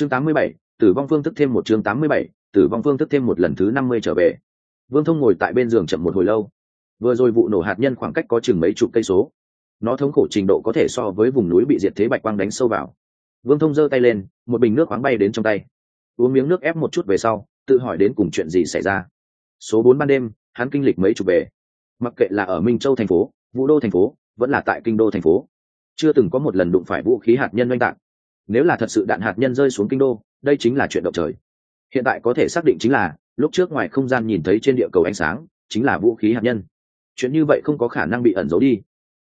chương 87, tử vong phương thức thêm một chương 87, tử vong phương thức thêm một lần thứ 50 trở về. Vương thông ngồi tại bên giường chậm một hồi lâu. Vừa rồi vụ nổ hạt nhân khoảng cách có chừng mấy chục cây số. Nó thống khổ trình độ có thể so với vùng núi bị diệt thế bạch quang đánh sâu vào. Vương thông giơ tay lên một bình nước khoáng bay đến trong tay. Uống miếng nước ép một chút về sau tự hỏi đến cùng chuyện gì xảy ra. Số bốn ban đêm hắn kinh lịch mấy chục bề. Mặc kệ là ở minh châu thành phố vũ đô thành phố vẫn là tại kinh đô thành phố. Chưa từng có một lần đụng phải vũ khí hạt nhân oanh tạc nếu là thật sự đạn hạt nhân rơi xuống kinh đô, đây chính là chuyện động trời. Hiện tại có thể xác định chính là, lúc trước ngoài không gian nhìn thấy trên địa cầu ánh sáng, chính là vũ khí hạt nhân. Chuyện như vậy không có khả năng bị ẩn giấu đi.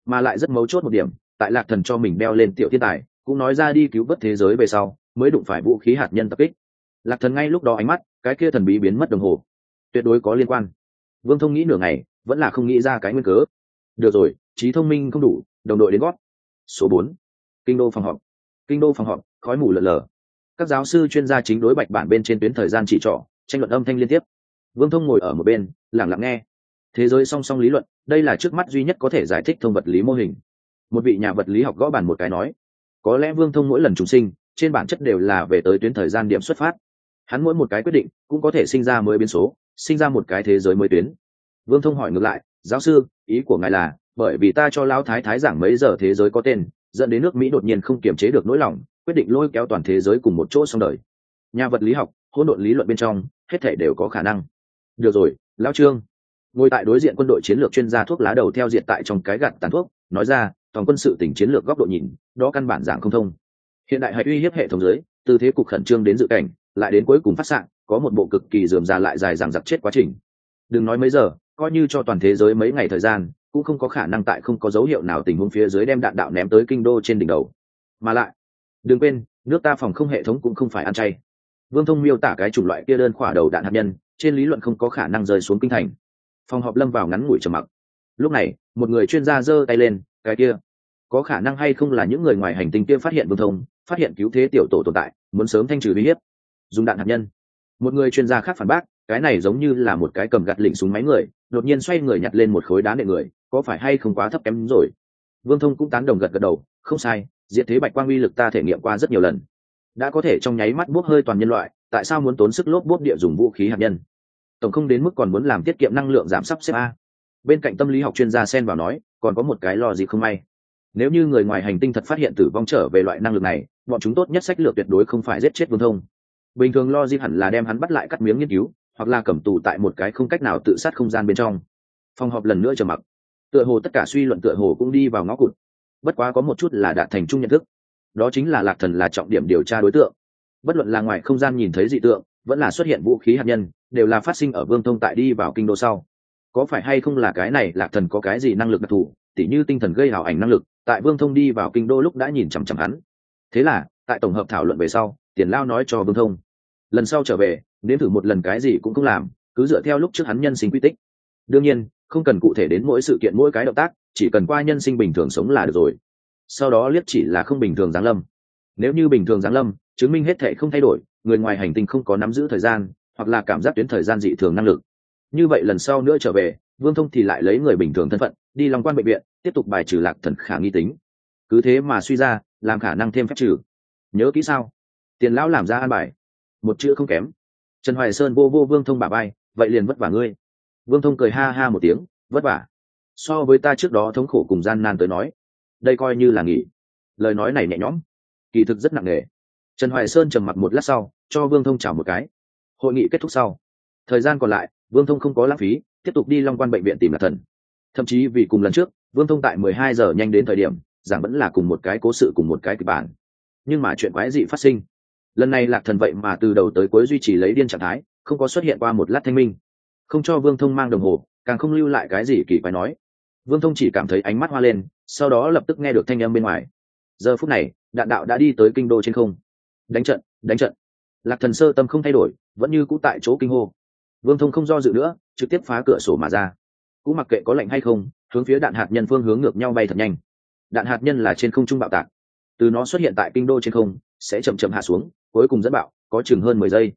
Mà lại rất mấu chốt một điểm, tại lạc thần cho mình đeo lên tiểu thiên tài, cũng nói ra đi cứu vớt thế giới về sau, mới đụng phải vũ khí hạt nhân tập kích. Lạc thần ngay lúc đó ánh mắt, cái kia thần bí biến mất đồng hồ. Tuyệt đối có liên quan. Vương thông nghĩ nửa ngày, vẫn là không nghĩ ra cái nguyên cớ. Được rồi, trí thông minh không đủ, đồng đội đến gót. Số bốn. Kinh đô phòng họp kinh đô phòng họp, khói mù lờ lờ các giáo sư chuyên gia chính đối bạch bản bên trên tuyến thời gian chỉ trỏ, tranh luận âm thanh liên tiếp. Vương thông ngồi ở một bên lẳng lặng nghe. Thế giới song song lý luận, đây là trước mắt duy nhất có thể giải thích thông vật lý mô hình. Một vị nhà vật lý học gõ bàn một cái nói, có lẽ vương thông mỗi lần trùng sinh, trên bản chất đều là về tới tuyến thời gian điểm xuất phát. Hắn mỗi một cái quyết định cũng có thể sinh ra mới biến số, sinh ra một cái thế giới mới tuyến. Vương thông hỏi ngược lại, giáo sư, ý của ngài là, bởi vì ta cho lão thái thái giảng mấy giờ thế giới có tên dẫn đến nước mỹ đột nhiên không kiềm chế được nỗi lòng, quyết định lôi kéo toàn thế giới cùng một chỗ xong đời. Nhà vật lý học, hỗn độn lý luận bên trong, hết thể đều có khả năng. Được rồi, lão trương. Ngồi tại đối diện quân đội chiến lược chuyên gia thuốc lá đầu theo diện tại trong cái gạt tàn thuốc, nói ra, toàn quân sự tỉnh chiến lược góc độ nhìn, đó căn bản dạng không thông. Hiện đại hãy uy hiếp hệ thống giới, từ thế cục khẩn trương đến dự cảnh, lại đến cuối cùng phát sạn có một bộ cực kỳ dườm già lại dài dằng dặc chết quá trình. Đừng nói mấy giờ, coi như cho toàn thế giới mấy ngày thời gian cũng không có khả năng tại không có dấu hiệu nào tình huống phía dưới đem đạn đạo ném tới kinh đô trên đỉnh đầu. Mà lại, đừng quên, nước ta phòng không hệ thống cũng không phải ăn chay. Vương thông miêu tả cái chủng loại kia đơn khỏa đầu đạn hạt nhân, trên lý luận không có khả năng rơi xuống kinh thành. Phòng họp lâm vào ngắn ngủi trầm mặc. Lúc này, một người chuyên gia giơ tay lên, cái kia, có khả năng hay không là những người ngoài hành tinh kia phát hiện vương thông, phát hiện cứu thế tiểu tổ tồn tại, muốn sớm thanh trừ uy hiếp, dùng đạn hạt nhân? Một người chuyên gia khác phản bác, cái này giống như là một cái cầm gạt lỉnh súng máy người đột nhiên xoay người nhặt lên một khối đá nệ người, có phải hay không quá thấp kém rồi? Vương thông cũng tán đồng gật gật đầu, không sai diện thế bạch quang uy lực ta thể nghiệm qua rất nhiều lần. Đã có thể trong nháy mắt bốc hơi toàn nhân loại, tại sao muốn tốn sức lốp bốt địa dùng vũ khí hạt nhân? Tổng không đến mức còn muốn làm tiết kiệm năng lượng giảm sắp xếp a. Bên cạnh tâm lý học chuyên gia xen vào nói, còn có một cái lo gì không may. Nếu như người ngoài hành tinh thật phát hiện tử vong trở về loại năng lực này, bọn chúng tốt nhất sách lược tuyệt đối không phải giết chết vương thông. Bình thường lo gì hẳn là đem hắn bắt lại cắt miếng nghiên cứu hoặc là cầm tù tại một cái không cách nào tự sát không gian bên trong. Phòng họp lần nữa trầm mặc. Tựa hồ tất cả suy luận tựa hồ cũng đi vào ngõ cụt. Bất quá có một chút là đạt thành chung nhận thức. Đó chính là lạc thần là trọng điểm điều tra đối tượng. Bất luận là ngoài không gian nhìn thấy dị tượng, vẫn là xuất hiện vũ khí hạt nhân, đều là phát sinh ở vương thông tại đi vào kinh đô sau. Có phải hay không là cái này lạc thần có cái gì năng lực đặc thù, tỉ như tinh thần gây hảo ảnh năng lực, tại vương thông đi vào kinh đô lúc đã nhìn chằm chằm hắn. Thế là, tại tổng hợp thảo luận về sau, tiền lao nói cho vương thông, lần sau trở về đến thử một lần cái gì cũng không làm, cứ dựa theo lúc trước hắn nhân sinh quy tích. Đương nhiên, không cần cụ thể đến mỗi sự kiện, mỗi cái động tác, chỉ cần qua nhân sinh bình thường sống là được rồi. Sau đó liếc chỉ là không bình thường giáng lâm. Nếu như bình thường giáng lâm, chứng minh hết thệ không thay đổi, người ngoài hành tinh không có nắm giữ thời gian, hoặc là cảm giác tuyến thời gian dị thường năng lực. Như vậy lần sau nữa trở về, vương thông thì lại lấy người bình thường thân phận, đi lòng quan bệnh viện, tiếp tục bài trừ lạc thần khả nghi tính. Cứ thế mà suy ra, làm khả năng thêm phép trừ. Nhớ kỹ sao? Tiền lão làm ra an bài. Một chữ không kém trần hoài sơn vô vô vương thông bà bay vậy liền vất vả ngươi. Vương thông cười ha ha một tiếng, vất vả? So với ta trước đó thống khổ cùng gian nan tới nói, đây coi như là nghỉ. Lời nói này nhẹ nhõm, kỳ thực rất nặng nề. Trần hoài sơn trầm mặt một lát sau, cho vương thông chào một cái. Hội nghị kết thúc sau. Thời gian còn lại, vương thông không có lãng phí, tiếp tục đi long quan bệnh viện tìm lạc thần. Thậm chí vì cùng lần trước, vương thông tại mười hai giờ nhanh đến thời điểm, giảng vẫn là cùng một cái cố sự cùng một cái kịch bản. Nhưng mà chuyện quái dị phát sinh lần này lạc thần vậy mà từ đầu tới cuối duy trì lấy điên trạng thái, không có xuất hiện qua một lát thanh minh. Không cho vương thông mang đồng hồ, càng không lưu lại cái gì kỳ quái nói. Vương thông chỉ cảm thấy ánh mắt hoa lên, sau đó lập tức nghe được thanh âm bên ngoài. Giờ phút này, đạn đạo đã đi tới kinh đô trên không. Đánh trận đánh trận. Lạc thần sơ tâm không thay đổi, vẫn như cũ tại chỗ kinh hô. Vương thông không do dự nữa, trực tiếp phá cửa sổ mà ra. Cũng mặc kệ có lạnh hay không, hướng phía đạn hạt nhân phương hướng ngược nhau bay thật nhanh. Đạn hạt nhân là trên không trung bạo tạc. Từ nó xuất hiện tại kinh đô trên không, sẽ chậm chậm hạ xuống cuối cùng dẫn bạo, có chừng hơn mười giây.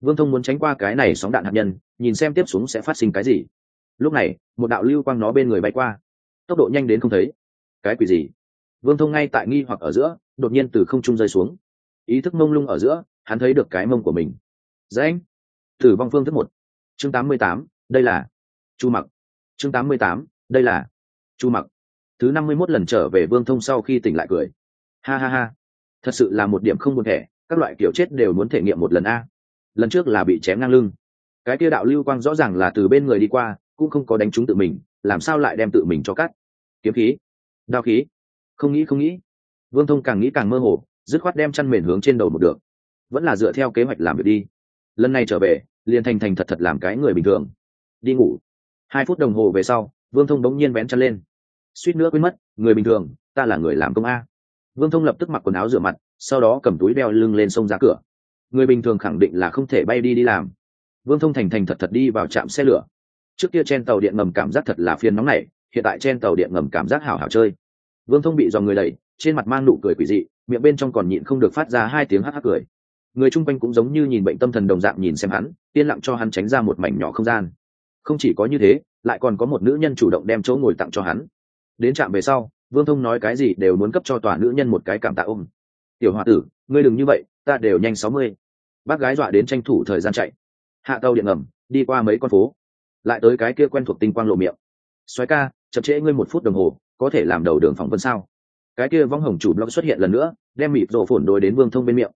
Vương thông muốn tránh qua cái này sóng đạn hạt nhân, nhìn xem tiếp xuống sẽ phát sinh cái gì. Lúc này, một đạo lưu quang nó bên người bay qua. Tốc độ nhanh đến không thấy. Cái quỷ gì? Vương thông ngay tại nghi hoặc ở giữa, đột nhiên từ không trung rơi xuống. Ý thức mông lung ở giữa, hắn thấy được cái mông của mình. Anh tử vong phương thức một. Chương tám mươi tám, đây là chu mặc. Chương tám mươi tám, đây là chu mặc. Thứ năm mươi mốt lần trở về vương thông sau khi tỉnh lại cười. Ha ha ha. Thật sự là một điểm không buồn thẻ các loại kiểu chết đều muốn thể nghiệm một lần a. Lần trước là bị chém ngang lưng. Cái kia đạo lưu quang rõ ràng là từ bên người đi qua, cũng không có đánh trúng tự mình, làm sao lại đem tự mình cho cắt? Kiếm khí. Đao khí. Không nghĩ không nghĩ. Vương thông càng nghĩ càng mơ hồ, dứt khoát đem chăn mền hướng trên đầu một được vẫn là dựa theo kế hoạch làm việc đi. Lần này trở về, liền thành thành thật thật làm cái người bình thường. Đi ngủ. Hai phút đồng hồ về sau, vương thông đống nhiên vén chăn lên. Suýt nữa quên mất, người bình thường, ta là người làm công a. Vương thông lập tức mặc quần áo rửa mặt sau đó cầm túi đeo lưng lên sông ra cửa. Người bình thường khẳng định là không thể bay đi đi làm. Vương thông thành thành thật thật đi vào trạm xe lửa. Trước kia trên tàu điện ngầm cảm giác thật là phiền nóng này, hiện tại trên tàu điện ngầm cảm giác hảo hảo chơi. Vương thông bị dòng người đẩy, trên mặt mang nụ cười quỷ dị, miệng bên trong còn nhịn không được phát ra hai tiếng hắc hắc cười. Người chung quanh cũng giống như nhìn bệnh tâm thần đồng dạng nhìn xem hắn, yên lặng cho hắn tránh ra một mảnh nhỏ không gian. Không chỉ có như thế, lại còn có một nữ nhân chủ động đem chỗ ngồi tặng cho hắn. Đến trạm về sau, vương thông nói cái gì đều muốn cấp cho tòa nữ nhân một cái cảm tạ ôm tiểu h o a tử, ngươi đừng như vậy, ta đều nhanh sáu mươi. Bác gái dọa đến tranh thủ thời gian chạy. Hạ tàu điện ngầm, đi qua mấy con phố. Lại tới cái kia quen thuộc tinh quang lộ miệng. Xoáy ca, chậm trễ ngươi một phút đồng hồ, có thể làm đầu đường phỏng vấn sao? Cái kia vong hồng chủ blog xuất hiện lần nữa, đem mịp rổ phổn đôi đến vương thông bên miệng.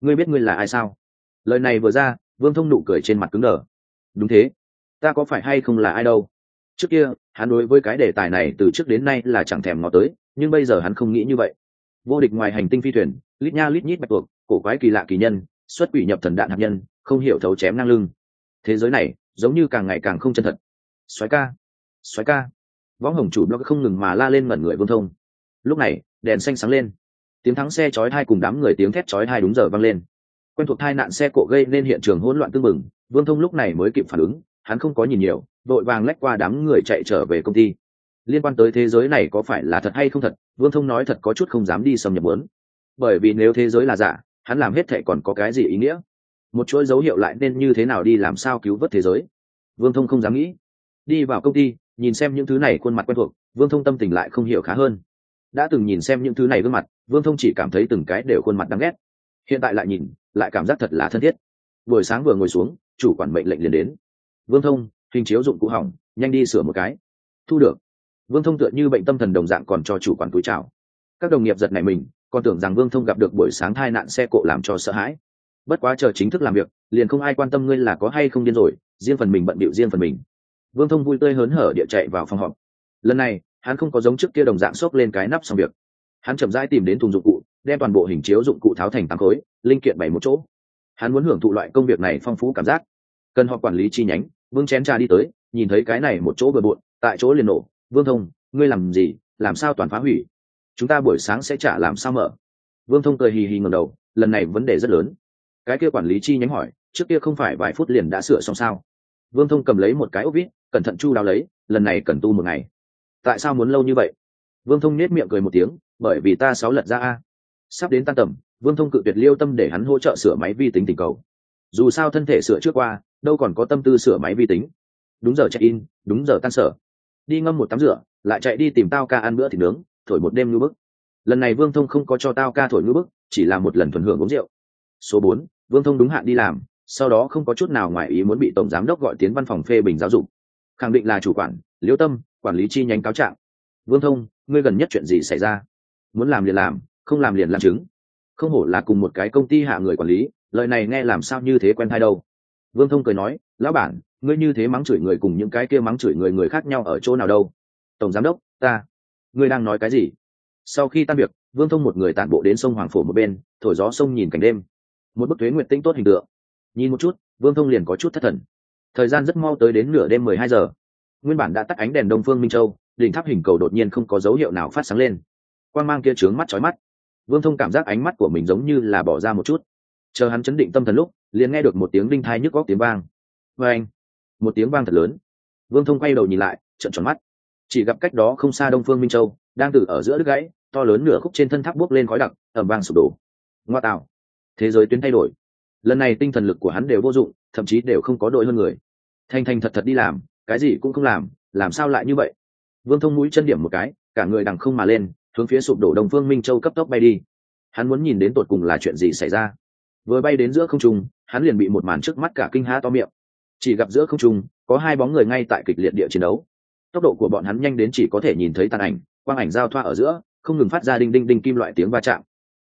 Ngươi biết ngươi là ai sao? Lời này vừa ra, vương thông nụ cười trên mặt cứng đờ. Đúng thế. Ta có phải hay không là ai đâu? Trước kia, hắn đối với cái đề tài này từ trước đến nay là chẳng thèm ngó tới, nhưng bây giờ hắn không nghĩ như vậy vô địch ngoài hành tinh phi thuyền, lít nha lít nhít bạch tuộc, cổ quái kỳ lạ kỳ nhân, xuất quỷ nhập thần đạn hạt nhân, không hiểu thấu chém năng lưng. Thế giới này, giống như càng ngày càng không chân thật. Xoáy ca xoáy ca. Võng hồng chủ blog không ngừng mà la lên mẩn người vương thông. Lúc này, đèn xanh sáng lên. Tiếng thắng xe chói hai cùng đám người tiếng thét chói hai đúng giờ vang lên. Quen thuộc tai nạn xe cộ gây nên hiện trường hỗn loạn tương mừng vương thông lúc này mới kịp phản ứng, hắn không có nhìn nhiều, vội vàng lách qua đám người chạy trở về công ty liên quan tới thế giới này có phải là thật hay không thật, vương thông nói thật có chút không dám đi xâm nhập muốn. Bởi vì nếu thế giới là giả, hắn làm hết thệ còn có cái gì ý nghĩa? Một chuỗi dấu hiệu lại nên như thế nào đi làm sao cứu vớt thế giới? Vương thông không dám nghĩ. Đi vào công ty, nhìn xem những thứ này khuôn mặt quen thuộc, vương thông tâm tình lại không hiểu khá hơn. Đã từng nhìn xem những thứ này gương mặt, vương thông chỉ cảm thấy từng cái đều khuôn mặt đáng ghét. Hiện tại lại nhìn, lại cảm giác thật là thân thiết. Buổi sáng vừa ngồi xuống, chủ quản mệnh lệnh liền đến. Vương thông, hình chiếu dụng cụ hỏng, nhanh đi sửa một cái. Thu được vương thông tựa như bệnh tâm thần đồng dạng còn cho chủ quản túi chào. Các đồng nghiệp giật này mình, còn tưởng rằng vương thông gặp được buổi sáng thai nạn xe cộ làm cho sợ hãi. Bất quá chờ chính thức làm việc, liền không ai quan tâm ngươi là có hay không điên rồi, riêng phần mình bận bịu riêng phần mình. Vương thông vui tươi hớn hở địa chạy vào phòng họp. Lần này, hắn không có giống trước kia đồng dạng xốc lên cái nắp xong việc. Hắn chậm rãi tìm đến thùng dụng cụ, đem toàn bộ hình chiếu dụng cụ tháo thành tám khối, linh kiện bảy một chỗ. Hắn muốn hưởng thụ loại công việc này phong phú cảm giác. Cần họ quản lý chi nhánh, vương chén trà đi tới, nhìn thấy cái này một chỗ bừa bộn, tại chỗ liền nổ vương thông, ngươi làm gì? Làm sao toàn phá hủy? Chúng ta buổi sáng sẽ trả làm sao mở? Vương thông cười hì hì ngầm đầu, lần này vấn đề rất lớn. Cái kia quản lý chi nhánh hỏi, trước kia không phải vài phút liền đã sửa xong sao? Vương thông cầm lấy một cái ốc vít, cẩn thận chu đáo lấy, lần này cần tu một ngày. Tại sao muốn lâu như vậy? Vương thông nết miệng cười một tiếng, bởi vì ta sáu lật ra a. Sắp đến tan tầm, vương thông cự tuyệt liêu tâm để hắn hỗ trợ sửa máy vi tính tình cầu. Dù sao thân thể sửa trước qua, đâu còn có tâm tư sửa máy vi tính. Đúng giờ check in đúng giờ tan sở đi ngâm một tắm rửa, lại chạy đi tìm tao ca ăn bữa thịt nướng, thổi một đêm ngư bức. Lần này vương thông không có cho tao ca thổi ngư bức, chỉ là một lần thuần hưởng uống rượu. Số bốn, vương thông đúng hạn đi làm, sau đó không có chút nào ngoài ý muốn bị tổng giám đốc gọi tiến văn phòng phê bình giáo dục. Khẳng định là chủ quản, liễu tâm, quản lý chi nhánh cáo trạng. Vương thông, ngươi gần nhất chuyện gì xảy ra? Muốn làm liền làm, không làm liền làm chứng không hổ là cùng một cái công ty hạ người quản lý, lời này nghe làm sao như thế quen thai đâu. Vương thông cười nói, lão bản ngươi như thế mắng chửi người cùng những cái kia mắng chửi người người khác nhau ở chỗ nào đâu? Tổng giám đốc, ta. Ngươi đang nói cái gì? Sau khi tan việc, vương thông một người tản bộ đến sông hoàng phổ một bên, thổi gió sông nhìn cảnh đêm. Một bức thuế nguyện tinh tốt hình tượng. Nhìn một chút, vương thông liền có chút thất thần. Thời gian rất mau tới đến nửa đêm mười hai giờ. Nguyên bản đã tắt ánh đèn đông phương minh châu, đỉnh tháp hình cầu đột nhiên không có dấu hiệu nào phát sáng lên. Quan g mang kia trướng mắt trói mắt. Vương thông cảm giác ánh mắt của mình giống như là bỏ ra một chút. Chờ hắn chấn định tâm thần lúc, liền nghe được một tiếng đinh thai nhức góc tiếng vang. Vê anh một tiếng vang thật lớn. Vương thông quay đầu nhìn lại trận tròn mắt. Chỉ gặp cách đó không xa đông phương minh châu, đang từ ở giữa đứt gãy, to lớn nửa khúc trên thân tháp buốc lên khói đặc ẩm vang sụp đổ. Ngoa tạo. Thế giới tuyến thay đổi. Lần này tinh thần lực của hắn đều vô dụng, thậm chí đều không có đội hơn người. Thành thành thật thật đi làm, cái gì cũng không làm làm sao lại như vậy? Vương thông mũi chân điểm một cái, cả người đằng không mà lên, hướng phía sụp đổ đông phương minh châu cấp tốc bay đi. Hắn muốn nhìn đến tột cùng là chuyện gì xảy ra. Vừa bay đến giữa không trung, hắn liền bị một màn trước mắt cả kinh há to miệng chỉ gặp giữa không trung, có hai bóng người ngay tại kịch liệt địa chiến đấu. Tốc độ của bọn hắn nhanh đến chỉ có thể nhìn thấy tàn ảnh, quang ảnh giao thoa ở giữa, không ngừng phát ra đinh đinh đinh kim loại tiếng va chạm.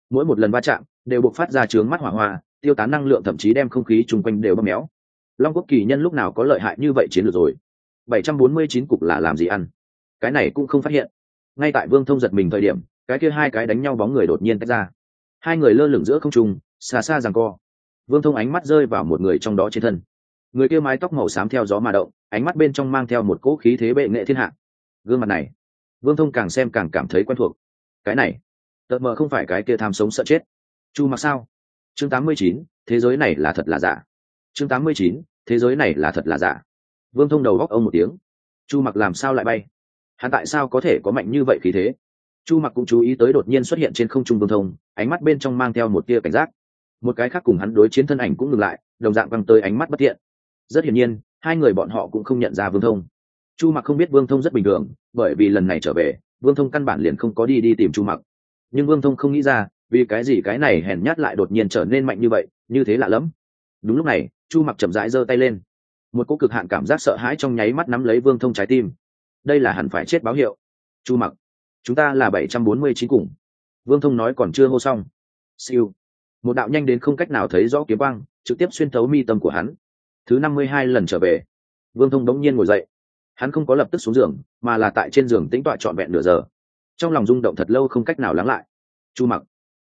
Mỗi một lần va chạm, đều buộc phát ra trướng mắt hỏa hoa, tiêu tán năng lượng thậm chí đem không khí chung quanh đều bóp méo. Long quốc kỳ nhân lúc nào có lợi hại như vậy chiến lược rồi? 749 cục là làm gì ăn? Cái này cũng không phát hiện. Ngay tại vương thông giật mình thời điểm, cái kia hai cái đánh nhau bóng người đột nhiên tách ra. Hai người lơ lửng giữa không trung, xa xa rằng co. Vương thông ánh mắt rơi vào một người trong đó trên thân người kia mái tóc màu xám theo gió mà động ánh mắt bên trong mang theo một cỗ khí thế bệ nghệ thiên hạ. Gương mặt này vương thông càng xem càng cảm thấy quen thuộc. Cái này tợt mờ không phải cái kia tham sống sợ chết. Chu mặc sao? Chương 89, thế giới này là thật là giả. Chương 89, thế giới này là thật là giả. Vương thông đầu góc ông một tiếng. Chu mặc làm sao lại bay? Hắn tại sao có thể có mạnh như vậy khí thế? Chu mặc cũng chú ý tới đột nhiên xuất hiện trên không trung vương thông ánh mắt bên trong mang theo một tia cảnh giác. Một cái khác cùng hắn đối chiến thân ảnh cũng ngừng lại đồng dạng văng tới ánh mắt bất thiện rất hiển nhiên, hai người bọn họ cũng không nhận ra vương thông. Chu mặc không biết vương thông rất bình thường, bởi vì lần này trở về, vương thông căn bản liền không có đi đi tìm chu mặc. Nhưng vương thông không nghĩ ra, vì cái gì cái này hèn nhát lại đột nhiên trở nên mạnh như vậy, như thế lạ lẫm. Đúng lúc này, chu mặc chậm rãi giơ tay lên. Một cô cực hạn cảm giác sợ hãi trong nháy mắt nắm lấy vương thông trái tim. Đây là hẳn phải chết báo hiệu. Chu mặc, chúng ta là bảy trăm bốn mươi chín cùng. Vương thông nói còn chưa hô xong. Siêu. Một đạo nhanh đến không cách nào thấy rõ kiếm băng trực tiếp xuyên thấu mi tâm của hắn thứ năm mươi hai lần trở về. Vương thông đống nhiên ngồi dậy. Hắn không có lập tức xuống giường, mà là tại trên giường tĩnh tọa trọn vẹn nửa giờ. Trong lòng rung động thật lâu không cách nào lắng lại. Chu mặc,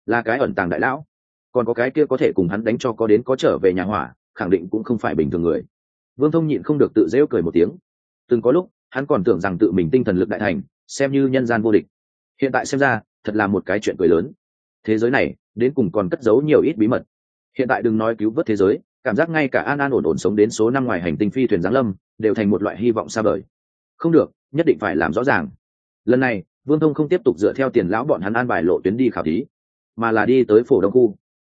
là cái ẩn tàng đại lão. Còn có cái kia có thể cùng hắn đánh cho có đến có trở về nhà hỏa, khẳng định cũng không phải bình thường người. Vương thông nhịn không được tự rêu cười một tiếng. Từng có lúc, hắn còn tưởng rằng tự mình tinh thần lực đại thành, xem như nhân gian vô địch. Hiện tại xem ra, thật là một cái chuyện cười lớn. Thế giới này, đến cùng còn cất giấu nhiều ít bí mật. Hiện tại đừng nói cứu vớt thế giới cảm giác ngay cả an an ổn ổn sống đến số năm ngoài hành tinh phi thuyền giáng lâm, đều thành một loại hy vọng xa vời. Không được, nhất định phải làm rõ ràng. Lần này, vương thông không tiếp tục dựa theo tiền lão bọn hắn an bài lộ tuyến đi khảo thí, mà là đi tới phổ đông khu.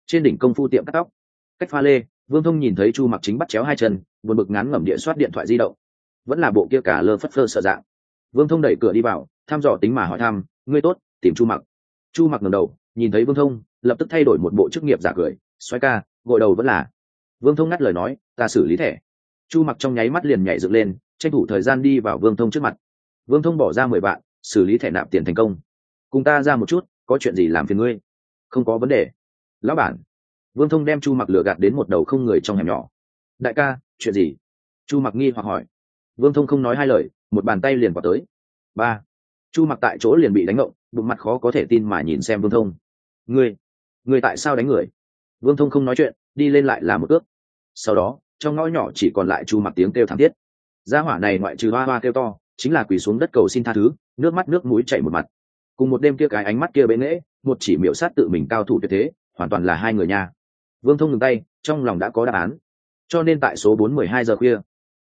Trên đỉnh công phu tiệm cắt tóc, cách pha lê, vương thông nhìn thấy chu mặc chính bắt chéo hai chân, buồn bực ngán ngẩm địa soát điện thoại di động. Vẫn là bộ kia cả lơ phất phơ sợ dạng. Vương thông đẩy cửa đi vào, thăm dò tính mà hỏi thăm, ngươi tốt, tìm chu mặc. Chu mặc ngầm đầu, nhìn thấy vương thông, lập tức thay đổi một bộ chức nghiệp giả cười xoay ca, gội đầu vẫn là vương thông ngắt lời nói, ta xử lý thẻ. Chu mặc trong nháy mắt liền nhảy dựng lên, tranh thủ thời gian đi vào vương thông trước mặt. Vương thông bỏ ra mười vạn, xử lý thẻ nạp tiền thành công. Cùng ta ra một chút, có chuyện gì làm phiền ngươi? Không có vấn đề. Lão bản. Vương thông đem chu mặc lừa gạt đến một đầu không người trong hẻm nhỏ. Đại ca, chuyện gì? Chu mặc nghi hoặc hỏi. Vương thông không nói hai lời, một bàn tay liền vào tới. Ba. Chu mặc tại chỗ liền bị đánh ngộng, bụng mặt khó có thể tin mà nhìn xem vương thông. Ngươi ngươi tại sao đánh người? Vương thông không nói chuyện đi lên lại là một ước. Sau đó, trong ngõ nhỏ chỉ còn lại chu mặc tiếng kêu thảm thiết. Gia hỏa này ngoại trừ hoa hoa kêu to, chính là quỳ xuống đất cầu xin tha thứ, nước mắt nước mũi chảy một mặt. Cùng một đêm kia cái ánh mắt kia bệ nghễ một chỉ miểu sát tự mình cao thủ tuyệt thế, hoàn toàn là hai người nhà. vương thông ngừng tay, trong lòng đã có đáp án. Cho nên tại số bốn mười hai giờ khuya,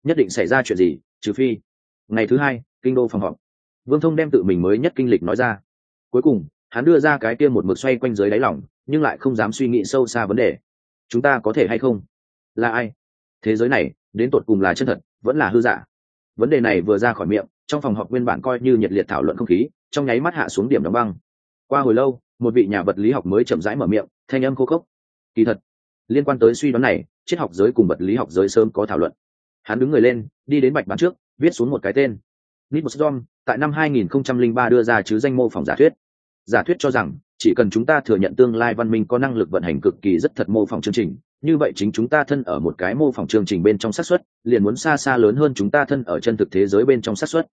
nhất định xảy ra chuyện gì, trừ phi. Ngày thứ hai, kinh đô phòng họp. Vương thông đem tự mình mới nhất kinh lịch nói ra. Cuối cùng, hắn đưa ra cái kia một mực xoay quanh dưới đáy lòng, nhưng lại không dám suy nghĩ sâu xa vấn đề chúng ta có thể hay không? Là ai? Thế giới này, đến tột cùng là chân thật, vẫn là hư giả? Vấn đề này vừa ra khỏi miệng, trong phòng họp nguyên bản coi như nhiệt liệt thảo luận không khí, trong nháy mắt hạ xuống điểm đóng băng. Qua hồi lâu, một vị nhà vật lý học mới chậm rãi mở miệng, thanh âm khô khốc. Kỳ thật, liên quan tới suy đoán này, triết học giới cùng vật lý học giới sớm có thảo luận. Hắn đứng người lên, đi đến bạch bán trước, viết xuống một cái tên. Nibosdom tại năm 2003 đưa ra chứ danh mô phỏng giả thuyết. Giả thuyết cho rằng chỉ cần chúng ta thừa nhận tương lai văn minh có năng lực vận hành cực kỳ rất thật mô phỏng chương trình, như vậy chính chúng ta thân ở một cái mô phỏng chương trình bên trong xác suất, liền muốn xa xa lớn hơn chúng ta thân ở chân thực thế giới bên trong xác suất.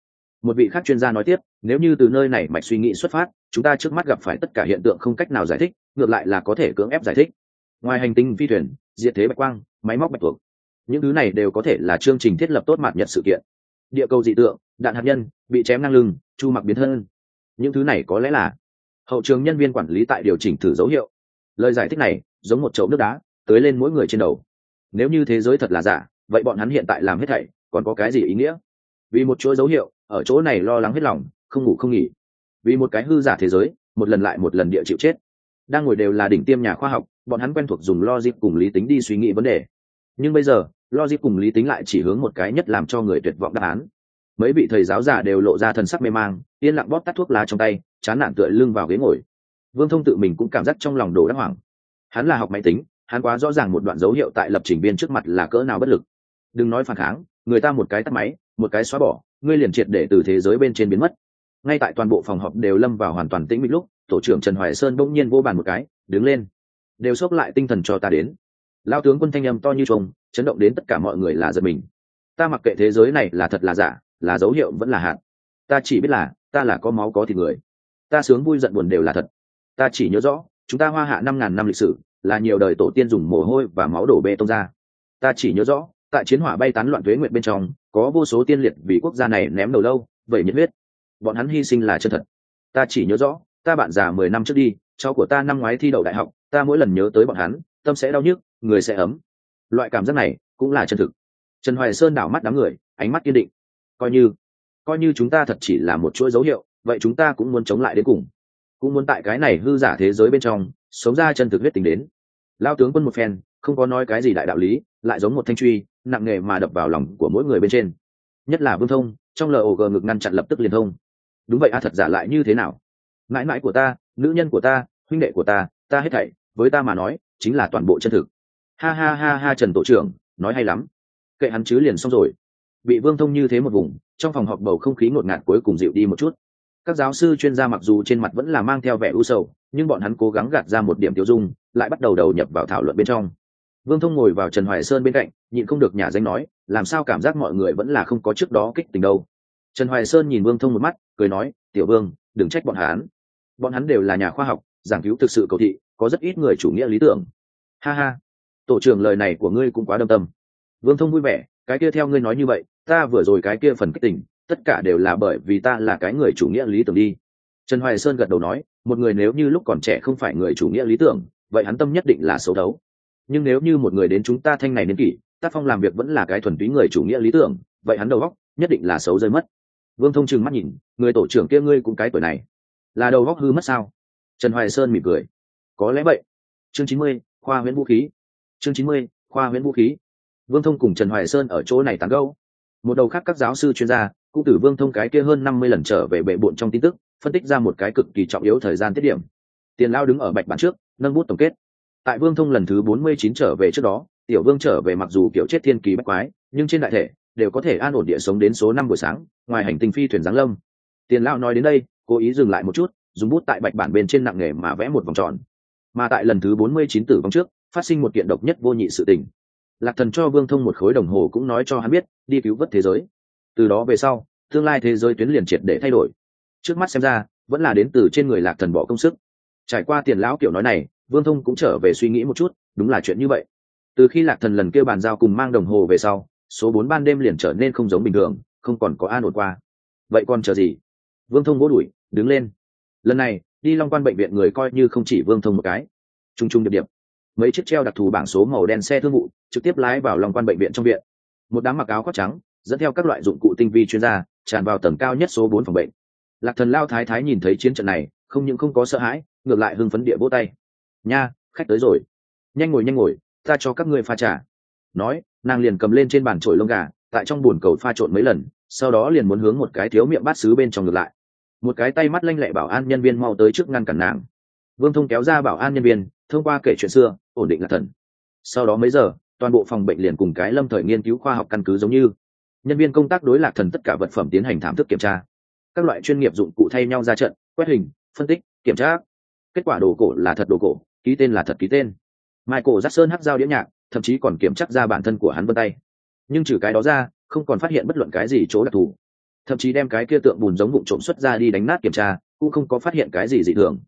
Một vị khác chuyên gia nói tiếp, nếu như từ nơi này mạch suy nghĩ xuất phát, chúng ta trước mắt gặp phải tất cả hiện tượng không cách nào giải thích, ngược lại là có thể cưỡng ép giải thích. Ngoài hành tinh phi thuyền, diệt thế bạch quang, máy móc bạch thuộc những thứ này đều có thể là chương trình thiết lập tốt mặt nhật sự kiện. Địa cầu dị tượng, đạn hạt nhân, bị chém ngang lưng, chu mặc biến thân. Những thứ này có lẽ là hậu trường nhân viên quản lý tại điều chỉnh thử dấu hiệu. Lời giải thích này, giống một chậu nước đá, tới lên mỗi người trên đầu. Nếu như thế giới thật là giả, vậy bọn hắn hiện tại làm hết thảy, còn có cái gì ý nghĩa? Vì một chuỗi dấu hiệu, ở chỗ này lo lắng hết lòng, không ngủ không nghỉ. Vì một cái hư giả thế giới, một lần lại một lần địa chịu chết. Đang ngồi đều là đỉnh tiêm nhà khoa học, bọn hắn quen thuộc dùng logic cùng lý tính đi suy nghĩ vấn đề. Nhưng bây giờ, logic cùng lý tính lại chỉ hướng một cái nhất làm cho người tuyệt vọng đáp án mấy vị thầy giáo giả đều lộ ra thần sắc mê mang, yên lặng bóp tắt thuốc lá trong tay, chán nản tựa lưng vào ghế ngồi. Vương thông tự mình cũng cảm giác trong lòng đổ đắc hoảng. Hắn là học máy tính, hắn quá rõ ràng một đoạn dấu hiệu tại lập trình viên trước mặt là cỡ nào bất lực. Đừng nói phản kháng, người ta một cái tắt máy, một cái xóa bỏ, ngươi liền triệt để từ thế giới bên trên biến mất. Ngay tại toàn bộ phòng họp đều lâm vào hoàn toàn tĩnh mịch lúc, tổ trưởng trần hoài sơn bỗng nhiên vô bàn một cái, đứng lên. Đều xốc lại tinh thần cho ta đến. Lao tướng quân thanh âm to như trông chấn động đến tất cả mọi người là giật mình. Ta mặc kệ thế giới này là thật là giả là dấu hiệu vẫn là hạn ta chỉ biết là, ta là có máu có thịt người. Ta sướng vui giận buồn đều là thật. Ta chỉ nhớ rõ, chúng ta hoa hạ năm ngàn năm lịch sử, là nhiều đời tổ tiên dùng mồ hôi và máu đổ bê tông ra. Ta chỉ nhớ rõ, tại chiến hỏa bay tán loạn thuế nguyện bên trong, có vô số tiên liệt vì quốc gia này ném đầu lâu, vậy nhiệt huyết. Bọn hắn hy sinh là chân thật. Ta chỉ nhớ rõ, ta bạn già mười năm trước đi, cháu của ta năm ngoái thi đậu đại học, ta mỗi lần nhớ tới bọn hắn, tâm sẽ đau nhức, người sẽ ấm. Loại cảm giác này cũng là chân thực. Trần hoài sơn đảo mắt đám người, ánh mắt kiên định coi như coi như chúng ta thật chỉ là một chuỗi dấu hiệu, vậy chúng ta cũng muốn chống lại đến cùng. Cũng muốn tại cái này hư giả thế giới bên trong, sống ra chân thực huyết tính đến. Lao tướng quân một phen, không có nói cái gì đại đạo lý, lại giống một thanh truy, nặng nề mà đập vào lòng của mỗi người bên trên. Nhất là vương thông, trong lời ổ gờ ngực ngăn chặn lập tức liền thông. Đúng vậy a, thật giả lại như thế nào? Mãi mãi của ta, nữ nhân của ta, huynh đệ của ta ta hết thảy, với ta mà nói, chính là toàn bộ chân thực. Ha ha ha ha trần tổ trưởng, nói hay lắm. Kệ hắn chứ liền xong rồi bị vương thông như thế một vùng, trong phòng họp bầu không khí ngột ngạt cuối cùng dịu đi một chút. Các giáo sư chuyên gia mặc dù trên mặt vẫn là mang theo vẻ u sầu, nhưng bọn hắn cố gắng gạt ra một điểm tiêu dung, lại bắt đầu đầu nhập vào thảo luận bên trong. Vương thông ngồi vào trần hoài sơn bên cạnh, nhịn không được nhà danh nói, làm sao cảm giác mọi người vẫn là không có trước đó kích tình đâu? Trần hoài sơn nhìn vương thông một mắt, cười nói, tiểu vương, đừng trách bọn hắn. Bọn hắn đều là nhà khoa học, giảng cứu thực sự cầu thị, có rất ít người chủ nghĩa lý tưởng. Ha ha, tổ trưởng lời này của ngươi cũng quá đâm tâm. Vương thông vui vẻ, cái kia theo ngươi nói như vậy ta vừa rồi cái kia phần kích tình, tất cả đều là bởi vì ta là cái người chủ nghĩa lý tưởng đi. Trần hoài sơn gật đầu nói, một người nếu như lúc còn trẻ không phải người chủ nghĩa lý tưởng, vậy hắn tâm nhất định là xấu đấu. Nhưng nếu như một người đến chúng ta thanh này niên kỷ, tác phong làm việc vẫn là cái thuần túy người chủ nghĩa lý tưởng, vậy hắn đầu óc nhất định là xấu rơi mất. Vương thông trừng mắt nhìn, người tổ trưởng kia ngươi cũng cái tuổi này, là đầu óc hư mất sao? Trần hoài sơn mỉm cười. Có lẽ vậy. Chương chín mươi, khoa huyễn vũ khí. Chương chín mươi, khoa huyễn vũ khí. Vương thông cùng trần hoài sơn ở chỗ này tán gâu một đầu khác các giáo sư chuyên gia, cũng tử vương thông cái kia hơn năm mươi lần trở về bệ bộn trong tin tức, phân tích ra một cái cực kỳ trọng yếu thời gian tiết điểm. Tiền lao đứng ở bạch bản trước, nâng bút tổng kết. Tại vương thông lần thứ bốn mươi chín trở về trước đó, tiểu vương trở về mặc dù kiểu chết thiên kỳ bách quái, nhưng trên đại thể, đều có thể an ổn địa sống đến số năm buổi sáng, ngoài hành tinh phi thuyền giáng lâm. Tiền lao nói đến đây, cố ý dừng lại một chút, dùng bút tại bạch bản bên trên nặng nghề mà vẽ một vòng tròn. Mà tại lần thứ bốn mươi chín tử vong trước, phát sinh một kiện độc nhất vô nhị sự tình lạc thần cho vương thông một khối đồng hồ cũng nói cho hắn biết, đi cứu vớt thế giới. Từ đó về sau, tương lai thế giới tuyến liền triệt để thay đổi. Trước mắt xem ra, vẫn là đến từ trên người lạc thần bỏ công sức. Trải qua tiền lão kiểu nói này, vương thông cũng trở về suy nghĩ một chút, đúng là chuyện như vậy. Từ khi lạc thần lần kêu bàn giao cùng mang đồng hồ về sau, số bốn ban đêm liền trở nên không giống bình thường, không còn có an ổn qua. Vậy còn chờ gì? Vương thông vỗ đuổi, đứng lên. Lần này, đi long quan bệnh viện người coi như không chỉ vương thông một cái. T r u n g t r u n g điệp điệp mấy chiếc treo đặc thù bảng số màu đen xe thương vụ, trực tiếp lái vào lòng quan bệnh viện trong viện. Một đám mặc áo khoác trắng, dẫn theo các loại dụng cụ tinh vi chuyên gia, tràn vào tầng cao nhất số bốn phòng bệnh. Lạc thần lao thái thái nhìn thấy chiến trận này, không những không có sợ hãi, ngược lại hưng phấn địa vỗ tay. Nha, khách tới rồi. Nhanh ngồi nhanh ngồi, ta cho các ngươi pha trà. Nói, nàng liền cầm lên trên bàn trội lông gà, tại trong bồn cầu pha trộn mấy lần, sau đó liền muốn hướng một cái thiếu miệng bát xứ bên trong ngược lại. Một cái tay mắt lanh lẹ bảo an nhân viên mau tới trước ngăn cản nàng. Vương thông kéo ra bảo an nhân viên thông qua kể chuyện xưa, ổn định là thần. Sau đó mấy giờ, toàn bộ phòng bệnh liền cùng cái lâm thời nghiên cứu khoa học căn cứ giống như. Nhân viên công tác đối lạc thần tất cả vật phẩm tiến hành thảm thức kiểm tra. Các loại chuyên nghiệp dụng cụ thay nhau ra trận, quét hình, phân tích, kiểm tra. Kết quả đồ cổ là thật đồ cổ, ký tên là thật ký tên. Michael jackson hắc dao đĩa nhạc, thậm chí còn kiểm tra ra bản thân của hắn vân tay. Nhưng trừ cái đó ra, không còn phát hiện bất luận cái gì chỗ đặc thù. Thậm chí đem cái kia tượng bùn giống vụ trộm xuất ra đi đánh nát kiểm tra, cũng không có phát hiện cái gì dị thường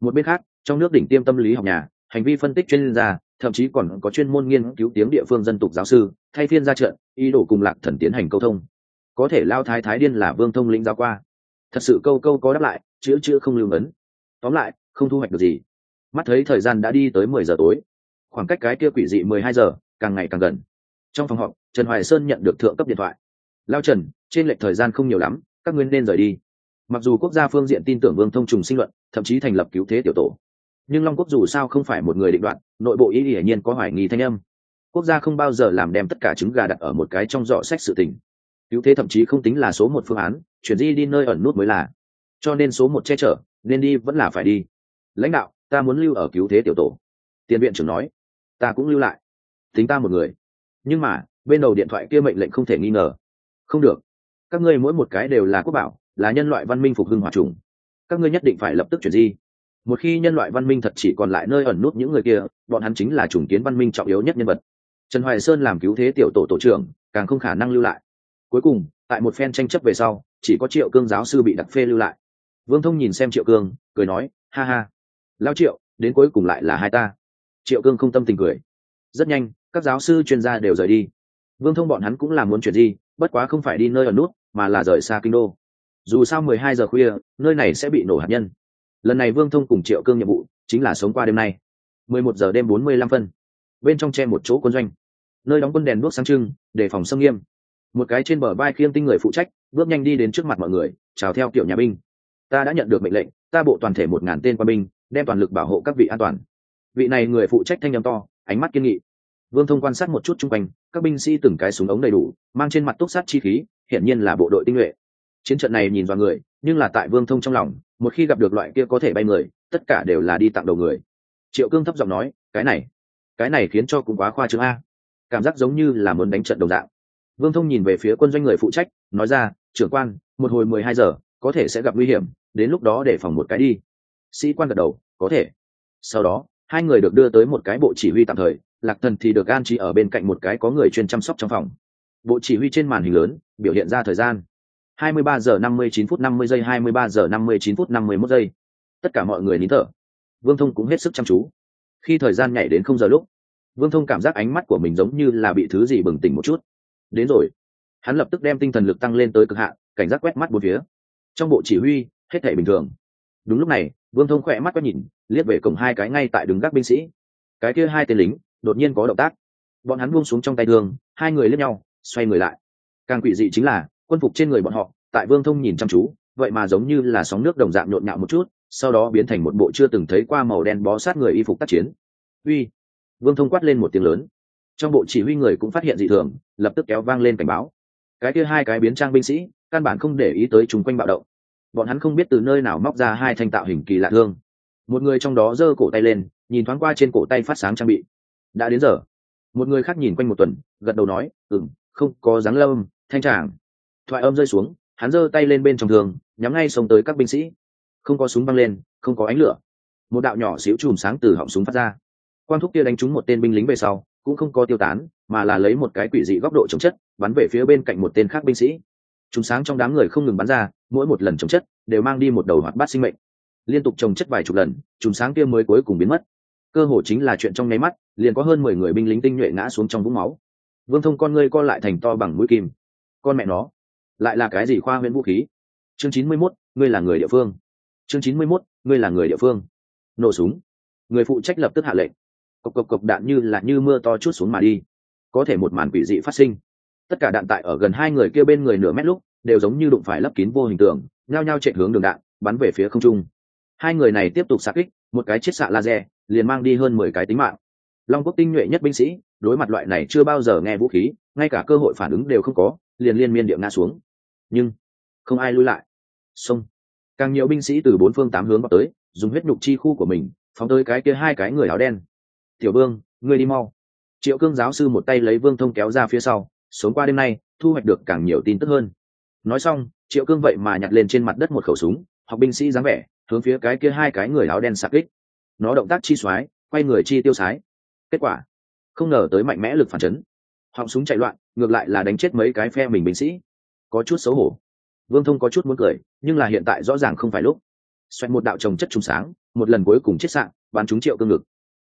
một bên khác, trong nước đỉnh tiêm tâm lý học nhà, hành vi phân tích chuyên gia, thậm chí còn có chuyên môn nghiên cứu tiếng địa phương dân tục giáo sư, thay phiên ra trận, ý đồ cùng lạc thần tiến hành câu thông. Có thể lao thái thái điên là vương thông lĩnh giáo qua. Thật sự câu câu có đáp lại, chữ chữ không lưu ấn. Tóm lại, không thu hoạch được gì. Mắt thấy thời gian đã đi tới mười giờ tối, khoảng cách cái kia quỷ dị mười hai giờ, càng ngày càng gần. Trong phòng họp, trần hoài sơn nhận được thượng cấp điện thoại. Lao trần, trên lệch thời gian không nhiều lắm, các nguyên nên rời đi mặc dù quốc gia phương diện tin tưởng vương thông trùng sinh luận, thậm chí thành lập cứu thế tiểu tổ, nhưng long quốc dù sao không phải một người định đoạn nội bộ ý hiển nhiên có hoài nghi thanh âm. Quốc gia không bao giờ làm đem tất cả trứng gà đặt ở một cái trong giỏ sách sự tình. Cứu thế thậm chí không tính là số một phương án, chuyển di đi nơi ẩn nút mới là. Cho nên số một che chở, nên đi vẫn là phải đi. Lãnh đạo, ta muốn lưu ở cứu thế tiểu tổ. Tiền viện trưởng nói, ta cũng lưu lại. Tính ta một người. Nhưng mà, bên đầu điện thoại kia mệnh lệnh không thể nghi ngờ. Không được. Các ngươi mỗi một cái đều là quốc bảo là nhân loại văn minh phục hưng hòa trùng. Các ngươi nhất định phải lập tức chuyển di. Một khi nhân loại văn minh thật chỉ còn lại nơi ẩn nút những người kia, bọn hắn chính là chủng kiến văn minh trọng yếu nhất nhân vật. Trần hoài sơn làm cứu thế tiểu tổ tổ trưởng, càng không khả năng lưu lại. Cuối cùng, tại một phen tranh chấp về sau, chỉ có triệu cương giáo sư bị đặc phê lưu lại. Vương thông nhìn xem triệu cương, cười nói, ha ha. Lao triệu, đến cuối cùng lại là hai ta. Triệu cương không tâm tình cười. Rất nhanh, các giáo sư chuyên gia đều rời đi. Vương thông bọn hắn cũng là muốn chuyển di, bất quá không phải đi nơi ở nút, mà là rời xa kinh đô dù sao mười hai giờ khuya, nơi này sẽ bị nổ hạt nhân. Lần này vương thông cùng triệu cương nhiệm vụ chính là sống qua đêm nay. Mười một giờ đêm bốn mươi lăm phân. Bên trong tre một chỗ quân doanh. Nơi đóng quân đèn đuốc sáng trưng để phòng xâm nghiêm. Một cái trên bờ vai khiêng tinh người phụ trách, bước nhanh đi đến trước mặt mọi người, chào theo kiểu nhà binh. Ta đã nhận được mệnh lệnh, ta bộ toàn thể một ngàn tên quân binh, đem toàn lực bảo hộ các vị an toàn. Vị này người phụ trách thanh â m to, ánh mắt kiên nghị. Vương thông quan sát một chút chung quanh, các binh sĩ từng cái súng ống đầy đủ, mang trên mặt túc sát chi khí, hiển nhiên là bộ đội tinh nhuệ chiến trận này nhìn vào người, nhưng là tại vương thông trong lòng, một khi gặp được loại kia có thể bay người, tất cả đều là đi tặng đầu người. Triệu cương thấp giọng nói, cái này cái này khiến cho cũng quá khoa trương a. Cảm giác giống như là muốn đánh trận đồng dạng. Vương thông nhìn về phía quân doanh người phụ trách, nói ra, trưởng quan, một hồi mười hai giờ, có thể sẽ gặp nguy hiểm, đến lúc đó để phòng một cái đi. Sĩ quan gật đầu, có thể. Sau đó, hai người được đưa tới một cái bộ chỉ huy tạm thời, lạc thần thì được an trí ở bên cạnh một cái có người chuyên chăm sóc trong phòng. Bộ chỉ huy trên màn hình lớn, biểu hiện ra thời gian. 23 giờ 59 phút 50 giây 23 giờ 59 phút 51 giây. Tất cả mọi người nín thở. Vương thông cũng hết sức chăm chú. Khi thời gian nhảy đến không giờ lúc, vương thông cảm giác ánh mắt của mình giống như là bị thứ gì bừng tỉnh một chút. Đến rồi. Hắn lập tức đem tinh thần lực tăng lên tới cực hạn, cảnh giác quét mắt bốn phía. Trong bộ chỉ huy, hết thể bình thường. Đúng lúc này, vương thông khỏe mắt quét nhìn, liếc về cổng hai cái ngay tại đứng gác binh sĩ. Cái kia hai tên lính, đột nhiên có động tác. Bọn hắn buông xuống trong tay thương, hai người lướt nhau, xoay người lại. Càng quỷ dị chính là quân phục trên người bọn họ, tại vương thông nhìn chăm chú, vậy mà giống như là sóng nước đồng dạng nhộn nhạo một chút, sau đó biến thành một bộ chưa từng thấy qua màu đen bó sát người y phục tác chiến. Uy! Vương thông quát lên một tiếng lớn. Trong bộ chỉ huy người cũng phát hiện dị thường, lập tức kéo vang lên cảnh báo. Cái kia hai cái biến trang binh sĩ, căn bản không để ý tới chung quanh bạo động. Bọn hắn không biết từ nơi nào móc ra hai thanh tạo hình kỳ lạ thương. Một người trong đó giơ cổ tay lên, nhìn thoáng qua trên cổ tay phát sáng trang bị. Đã đến giờ. Một người khác nhìn quanh một tuần, gật đầu nói ừng không có dáng lâm, thanh tràng thoại âm rơi xuống, hắn giơ tay lên bên trong thường nhắm ngay sống tới các binh sĩ. Không có súng băng lên, không có ánh lửa. Một đạo nhỏ xíu chùm sáng từ họng súng phát ra. Quang thúc kia đánh trúng một tên binh lính về sau, cũng không có tiêu tán, mà là lấy một cái quỷ dị góc độ chống chất, bắn về phía bên cạnh một tên khác binh sĩ. Chúng sáng trong đám người không ngừng bắn ra, mỗi một lần chống chất đều mang đi một đầu hoạt bát sinh mệnh. Liên tục trồng chất vài chục lần, chùm sáng kia mới cuối cùng biến mất. Cơ hồ chính là chuyện trong nháy mắt, liền có hơn mười người binh lính tinh nhuệ ngã xuống trong vũng máu. Vương thông con ngươi co lại thành to bằng mũi kim. Con mẹ nó lại là cái gì khoa huyễn vũ khí? Chương chín mươi mốt, ngươi là người địa phương. Chương chín mươi mốt, ngươi là người địa phương. Nổ súng. Người phụ trách lập tức hạ lệnh. Cộc cộc cộc, đạn như là như mưa to chút xuống mà đi. Có thể một màn quỷ dị phát sinh. Tất cả đạn tại ở gần hai người kia bên người nửa mét lúc, đều giống như đụng phải lấp kín vô hình tượng, nhao nhao chạy hướng đường đạn, bắn về phía không trung. Hai người này tiếp tục xạ kích, một cái chiết xạ laser, liền mang đi hơn mười cái tính mạng. Long quốc tinh nhuệ nhất binh sĩ, đối mặt loại này chưa bao giờ nghe vũ khí, ngay cả cơ hội phản ứng đều không có, liền liên miên điệu ngã xuống nhưng không ai lui lại. Xong càng nhiều binh sĩ từ bốn phương tám hướng vào tới, dùng huyết nhục chi khu của mình, phóng tới cái kia hai cái người áo đen. Tiểu vương, ngươi đi mau. Triệu cương giáo sư một tay lấy vương thông kéo ra phía sau, sống qua đêm nay, thu hoạch được càng nhiều tin tức hơn. Nói xong, triệu cương vậy mà nhặt lên trên mặt đất một khẩu súng, học binh sĩ dáng vẻ, hướng phía cái kia hai cái người áo đen sạc kích. Nó động tác chi xoái, quay người chi tiêu sái. Kết quả, không ngờ tới mạnh mẽ lực phản chấn. Họng súng chạy loạn, ngược lại là đánh chết mấy cái phe mình binh sĩ có chút xấu hổ. Vương thông có chút muốn cười, nhưng là hiện tại rõ ràng không phải lúc. Xoẹt một đạo trồng chất trùng sáng, một lần cuối cùng chết sạn bắn trúng triệu cương ngực.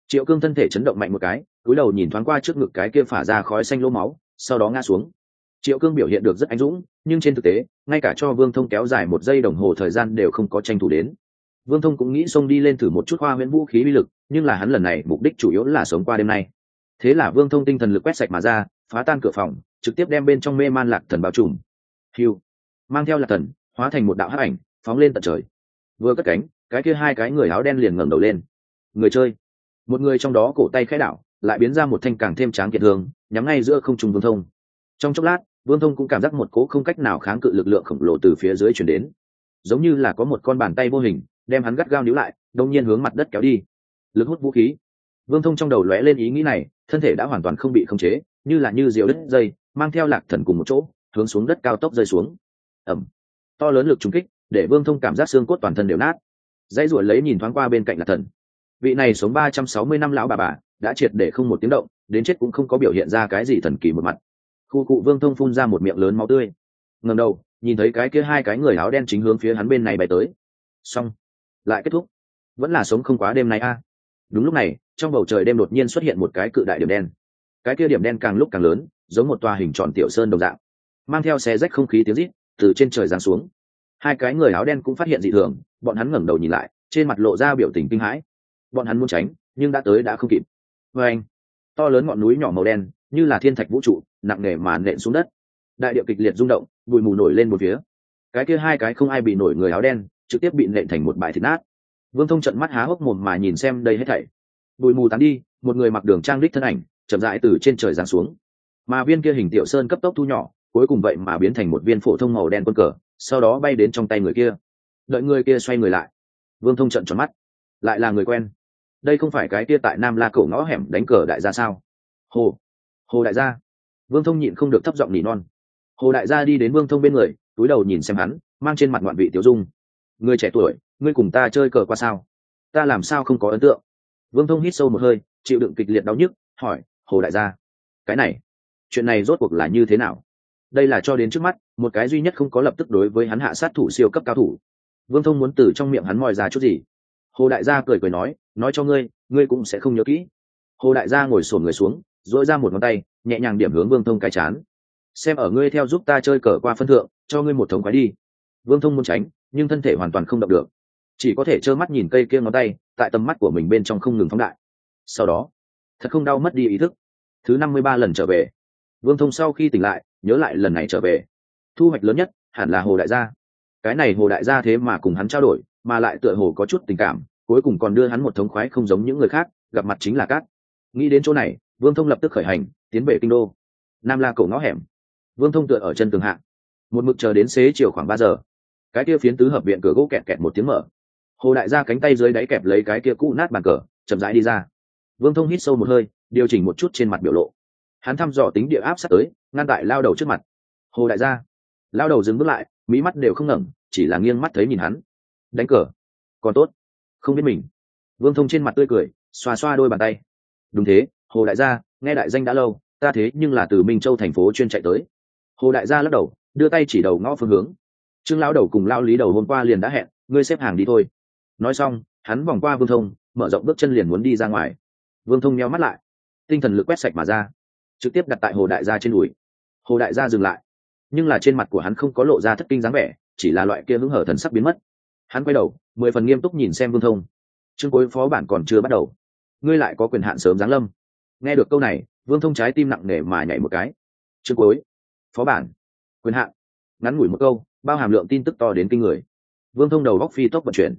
Triệu cương thân thể chấn động mạnh một cái cúi đầu nhìn thoáng qua trước ngực cái kia phả ra khói xanh lô máu, sau đó ngã xuống. Triệu cương biểu hiện được rất anh dũng, nhưng trên thực tế, ngay cả cho vương thông kéo dài một giây đồng hồ thời gian đều không có tranh thủ đến. Vương thông cũng nghĩ xông đi lên thử một chút hoa huyễn vũ khí uy lực, nhưng là hắn lần này mục đích chủ yếu là sống qua đêm nay. Thế là vương thông tinh thần lực quét sạch mà ra, phá tan cửa phòng, trực tiếp đem bên trong mê man lạc thần bao trùm hiu mang theo lạc thần hóa thành một đạo hắc ảnh phóng lên tận trời. Vừa cất cánh cái kia hai cái người áo đen liền ngẩng đầu lên. Người chơi. Một người trong đó cổ tay khẽ đảo lại biến ra một thanh càng thêm tráng kiệt thường, nhắm ngay giữa không trung vương thông. Trong chốc lát vương thông cũng cảm giác một cố không cách nào kháng cự lực lượng khổng lồ từ phía dưới chuyển đến. Giống như là có một con bàn tay vô hình đem hắn gắt gao níu lại đông nhiên hướng mặt đất kéo đi. Lực hút vũ khí. Vương thông trong đầu lóe lên ý nghĩ này thân thể đã hoàn toàn không bị khống chế như là như diều đứt dây mang theo lạc thần cùng một chỗ hướng xuống đất cao tốc rơi xuống. Ẩm to lớn lực trúng kích, để vương thông cảm giác xương cốt toàn thân đều nát. Dãy ruổi lấy nhìn thoáng qua bên cạnh là thần. Vị này sống ba trăm sáu mươi năm lão bà bà, đã triệt để không một tiếng động, đến chết cũng không có biểu hiện ra cái gì thần kỳ một mặt. Khu cụ vương thông phun ra một miệng lớn máu tươi. Ngầm đầu, nhìn thấy cái kia hai cái người áo đen chính hướng phía hắn bên này bay tới. Xong. Lại kết thúc. Vẫn là sống không quá đêm nay a. Đúng lúc này, trong bầu trời đêm đột nhiên xuất hiện một cái cự đại điểm đen. Cái kia điểm đen càng lúc càng lớn, giống một tòa hình tròn tiểu sơn đồng dạng mang theo xe rách không khí tiếng rít từ trên trời giáng xuống. Hai cái người áo đen cũng phát hiện dị thường, bọn hắn ngẩng đầu nhìn lại, trên mặt lộ ra biểu tình kinh hãi. Bọn hắn muốn tránh, nhưng đã tới đã không kịp. Vê anh, to lớn ngọn núi nhỏ màu đen, như là thiên thạch vũ trụ, nặng nề mà nện xuống đất. Đại điệu kịch liệt rung động, bụi mù nổi lên một phía. Cái kia hai cái không ai bị nổi người áo đen, trực tiếp bị nện thành một bãi thịt nát. Vương thông trận mắt há hốc mồm mà nhìn xem đây hết thảy. Bụi mù tán đi, một người mặc đường trang đích thân ảnh, chậm rãi từ trên trời giáng xuống. Mà viên kia hình tiểu sơn cấp tốc thu nhỏ cuối cùng vậy mà biến thành một viên phổ thông màu đen quân cờ, sau đó bay đến trong tay người kia. Đợi người kia xoay người lại. Vương thông trận tròn mắt. Lại là người quen. Đây không phải cái kia tại nam la cổ ngõ hẻm đánh cờ đại gia sao? Hồ. Hồ đại gia. Vương thông nhịn không được thấp giọng nỉ non. Hồ đại gia đi đến vương thông bên người, túi đầu nhìn xem hắn, mang trên mặt ngoạn vị tiểu dung. Người trẻ tuổi, ngươi cùng ta chơi cờ qua sao? Ta làm sao không có ấn tượng? Vương thông hít sâu một hơi, chịu đựng kịch liệt đau nhức, hỏi, hồ đại gia, cái này, chuyện này rốt cuộc là như thế nào? Đây là cho đến trước mắt, một cái duy nhất không có lập tức đối với hắn hạ sát thủ siêu cấp cao thủ. Vương thông muốn từ trong miệng hắn moi ra chút gì? Hồ đại gia cười cười nói nói cho ngươi ngươi cũng sẽ không nhớ kỹ. Hồ đại gia ngồi sổn người xuống dỗi ra một ngón tay, nhẹ nhàng điểm hướng vương thông cái chán. Xem ở ngươi theo giúp ta chơi cờ qua phân thượng, cho ngươi một thống khoái đi. Vương thông muốn tránh, nhưng thân thể hoàn toàn không động được. Chỉ có thể trơ mắt nhìn cây kia ngón tay, tại tầm mắt của mình bên trong không ngừng phóng đại. Sau đó, thật không đau mất đi ý thức. Thứ năm mươi ba lần trở về. Vương thông sau khi tỉnh lại nhớ lại lần này trở về. Thu hoạch lớn nhất hẳn là hồ đại gia. Cái này hồ đại gia thế mà cùng hắn trao đổi, mà lại tựa hồ có chút tình cảm, cuối cùng còn đưa hắn một thống khoái không giống những người khác, gặp mặt chính là cát. Nghĩ đến chỗ này, vương thông lập tức khởi hành, tiến về kinh đô. Nam la cổ ngõ hẻm. Vương thông tựa ở chân tường hạ. Một mực chờ đến xế chiều khoảng ba giờ. Cái kia phiến tứ hợp viện cửa gỗ kẹt kẹt một tiếng mở. Hồ đại gia cánh tay dưới đáy kẹp lấy cái kia cũ nát bàn cờ, chậm rãi đi ra. Vương thông hít sâu một hơi, điều chỉnh một chút trên mặt biểu lộ hắn thăm dò tính địa áp sát tới, ngăn tại lao đầu trước mặt. Hồ đại gia. Lao đầu dừng bước lại mỹ mắt đều không ngẩng, chỉ là nghiêng mắt thấy nhìn hắn. Đánh cờ. Còn tốt. Không biết mình. Vương thông trên mặt tươi cười, xoa xoa đôi bàn tay. Đúng thế, hồ đại gia, nghe đại danh đã lâu, ta thế nhưng là từ minh châu thành phố chuyên chạy tới. Hồ đại gia lắc đầu, đưa tay chỉ đầu ngõ phương hướng. Trương lao đầu cùng lao lý đầu hôm qua liền đã hẹn, ngươi xếp hàng đi thôi. Nói xong, hắn vòng qua vương thông, mở rộng bước chân liền muốn đi ra ngoài. Vương thông nheo mắt lại. Tinh thần lực quét sạch mà ra trực tiếp đặt tại hồ đại gia trên đùi. Hồ đại gia dừng lại. Nhưng là trên mặt của hắn không có lộ ra thất kinh dáng vẻ, chỉ là loại kia hứng hở thần sắc biến mất. Hắn quay đầu, mười phần nghiêm túc nhìn xem vương thông. Chương cuối phó bản còn chưa bắt đầu. Ngươi lại có quyền hạn sớm giáng lâm. Nghe được câu này, vương thông trái tim nặng nề mà nhảy một cái. Chương cuối phó bản. Quyền hạn. Ngắn ngủi một câu, bao hàm lượng tin tức to đến kinh người. Vương thông đầu góc phi tốc vận chuyển.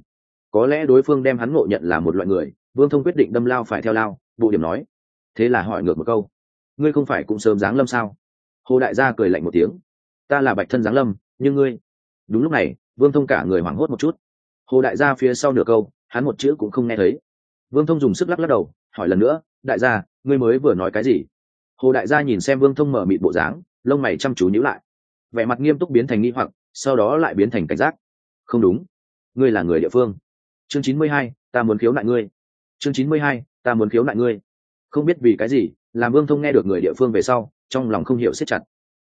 Có lẽ đối phương đem hắn ngộ nhận là một loại người, vương thông quyết định đâm lao phải theo lao, bộ điểm nói. Thế là hỏi ngược một câu ngươi không phải cũng sớm giáng lâm sao? Hồ đại gia cười lạnh một tiếng. Ta là bạch thân giáng lâm, nhưng ngươi? Đúng lúc này, vương thông cả người hoảng hốt một chút. Hồ đại gia phía sau nửa câu, hắn một chữ cũng không nghe thấy. Vương thông dùng sức lắc lắc đầu, hỏi lần nữa, đại gia, ngươi mới vừa nói cái gì? Hồ đại gia nhìn xem vương thông mở mịt bộ dáng, lông mày chăm chú nhíu lại. Vẻ mặt nghiêm túc biến thành nghi hoặc, sau đó lại biến thành cảnh giác. Không đúng. Ngươi là người địa phương. Chương chín mươi hai, ta muốn khiếu nại ngươi. Chương chín mươi hai, ta muốn khiếu nại ngươi. Không biết vì cái gì làm vương thông nghe được người địa phương về sau trong lòng không hiểu siết chặt.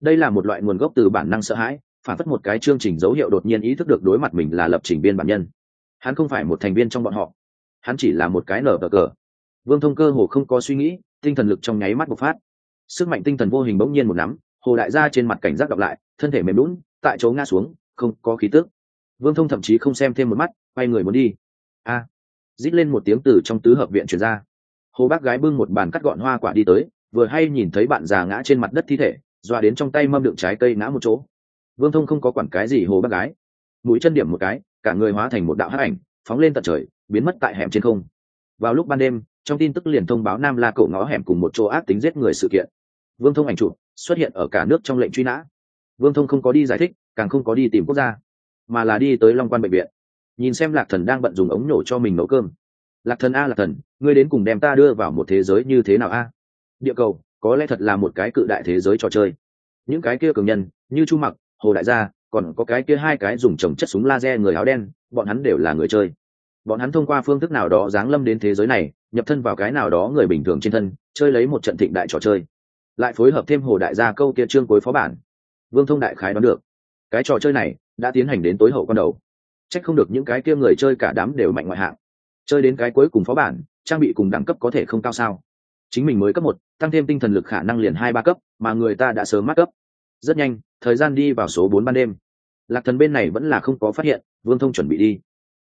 Đây là một loại nguồn gốc từ bản năng sợ hãi phản phất một cái chương trình dấu hiệu đột nhiên ý thức được đối mặt mình là lập trình viên bản nhân. Hắn không phải một thành viên trong bọn họ. Hắn chỉ là một cái nở cờ cờ. Vương thông cơ hồ không có suy nghĩ tinh thần lực trong nháy mắt bộc phát. Sức mạnh tinh thần vô hình bỗng nhiên một nắm hồ đại gia trên mặt cảnh giác đọc lại thân thể mềm lún tại chỗ ngã xuống không có khí tức. Vương thông thậm chí không xem thêm một mắt quay người muốn đi. A! À, rít lên một tiếng từ trong tứ hợp viện chuyển ra hồ bác gái bưng một bàn cắt gọn hoa quả đi tới, vừa hay nhìn thấy bạn già ngã trên mặt đất thi thể dọa đến trong tay mâm đựng trái cây ngã một chỗ. Vương thông không có quản cái gì hồ bác gái. Mũi chân điểm một cái, cả người hóa thành một đạo hát ảnh, phóng lên tận trời, biến mất tại hẻm trên không. Vào lúc ban đêm, trong tin tức liền thông báo nam la cổ ngõ hẻm cùng một chỗ ác tính giết người sự kiện. Vương thông ảnh chụp, xuất hiện ở cả nước trong lệnh truy nã. Vương thông không có đi giải thích, càng không có đi tìm quốc gia, mà là đi tới long quan bệnh viện. Nhìn xem lạc thần đang bận dùng ống nhổ cho mình nấu cơm. Lạc thần a, lạc thần ngươi đến cùng đem ta đưa vào một thế giới như thế nào a? Địa cầu, có lẽ thật là một cái cự đại thế giới trò chơi. Những cái kia cường nhân, như chu mặc, hồ đại gia, còn có cái kia hai cái dùng trồng chất súng laser người áo đen, bọn hắn đều là người chơi. Bọn hắn thông qua phương thức nào đó giáng lâm đến thế giới này, nhập thân vào cái nào đó người bình thường trên thân, chơi lấy một trận thịnh đại trò chơi. Lại phối hợp thêm hồ đại gia câu kia trương cuối phó bản. Vương thông đại khái đoán được. Cái trò chơi này đã tiến hành đến tối hậu con đầu. Trách không được những cái kia người chơi cả đám đều mạnh ngoại hạng. Chơi đến cái cuối cùng phó bản trang bị cùng đẳng cấp có thể không cao sao? Chính mình mới cấp một, tăng thêm tinh thần lực khả năng liền hai, ba cấp, mà người ta đã sớm mắc cấp. Rất nhanh, thời gian đi vào số bốn ban đêm. Lạc thần bên này vẫn là không có phát hiện, vương thông chuẩn bị đi.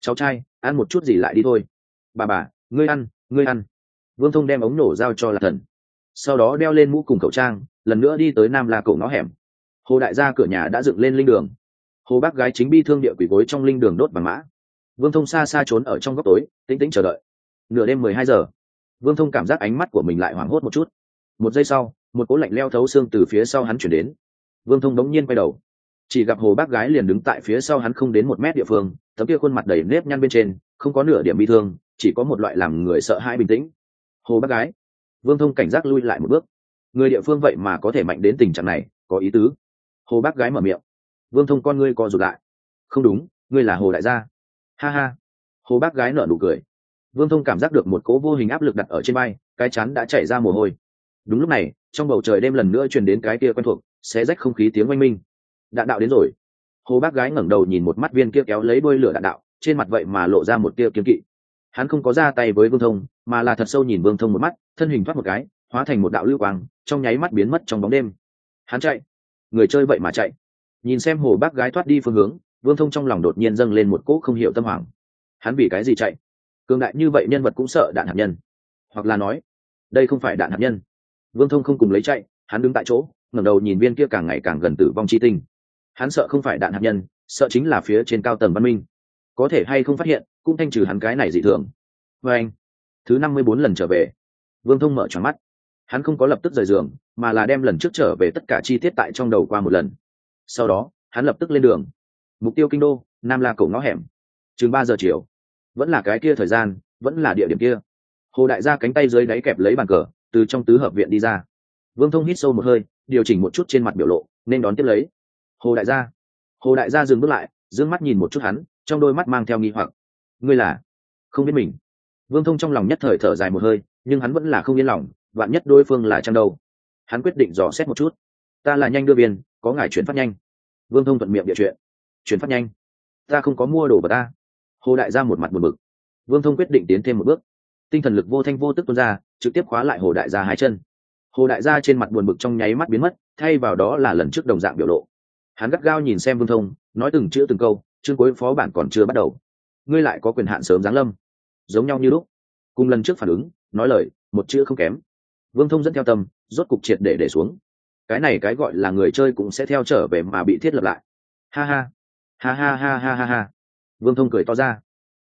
Cháu trai, ăn một chút gì lại đi thôi. Bà bà, ngươi ăn ngươi ăn. Vương thông đem ống nổ giao cho lạc thần. Sau đó đeo lên mũ cùng khẩu trang, lần nữa đi tới nam la cổ ngõ hẻm. Hồ đại gia cửa nhà đã dựng lên linh đường. Hồ bác gái chính bi thương địa quỷ gối trong linh đường đốt bằng mã. Vương thông xa xa trốn ở trong góc tối, tĩnh tĩnh chờ đợi nửa đêm mười hai giờ. Vương thông cảm giác ánh mắt của mình lại hoảng hốt một chút. Một giây sau, một cỗ lạnh leo thấu xương từ phía sau hắn chuyển đến. Vương thông đống nhiên quay đầu. Chỉ gặp hồ bác gái liền đứng tại phía sau hắn không đến một mét địa phương, tấm kia khuôn mặt đầy nếp nhăn bên trên, không có nửa điểm bi thương, chỉ có một loại làm người sợ hãi bình tĩnh. Hồ bác gái. Vương thông cảnh giác lui lại một bước. Người địa phương vậy mà có thể mạnh đến tình trạng này, có ý tứ. Hồ bác gái mở miệng. Vương thông con ngươi co rụt lại. Không đúng, ngươi là hồ đại gia. Ha ha. Hồ bác gái nở nụ cười vương thông cảm giác được một cỗ vô hình áp lực đặt ở trên bay cái chắn đã chảy ra mồ hôi. Đúng lúc này, trong bầu trời đêm lần nữa truyền đến cái kia quen thuộc, xé rách không khí tiếng oanh minh. Đạn đạo đến rồi. Hồ bác gái ngẩng đầu nhìn một mắt viên kia kéo lấy đôi lửa đạn đạo, trên mặt vậy mà lộ ra một tia kiếm kỵ. Hắn không có ra tay với vương thông, mà là thật sâu nhìn vương thông một mắt, thân hình thoát một cái, hóa thành một đạo lưu quang, trong nháy mắt biến mất trong bóng đêm. Hắn chạy. Người chơi vậy mà chạy. Nhìn xem hồ bác gái thoát đi phương hướng, vương thông trong lòng đột nhiên dâng lên một cỗ không hiểu tâm hoảng. Hắn vì cái gì chạy? Cường đại như vậy nhân vật cũng sợ đạn hạt nhân. Hoặc là nói, đây không phải đạn hạt nhân. Vương thông không cùng lấy chạy, hắn đứng tại chỗ, ngẩng đầu nhìn viên kia càng ngày càng gần tử vong chi tinh. Hắn sợ không phải đạn hạt nhân, sợ chính là phía trên cao tầng văn minh. Có thể hay không phát hiện, cũng thanh trừ hắn cái này dị thường. Vê anh, thứ năm mươi bốn lần trở về. Vương thông mở tròn mắt. Hắn không có lập tức rời giường, mà là đem lần trước trở về tất cả chi tiết tại trong đầu qua một lần. Sau đó, hắn lập tức lên đường. Mục tiêu kinh đô, nam la cổ ngõ hẻm. Chừng ba giờ chiều vẫn là cái kia thời gian, vẫn là địa điểm kia. Hồ đại gia cánh tay dưới đáy kẹp lấy bàn cờ, từ trong tứ hợp viện đi ra. Vương thông hít sâu một hơi, điều chỉnh một chút trên mặt biểu lộ, nên đón tiếp lấy. Hồ đại gia. Hồ đại gia dừng bước lại d ư ơ n g mắt nhìn một chút hắn, trong đôi mắt mang theo nghi hoặc. Ngươi là? Không biết mình. Vương thông trong lòng nhất thời thở dài một hơi, nhưng hắn vẫn là không yên lòng, vạn nhất đối phương là chăng đâu. Hắn quyết định dò xét một chút. Ta là nhanh đưa viên, có ngài chuyển phát nhanh. Vương thông thuận miệng địa chuyện. Chuyển phát nhanh. Ta không có mua đồ vào ta hồ đại gia một mặt buồn bực. Vương thông quyết định tiến thêm một bước. Tinh thần lực vô thanh vô tức tuôn ra, trực tiếp khóa lại hồ đại gia hai chân. Hồ đại gia trên mặt buồn bực trong nháy mắt biến mất, thay vào đó là lần trước đồng dạng biểu lộ. Hắn gắt gao nhìn xem vương thông, nói từng chữ từng câu, chương cuối phó bản còn chưa bắt đầu. Ngươi lại có quyền hạn sớm giáng lâm. Giống nhau như lúc. Cùng lần trước phản ứng, nói lời, một chữ không kém. Vương thông dẫn theo tâm, rốt cục triệt để để xuống. Cái này cái gọi là người chơi cũng sẽ theo trở về mà bị thiết lập lại. Ha ha. Ha ha ha ha ha ha vương thông cười to ra.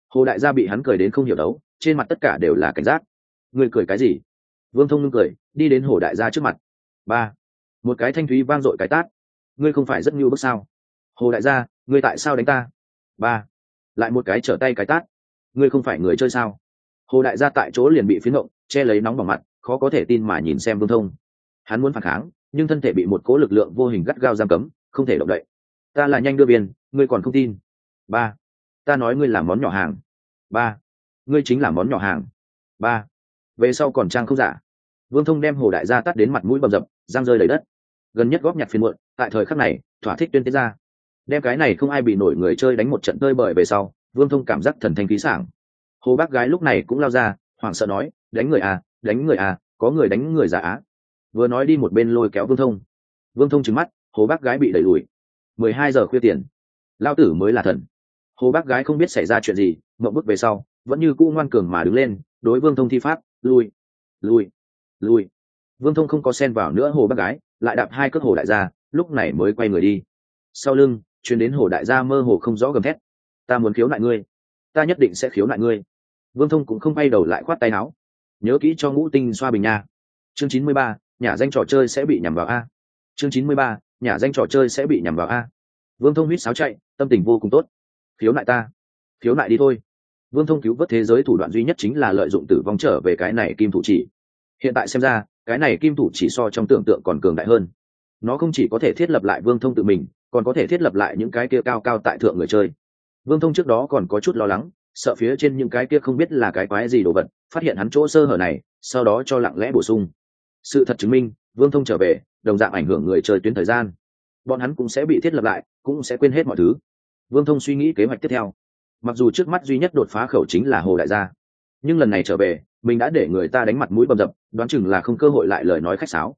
Hồ đại gia bị hắn cười đến không hiểu đấu, trên mặt tất cả đều là cảnh giác. Ngươi cười cái gì? Vương thông ngưng cười, đi đến hồ đại gia trước mặt. Ba. Một cái thanh thúy vang dội cái tát. Ngươi không phải rất nhu bức sao? Hồ đại gia, ngươi tại sao đánh ta? Ba. Lại một cái trở tay cái tát. Ngươi không phải người chơi sao? Hồ đại gia tại chỗ liền bị phiến động, che lấy nóng bỏng mặt, khó có thể tin mà nhìn xem vương thông. Hắn muốn phản kháng, nhưng thân thể bị một cố lực lượng vô hình gắt gao giam cấm, không thể động đậy. Ta là nhanh đưa viên ngươi còn không tin. Ba ta nói ngươi làm món nhỏ hàng. Ba. Ngươi chính là món nhỏ hàng. Ba. Về sau còn trang không giả. Vương thông đem hồ đại gia tắt đến mặt mũi bầm dập giang rơi đầy đất. Gần nhất góp nhặt phiên muộn, tại thời khắc này, thỏa thích tuyên tiết ra. Đem cái này không ai bị nổi người chơi đánh một trận tơi bời về sau, vương thông cảm giác thần thanh khí sảng. Hồ bác gái lúc này cũng lao ra, hoảng sợ nói, đánh người à đánh người à có người đánh người giả á. Vừa nói đi một bên lôi kéo vương thông. Vương thông trứng mắt, hồ bác gái bị đẩy lùi. Mười hai giờ khuya tiền. Lao tử mới là thần hồ bác gái không biết xảy ra chuyện gì mậu bước về sau, vẫn như cũ ngoan cường mà đứng lên, đối vương thông thi pháp, lui lui lui. Vương thông không có sen vào nữa hồ bác gái, lại đạp hai cước hồ đại gia, lúc này mới quay người đi. Sau lưng chuyến đến hồ đại gia mơ hồ không rõ gầm thét. Ta muốn khiếu nại ngươi. Ta nhất định sẽ khiếu nại ngươi. Vương thông cũng không bay đầu lại khoát tay áo. Nhớ kỹ cho ngũ tinh xoa bình nha. Chương chín mươi ba, nhà danh trò chơi sẽ bị nhằm vào a. Chương chín mươi ba, nhà danh trò chơi sẽ bị nhằm vào a. Vương thông huýt sáo chạy, tâm tình vô cùng tốt khiếu nại ta. Khiếu nại đi thôi. Vương thông cứu vớt thế giới thủ đoạn duy nhất chính là lợi dụng tử vong trở về cái này kim thủ chỉ. Hiện tại xem ra, cái này kim thủ chỉ so trong tưởng tượng còn cường đại hơn. Nó không chỉ có thể thiết lập lại vương thông tự mình, còn có thể thiết lập lại những cái kia cao cao tại thượng người chơi. Vương thông trước đó còn có chút lo lắng, sợ phía trên những cái kia không biết là cái quái gì đồ vật, phát hiện hắn chỗ sơ hở này, sau đó cho lặng lẽ bổ sung. Sự thật chứng minh, vương thông trở về, đồng dạng ảnh hưởng người chơi tuyến thời gian. Bọn hắn cũng sẽ bị thiết lập lại, cũng sẽ quên hết mọi thứ vương thông suy nghĩ kế hoạch tiếp theo. Mặc dù trước mắt duy nhất đột phá khẩu chính là hồ đại gia, nhưng lần này trở về, mình đã để người ta đánh mặt mũi bầm dập đoán chừng là không cơ hội lại lời nói khách sáo.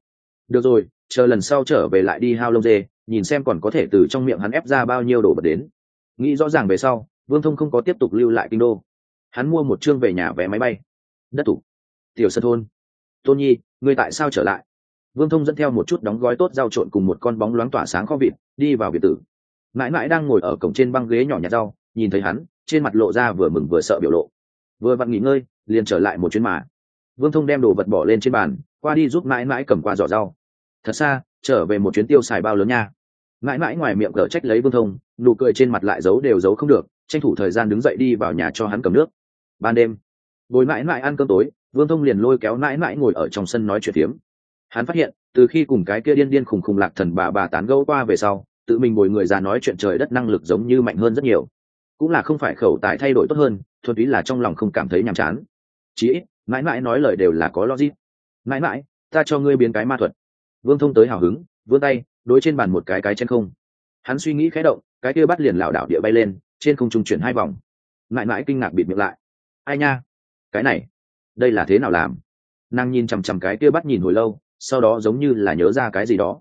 Được rồi, chờ lần sau trở về lại đi hao lông dê, nhìn xem còn có thể từ trong miệng hắn ép ra bao nhiêu đồ vật đến. Nghĩ rõ ràng về sau, vương thông không có tiếp tục lưu lại kinh đô. Hắn mua một chương về nhà vé máy bay. Đất thủ. Tiểu sân thôn. Tôn nhi, người tại sao trở lại? Vương thông dẫn theo một chút đóng gói tốt giao trộn cùng một con bóng loáng tỏa sáng kho vịt, đi vào biệt tử mãi mãi đang ngồi ở cổng trên băng ghế nhỏ nhặt rau, nhìn thấy hắn, trên mặt lộ ra vừa mừng vừa sợ biểu lộ. Vừa vặn nghỉ ngơi, liền trở lại một chuyến mà. Vương thông đem đồ vật bỏ lên trên bàn, qua đi giúp mãi mãi cầm qua giỏ rau. Thật xa, trở về một chuyến tiêu xài bao lớn nha. Mãi mãi ngoài miệng cở trách lấy vương thông, nụ cười trên mặt lại giấu đều giấu không được, tranh thủ thời gian đứng dậy đi vào nhà cho hắn cầm nước. Ban đêm bồi mãi mãi ăn cơm tối, vương thông liền lôi kéo mãi mãi ngồi ở trong sân nói chuyện tiếm. hắn phát hiện, từ khi cùng cái kia điên điên khùng khùng lạc thần bà bà tán gẫu qua về sau tự mình bồi người già nói chuyện trời đất năng lực giống như mạnh hơn rất nhiều. Cũng là không phải khẩu tài thay đổi tốt hơn, thuần túy là trong lòng không cảm thấy nhàm chán. Chí ít, mãi mãi nói lời đều là có logic. Mãi mãi, ta cho ngươi biến cái ma thuật. Vương thông tới hào hứng, vươn tay, đối trên bàn một cái cái trên không. Hắn suy nghĩ khẽ động, cái kia bắt liền lảo đảo địa bay lên, trên không trung chuyển hai vòng. Mãi mãi kinh ngạc bịt miệng lại. Ai nha? Cái này, đây là thế nào làm? Nàng nhìn chằm chằm cái kia bắt nhìn hồi lâu, sau đó giống như là nhớ ra cái gì đó.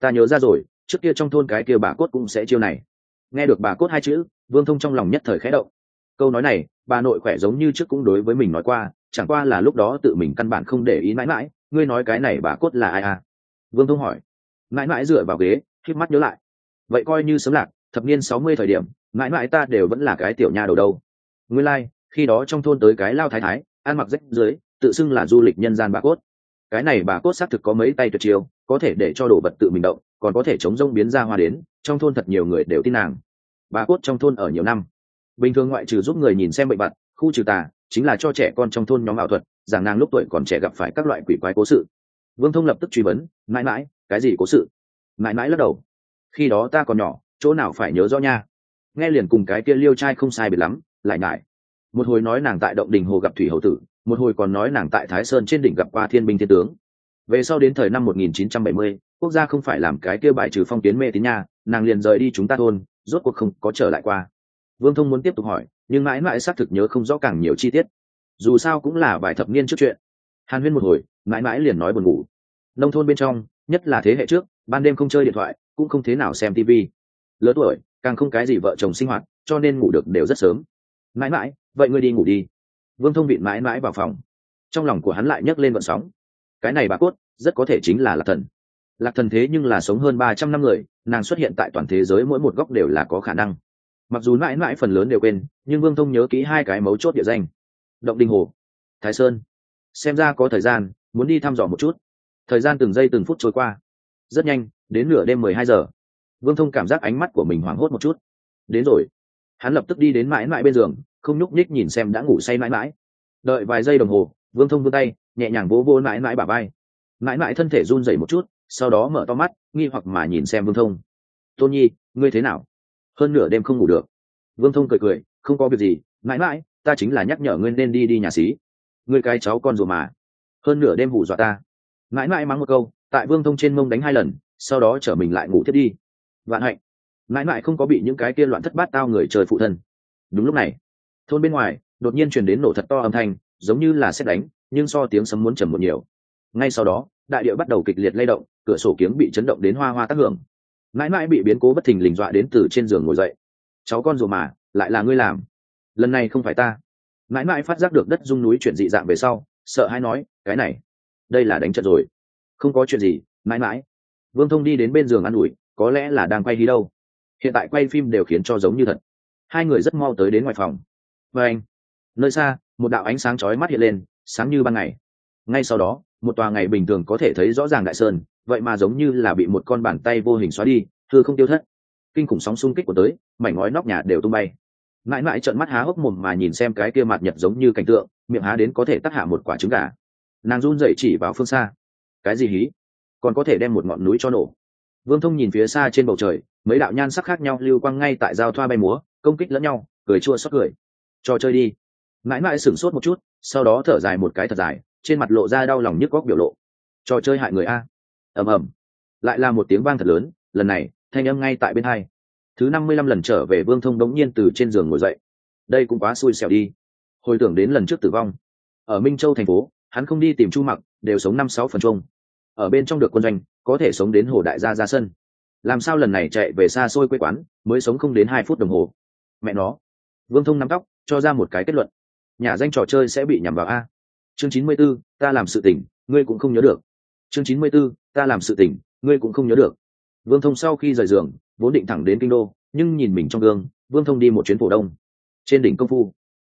Ta nhớ ra rồi trước kia trong thôn cái kia bà cốt cũng sẽ chiêu này. Nghe được bà cốt hai chữ vương thông trong lòng nhất thời khẽ động. Câu nói này bà nội khỏe giống như trước cũng đối với mình nói qua chẳng qua là lúc đó tự mình căn bản không để ý mãi mãi ngươi nói cái này bà cốt là ai à? Vương thông hỏi. Mãi mãi dựa vào ghế k mắt nhớ lại. Vậy coi như sớm lạc thập niên sáu mươi thời điểm mãi mãi ta đều vẫn là cái tiểu nhà đầu đâu. Nguyên lai、like, khi đó trong thôn tới cái lao thái thái ăn mặc rách dưới tự xưng là du lịch nhân gian bà cốt. Cái này bà cốt xác thực có mấy tay tuyệt chiêu có thể để cho đồ vật tự mình động còn có thể chống rông biến ra hoa đến trong thôn thật nhiều người đều tin nàng. Bà cốt trong thôn ở nhiều năm. Bình thường ngoại trừ giúp người nhìn xem bệnh vặt khu trừ tà chính là cho trẻ con trong thôn nhóm ảo thuật rằng nàng lúc tuổi còn trẻ gặp phải các loại quỷ quái cố sự. Vương thông lập tức truy vấn mãi mãi cái gì cố sự? Mãi mãi lắc đầu khi đó ta còn nhỏ chỗ nào phải nhớ rõ nha. Nghe liền cùng cái kia liêu trai không sai biệt lắm lại ngại. Một hồi nói nàng tại động đình hồ gặp thủy hậu tử một hồi còn nói nàng tại thái sơn trên đỉnh gặp qua thiên binh thiên tướng. Về sau đến thời năm 1970, quốc gia không phải làm cái kia bài trừ phong kiến mê tín nha, nàng liền rời đi chúng ta thôn, rốt cuộc không có trở lại qua. Vương thông muốn tiếp tục hỏi, nhưng mãi mãi xác thực nhớ không rõ càng nhiều chi tiết. Dù sao cũng là vài thập niên trước chuyện. Hàn huyên một hồi, mãi mãi liền nói buồn ngủ. Nông thôn bên trong, nhất là thế hệ trước, ban đêm không chơi điện thoại, cũng không thế nào xem tv lớn tuổi, càng không cái gì vợ chồng sinh hoạt, cho nên ngủ được đều rất sớm. Mãi mãi, vậy ngươi đi ngủ đi. Vương thông bị mãi mãi vào phòng. Trong lòng của hắn lại nhấc lên vận sóng. Cái này bà cốt, rất có thể chính là lạc thần lạc thần thế nhưng là sống hơn ba trăm năm người, nàng xuất hiện tại toàn thế giới mỗi một góc đều là có khả năng. Mặc dù mãi mãi phần lớn đều quên, nhưng vương thông nhớ kỹ hai cái mấu chốt địa danh. Động đình hồ, thái sơn. Xem ra có thời gian, muốn đi thăm dò một chút. Thời gian từng giây từng phút trôi qua. Rất nhanh, đến nửa đêm mười hai giờ. Vương thông cảm giác ánh mắt của mình hoảng hốt một chút. Đến rồi. Hắn lập tức đi đến mãi mãi bên giường, không nhúc nhích nhìn xem đã ngủ say mãi mãi. Đợi vài giây đồng hồ, vương thông vươn tay, nhẹ nhàng vỗ vô mãi mãi bà vai. Mãi mãi thân thể run rẩy một chút sau đó mở to mắt, nghi hoặc mà nhìn xem vương thông. Tôn nhi, ngươi thế nào? Hơn nửa đêm không ngủ được. Vương thông cười cười, không có việc gì, mãi mãi, ta chính là nhắc nhở ngươi nên đi đi nhà xí. Ngươi cái cháu con rùa mà. Hơn nửa đêm hù dọa ta. Mãi mãi mắng một câu, tại vương thông trên mông đánh hai lần, sau đó chở mình lại ngủ thiết đi. Vạn hạnh, mãi mãi không có bị những cái kia loạn thất bát tao người trời phụ thân. Đúng lúc này, thôn bên ngoài, đột nhiên truyền đến nổ thật to âm thanh, giống như là xét đánh, nhưng so tiếng sấm muốn trầm một nhiều. Ngay sau đó đại địa bắt đầu kịch liệt lay động, cửa sổ kiếng bị chấn động đến hoa hoa tác hưởng. Mãi mãi bị biến cố bất thình lình dọa đến từ trên giường ngồi dậy. Cháu con rùa mà, lại là ngươi làm. Lần này không phải ta. Mãi mãi phát giác được đất rung núi chuyển dị dạng về sau, sợ hay nói, cái này, đây là đánh trận rồi. Không có chuyện gì, mãi mãi. Vương thông đi đến bên giường ă n ủi, có lẽ là đang quay đi đâu. Hiện tại quay phim đều khiến cho giống như thật. Hai người rất mau tới đến ngoài phòng. Và anh. Nơi xa, một đạo ánh sáng chói mắt hiện lên, sáng như ban ngày. Ngay sau đó một tòa ngày bình thường có thể thấy rõ ràng đại sơn, vậy mà giống như là bị một con bàn tay vô hình xóa đi, thưa không tiêu thất. Kinh khủng sóng xung kích của tới, mảnh ngói nóc nhà đều tung bay. Mãi mãi trợn mắt há hốc mồm mà nhìn xem cái kia mặt nhật giống như cảnh tượng, miệng há đến có thể tắc hạ một quả trứng gà. Nàng run dậy chỉ vào phương xa. Cái gì hí? Còn có thể đem một ngọn núi cho nổ. Vương thông nhìn phía xa trên bầu trời, mấy đạo nhan sắc khác nhau lưu quang ngay tại giao thoa bay múa, công kích lẫn nhau, cười chua xót cười. Cho chơi đi. Mãi mãi sửng sốt một chút, sau đó thở dài một cái thật dài trên mặt lộ ra đau lòng nhức góc biểu lộ. Trò chơi hại người a. Ầm ầm. Lại là một tiếng vang thật lớn, lần này, thanh âm ngay tại bên hai. Thứ năm mươi lăm lần trở về vương thông đống nhiên từ trên giường ngồi dậy. Đây cũng quá xui xẻo đi. Hồi tưởng đến lần trước tử vong. Ở minh châu thành phố, hắn không đi tìm chu mặc, đều sống năm sáu phần chung. Ở bên trong được quân doanh, có thể sống đến hồ đại gia ra sân làm sao lần này chạy về xa xôi quê quán, mới sống không đến hai phút đồng hồ? Mẹ nó. Vương thông nắm tóc, cho ra một cái kết luận. Nhà danh trò chơi sẽ bị nhằm vào a chương chín mươi b ố ta làm sự tỉnh ngươi cũng không nhớ được. Chương chín mươi b ố ta làm sự tỉnh ngươi cũng không nhớ được. Vương thông sau khi rời giường, vốn định thẳng đến kinh đô, nhưng nhìn mình trong gương, vương thông đi một chuyến phổ đông. Trên đỉnh công phu,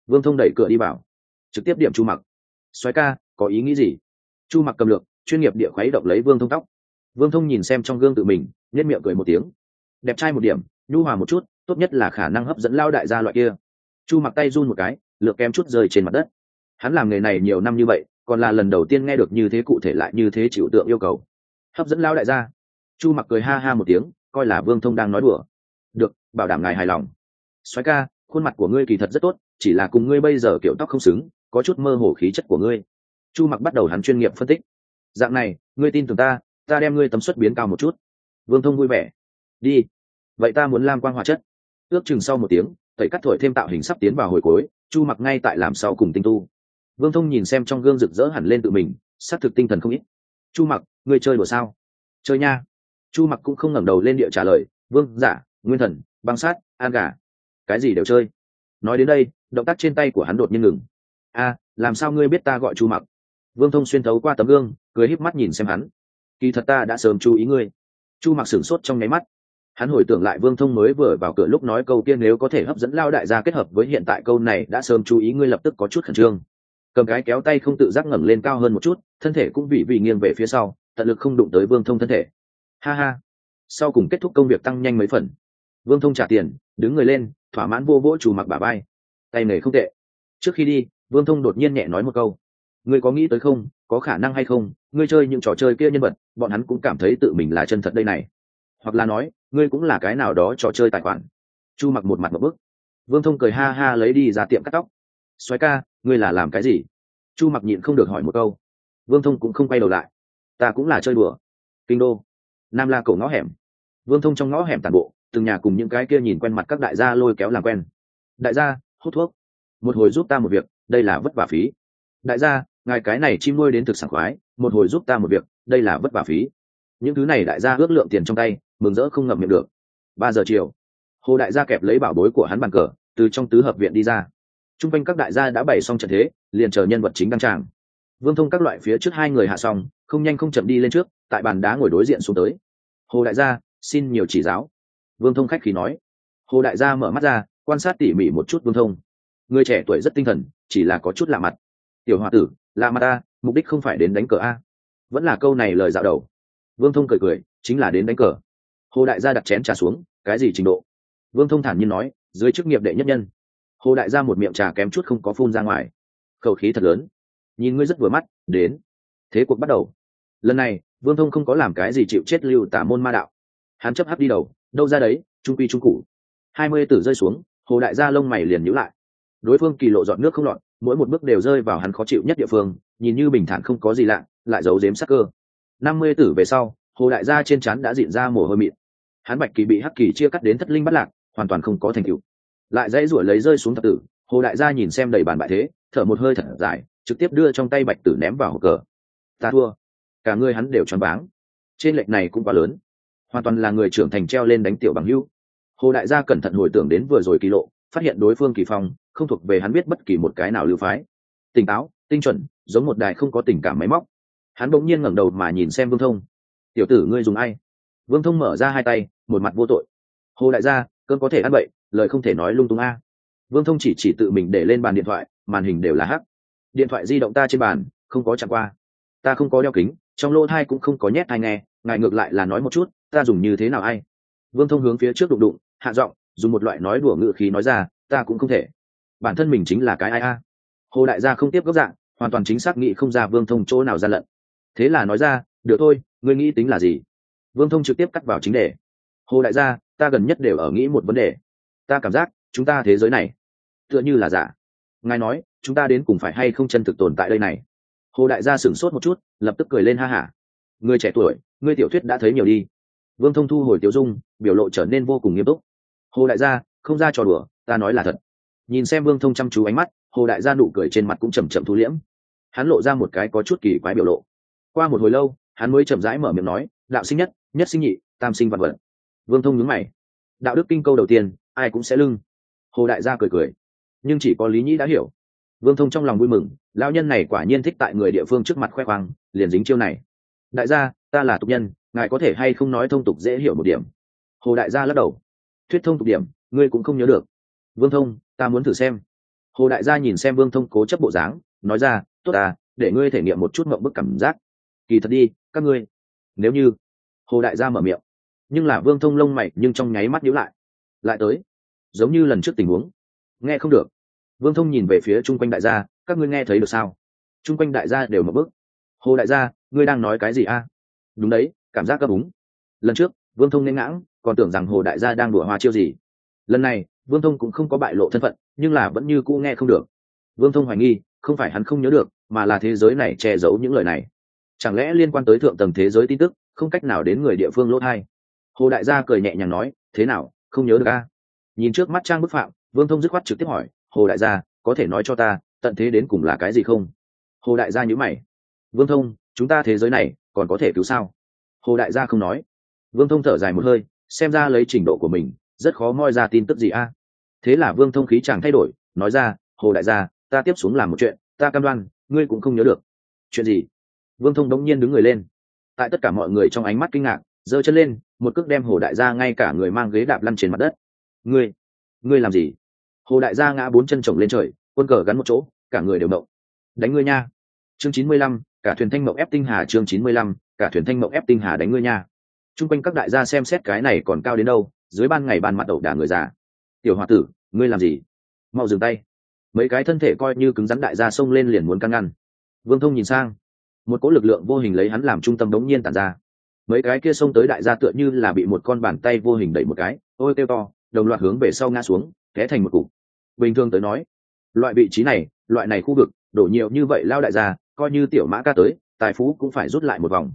vương thông đẩy cửa đi vào, trực tiếp điểm chu mặc. Xoáy ca, có ý nghĩ gì? Chu mặc cầm lược, chuyên nghiệp địa khuấy động lấy vương thông tóc. Vương thông nhìn xem trong gương tự mình nhất miệng cười một tiếng. Đẹp trai một điểm, nhu hòa một chút, tốt nhất là khả năng hấp dẫn lao đại gia loại kia. Chu mặc tay run một cái, lược kem chút rơi trên mặt đất hắn làm nghề này nhiều năm như vậy, còn là lần đầu tiên nghe được như thế cụ thể lại như thế chịu tượng yêu cầu. Hấp dẫn lao đại gia. Chu mặc cười ha ha một tiếng, coi là vương thông đang nói đùa. Được, bảo đảm ngài hài lòng. Xoáy ca, khuôn mặt của ngươi kỳ thật rất tốt, chỉ là cùng ngươi bây giờ kiểu tóc không xứng, có chút mơ hồ khí chất của ngươi. Chu mặc bắt đầu hắn chuyên nghiệp phân tích. Dạng này, ngươi tin tưởng ta ta đem ngươi tấm suất biến cao một chút. Vương thông vui vẻ. Đi. Vậy ta muốn lam quang hóa chất. Ước chừng sau một tiếng, tẩy cắt thổi thêm tạo hình sắp tiến vào hồi cuối, chu mặc ngay tại làm sau cùng tinh tu vương thông nhìn xem trong gương rực rỡ hẳn lên tự mình, xác thực tinh thần không ít. Chu mặc người chơi đùa sao? Chơi nha. Chu mặc cũng không ngẩng đầu lên địa trả lời, vương giả nguyên thần, băng sát, an gà. Cái gì đều chơi. Nói đến đây, động tác trên tay của hắn đột nhiên ngừng. A, làm sao ngươi biết ta gọi chu mặc? Vương thông xuyên thấu qua tấm gương, cười híp mắt nhìn xem hắn. Kỳ thật ta đã sớm chú ý ngươi. Chu mặc sửng sốt trong nháy mắt. Hắn hồi tưởng lại vương thông mới vừa vào cửa lúc nói câu kia nếu có thể hấp dẫn lao đại gia kết hợp với hiện tại câu này đã sớm chú ý ngươi lập tức có chút khẩn trương cầm cái kéo tay không tự giác ngẩng lên cao hơn một chút, thân thể cũng bị vì nghiêng về phía sau, tận lực không đụng tới vương thông thân thể. Ha ha. Sau cùng kết thúc công việc tăng nhanh mấy phần. Vương thông trả tiền, đứng người lên, thỏa mãn vô vỗ chủ mặc bà bay tay nghề không tệ. Trước khi đi, vương thông đột nhiên nhẹ nói một câu. Ngươi có nghĩ tới không? Có khả năng hay không? Ngươi chơi những trò chơi kia nhân vật, bọn hắn cũng cảm thấy tự mình là chân thật đây này. Hoặc là nói, ngươi cũng là cái nào đó trò chơi tài khoản. Chu mặc một mặt một bức. Vương thông cười ha ha lấy đi ra tiệm cắt tóc xoáy ca, ngươi là làm cái gì? Chu mặc nhịn không được hỏi một câu. Vương thông cũng không quay đầu lại. Ta cũng là chơi đùa. Kinh đô. Nam la cổ ngõ hẻm. Vương thông trong ngõ hẻm tàn bộ, từng nhà cùng những cái kia nhìn quen mặt các đại gia lôi kéo làm quen. Đại gia, hút thuốc. Một hồi giúp ta một việc, đây là vất vả phí. Đại gia, ngài cái này chim nuôi đến thực sảng khoái, một hồi giúp ta một việc, đây là vất vả phí. Những thứ này đại gia ước lượng tiền trong tay, mừng rỡ không ngậm miệng được. Ba giờ chiều, hồ đại gia kẹp lấy bảo bối của hắn bàn cờ, từ trong tứ hợp viện đi ra t r u n g quanh các đại gia đã bày xong trận thế, liền chờ nhân vật chính đăng tràng. Vương thông các loại phía trước hai người hạ xong, không nhanh không chậm đi lên trước, tại bàn đá ngồi đối diện xuống tới. Hồ đại gia, xin nhiều chỉ giáo. Vương thông khách khí nói. Hồ đại gia mở mắt ra, quan sát tỉ mỉ một chút vương thông. Người trẻ tuổi rất tinh thần, chỉ là có chút lạ mặt. Tiểu h o a tử, lạ mặt ta, mục đích không phải đến đánh cờ a. Vẫn là câu này lời dạo đầu. Vương thông cười cười, chính là đến đánh cờ. Hồ đại gia đặt chén trà xuống, cái gì trình độ? Vương thông thản nhiên nói, dưới chức nghiệp đệ nhất nhân hồ đại gia một miệng trà kém chút không có phun ra ngoài. Khẩu khí thật lớn. Nhìn ngươi rất vừa mắt, đến. Thế cuộc bắt đầu. Lần này, vương thông không có làm cái gì chịu chết lưu tả môn ma đạo. Hắn chấp hấp đi đầu, đâu ra đấy, trung quy trung cụ. Hai mươi tử rơi xuống, hồ đại gia lông mày liền nhữ lại. Đối phương kỳ lộ dọn nước không lọt, mỗi một bước đều rơi vào hắn khó chịu nhất địa phương, nhìn như bình thản không có gì lạ, lại giấu giếm sắc cơ. Năm mươi tử về sau, hồ đại gia trên trán đã diện ra mồ hôi mịn. Hắn bạch kỳ bị hắc kỳ chia cắt đến thất linh bắt lạc, hoàn toàn không có thành tựu lại dãy ruổi lấy rơi xuống thập tử. Hồ đại gia nhìn xem đầy bàn bại thế, thở một hơi thật dài, trực tiếp đưa trong tay bạch tử ném vào hộp cờ. Ta thua. Cả người hắn đều choáng váng. Trên lệch này cũng quá lớn. Hoàn toàn là người trưởng thành treo lên đánh tiểu bằng hưu hồ đại gia cẩn thận hồi tưởng đến vừa rồi kỳ lộ, phát hiện đối phương kỳ phong, không thuộc về hắn biết bất kỳ một cái nào lưu phái. Tỉnh táo, tinh chuẩn, giống một đài không có tình cảm máy móc. Hắn bỗng nhiên ngẩng đầu mà nhìn xem vương thông. Tiểu tử ngươi dùng ai? Vương thông mở ra hai tay, một mặt vô tội. Hồ đại gia cơn có thể ăn bậy, lời không thể nói lung tung a. Vương thông chỉ chỉ tự mình để lên bàn điện thoại, màn hình đều là hắc. Điện thoại di động ta trên bàn, không có chạm qua. Ta không có đeo kính, trong lỗ thai cũng không có nhét thai nghe, ngài ngược lại là nói một chút, ta dùng như thế nào ai? Vương thông hướng phía trước đụng đụng, hạ giọng, dùng một loại nói đùa ngự khí nói ra, ta cũng không thể. Bản thân mình chính là cái ai a? Hồ đại gia không tiếp gốc dạng, hoàn toàn chính xác nghĩ không ra vương thông chỗ nào ra lận. Thế là nói ra, được thôi, ngươi nghĩ tính là gì? Vương thông trực tiếp cắt vào chính đề. Hồ đại gia ta gần nhất đều ở nghĩ một vấn đề. Ta cảm giác, chúng ta thế giới này, tựa như là giả. Ngài nói, chúng ta đến cùng phải hay không chân thực tồn tại đây này? Hồ đại gia sửng sốt một chút, lập tức cười lên ha hả. Người trẻ tuổi ngươi tiểu thuyết đã thấy nhiều đi. Vương thông thu hồi tiểu dung, biểu lộ trở nên vô cùng nghiêm túc. Hồ đại gia, không ra trò đùa, ta nói là thật. Nhìn xem vương thông chăm chú ánh mắt, hồ đại gia nụ cười trên mặt cũng chầm chậm thu liễm. Hắn lộ ra một cái có chút kỳ quái biểu lộ. Qua một hồi lâu, hắn mới chậm rãi mở miệng nói, đạo sinh nhất nhất sinh nhị, tam sinh vật vật vương thông nhướng mày. Đạo đức kinh câu đầu tiên, ai cũng sẽ lưng. Hồ đại gia cười cười. Nhưng chỉ có lý nhĩ đã hiểu. Vương thông trong lòng vui mừng, lão nhân này quả nhiên thích tại người địa phương trước mặt khoe khoang, liền dính chiêu này. Đại gia, ta là tục nhân, ngài có thể hay không nói thông tục dễ hiểu một điểm? Hồ đại gia lắc đầu. Thuyết thông tục điểm, ngươi cũng không nhớ được. Vương thông, ta muốn thử xem. Hồ đại gia nhìn xem vương thông cố chấp bộ dáng, nói ra, tốt à để ngươi thể nghiệm một chút mộng bức cảm giác. Kỳ thật đi, các ngươi. Nếu như hồ đại gia mở miệng nhưng là vương thông lông mày nhưng trong nháy mắt nhíu lại. Lại tới. Giống như lần trước tình huống. Nghe không được. Vương thông nhìn về phía chung quanh đại gia, các ngươi nghe thấy được sao? Chung quanh đại gia đều mở bức hồ đại gia, ngươi đang nói cái gì a? Đúng đấy, cảm giác cấp úng lần trước, vương thông nên ngãng, còn tưởng rằng hồ đại gia đang đùa hoa chiêu gì. Lần này, vương thông cũng không có bại lộ thân phận, nhưng là vẫn như cũ nghe không được. Vương thông hoài nghi, không phải hắn không nhớ được, mà là thế giới này che giấu những lời này. Chẳng lẽ liên quan tới thượng tầng thế giới tin tức, không cách nào đến người địa phương lỗ thai? Hồ đại gia cười nhẹ nhàng nói, thế nào, không nhớ được a? Nhìn trước mắt trang bức phạm, vương thông dứt khoát trực tiếp hỏi, hồ đại gia, có thể nói cho ta, tận thế đến cùng là cái gì không? Hồ đại gia nhữ mày, vương thông, chúng ta thế giới này còn có thể cứu sao? Hồ đại gia không nói. Vương thông thở dài một hơi, xem ra lấy trình độ của mình, rất khó moi ra tin tức gì a. Thế là vương thông khí chẳng thay đổi, nói ra, hồ đại gia, ta tiếp xuống làm một chuyện, ta cam đoan, ngươi cũng không nhớ được. Chuyện gì? Vương thông đống nhiên đứng người lên. Tại tất cả mọi người trong ánh mắt kinh ngạc, giơ chân lên một cước đem hồ đại gia ngay cả người mang ghế đạp lăn trên mặt đất. Ngươi ngươi làm gì? Hồ đại gia ngã bốn chân chồng lên trời, quân cờ gắn một chỗ, cả người đều mộng đánh ngươi nha. Chương chín mươi lăm, cả thuyền thanh mộng ép tinh hà, chương chín mươi lăm, cả thuyền thanh mộng ép tinh hà đánh ngươi nha. T r u n g quanh các đại gia xem xét cái này còn cao đến đâu, dưới ban ngày ban mặt đầu đả người già. Tiểu h o a tử, ngươi làm gì? Mau dừng tay. Mấy cái thân thể coi như cứng rắn đại gia xông lên liền muốn căn ngăn. Vương thông nhìn sang, một cỗ lực lượng vô hình lấy hắn làm trung tâm đống nhiên tàn ra mấy cái kia xông tới đại gia tựa như là bị một con bàn tay vô hình đẩy một cái, ôi kêu to, đồng loạt hướng về sau ngã xuống, té thành một cục. Bình thường tới nói, loại vị trí này, loại này khu vực, đổ nhiều như vậy lao đại gia, coi như tiểu mã ca tới, tài phú cũng phải rút lại một vòng.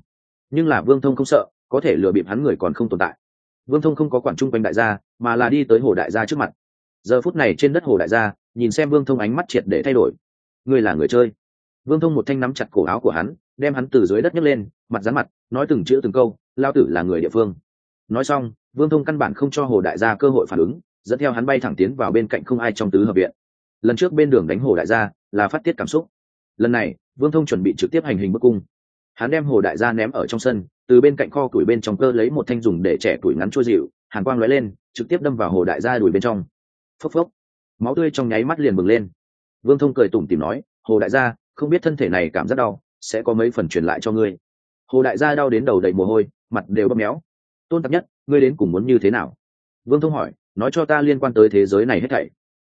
Nhưng là vương thông không sợ, có thể lừa bịp hắn người còn không tồn tại. Vương thông không có quản trung quanh đại gia, mà là đi tới hồ đại gia trước mặt. Giờ phút này trên đất hồ đại gia, nhìn xem vương thông ánh mắt triệt để thay đổi. Ngươi là người chơi. Vương thông một thanh nắm chặt cổ áo của hắn đem hắn từ dưới đất nhấc lên, mặt rán mặt, nói từng chữ từng câu, lao tử là người địa phương. Nói xong, vương thông căn bản không cho hồ đại gia cơ hội phản ứng, dẫn theo hắn bay thẳng tiến vào bên cạnh không ai trong tứ hợp viện. Lần trước bên đường đánh hồ đại gia là phát tiết cảm xúc. Lần này, vương thông chuẩn bị trực tiếp hành hình bức cung. Hắn đem hồ đại gia ném ở trong sân, từ bên cạnh kho củi bên trong cơ lấy một thanh dùng để trẻ tuổi ngắn chua dịu, hàn quang lóe lên, trực tiếp đâm vào hồ đại gia đùi bên trong. Phốc phốc. Máu tươi trong nháy mắt liền bừng lên. Vương thông cười tủm tìm nói, hồ đại gia, không biết thân thể này cảm giác đau sẽ có mấy phần truyền lại cho ngươi. Hồ đại gia đau đến đầu đầy mồ hôi, mặt đều bóp méo. Tôn tặc nhất, ngươi đến cùng muốn như thế nào? Vương thông hỏi, nói cho ta liên quan tới thế giới này hết thảy.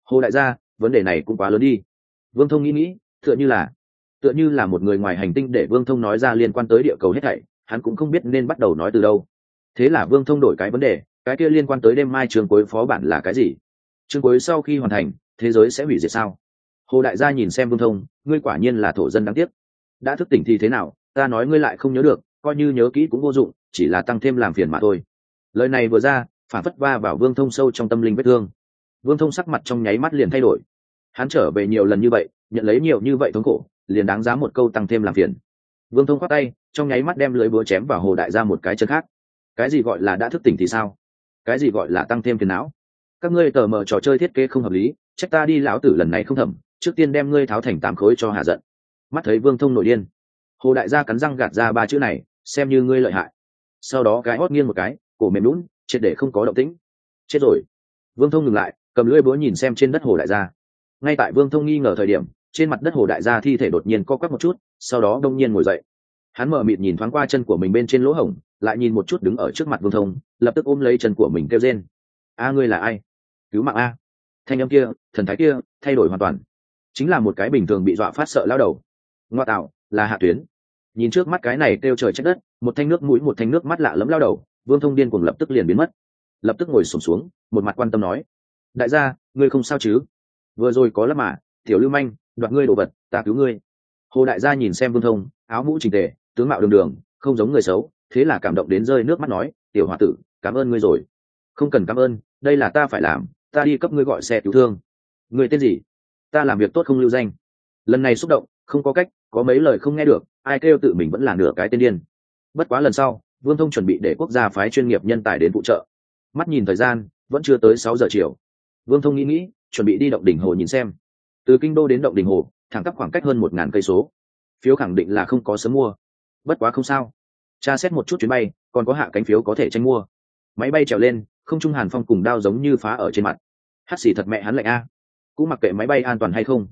Hồ đại gia, vấn đề này cũng quá lớn đi. Vương thông nghĩ nghĩ, tựa như là, tựa như là một người ngoài hành tinh để vương thông nói ra liên quan tới địa cầu hết thảy, hắn cũng không biết nên bắt đầu nói từ đâu. Thế là vương thông đổi cái vấn đề, cái kia liên quan tới đêm mai trường cuối phó bản là cái gì? Trường cuối sau khi hoàn thành, thế giới sẽ hủy diệt sao? Hồ đại gia nhìn xem vương thông, ngươi quả nhiên là thổ dân đáng tiếc đã thức tỉnh thì thế nào, ta nói ngươi lại không nhớ được, coi như nhớ kỹ cũng vô dụng, chỉ là tăng thêm làm phiền mà thôi. Lời này vừa ra, phản phất va vào vương thông sâu trong tâm linh vết thương. Vương thông sắc mặt trong nháy mắt liền thay đổi. Hắn trở về nhiều lần như vậy, nhận lấy nhiều như vậy thống khổ, liền đáng giá một câu tăng thêm làm phiền. Vương thông khoác tay, trong nháy mắt đem lưới búa chém vào hồ đại ra một cái chân khác. Cái gì gọi là đã thức tỉnh thì sao? Cái gì gọi là tăng thêm phiền não? Các ngươi tờ mờ trò chơi thiết kế không hợp lý, trách ta đi lão tử lần này không thẩm, trước tiên đem ngươi tháo thành tám khối cho hạ giận mắt thấy vương thông nội điên. Hồ đại gia cắn răng gạt ra ba chữ này, xem như ngươi lợi hại. Sau đó cái hót nghiêng một cái, cổ mềm lún triệt để không có động tĩnh. Chết rồi. Vương thông ngừng lại, cầm lưỡi búa nhìn xem trên đất hồ đại gia. Ngay tại vương thông nghi ngờ thời điểm, trên mặt đất hồ đại gia thi thể đột nhiên co quắp một chút, sau đó đông nhiên ngồi dậy. Hắn mở mịt nhìn thoáng qua chân của mình bên trên lỗ hổng, lại nhìn một chút đứng ở trước mặt vương thông, lập tức ôm lấy chân của mình kêu rên. A ngươi là ai? Cứu mạng a. Thanh âm kia, thần thái kia, thay đổi hoàn toàn. Chính là một cái bình thường bị dọa phát sợ lao đầu ngoa tạo, là hạ tuyến. Nhìn trước mắt cái này kêu trời trách đất, một thanh nước mũi, một thanh nước mắt lạ lẫm lao đầu, vương thông điên cùng lập tức liền biến mất. Lập tức ngồi sổm xuống, một mặt quan tâm nói, đại gia, ngươi không sao chứ? Vừa rồi có lắm mà, tiểu lưu manh, đoạt ngươi đồ vật, ta cứu ngươi. Hồ đại gia nhìn xem vương thông, áo mũ trình tề, tướng mạo đường đường, không giống người xấu, thế là cảm động đến rơi nước mắt nói, tiểu h o a tử, cảm ơn ngươi rồi. Không cần cảm ơn, đây là ta phải làm, ta đi cấp ngươi gọi xe cứu thương. Ngươi tên gì? Ta làm việc tốt không lưu danh. Lần này xúc động không có cách, có mấy lời không nghe được, ai kêu tự mình vẫn là nửa cái tên điên. Bất quá lần sau, vương thông chuẩn bị để quốc gia phái chuyên nghiệp nhân tài đến phụ trợ. Mắt nhìn thời gian, vẫn chưa tới sáu giờ chiều. Vương thông nghĩ nghĩ, chuẩn bị đi động đỉnh hồ nhìn xem. Từ kinh đô đến động đỉnh hồ, thẳng tắp khoảng cách hơn một ngàn cây số. Phiếu khẳng định là không có sớm mua. Bất quá không sao. Tra xét một chút chuyến bay, còn có hạ cánh phiếu có thể tranh mua. Máy bay trèo lên, không trung hàn phong cùng đao giống như phá ở trên mặt. Hắt xì thật mẹ hắn lạnh a. Cũng mặc kệ máy bay an toàn hay không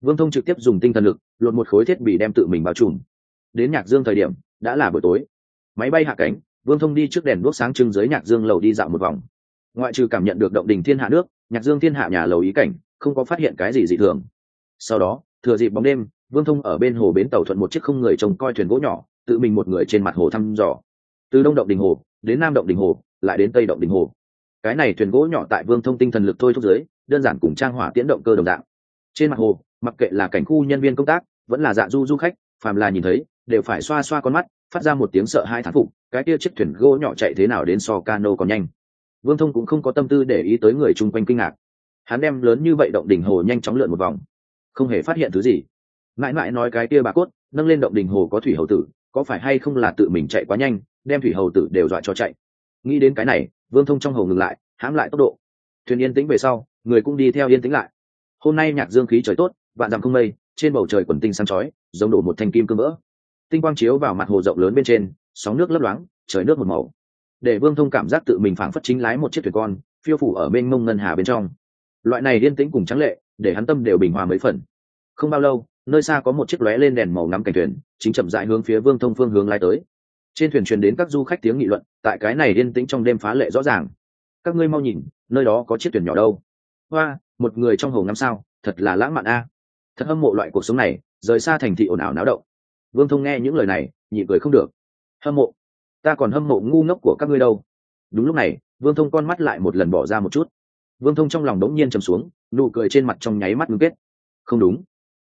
vương thông trực tiếp dùng tinh thần lực, lột một khối thiết bị đem tự mình bao trùm. Đến nhạc dương thời điểm, đã là buổi tối. Máy bay hạ cánh, vương thông đi trước đèn đuốc sáng trưng dưới nhạc dương lầu đi dạo một vòng. Ngoại trừ cảm nhận được động đình thiên hạ nước, nhạc dương thiên hạ nhà lầu ý cảnh, không có phát hiện cái gì dị thường. Sau đó, thừa dịp bóng đêm, vương thông ở bên hồ bến tàu thuận một chiếc không người trông coi thuyền gỗ nhỏ, tự mình một người trên mặt hồ thăm dò. Từ đông động đình hồ, đến nam động đình hồ, lại đến tây động đình hồ. Cái này thuyền gỗ nhỏ tại vương thông tinh thần lực thôi thúc giới đơn giản cùng trang hỏa tiễn động cơ đồng dạng trên mặt hồ, mặc kệ là cảnh khu nhân viên công tác, vẫn là dạ du du khách, phàm là nhìn thấy, đều phải xoa xoa con mắt, phát ra một tiếng sợ hai thán phục, cái kia chiếc thuyền gỗ nhỏ chạy thế nào đến so cano còn nhanh. Vương thông cũng không có tâm tư để ý tới người chung quanh kinh ngạc. Hắn đem lớn như vậy động đỉnh hồ nhanh chóng lượn một vòng. Không hề phát hiện thứ gì. Mãi mãi nói cái kia bà cốt, nâng lên động đỉnh hồ có thủy hầu tử, có phải hay không là tự mình chạy quá nhanh, đem thủy hầu tử đều dọa cho chạy. Nghĩ đến cái này, vương thông trong hồ ngừng lại, hãm lại tốc độ. Thuyền yên tĩnh về sau, người cũng đi theo yên tĩnh lại hôm nay nhạc dương khí trời tốt, vạn dặm không mây, trên bầu trời quần tinh sáng chói, giống đổ một thanh kim cương vỡ. Tinh quang chiếu vào mặt hồ rộng lớn bên trên, sóng nước lấp loáng, trời nước một màu. Để vương thông cảm giác tự mình phảng phất chính lái một chiếc thuyền con, phiêu phủ ở bên mông ngân hà bên trong. Loại này yên tĩnh cùng trắng lệ, để hắn tâm đều bình hòa mấy phần. Không bao lâu, nơi xa có một chiếc lóe lên đèn màu ngắm cảnh thuyền, chính chậm dại hướng phía vương thông phương hướng lái tới. Trên thuyền truyền đến các du khách tiếng nghị luận, tại cái này yên tĩnh trong đêm phá lệ rõ ràng. Các ngươi mau nhìn, nơi đó có chiếc thuyền nhỏ đâu? Hoa một người trong hồ ngắm sao, thật là lãng mạn a. Thật hâm mộ loại cuộc sống này, rời xa thành thị ồn ào náo động. Vương thông nghe những lời này nhị cười không được. Hâm mộ? Ta còn hâm mộ ngu ngốc của các ngươi đâu. Đúng lúc này, vương thông con mắt lại một lần bỏ ra một chút. Vương thông trong lòng đống nhiên trầm xuống, nụ cười trên mặt trong nháy mắt ngưng kết. Không đúng.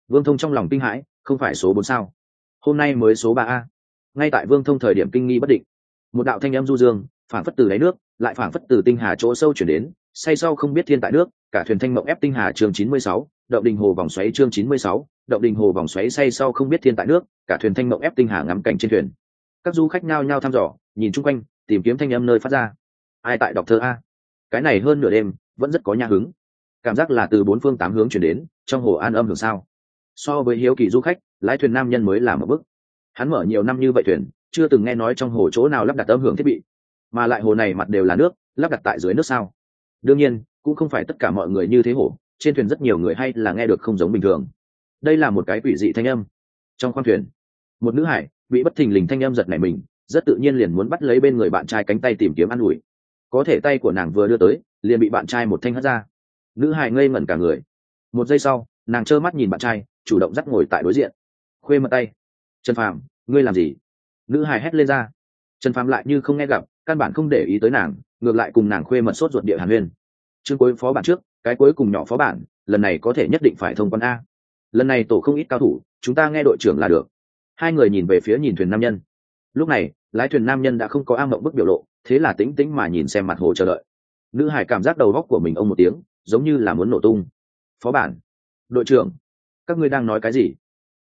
Vương thông trong lòng kinh hãi, không phải số bốn sao? Hôm nay mới số ba a. Ngay tại vương thông thời điểm kinh nghi bất định, một đạo thanh âm du dương, phảng phất từ đáy nước, lại phảng phất từ tinh hà chỗ sâu chuyển đến say sau không biết thiên tại nước, cả thuyền thanh mộng ép tinh hà chương chín mươi sáu, động đình hồ vòng xoáy chương chín mươi sáu, động đình hồ vòng xoáy say sau không biết thiên tại nước, cả thuyền thanh mộng ép tinh hà ngắm cảnh trên thuyền. Các du khách nhao nhao thăm dò, nhìn chung quanh, tìm kiếm thanh âm nơi phát ra. Ai tại đọc thơ a? Cái này hơn nửa đêm, vẫn rất có nha hứng. Cảm giác là từ bốn phương tám hướng chuyển đến, trong hồ an âm hưởng sao. So với hiếu kỳ du khách, lái thuyền nam nhân mới là một bước. hắn mở nhiều năm như vậy thuyền, chưa từng nghe nói trong hồ chỗ nào lắp đặt âm hưởng thiết bị. Mà lại hồ này mặt đều là nước, lắp đặt tại dưới nước sao? Đương nhiên, cũng không phải tất cả mọi người như thế hổ, trên thuyền rất nhiều người hay là nghe được không giống bình thường. Đây là một cái quỷ dị thanh âm. Trong khoang thuyền, một nữ hải bị bất thình lình thanh âm giật nảy mình, rất tự nhiên liền muốn bắt lấy bên người bạn trai cánh tay tìm kiếm an ủi. Có thể tay của nàng vừa đưa tới, liền bị bạn trai một thanh hất ra. Nữ hải ngây ngẩn cả người. Một giây sau, nàng trơ mắt nhìn bạn trai, chủ động dắt ngồi tại đối diện. Khuê mật tay. Trần phàm, ngươi làm gì? Nữ hải hét lên ra. Trần phàm lại như không nghe gặp, căn bản không để ý tới nàng ngược lại cùng nàng khuê mật sốt ruột địa hàn huyên. Chương cuối phó bản trước, cái cuối cùng nhỏ phó bản, lần này có thể nhất định phải thông quan a. Lần này tổ không ít cao thủ, chúng ta nghe đội trưởng là được. Hai người nhìn về phía nhìn thuyền nam nhân. Lúc này, lái thuyền nam nhân đã không có a mộng bức biểu lộ, thế là tĩnh tĩnh mà nhìn xem mặt hồ chờ đợi. Nữ hải cảm giác đầu góc của mình ông một tiếng, giống như là muốn nổ tung. Phó bản. Đội trưởng, các ngươi đang nói cái gì?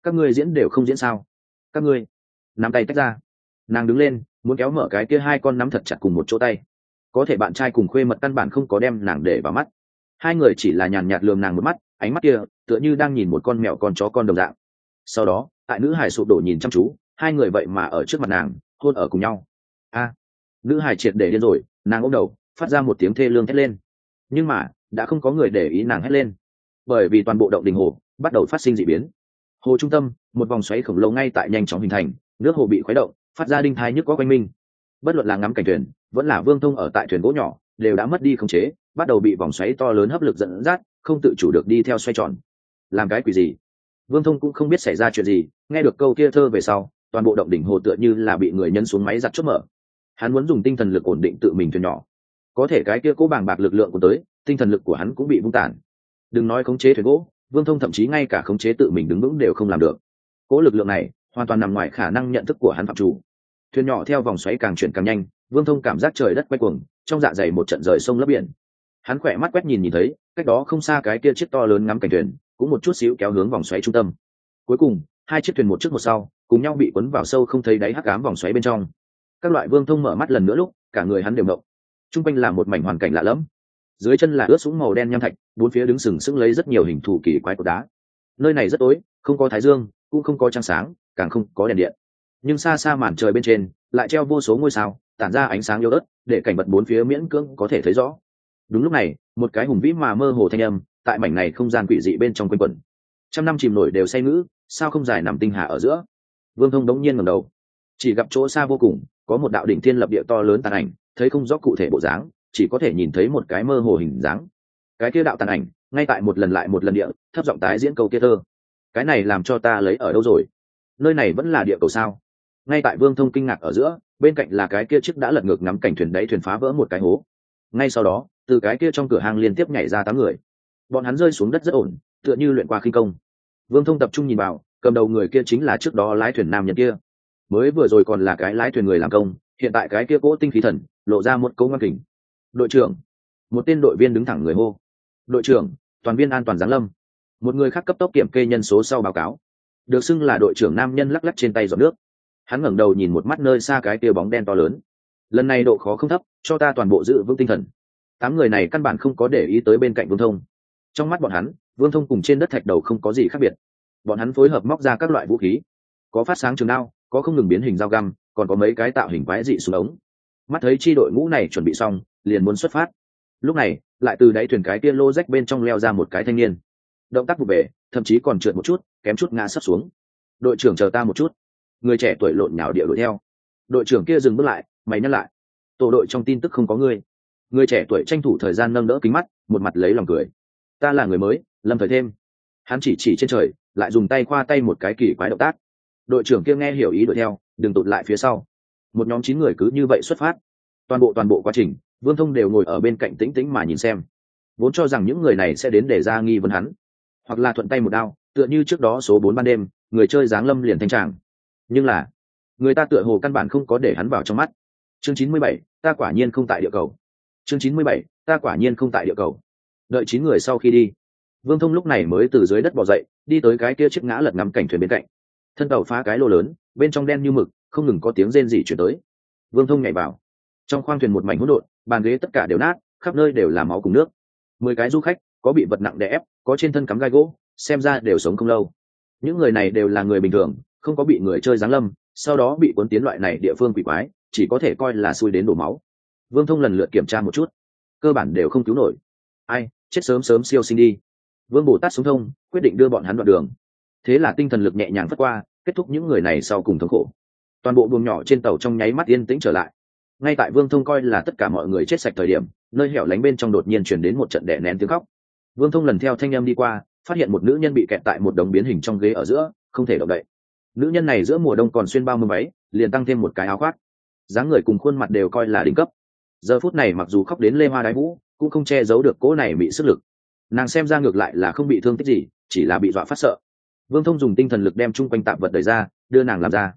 Các ngươi diễn đều không diễn sao? Các ngươi. Nắm tay tách ra. Nàng đứng lên, muốn kéo mở cái kia hai con nắm thật chặt cùng một chỗ tay có thể bạn trai cùng khuê mật căn bản không có đem nàng để vào mắt. Hai người chỉ là nhàn nhạt lườm nàng một mắt, ánh mắt kia tựa như đang nhìn một con mèo con chó con đồng dạng. Sau đó, tại nữ hải sụp đổ nhìn chăm chú, hai người vậy mà ở trước mặt nàng, hôn ở cùng nhau. A, nữ hải triệt để điên rồi, nàng ôm đầu, phát ra một tiếng thê lương hét lên. Nhưng mà, đã không có người để ý nàng hét lên. Bởi vì toàn bộ động đình hồ bắt đầu phát sinh d ị biến. Hồ trung tâm, một vòng xoáy khổng lồ ngay tại nhanh chóng hình thành, nước hồ bị khuấy động, phát ra đinh thai nhức có quanh minh bất luận là ngắm cảnh thuyền vẫn là vương thông ở tại thuyền gỗ nhỏ, đều đã mất đi khống chế, bắt đầu bị vòng xoáy to lớn hấp lực dẫn dắt, không tự chủ được đi theo xoay tròn. Làm cái quỷ gì? Vương thông cũng không biết xảy ra chuyện gì, nghe được câu kia thơ về sau, toàn bộ động đỉnh hồ tựa như là bị người nhân xuống máy giặt chốt mở. Hắn muốn dùng tinh thần lực ổn định tự mình thuyền nhỏ. Có thể cái kia cố bàng bạc lực lượng của tới, tinh thần lực của hắn cũng bị vung tản đừng nói khống chế thuyền gỗ, vương thông thậm chí ngay cả khống chế tự mình đứng vững đều không làm được. Cố lực lượng này hoàn toàn nằm ngoài khả năng nhận thức của hắn phạm chủ. Thuyền nhỏ theo vòng xoáy càng chuyển càng nhanh vương thông cảm giác trời đất quay cuồng, trong dạ dày một trận rời sông lấp biển. Hắn khỏe mắt quét nhìn nhìn thấy, cách đó không xa cái kia chiếc to lớn ngắm cảnh thuyền, cũng một chút xíu kéo hướng vòng xoáy trung tâm. Cuối cùng, hai chiếc thuyền một trước một sau, cùng nhau bị cuốn vào sâu không thấy đáy hắc ám vòng xoáy bên trong. Các loại vương thông mở mắt lần nữa lúc, cả người hắn đều ngộng t r u n g quanh là một mảnh hoàn cảnh lạ lẫm. Dưới chân là ướt sũng màu đen nham thạch, bốn phía đứng sừng sững lấy rất nhiều hình thù kỳ quái của đá. Nơi này rất tối, không có thái dương, cũng không có trăng sáng, càng không có đèn điện. Nhưng xa xa màn trời bên trên lại treo vô số ngôi sao, tản ra ánh sáng yếu ớt, để cảnh vật bốn phía miễn cưỡng có thể thấy rõ. Đúng lúc này, một cái hùng vĩ mà mơ hồ thanh âm, tại mảnh này không gian quỷ dị bên trong quanh quẩn. Trăm năm chìm nổi đều say ngữ, sao không dài nằm tinh hà ở giữa? Vương thông đống nhiên ngầm đầu. Chỉ gặp chỗ xa vô cùng, có một đạo đỉnh thiên lập địa to lớn tàn ảnh, thấy không rõ cụ thể bộ dáng, chỉ có thể nhìn thấy một cái mơ hồ hình dáng. Cái kia đạo tàn ảnh, ngay tại một lần lại một lần địa, thấp giọng tái diễn câu kia thơ. Cái này làm cho ta lấy ở đâu rồi? Nơi này vẫn là địa cầu sao? Ngay tại vương thông kinh ngạc ở giữa, bên cạnh là cái kia chiếc đã lật ngược ngắm cảnh thuyền đấy thuyền phá vỡ một cái hố. Ngay sau đó, từ cái kia trong cửa hàng liên tiếp nhảy ra tám người. Bọn hắn rơi xuống đất rất ổn, tựa như luyện qua khinh công. Vương thông tập trung nhìn vào, cầm đầu người kia chính là trước đó lái thuyền nam nhân kia. Mới vừa rồi còn là cái lái thuyền người làm công, hiện tại cái kia cỗ tinh khí thần, lộ ra một câu ngoan kình. Đội trưởng, một tên đội viên đứng thẳng người hô. Đội trưởng, toàn viên an toàn giáng lâm. Một người khác cấp tốc kiểm kê nhân số sau báo cáo. Được xưng là đội trưởng nam nhân lắc lắc trên tay giọt nước hắn ngẩng đầu nhìn một mắt nơi xa cái tia bóng đen to lớn. Lần này độ khó không thấp, cho ta toàn bộ giữ vững tinh thần. Tám người này căn bản không có để ý tới bên cạnh vương thông. Trong mắt bọn hắn, vương thông cùng trên đất thạch đầu không có gì khác biệt. Bọn hắn phối hợp móc ra các loại vũ khí. Có phát sáng trường đao, có không ngừng biến hình dao găm, còn có mấy cái tạo hình quái dị xuống ống. Mắt thấy chi đội ngũ này chuẩn bị xong, liền muốn xuất phát. Lúc này, lại từ đáy thuyền cái kia lô rách bên trong leo ra một cái thanh niên. Động tác vụ bể, thậm chí còn trượt một chút, kém chút ngã sấp xuống. Đội trưởng chờ ta một chút người trẻ tuổi lộn nhào địa đuổi theo. Đội trưởng kia dừng bước lại, mày nhắc lại. Tổ đội trong tin tức không có ngươi. Người trẻ tuổi tranh thủ thời gian nâng đỡ kính mắt, một mặt lấy lòng cười. Ta là người mới, lâm thời thêm. Hắn chỉ chỉ trên trời, lại dùng tay khoa tay một cái kỳ quái động tác. Đội trưởng kia nghe hiểu ý đuổi theo, đừng tụt lại phía sau. Một nhóm chín người cứ như vậy xuất phát. Toàn bộ toàn bộ quá trình, vương thông đều ngồi ở bên cạnh tĩnh tĩnh mà nhìn xem. Vốn cho rằng những người này sẽ đến để ra nghi vấn hắn. Hoặc là thuận tay một đao, tựa như trước đó số bốn ban đêm, người chơi giáng lâm liền thanh tràng nhưng là, người ta tựa hồ căn bản không có để hắn vào trong mắt. Chương chín mươi bảy, ta quả nhiên không tại địa cầu. Chương chín mươi bảy, ta quả nhiên không tại địa cầu. Đợi chín người sau khi đi, vương thông lúc này mới từ dưới đất bỏ dậy, đi tới cái kia chiếc ngã lật ngắm cảnh thuyền bên cạnh. Thân tàu phá cái lô lớn, bên trong đen như mực, không ngừng có tiếng rên rỉ chuyển tới. Vương thông nhảy vào. Trong khoang thuyền một mảnh hỗn độn, bàn ghế tất cả đều nát, khắp nơi đều là máu cùng nước. Mười cái du khách, có bị vật nặng đè ép, có trên thân cắm gai gỗ, xem ra đều sống không lâu. Những người này đều là người bình thường không có bị người chơi giáng lâm, sau đó bị cuốn tiến loại này địa phương quỷ quái, chỉ có thể coi là xui đến đổ máu. Vương thông lần lượt kiểm tra một chút. Cơ bản đều không cứu nổi. Ai, chết sớm sớm siêu sinh đi. Vương bồ tát xuống thông, quyết định đưa bọn hắn đoạn đường. Thế là tinh thần lực nhẹ nhàng phất qua, kết thúc những người này sau cùng thống khổ. Toàn bộ buồng nhỏ trên tàu trong nháy mắt yên tĩnh trở lại. Ngay tại vương thông coi là tất cả mọi người chết sạch thời điểm, nơi hẻo lánh bên trong đột nhiên chuyển đến một trận đẻ nén tiếng khóc. Vương thông lần theo thanh em đi qua, phát hiện một nữ nhân bị kẹt tại một đồng biến hình trong ghế ở giữa, không thể động đậy nữ nhân này giữa mùa đông còn xuyên bao mưa váy, liền tăng thêm một cái áo khoác. Dáng người cùng khuôn mặt đều coi là đỉnh cấp. Giờ phút này mặc dù khóc đến lê hoa đái vũ, cũng không che giấu được cỗ này bị sức lực. Nàng xem ra ngược lại là không bị thương tích gì, chỉ là bị dọa phát sợ. Vương thông dùng tinh thần lực đem chung quanh tạm vật đời ra, đưa nàng làm ra.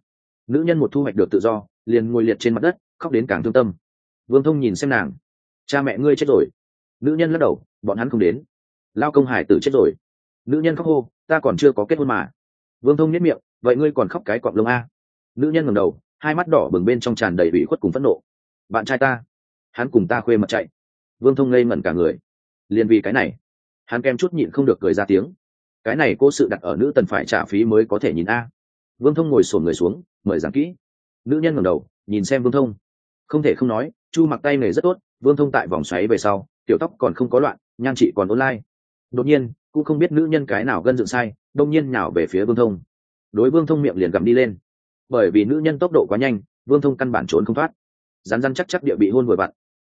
Nữ nhân một thu hoạch được tự do, liền ngồi liệt trên mặt đất, khóc đến càng thương tâm. Vương thông nhìn xem nàng. Cha mẹ ngươi chết rồi. Nữ nhân lắc đầu, bọn hắn không đến. Lao công hải tử chết rồi. Nữ nhân khóc hô, ta còn chưa có kết hôn mà. Vương thông nhất miệng vậy ngươi còn khóc cái cọp lông a? Nữ nhân ngầm đầu, hai mắt đỏ bừng bên trong tràn đầy ủy khuất cùng phẫn nộ. Bạn trai ta. Hắn cùng ta khuê mật chạy. Vương thông ngây ngẩn cả người. Liền vì cái này, hắn kem chút nhịn không được cười ra tiếng. Cái này cô sự đặt ở nữ tần phải trả phí mới có thể nhìn a. Vương thông ngồi sổn người xuống, mời giảng kỹ. Nữ nhân ngầm đầu, nhìn xem vương thông. Không thể không nói, chu mặc tay nghề rất tốt, vương thông tại vòng xoáy về sau, tiểu tóc còn không có loạn, nhan chị còn online. Đột nhiên, cũng không biết nữ nhân cái nào gân dựng sai, đông nhiên nào về phía vương thông đối vương thông miệng liền gầm đi lên. Bởi vì nữ nhân tốc độ quá nhanh, vương thông căn bản trốn không thoát. Rán rán chắc chắc địa bị hôn vội vặn.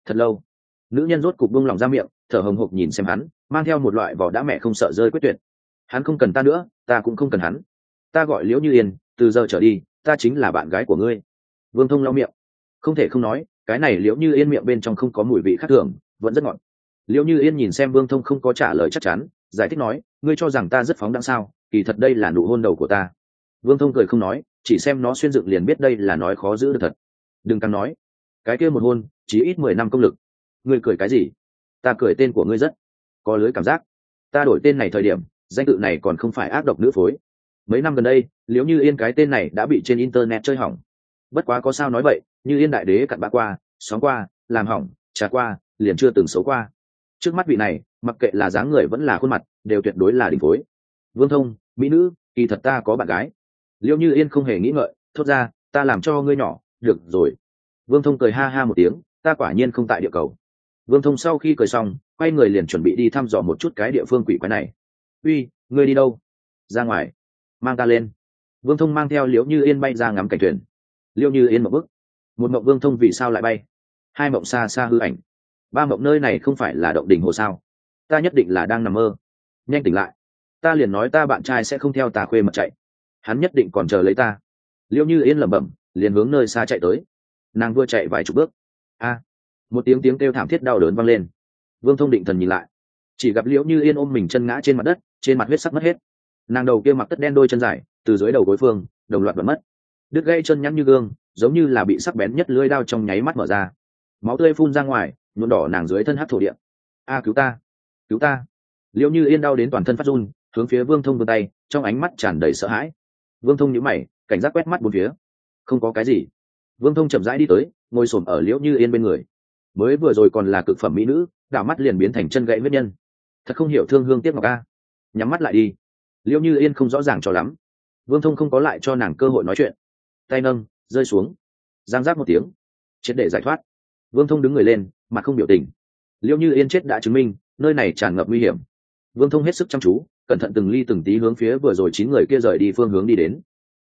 Thật lâu, nữ nhân rốt cục buông lòng ra miệng, thở hồng hộc nhìn xem hắn, mang theo một loại vỏ đã mẹ không sợ rơi quyết tuyệt. Hắn không cần ta nữa, ta cũng không cần hắn. Ta gọi liễu như yên, từ giờ trở đi, ta chính là bạn gái của ngươi. Vương thông lau miệng. Không thể không nói, cái này liễu như yên miệng bên trong không có mùi vị khác thường, vẫn rất ngọt. Liễu như yên nhìn xem vương thông không có trả lời chắc chắn, giải thích nói, ngươi cho rằng ta rất phóng đẳng sao, kỳ thật đây là nụ hôn đầu của ta vương thông cười không nói, chỉ xem nó xuyên dựng liền biết đây là nói khó giữ được thật. Đừng càng nói. Cái kia một hôn chỉ ít mười năm công lực. Ngươi cười cái gì? Ta cười tên của ngươi rất có lưới cảm giác. Ta đổi tên này thời điểm, danh tự này còn không phải ác độc nữ phối. Mấy năm gần đây, liếu như yên cái tên này đã bị trên internet chơi hỏng. Bất quá có sao nói vậy, như yên đại đế cặn bã qua xóm qua, làm hỏng, trà qua, liền chưa từng xấu qua. Trước mắt vị này, mặc kệ là dáng người vẫn là khuôn mặt, đều tuyệt đối là đỉnh phối. Vương thông, mỹ nữ, kỳ thật ta có bạn gái liệu như yên không hề nghĩ ngợi, thốt ra, ta làm cho ngươi nhỏ, được rồi. Vương thông cười ha ha một tiếng, ta quả nhiên không tại địa cầu. Vương thông sau khi cười xong, quay người liền chuẩn bị đi thăm dò một chút cái địa phương quỷ quái này. Uy, ngươi đi đâu? Ra ngoài. Mang ta lên. Vương thông mang theo liễu như yên bay ra ngắm cảnh thuyền. Liễu như yên một bức một mộng vương thông vì sao lại bay? Hai mộng xa xa hư ảnh. Ba mộng nơi này không phải là động đỉnh hồ sao? Ta nhất định là đang nằm mơ. Nhanh tỉnh lại. Ta liền nói ta bạn trai sẽ không theo tà khuê mật chạy hắn nhất định còn chờ lấy ta. Liễu như yên lẩm bẩm, liền hướng nơi xa chạy tới. Nàng vừa chạy vài chục bước. A! Một tiếng tiếng kêu thảm thiết đau đớn vang lên. Vương thông định thần nhìn lại. Chỉ gặp liễu như yên ôm mình chân ngã trên mặt đất, trên mặt huyết sắc mất hết. Nàng đầu kia mặc tất đen đôi chân dài, từ dưới đầu gối phương, đồng loạt bật mất. Đứt gây chân nhắn như gương, giống như là bị sắc bén nhất lưỡi đao trong nháy mắt mở ra. Máu tươi phun ra ngoài, nhuộm đỏ nàng dưới thân hát thổ điện a, cứu ta! Cứu ta! Liệu như yên đau đến toàn thân phát run, hướng phía vương thông vươn tay, trong ánh mắt tràn đầy sợ hãi vương thông nhữ mày, cảnh giác quét mắt bốn phía. Không có cái gì. Vương thông chậm rãi đi tới, ngồi s ở liễu như yên bên người. Mới vừa rồi còn là cực phẩm mỹ nữ, đảo mắt liền biến thành chân gãy huyết nhân. Thật không hiểu thương hương tiếc ngọc a. Nhắm mắt lại đi. Liễu như yên không rõ ràng cho lắm. Vương thông không có lại cho nàng cơ hội nói chuyện. Tay nâng, rơi xuống. Giang giác một tiếng. Triệt để giải thoát. Vương thông đứng người lên mà không biểu tình. Liễu như yên chết đã chứng minh, nơi này tràn ngập nguy hiểm. Vương thông hết sức chăm chú cẩn thận từng ly từng tí hướng phía vừa rồi chín người kia rời đi phương hướng đi đến.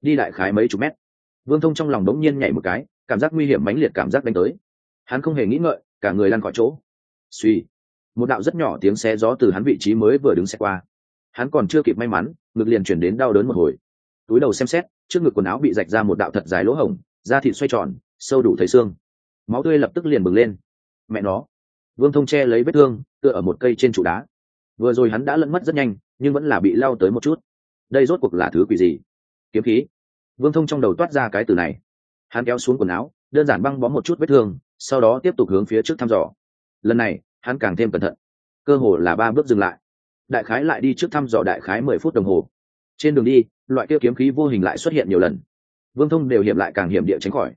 Đi đại khái mấy chục mét. Vương thông trong lòng đống nhiên nhảy một cái, cảm giác nguy hiểm mãnh liệt cảm giác đánh tới. Hắn không hề nghĩ ngợi, cả người lăn khỏi chỗ. Suy. Một đạo rất nhỏ tiếng xé gió từ hắn vị trí mới vừa đứng xe qua. Hắn còn chưa kịp may mắn, ngực liền chuyển đến đau đớn một hồi. Túi đầu xem xét, trước ngực quần áo bị rạch ra một đạo thật dài lỗ hổng, da thịt xoay tròn, sâu đủ thấy xương. Máu tươi lập tức liền bừng lên. Mẹ nó. Vương thông che lấy vết thương, tựa ở một cây trên trụ đá vừa rồi hắn đã lẫn mất rất nhanh, nhưng vẫn là bị lao tới một chút. Đây rốt cuộc là thứ quỷ gì? Kiếm khí. Vương thông trong đầu toát ra cái từ này. Hắn kéo xuống quần áo, đơn giản băng bó một chút vết thương, sau đó tiếp tục hướng phía trước thăm dò. Lần này, hắn càng thêm cẩn thận. Cơ hồ là ba bước dừng lại. Đại khái lại đi trước thăm dò đại khái mười phút đồng hồ. Trên đường đi, loại kia kiếm khí vô hình lại xuất hiện nhiều lần. Vương thông đều hiểm lại càng hiểm địa tránh khỏi.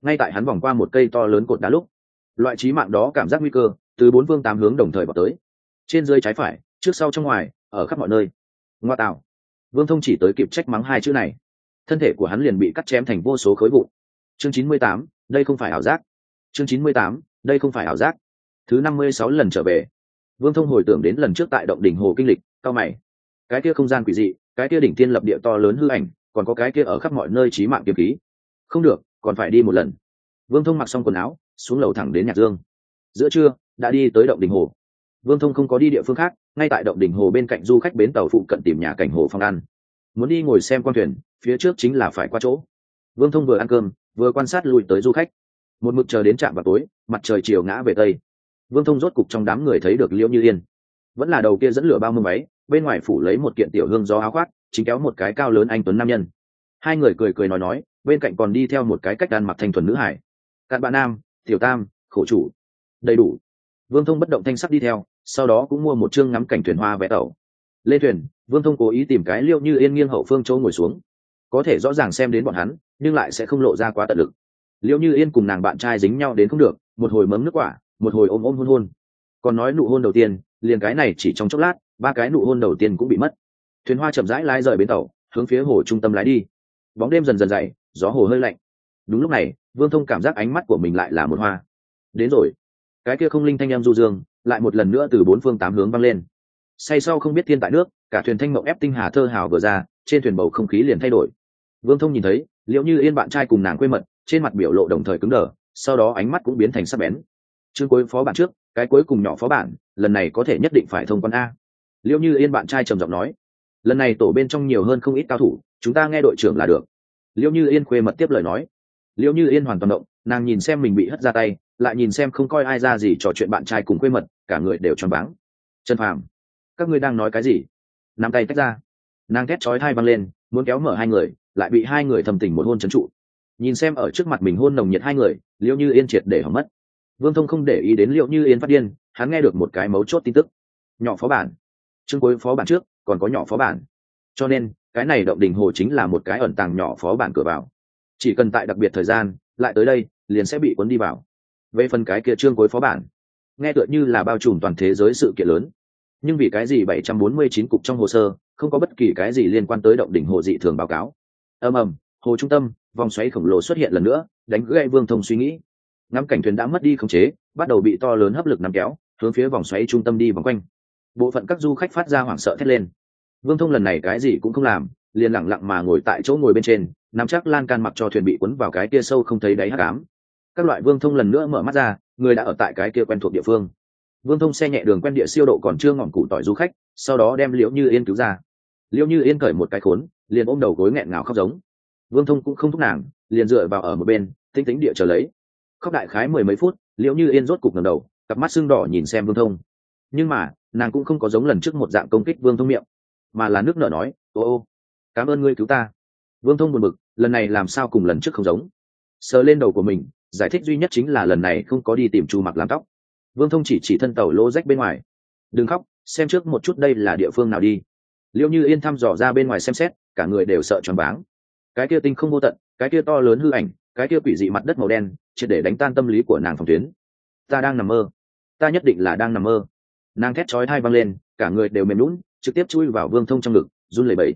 Ngay tại hắn vòng qua một cây to lớn cột đá lúc, loại trí mạng đó cảm giác nguy cơ, từ bốn phương tám hướng đồng thời vào tới trên dưới trái phải, trước sau trong ngoài, ở khắp mọi nơi. Ngoa tạo. Vương thông chỉ tới kịp trách mắng hai chữ này. Thân thể của hắn liền bị cắt chém thành vô số khối vụn. Chương chín mươi tám, đây không phải ảo giác. Chương chín mươi tám, đây không phải ảo giác. Thứ năm mươi sáu lần trở về. Vương thông hồi tưởng đến lần trước tại động đỉnh hồ kinh lịch, cao mày. Cái kia không gian quỷ dị, cái kia đỉnh thiên lập địa to lớn hư ảnh, còn có cái kia ở khắp mọi nơi trí mạng kiếm khí. Không được, còn phải đi một lần. Vương thông mặc xong quần áo, xuống lầu thẳng đến nhạc dương. Giữa trưa, đã đi tới động đỉnh hồ vương thông không có đi địa phương khác, ngay tại động đỉnh hồ bên cạnh du khách bến tàu phụ cận tìm nhà cảnh hồ phong ăn. Muốn đi ngồi xem quan thuyền, phía trước chính là phải qua chỗ. Vương thông vừa ăn cơm, vừa quan sát lùi tới du khách. Một mực chờ đến trạm vào tối, mặt trời chiều ngã về tây. Vương thông rốt cục trong đám người thấy được liễu như yên. Vẫn là đầu kia dẫn lửa bao mưa máy, bên ngoài phủ lấy một kiện tiểu hương do áo khoác, chính kéo một cái cao lớn anh tuấn nam nhân. Hai người cười cười nói nói, bên cạnh còn đi theo một cái cách đàn mặc thanh thuần nữ hải. Cạn bạn nam, tiểu tam, khổ chủ. Đầy đủ. Vương thông bất động thanh sắc đi theo sau đó cũng mua một chương ngắm cảnh thuyền hoa vẽ tàu Lê thuyền, vương thông cố ý tìm cái liêu như yên nghiêng hậu phương châu ngồi xuống. Có thể rõ ràng xem đến bọn hắn, nhưng lại sẽ không lộ ra quá tận lực. Liêu như yên cùng nàng bạn trai dính nhau đến không được, một hồi mấm nước quả, một hồi ôm ôm hôn hôn. Còn nói nụ hôn đầu tiên, liền cái này chỉ trong chốc lát, ba cái nụ hôn đầu tiên cũng bị mất. Thuyền hoa chậm rãi lái rời bến tàu, hướng phía hồ trung tâm lái đi. Bóng đêm dần dần dày, gió hồ hơi lạnh. Đúng lúc này, vương thông cảm giác ánh mắt của mình lại là một hoa. Đến rồi. Cái kia không linh thanh em du dương lại một lần nữa từ bốn phương tám hướng văng lên. Say sau không biết thiên tại nước, cả thuyền thanh mộng ép tinh hà thơ hào vừa ra, trên thuyền bầu không khí liền thay đổi. Vương thông nhìn thấy, liệu như yên bạn trai cùng nàng quê mật, trên mặt biểu lộ đồng thời cứng đờ, sau đó ánh mắt cũng biến thành sắc bén. Chương cuối phó bản trước, cái cuối cùng nhỏ phó bản, lần này có thể nhất định phải thông quan a. Liệu như yên bạn trai trầm giọng nói, lần này tổ bên trong nhiều hơn không ít cao thủ, chúng ta nghe đội trưởng là được. Liệu như yên khuê mật tiếp lời nói liệu như yên hoàn toàn động, nàng nhìn xem mình bị hất ra tay, lại nhìn xem không coi ai ra gì trò chuyện bạn trai cùng quê mật, cả người đều choáng váng. Trần phàm, các ngươi đang nói cái gì? Nắm tay tách ra. Nàng thét chói thai văng lên, muốn kéo mở hai người, lại bị hai người thầm tình một hôn trấn trụ. Nhìn xem ở trước mặt mình hôn nồng nhiệt hai người liệu như yên triệt để hỏng mất. Vương thông không để ý đến liệu như yên phát điên, hắn nghe được một cái mấu chốt tin tức. Nhỏ phó bản. Chương cuối phó bản trước, còn có nhỏ phó bản. Cho nên, cái này động đình hồ chính là một cái ẩn tàng nhỏ phó bản cửa vào chỉ cần tại đặc biệt thời gian, lại tới đây, liền sẽ bị cuốn đi vào. Về phần cái kia trương cuối phó bản, nghe tựa như là bao trùm toàn thế giới sự kiện lớn. Nhưng vì cái gì 749 cục trong hồ sơ, không có bất kỳ cái gì liên quan tới động đỉnh hồ dị thường báo cáo? Ầm ầm, hồ trung tâm, vòng xoáy khổng lồ xuất hiện lần nữa, đánh gãy vương thông suy nghĩ. Ngắm cảnh thuyền đã mất đi khống chế, bắt đầu bị to lớn hấp lực nắm kéo, hướng phía vòng xoáy trung tâm đi vòng quanh. Bộ phận các du khách phát ra hoảng sợ thét lên. Vương thông lần này cái gì cũng không làm, liền lặng lặng mà ngồi tại chỗ ngồi bên trên nắm chắc lan can mặc cho thuyền bị cuốn vào cái kia sâu không thấy đáy hắc ám. Các loại vương thông lần nữa mở mắt ra, người đã ở tại cái kia quen thuộc địa phương. Vương thông xe nhẹ đường quen địa siêu độ còn chưa ngọn cụ tỏi du khách, sau đó đem liễu như yên cứu ra. Liễu như yên cởi một cái khốn, liền ôm đầu gối nghẹn ngào khóc giống. Vương thông cũng không thúc nàng, liền dựa vào ở một bên tinh tính địa trở lấy. Khóc đại khái mười mấy phút, liễu như yên rốt cục ngầm đầu, cặp mắt sưng đỏ nhìn xem vương thông. Nhưng mà, nàng cũng không có giống lần trước một dạng công kích vương thông miệng, mà là nước nở nói, ô ô, cảm ơn ngươi cứu ta vương thông buồn bực, lần này làm sao cùng lần trước không giống? Sờ lên đầu của mình, giải thích duy nhất chính là lần này không có đi tìm chu mặc làm tóc. Vương thông chỉ chỉ thân tàu lỗ rách bên ngoài. Đừng khóc, xem trước một chút đây là địa phương nào đi. Liêu như yên thăm dò ra bên ngoài xem xét, cả người đều sợ choáng váng. Cái kia tinh không vô tận, cái kia to lớn hư ảnh, cái kia quỷ dị mặt đất màu đen chỉ để đánh tan tâm lý của nàng phòng tuyến. Ta đang nằm mơ. Ta nhất định là đang nằm mơ. Nàng thét chói thai văng lên, cả người đều mềm lún trực tiếp chui vào vương thông trong ngực, run lẩy bẩy.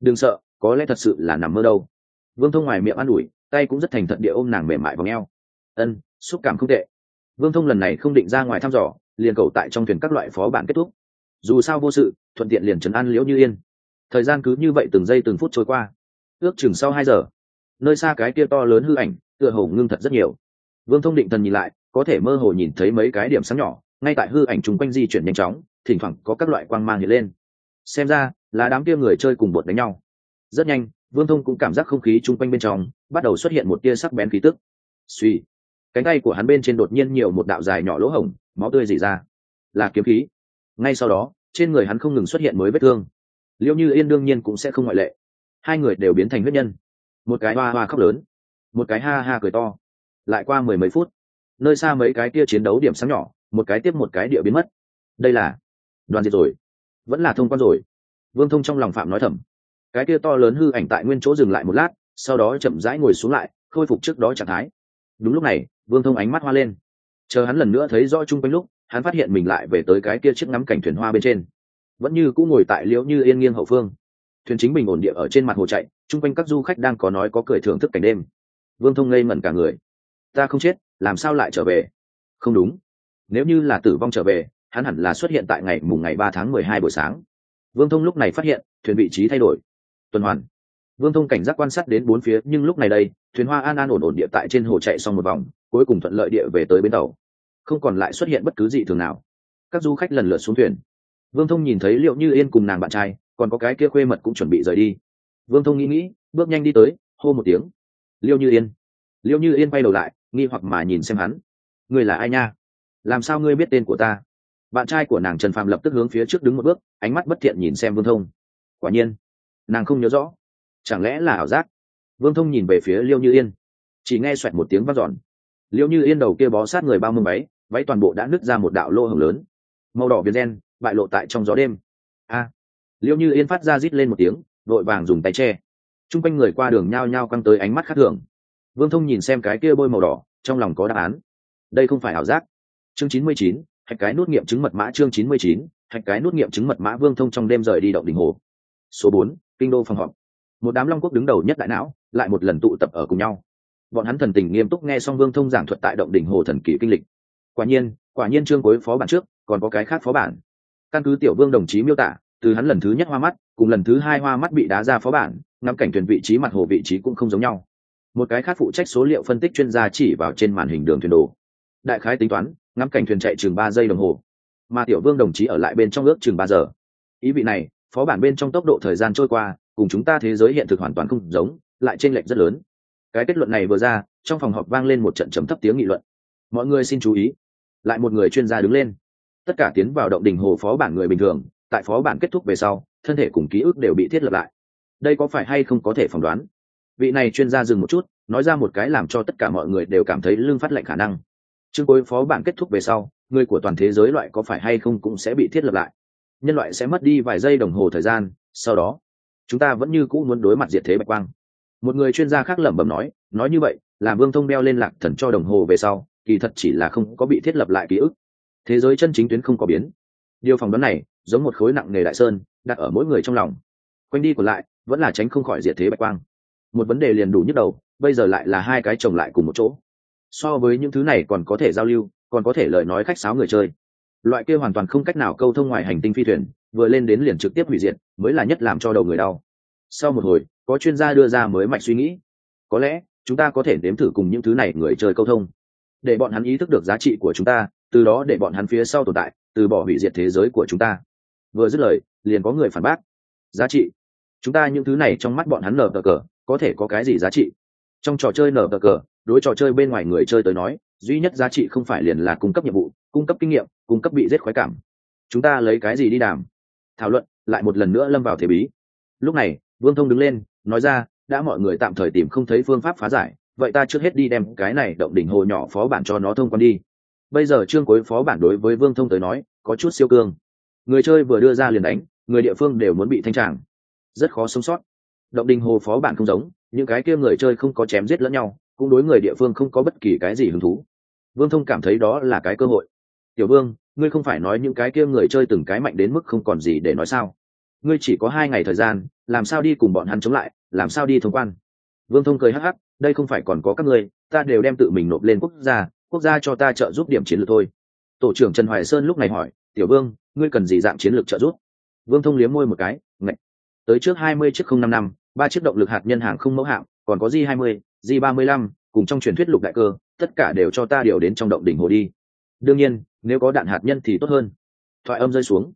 Đừng sợ có lẽ thật sự là nằm mơ đâu. Vương thông ngoài miệng an ủi, tay cũng rất thành thật địa ôm nàng mềm mại vào ngheo ân, xúc cảm không tệ. Vương thông lần này không định ra ngoài thăm dò, liền cầu tại trong thuyền các loại phó bản kết thúc. Dù sao vô sự, thuận tiện liền trấn an liễu như yên. Thời gian cứ như vậy từng giây từng phút trôi qua. Ước chừng sau hai giờ, nơi xa cái kia to lớn hư ảnh, tựa hồ ngưng thật rất nhiều. Vương thông định thần nhìn lại, có thể mơ hồ nhìn thấy mấy cái điểm sáng nhỏ, ngay tại hư ảnh chung quanh di chuyển nhanh chóng, thỉnh thoảng có các loại quang mang hiện lên. Xem ra, là đám kia người chơi cùng bột đánh nhau rất nhanh, vương thông cũng cảm giác không khí chung quanh bên trong bắt đầu xuất hiện một tia sắc bén khí tức. Suy, cánh tay của hắn bên trên đột nhiên nhiều một đạo dài nhỏ lỗ hổng, máu tươi dỉ ra. Là kiếm khí. Ngay sau đó, trên người hắn không ngừng xuất hiện mới vết thương. Liệu như yên đương nhiên cũng sẽ không ngoại lệ. Hai người đều biến thành huyết nhân. Một cái hoa hoa khóc lớn, một cái ha ha cười to. Lại qua mười mấy phút, nơi xa mấy cái kia chiến đấu điểm sáng nhỏ, một cái tiếp một cái địa biến mất. Đây là, đoàn diệt rồi. Vẫn là thông quan rồi. Vương thông trong lòng phạm nói thầm cái kia to lớn hư ảnh tại nguyên chỗ dừng lại một lát, sau đó chậm rãi ngồi xuống lại, khôi phục trước đó trạng thái. Đúng lúc này, vương thông ánh mắt hoa lên. Chờ hắn lần nữa thấy rõ chung quanh lúc, hắn phát hiện mình lại về tới cái kia chiếc ngắm cảnh thuyền hoa bên trên. Vẫn như cũng ngồi tại liễu như yên nghiêng hậu phương. Thuyền chính mình ổn địa ở trên mặt hồ chạy, chung quanh các du khách đang có nói có cười thưởng thức cảnh đêm. Vương thông ngây ngẩn cả người. Ta không chết, làm sao lại trở về? Không đúng. Nếu như là tử vong trở về, hắn hẳn là xuất hiện tại ngày mùng ngày ba tháng mười hai buổi sáng. Vương thông lúc này phát hiện, thuyền vị trí thay đổi tuần hoàn. Vương thông cảnh giác quan sát đến bốn phía, nhưng lúc này đây, thuyền hoa an an ổn ổn địa tại trên hồ chạy xong một vòng, cuối cùng thuận lợi địa về tới bến tàu. Không còn lại xuất hiện bất cứ gì thường nào. Các du khách lần lượt xuống thuyền. Vương thông nhìn thấy liệu như yên cùng nàng bạn trai, còn có cái kia khuê mật cũng chuẩn bị rời đi. Vương thông nghĩ nghĩ, bước nhanh đi tới, hô một tiếng. Liêu như yên. Liêu như yên bay đầu lại, nghi hoặc mà nhìn xem hắn. Người là ai nha? Làm sao ngươi biết tên của ta? Bạn trai của nàng trần phạm lập tức hướng phía trước đứng một bước, ánh mắt bất thiện nhìn xem vương thông. Quả nhiên nàng không nhớ rõ. Chẳng lẽ là ảo giác? Vương thông nhìn về phía liêu như yên. Chỉ nghe xoẹt một tiếng vang giòn liêu như yên đầu kia bó sát người bao mông váy váy toàn bộ đã nứt ra một đạo lô hồng lớn. Màu đỏ viền gen bại lộ tại trong gió đêm. A! Liêu như yên phát ra rít lên một tiếng vội vàng dùng tay che. T r u n g quanh người qua đường nhao nhao căng tới ánh mắt khác thường. Vương thông nhìn xem cái kia bôi màu đỏ, trong lòng có đáp án. Đây không phải ảo giác. Chương chín mươi chín, hạch cái nút nghiệm chứng mật mã chương chín mươi chín, hạch cái nút nghiệm chứng mật mã vương thông trong đêm rời đi động đình hồ. Số bốn kinh đô phòng họp. Một đám long quốc đứng đầu nhất đại não, lại một lần tụ tập ở cùng nhau. Bọn hắn thần tình nghiêm túc nghe xong vương thông giảng thuật tại động đỉnh hồ thần kỳ kinh lịch. Quả nhiên quả nhiên chương cuối phó bản trước, còn có cái khác phó bản. Căn cứ tiểu vương đồng chí miêu tả, từ hắn lần thứ nhất hoa mắt, cùng lần thứ hai hoa mắt bị đá ra phó bản, ngắm cảnh thuyền vị trí mặt hồ vị trí cũng không giống nhau. Một cái khác phụ trách số liệu phân tích chuyên gia chỉ vào trên màn hình đường thuyền đồ. Đại khái tính toán, ngắm cảnh thuyền chạy chừng ba giây đồng hồ. Mà tiểu vương đồng chí ở lại bên trong ước chừng ba giờ. Ý vị này phó bản bên trong tốc độ thời gian trôi qua, cùng chúng ta thế giới hiện thực hoàn toàn không giống, lại t r ê n lệch rất lớn. Cái kết luận này vừa ra, trong phòng họp vang lên một trận chấm thấp tiếng nghị luận. Mọi người xin chú ý. Lại một người chuyên gia đứng lên. Tất cả tiến vào động đình hồ phó bản người bình thường, tại phó bản kết thúc về sau, thân thể cùng ký ức đều bị thiết lập lại. Đây có phải hay không có thể phỏng đoán? Vị này chuyên gia dừng một chút, nói ra một cái làm cho tất cả mọi người đều cảm thấy lưng phát lệnh khả năng. Chương cuối phó bản kết thúc về sau, người của toàn thế giới loại có phải hay không cũng sẽ bị thiết lập lại nhân loại sẽ mất đi vài giây đồng hồ thời gian, sau đó, chúng ta vẫn như cũ muốn đối mặt diệt thế bạch quang. Một người chuyên gia khác lẩm bẩm nói nói như vậy, là vương thông đeo lên lạc thần cho đồng hồ về sau, kỳ thật chỉ là không có bị thiết lập lại ký ức. Thế giới chân chính tuyến không có biến. Điều phỏng đoán này, giống một khối nặng nề đại sơn, đặt ở mỗi người trong lòng. Quanh đi còn lại, vẫn là tránh không khỏi diệt thế bạch quang. Một vấn đề liền đủ nhức đầu, bây giờ lại là hai cái chồng lại cùng một chỗ. So với những thứ này còn có thể giao lưu, còn có thể lời nói khách sáo người chơi loại kia hoàn toàn không cách nào câu thông ngoài hành tinh phi thuyền, vừa lên đến liền trực tiếp hủy diệt, mới là nhất làm cho đầu người đau. Sau một hồi, có chuyên gia đưa ra mới mạch suy nghĩ. Có lẽ, chúng ta có thể đếm thử cùng những thứ này người chơi câu thông. Để bọn hắn ý thức được giá trị của chúng ta, từ đó để bọn hắn phía sau tồn tại, từ bỏ hủy diệt thế giới của chúng ta. Vừa dứt lời, liền có người phản bác. Giá trị. Chúng ta những thứ này trong mắt bọn hắn nở cờ, có thể có cái gì giá trị? Trong trò chơi nở cờ, đối trò chơi bên ngoài người chơi tới nói, duy nhất giá trị không phải liền là cung cấp nhiệm vụ cung cấp kinh nghiệm, cung cấp bị giết khoái cảm. Chúng ta lấy cái gì đi đàm? Thảo luận, lại một lần nữa lâm vào thế bí. Lúc này, vương thông đứng lên, nói ra, đã mọi người tạm thời tìm không thấy phương pháp phá giải, vậy ta trước hết đi đem cái này động đỉnh hồ nhỏ phó bản cho nó thông quan đi. Bây giờ chương cuối phó bản đối với vương thông tới nói, có chút siêu cương. Người chơi vừa đưa ra liền đánh, người địa phương đều muốn bị thanh tràng. Rất khó sống sót. Động đình hồ phó bản không giống, những cái kia người chơi không có chém giết lẫn nhau, cũng đối người địa phương không có bất kỳ cái gì hứng thú. Vương thông cảm thấy đó là cái cơ hội tiểu vương, ngươi không phải nói những cái kia người chơi từng cái mạnh đến mức không còn gì để nói sao? Ngươi chỉ có hai ngày thời gian, làm sao đi cùng bọn hắn chống lại, làm sao đi thông quan? Vương thông cười hắc hắc, đây không phải còn có các ngươi, ta đều đem tự mình nộp lên quốc gia quốc gia cho ta trợ giúp điểm chiến lược thôi. Tổ trưởng trần hoài sơn lúc này hỏi, tiểu vương, ngươi cần gì dạng chiến lược trợ giúp? Vương thông liếm môi một cái ngạy tới trước hai mươi chiếc không năm năm, ba chiếc động lực hạt nhân hàng không mẫu hạng còn có di hai mươi di ba mươi lăm, cùng trong truyền thuyết lục đại cơ, tất cả đều cho ta điều đến trong động đỉnh hồ đi đương nhiên, nếu có đạn hạt nhân thì tốt hơn. Thoại âm rơi xuống.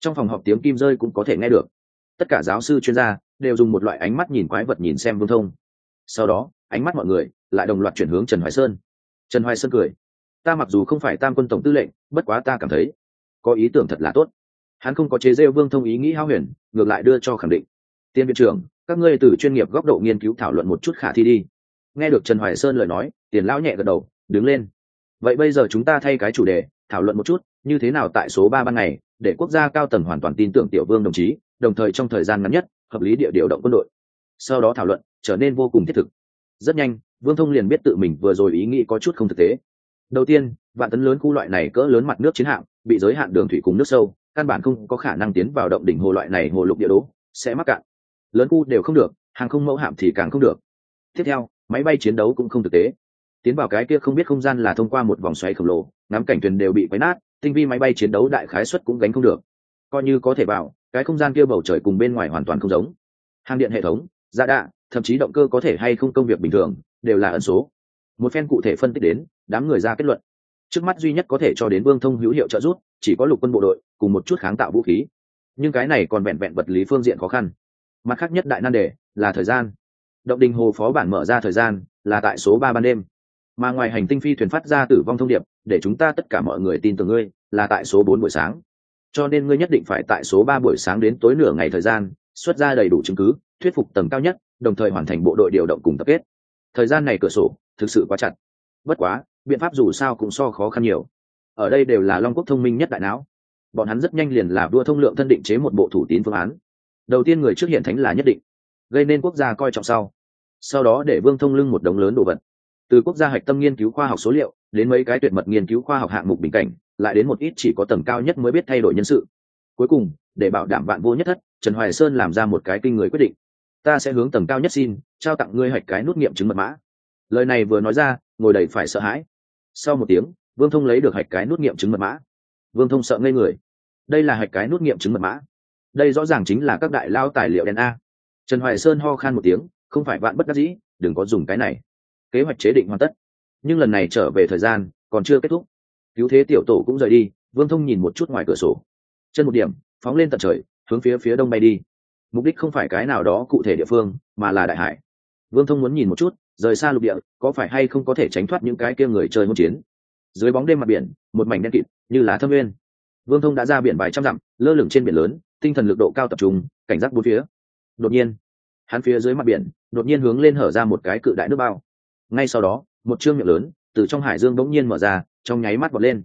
Trong phòng họp tiếng kim rơi cũng có thể nghe được. Tất cả giáo sư chuyên gia đều dùng một loại ánh mắt nhìn quái vật nhìn xem vương thông. Sau đó, ánh mắt mọi người lại đồng loạt chuyển hướng trần hoài sơn. Trần hoài sơn cười. Ta mặc dù không phải tam quân tổng tư lệnh, bất quá ta cảm thấy có ý tưởng thật là tốt. Hắn không có chế rêu vương thông ý nghĩ hao huyền, ngược lại đưa cho khẳng định. Tiên viện trưởng, các ngươi từ chuyên nghiệp góc độ nghiên cứu thảo luận một chút khả thi đi. Nghe được trần hoài sơn lời nói, tiền lão nhẹ gật đầu, đứng lên vậy bây giờ chúng ta thay cái chủ đề, thảo luận một chút, như thế nào tại số ba ban ngày, để quốc gia cao tầng hoàn toàn tin tưởng tiểu vương đồng chí, đồng thời trong thời gian ngắn nhất, hợp lý địa điều động quân đội. Sau đó thảo luận, trở nên vô cùng thiết thực. Rất nhanh, vương thông liền biết tự mình vừa rồi ý nghĩ có chút không thực tế. Đầu tiên, vạn tấn lớn khu loại này cỡ lớn mặt nước chiến hạm, bị giới hạn đường thủy cùng nước sâu, căn bản không có khả năng tiến vào động đỉnh hồ loại này hồ lục địa đố sẽ mắc cạn. Lớn khu đều không được, hàng không mẫu hạm thì càng không được. Tiếp theo, máy bay chiến đấu cũng không thực tế tiến vào cái kia không biết không gian là thông qua một vòng xoáy khổng lồ, ngắm cảnh thuyền đều bị quấy nát, tinh vi máy bay chiến đấu đại khái suất cũng gánh không được. Coi như có thể vào cái không gian kia bầu trời cùng bên ngoài hoàn toàn không giống. Hàng điện hệ thống gia đạ, thậm chí động cơ có thể hay không công việc bình thường, đều là ẩn số. Một phen cụ thể phân tích đến, đám người ra kết luận. Trước mắt duy nhất có thể cho đến vương thông hữu hiệu trợ giúp, chỉ có lục quân bộ đội, cùng một chút kháng tạo vũ khí. Nhưng cái này còn vẹn vẹn vật lý phương diện khó khăn. Mặt khác nhất đại nan đề là thời gian. Động đình hồ phó bản mở ra thời gian là tại số ba ban đêm mà ngoài hành tinh phi thuyền phát ra tử vong thông điệp, để chúng ta tất cả mọi người tin tưởng ngươi, là tại số bốn buổi sáng. Cho nên ngươi nhất định phải tại số ba buổi sáng đến tối nửa ngày thời gian, xuất ra đầy đủ chứng cứ, thuyết phục tầng cao nhất, đồng thời hoàn thành bộ đội điều động cùng tập kết. Thời gian này cửa sổ, thực sự quá chặt. Bất quá, biện pháp dù sao cũng so khó khăn nhiều. Ở đây đều là long quốc thông minh nhất đại não. Bọn hắn rất nhanh liền là đua thông lượng thân định chế một bộ thủ tín phương án. Đầu tiên người trước hiện thánh là nhất định, gây nên quốc gia coi trọng sau. Sau đó để vương thông lưng một đống lớn đồ vật từ quốc gia hạch tâm nghiên cứu khoa học số liệu, đến mấy cái tuyệt mật nghiên cứu khoa học hạng mục bình cảnh, lại đến một ít chỉ có tầng cao nhất mới biết thay đổi nhân sự. Cuối cùng, để bảo đảm bạn vô nhất thất, trần hoài sơn làm ra một cái kinh người quyết định. Ta sẽ hướng tầng cao nhất xin, trao tặng ngươi hạch cái nút nghiệm chứng mật mã. Lời này vừa nói ra, ngồi đầy phải sợ hãi. Sau một tiếng, vương thông lấy được hạch cái nút nghiệm chứng mật mã. Vương thông sợ ngây người. Đây là hạch cái nút nghiệm chứng mật mã. Đây rõ ràng chính là các đại lao tài liệu đen a. Trần hoài sơn ho khan một tiếng, không phải bạn bất đắc dĩ, đừng có dùng cái này kế hoạch chế định hoàn tất. Nhưng lần này trở về thời gian còn chưa kết thúc. Cứu thế tiểu tổ cũng rời đi, vương thông nhìn một chút ngoài cửa sổ. Chân một điểm, phóng lên tận trời, hướng phía phía đông bay đi. Mục đích không phải cái nào đó cụ thể địa phương, mà là đại hải. Vương thông muốn nhìn một chút, rời xa lục địa, có phải hay không có thể tránh thoát những cái kia người chơi hỗn chiến. Dưới bóng đêm mặt biển, một mảnh đen kịt, như là thâm nguyên. Vương thông đã ra biển vài trăm dặm, lơ lửng trên biển lớn, tinh thần lực độ cao tập trung, cảnh giác bốn phía. Đột nhiên, hắn phía dưới mặt biển, đột nhiên hướng lên hở ra một cái cự đại nước bao ngay sau đó, một chương miệng lớn từ trong hải dương bỗng nhiên mở ra, trong nháy mắt bật lên.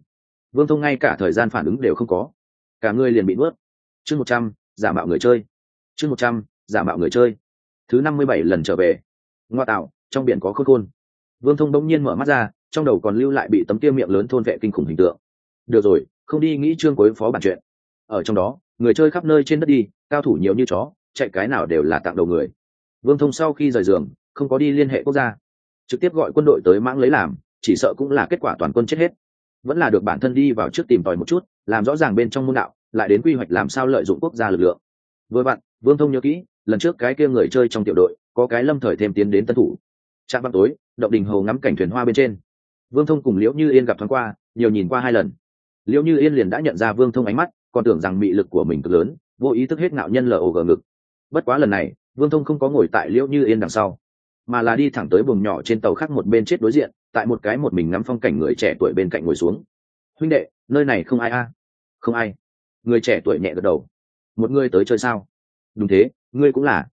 Vương thông ngay cả thời gian phản ứng đều không có. Cả người liền bị nuốt. Chương một trăm, giả mạo người chơi. Chương một trăm, giả mạo người chơi. Thứ năm mươi bảy lần trở về. Ngoa tạo, trong biển có khôi khôn. Vương thông bỗng nhiên mở mắt ra, trong đầu còn lưu lại bị tấm kia miệng lớn thôn vệ kinh khủng hình tượng. Được rồi, không đi nghĩ chương cuối phó bản chuyện. Ở trong đó, người chơi khắp nơi trên đất đi, cao thủ nhiều như chó, chạy cái nào đều là tặng đầu người. Vương thông sau khi rời giường, không có đi liên hệ quốc gia trực tiếp gọi quân đội tới mãng lấy làm, chỉ sợ cũng là kết quả toàn quân chết hết. Vẫn là được bản thân đi vào trước tìm tòi một chút, làm rõ ràng bên trong môn đạo, lại đến quy hoạch làm sao lợi dụng quốc gia lực lượng. Vừa bạn vương thông nhớ kỹ, lần trước cái kia người chơi trong tiểu đội, có cái lâm thời thêm tiến đến tân thủ. Trạm băng tối, động đình hầu ngắm cảnh thuyền hoa bên trên. Vương thông cùng liễu như yên gặp thoáng qua, nhiều nhìn qua hai lần. Liễu như yên liền đã nhận ra vương thông ánh mắt, còn tưởng rằng mị lực của mình cực lớn, vô ý thức hết ngạo nhân lờ ồ gờ ngực. Bất quá lần này, vương thông không có ngồi tại liễu như yên đằng sau mà là đi thẳng tới buồng nhỏ trên tàu khác một bên chết đối diện, tại một cái một mình ngắm phong cảnh người trẻ tuổi bên cạnh ngồi xuống. Huynh đệ, nơi này không ai a. Không ai. Người trẻ tuổi nhẹ gật đầu. Một người tới chơi sao? Đúng thế, ngươi cũng là.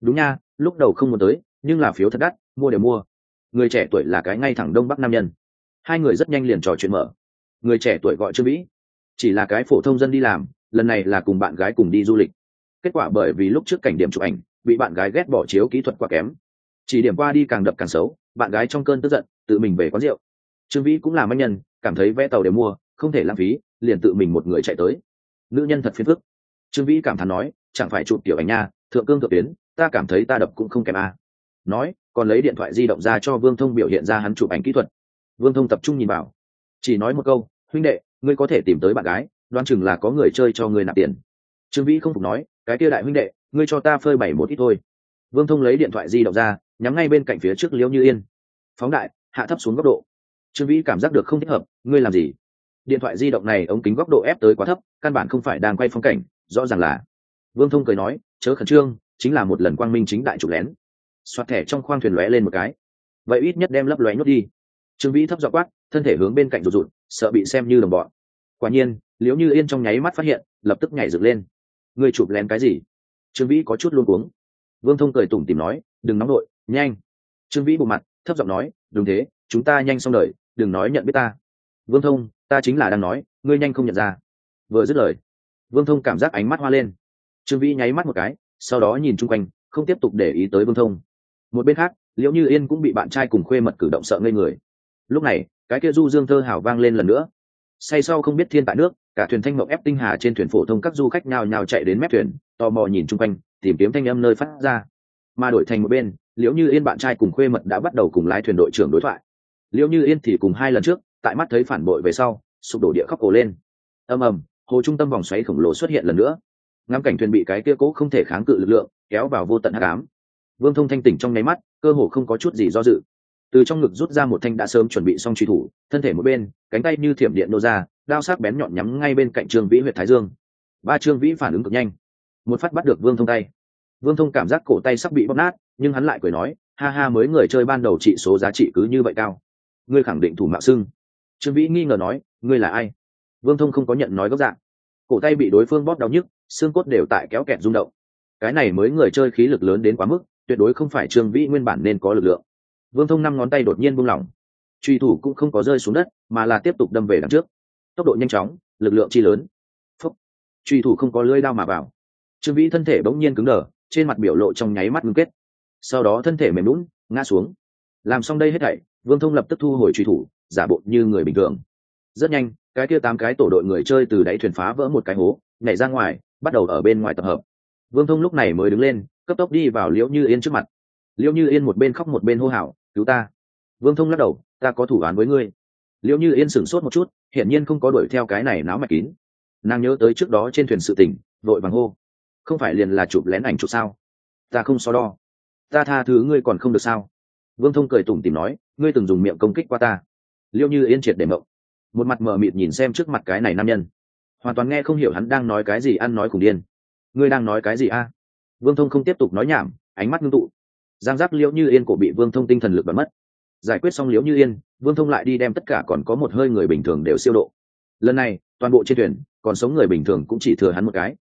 Đúng nha, lúc đầu không muốn tới, nhưng là phiếu thật đắt, mua đều mua. Người trẻ tuổi là cái ngay thẳng đông bắc nam nhân. Hai người rất nhanh liền trò chuyện mở. Người trẻ tuổi gọi trương vĩ. Chỉ là cái phổ thông dân đi làm, lần này là cùng bạn gái cùng đi du lịch. Kết quả bởi vì lúc trước cảnh điểm chụp ảnh, bị bạn gái ghét bỏ chiếu kỹ thuật quá kém chỉ điểm qua đi càng đập càng xấu, bạn gái trong cơn tức giận, tự mình về quán rượu. Trương vĩ cũng là manh nhân, cảm thấy vé tàu đều mua, không thể lãng phí, liền tự mình một người chạy tới. Nữ nhân thật phiền phức. Trương vĩ cảm thán nói, chẳng phải chụp tiểu ảnh nha, thượng cương thượng tuyến, ta cảm thấy ta đập cũng không kém a. Nói, còn lấy điện thoại di động ra cho vương thông biểu hiện ra hắn chụp ảnh kỹ thuật. Vương thông tập trung nhìn vào. Chỉ nói một câu, huynh đệ, ngươi có thể tìm tới bạn gái đoan chừng là có người chơi cho ngươi nạp tiền. Trương vĩ không phục nói, cái kia đại huynh đệ, ngươi cho ta phơi bảy một ít thôi vương thông lấy điện thoại di động ra, nhắm ngay bên cạnh phía trước liễu như yên. Phóng đại, hạ thấp xuống góc độ. Trương vĩ cảm giác được không thích hợp, ngươi làm gì? Điện thoại di động này ống kính góc độ ép tới quá thấp, căn bản không phải đang quay phong cảnh, rõ ràng là vương thông cười nói, chớ khẩn trương, chính là một lần quang minh chính đại trục lén. Xoạt thẻ trong khoang thuyền lóe lên một cái. Vậy ít nhất đem lấp lóe nhốt đi. Trương vĩ thấp dọ quát, thân thể hướng bên cạnh rụt rụt, sợ bị xem như đồng bọn. Quả nhiên, liễu như yên trong nháy mắt phát hiện, lập tức nhảy dựng lên. Người chụp lén cái gì? Trương vĩ có chút luôn cuống vương thông cười tủm tìm nói, đừng nóng đội, nhanh. Trương vĩ bộ mặt, thấp giọng nói, đúng thế, chúng ta nhanh xong đời, đừng nói nhận biết ta. Vương thông, ta chính là đang nói, ngươi nhanh không nhận ra. Vừa dứt lời, vương thông cảm giác ánh mắt hoa lên. Trương vĩ nháy mắt một cái, sau đó nhìn chung quanh, không tiếp tục để ý tới vương thông. Một bên khác, liễu như yên cũng bị bạn trai cùng khuê mật cử động sợ ngây người. Lúc này, cái kia du dương thơ hào vang lên lần nữa. Say sau không biết thiên tại nước, cả thuyền thanh mộng ép tinh hà trên thuyền phổ thông các du khách nhào nhào chạy đến mép thuyền, tò mò nhìn chung quanh tìm kiếm thanh âm nơi phát ra. Mà đổi thành một bên, liễu như yên bạn trai cùng khuê mật đã bắt đầu cùng lái thuyền đội trưởng đối thoại. Liễu như yên thì cùng hai lần trước, tại mắt thấy phản bội về sau, sụp đổ địa khóc cổ lên. Ầm ầm, hồ trung tâm vòng xoáy khổng lồ xuất hiện lần nữa. Ngắm cảnh thuyền bị cái kia cố không thể kháng cự lực lượng, kéo vào vô tận hắc ám. Vương thông thanh tỉnh trong nháy mắt, cơ hồ không có chút gì do dự. Từ trong ngực rút ra một thanh đã sớm chuẩn bị xong truy thủ, thân thể một bên, cánh tay như thiểm điện nô ra, đao sắc bén nhọn nhắm ngay bên cạnh trương vĩ huyện thái dương. Ba trương vĩ phản ứng cực nhanh một phát bắt được vương thông tay. Vương thông cảm giác cổ tay sắp bị bóp nát, nhưng hắn lại cười nói, ha ha, mới người chơi ban đầu trị số giá trị cứ như vậy cao. Ngươi khẳng định thủ mạo xưng. Trương vĩ nghi ngờ nói, ngươi là ai? Vương thông không có nhận nói góc dạng. Cổ tay bị đối phương bóp đau nhức, xương cốt đều tại kéo kẹt rung động. Cái này mới người chơi khí lực lớn đến quá mức, tuyệt đối không phải trương vĩ nguyên bản nên có lực lượng. Vương thông năm ngón tay đột nhiên buông lỏng. Truy thủ cũng không có rơi xuống đất, mà là tiếp tục đâm về đằng trước. Tốc độ nhanh chóng, lực lượng chi lớn. Phúc. Truy thủ không có lưỡi đao mà vào trương vĩ thân thể bỗng nhiên cứng đờ, trên mặt biểu lộ trong nháy mắt ngưng kết. Sau đó thân thể mềm lún ngã xuống. Làm xong đây hết thảy, vương thông lập tức thu hồi truy thủ, giả bộ như người bình thường. Rất nhanh, cái kia tám cái tổ đội người chơi từ đáy thuyền phá vỡ một cái hố, nhảy ra ngoài, bắt đầu ở bên ngoài tập hợp. Vương thông lúc này mới đứng lên, cấp tốc đi vào liễu như yên trước mặt. Liễu như yên một bên khóc một bên hô hào, cứu ta. Vương thông lắc đầu, ta có thủ án với ngươi. Liễu như yên sửng sốt một chút, hiển nhiên không có đuổi theo cái này náo mạch kín. Nàng nhớ tới trước đó trên thuyền sự tỉnh vội vàng hô không phải liền là chụp lén ảnh chụp sao? Ta không so đo. Ta tha thứ ngươi còn không được sao? Vương thông cười tủm tìm nói, ngươi từng dùng miệng công kích qua ta. Liễu như yên triệt để mộng. Một mặt mờ mịt nhìn xem trước mặt cái này nam nhân. Hoàn toàn nghe không hiểu hắn đang nói cái gì, ăn nói cùng điên. Ngươi đang nói cái gì a? Vương thông không tiếp tục nói nhảm, ánh mắt ngưng tụ. Giang Giáp liễu như yên cổ bị vương thông tinh thần lực bật mất. Giải quyết xong liễu như yên, vương thông lại đi đem tất cả còn có một hơi người bình thường đều siêu độ. Lần này, toàn bộ trên thuyền, còn sống người bình thường cũng chỉ thừa hắn một cái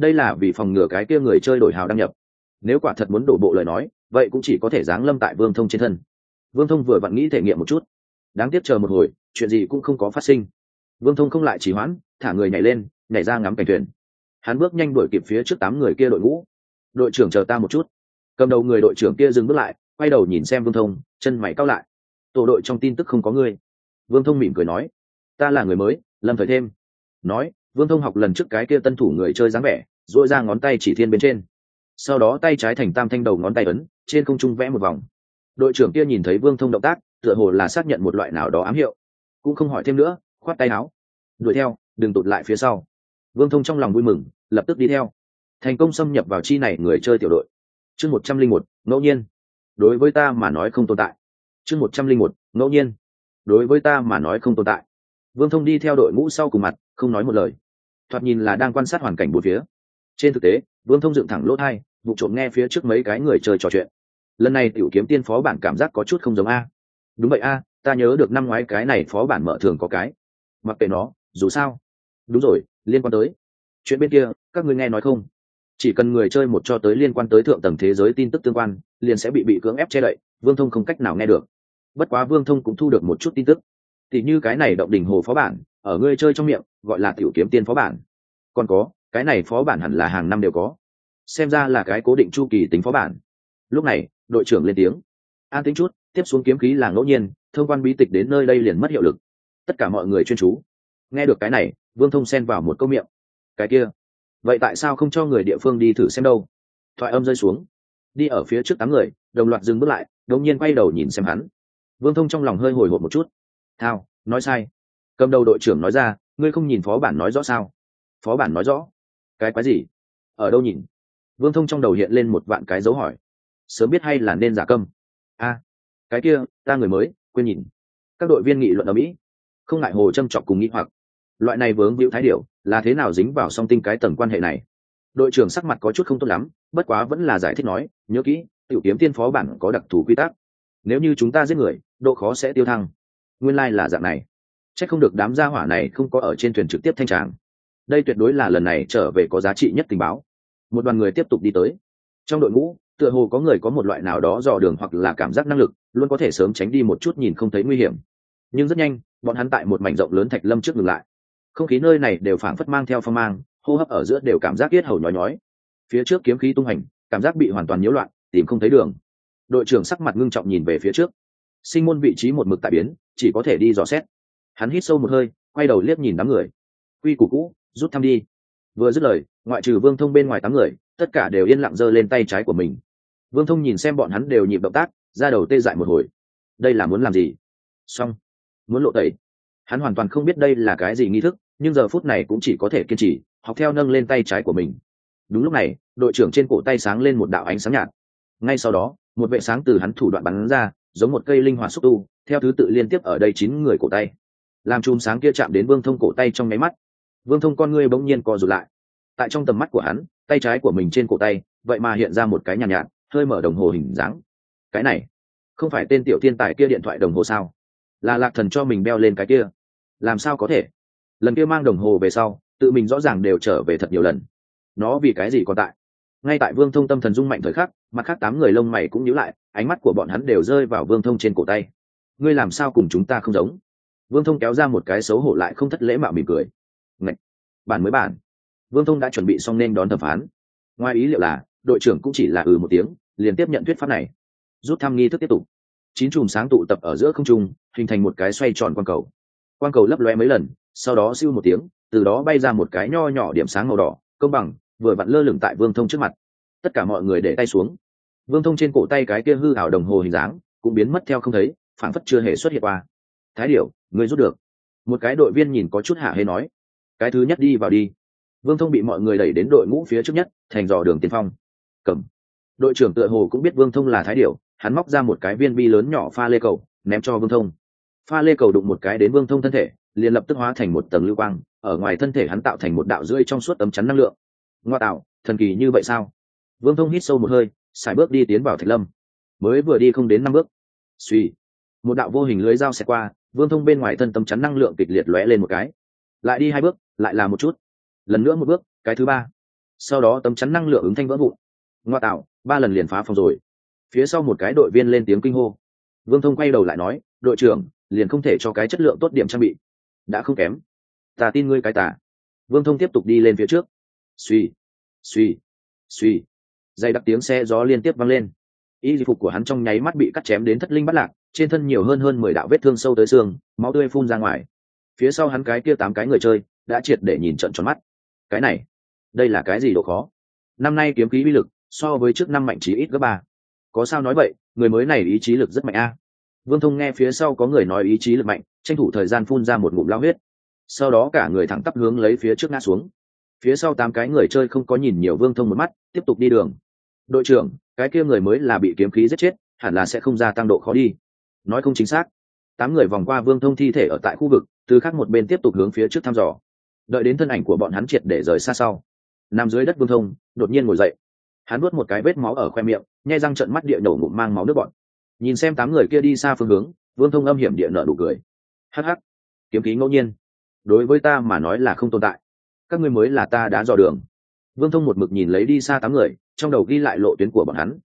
đây là vì phòng ngừa cái kia người chơi đổi hào đăng nhập. Nếu quả thật muốn đổ bộ lời nói, vậy cũng chỉ có thể giáng lâm tại vương thông trên thân. Vương thông vừa vặn nghĩ thể nghiệm một chút. Đáng tiếc chờ một hồi, chuyện gì cũng không có phát sinh. Vương thông không lại chỉ hoãn, thả người nhảy lên, nhảy ra ngắm cảnh thuyền. Hắn bước nhanh đuổi kịp phía trước tám người kia đội ngũ. Đội trưởng chờ ta một chút. Cầm đầu người đội trưởng kia dừng bước lại, quay đầu nhìn xem vương thông, chân mày cao lại. Tổ đội trong tin tức không có ngươi. Vương thông mỉm cười nói. Ta là người mới, lâm thời thêm. Nói, vương thông học lần trước cái kia tân thủ người chơi dáng vẻ dội ra ngón tay chỉ thiên bên trên. Sau đó tay trái thành tam thanh đầu ngón tay ấn, trên không trung vẽ một vòng. Đội trưởng kia nhìn thấy vương thông động tác, tựa hồ là xác nhận một loại nào đó ám hiệu. Cũng không hỏi thêm nữa, khoát tay áo. Đuổi theo, đừng tụt lại phía sau. Vương thông trong lòng vui mừng, lập tức đi theo. Thành công xâm nhập vào chi này người chơi tiểu đội. Chương một trăm linh một, ngẫu nhiên. Đối với ta mà nói không tồn tại. Chương một trăm linh một, ngẫu nhiên. Đối với ta mà nói không tồn tại. Vương thông đi theo đội ngũ sau cùng mặt, không nói một lời. Thoạt nhìn là đang quan sát hoàn cảnh bốn phía trên thực tế, vương thông dựng thẳng lỗ thai, vụ trộm nghe phía trước mấy cái người chơi trò chuyện. Lần này tiểu kiếm tiên phó bản cảm giác có chút không giống a. Đúng vậy a, ta nhớ được năm ngoái cái này phó bản mở thường có cái. Mặc kệ nó, dù sao. Đúng rồi, liên quan tới. Chuyện bên kia, các ngươi nghe nói không? Chỉ cần người chơi một cho tới liên quan tới thượng tầng thế giới tin tức tương quan, liền sẽ bị bị cưỡng ép che đậy, vương thông không cách nào nghe được. Bất quá vương thông cũng thu được một chút tin tức. Thì như cái này động đỉnh hồ phó bản, ở ngươi chơi trong miệng, gọi là tiểu kiếm tiên phó bản. Còn có cái này phó bản hẳn là hàng năm đều có. Xem ra là cái cố định chu kỳ tính phó bản. Lúc này, đội trưởng lên tiếng. An tính chút, tiếp xuống kiếm khí là ngẫu nhiên, thông quan bí tịch đến nơi đây liền mất hiệu lực. Tất cả mọi người chuyên chú. Nghe được cái này, vương thông xen vào một câu miệng. Cái kia, vậy tại sao không cho người địa phương đi thử xem đâu? Thoại âm rơi xuống. Đi ở phía trước tám người, đồng loạt dừng bước lại đột nhiên quay đầu nhìn xem hắn. Vương thông trong lòng hơi hồi hộp một chút. Thao, nói sai. Cầm đầu đội trưởng nói ra, ngươi không nhìn phó bản nói rõ sao? Phó bản nói rõ cái quái gì? Ở đâu nhìn? Vương thông trong đầu hiện lên một vạn cái dấu hỏi. Sớm biết hay là nên giả câm? A, cái kia, ta người mới, quên nhìn. Các đội viên nghị luận ở mỹ. Không ngại hồ châm chọc cùng nghĩ hoặc. Loại này vướng víu thái điệu là thế nào dính vào song tinh cái tầng quan hệ này? Đội trưởng sắc mặt có chút không tốt lắm, bất quá vẫn là giải thích nói, nhớ kỹ, tiểu kiếm tiên phó bản có đặc thù quy tắc. Nếu như chúng ta giết người, độ khó sẽ tiêu thăng. Nguyên lai、like、là dạng này. C h ắ c không được đám gia hỏa này không có ở trên thuyền trực tiếp thanh tràng đây tuyệt đối là lần này trở về có giá trị nhất tình báo. Một đoàn người tiếp tục đi tới. Trong đội ngũ, tựa hồ có người có một loại nào đó dò đường hoặc là cảm giác năng lực, luôn có thể sớm tránh đi một chút nhìn không thấy nguy hiểm. Nhưng rất nhanh, bọn hắn tại một mảnh rộng lớn thạch lâm trước ngừng lại. Không khí nơi này đều phảng phất mang theo phong mang, hô hấp ở giữa đều cảm giác yết hầu nhói nhói. Phía trước kiếm khí tung hành, cảm giác bị hoàn toàn nhiễu loạn, tìm không thấy đường. Đội trưởng sắc mặt ngưng trọng nhìn về phía trước. Sinh môn vị trí một mực tại biến, chỉ có thể đi dò xét. Hắn hít sâu một hơi, quay đầu liếc nhìn đám người. Quy củ cũ rút thăm đi. Vừa dứt lời, ngoại trừ vương thông bên ngoài tám người, tất cả đều yên lặng giơ lên tay trái của mình. Vương thông nhìn xem bọn hắn đều nhịp động tác, ra đầu tê dại một hồi. Đây là muốn làm gì? Xong. Muốn lộ tẩy. Hắn hoàn toàn không biết đây là cái gì nghi thức, nhưng giờ phút này cũng chỉ có thể kiên trì, học theo nâng lên tay trái của mình. Đúng lúc này, đội trưởng trên cổ tay sáng lên một đạo ánh sáng nhạt. Ngay sau đó, một vệ sáng từ hắn thủ đoạn bắn ra, giống một cây linh hoạt xúc tu, theo thứ tự liên tiếp ở đây chín người cổ tay. Làm chùm sáng kia chạm đến vương thông cổ tay trong nháy mắt vương thông con ngươi bỗng nhiên co rụt lại. Tại trong tầm mắt của hắn tay trái của mình trên cổ tay vậy mà hiện ra một cái nhàn nhạt, nhạt hơi mở đồng hồ hình dáng. Cái này không phải tên tiểu thiên tài kia điện thoại đồng hồ sao? Là lạc thần cho mình đeo lên cái kia. Làm sao có thể? Lần kia mang đồng hồ về sau tự mình rõ ràng đều trở về thật nhiều lần. Nó vì cái gì còn tại? Ngay tại vương thông tâm thần dung mạnh thời khắc mặt khác tám người lông mày cũng nhíu lại ánh mắt của bọn hắn đều rơi vào vương thông trên cổ tay. Ngươi làm sao cùng chúng ta không giống? Vương thông kéo ra một cái xấu hổ lại không thất lễ mạo mỉm cười. Ngạch. bản mới bản. Vương thông đã chuẩn bị xong nên đón thẩm phán. Ngoài ý liệu là, đội trưởng cũng chỉ là ừ một tiếng, liền tiếp nhận thuyết pháp này. Rút thăm nghi thức tiếp tục. Chín chùm sáng tụ tập ở giữa không trung, hình thành một cái xoay tròn quang cầu. Quang cầu lấp loe mấy lần, sau đó siêu một tiếng, từ đó bay ra một cái nho nhỏ điểm sáng màu đỏ, công bằng, vừa vặn lơ lửng tại vương thông trước mặt. Tất cả mọi người để tay xuống. Vương thông trên cổ tay cái kia hư hảo đồng hồ hình dáng, cũng biến mất theo không thấy phản phất chưa hề xuất hiện qua. Thái điểu người rút được. Một cái đội viên nhìn có chút hạ hay nói cái thứ nhất đi vào đi. Vương thông bị mọi người đẩy đến đội ngũ phía trước nhất, thành dò đường tiên phong. Cầm. Đội trưởng tựa hồ cũng biết vương thông là thái điểu, hắn móc ra một cái viên bi lớn nhỏ pha lê cầu, ném cho vương thông. Pha lê cầu đụng một cái đến vương thông thân thể, liền lập tức hóa thành một tầng lưu quang, ở ngoài thân thể hắn tạo thành một đạo rưỡi trong suốt tấm chắn năng lượng. Ngoa tạo, thần kỳ như vậy sao? Vương thông hít sâu một hơi xài bước đi tiến vào thạch lâm. Mới vừa đi không đến năm bước. Suy một đạo vô hình lưới dao xẹt qua, vương thông bên ngoài thân tấm chắn năng lượng kịch liệt lóe lên một cái. Lại đi hai bước lại là một chút. Lần nữa một bước, cái thứ ba. Sau đó tấm chắn năng lượng ứng thanh vỡ vụn. Ngoa tạo, ba lần liền phá phòng rồi. Phía sau một cái đội viên lên tiếng kinh hô. Vương thông quay đầu lại nói, đội trưởng, liền không thể cho cái chất lượng tốt điểm trang bị. Đã không kém. Ta tin ngươi cái tả vương thông tiếp tục đi lên phía trước. Suy suy suy. Dây đặc tiếng xe gió liên tiếp vang lên. Y phục của hắn trong nháy mắt bị cắt chém đến thất linh bắt lạc, trên thân nhiều hơn hơn mười đạo vết thương sâu tới xương, máu tươi phun ra ngoài. Phía sau hắn cái kia tám cái người chơi đã triệt để nhìn trận tròn mắt. Cái này, đây là cái gì độ khó? Năm nay kiếm khí uy lực, so với trước năm mạnh chí ít gấp ba. Có sao nói vậy, người mới này ý chí lực rất mạnh a. Vương thông nghe phía sau có người nói ý chí lực mạnh, tranh thủ thời gian phun ra một ngụm lao huyết. Sau đó cả người thẳng tắp hướng lấy phía trước ngã xuống. Phía sau tám cái người chơi không có nhìn nhiều vương thông một mắt, tiếp tục đi đường. Đội trưởng, cái kia người mới là bị kiếm khí giết chết, hẳn là sẽ không gia tăng độ khó đi. Nói không chính xác. Tám người vòng qua vương thông thi thể ở tại khu vực, từ khác một bên tiếp tục hướng phía trước thăm dò đợi đến thân ảnh của bọn hắn triệt để rời xa sau. Nằm dưới đất vương thông, đột nhiên ngồi dậy. Hắn nuốt một cái vết máu ở khoe miệng, nhai răng trận mắt địa nổ ngụm mang máu nước bọn. Nhìn xem tám người kia đi xa phương hướng, vương thông âm hiểm địa nợ nụ cười. Hắc hắc. Kiếm khí ngẫu nhiên. Đối với ta mà nói là không tồn tại. Các ngươi mới là ta đã dò đường. Vương thông một mực nhìn lấy đi xa tám người, trong đầu ghi lại lộ tuyến của bọn hắn.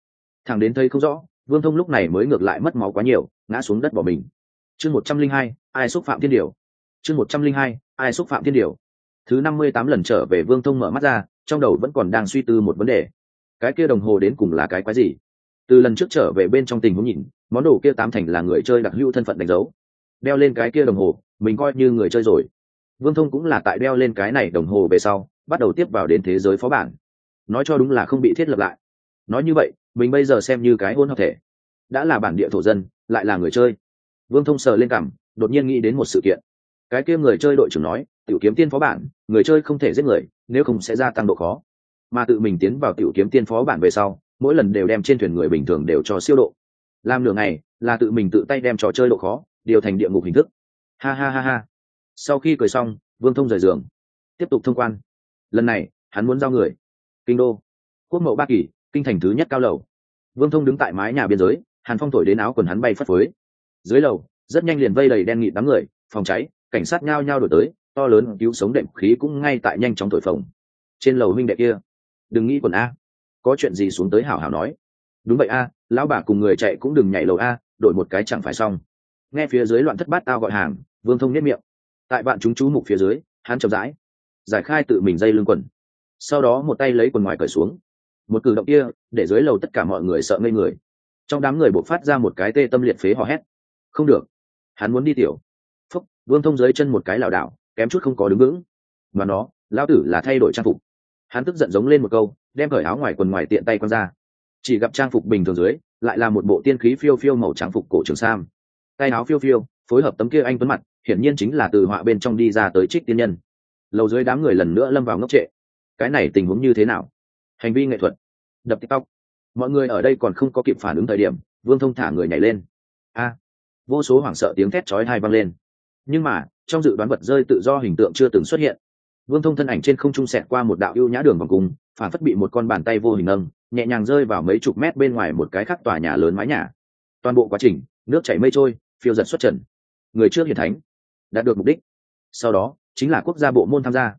Thằng đến thấy không rõ, vương thông lúc này mới ngược lại mất máu quá nhiều, ngã xuống đất bỏ mình. Chương một trăm linh hai, ai xúc phạm thiên điều? Chương một trăm linh hai, ai xúc phạm thiên điều? Thứ năm mươi tám lần trở về vương thông mở mắt ra, trong đầu vẫn còn đang suy tư một vấn đề. Cái kia đồng hồ đến cùng là cái quái gì? Từ lần trước trở về bên trong tình huống nhìn, món đồ kia tám thành là người chơi đặc hữu thân phận đánh dấu. Đeo lên cái kia đồng hồ, mình coi như người chơi rồi. Vương thông cũng là tại đeo lên cái này đồng hồ về sau, bắt đầu tiếp vào đến thế giới phó bản. Nói cho đúng là không bị thiết lập lại. Nói như vậy, mình bây giờ xem như cái hôn hợp thể. Đã là bản địa thổ dân, lại là người chơi. Vương thông sờ lên cảm đột nhiên nghĩ đến một sự kiện cái kia người chơi đội trưởng nói, tiểu kiếm tiên phó bản, người chơi không thể giết người, nếu không sẽ gia tăng độ khó. Mà tự mình tiến vào tiểu kiếm tiên phó bản về sau, mỗi lần đều đem trên thuyền người bình thường đều cho siêu độ. Làm nửa ngày, là tự mình tự tay đem trò chơi độ khó, điều thành địa ngục hình thức. Ha ha ha ha. Sau khi cười xong, vương thông rời giường. Tiếp tục thông quan. Lần này, hắn muốn giao người. Kinh đô. Quốc mậu ba kỳ, kinh thành thứ nhất cao lầu. Vương thông đứng tại mái nhà biên giới, hàn phong thổi đến áo quần hắn bay phất phới. Dưới lầu, rất nhanh liền vây đầy đen nghị đám người, phòng cháy cảnh sát nhao nhao đổi tới, to lớn cứu sống đệm khí cũng ngay tại nhanh chóng thổi phồng. Trên lầu huynh đệ kia, đừng nghĩ quần a. Có chuyện gì xuống tới hảo hảo nói. Đúng vậy a, lão bà cùng người chạy cũng đừng nhảy lầu a, đổi một cái chẳng phải xong. Nghe phía dưới loạn thất bát tao gọi hàng, vương thông nhất miệng. Tại bạn chúng chú mục phía dưới, hắn chậm rãi giải khai tự mình dây lưng quần. Sau đó một tay lấy quần ngoài cởi xuống. Một cử động kia, để dưới lầu tất cả mọi người sợ ngây người. Trong đám người buộc phát ra một cái tê tâm liệt phế hò hét. Không được. Hắn muốn đi tiểu vương thông dưới chân một cái lảo đảo, kém chút không có đứng vững. Mà nó, lão tử là thay đổi trang phục. Hắn tức giận giống lên một câu, đem cởi áo ngoài quần ngoài tiện tay quăng ra. Chỉ gặp trang phục bình thường dưới, lại là một bộ tiên khí phiêu phiêu màu trang phục cổ trường sam. Tay áo phiêu phiêu, phối hợp tấm kia anh tuấn mặt, hiển nhiên chính là từ họa bên trong đi ra tới trích tiên nhân. Lầu dưới đám người lần nữa lâm vào ngốc trệ. Cái này tình huống như thế nào? Hành vi nghệ thuật. Đập tiktok. Mọi người ở đây còn không có kịp phản ứng thời điểm, vương thông thả người nhảy lên. A. Vô số hoảng sợ tiếng thét chói hai vang lên nhưng mà, trong dự đoán vật rơi tự do hình tượng chưa từng xuất hiện. Vương thông thân ảnh trên không trung sẹt qua một đạo ưu nhã đường vòng cung, phản phất bị một con bàn tay vô hình nâng, nhẹ nhàng rơi vào mấy chục mét bên ngoài một cái khắc tòa nhà lớn mái nhà. Toàn bộ quá trình, nước chảy mây trôi, phiêu giật xuất trần. Người trước hiền thánh, đạt được mục đích. Sau đó, chính là quốc gia bộ môn tham gia.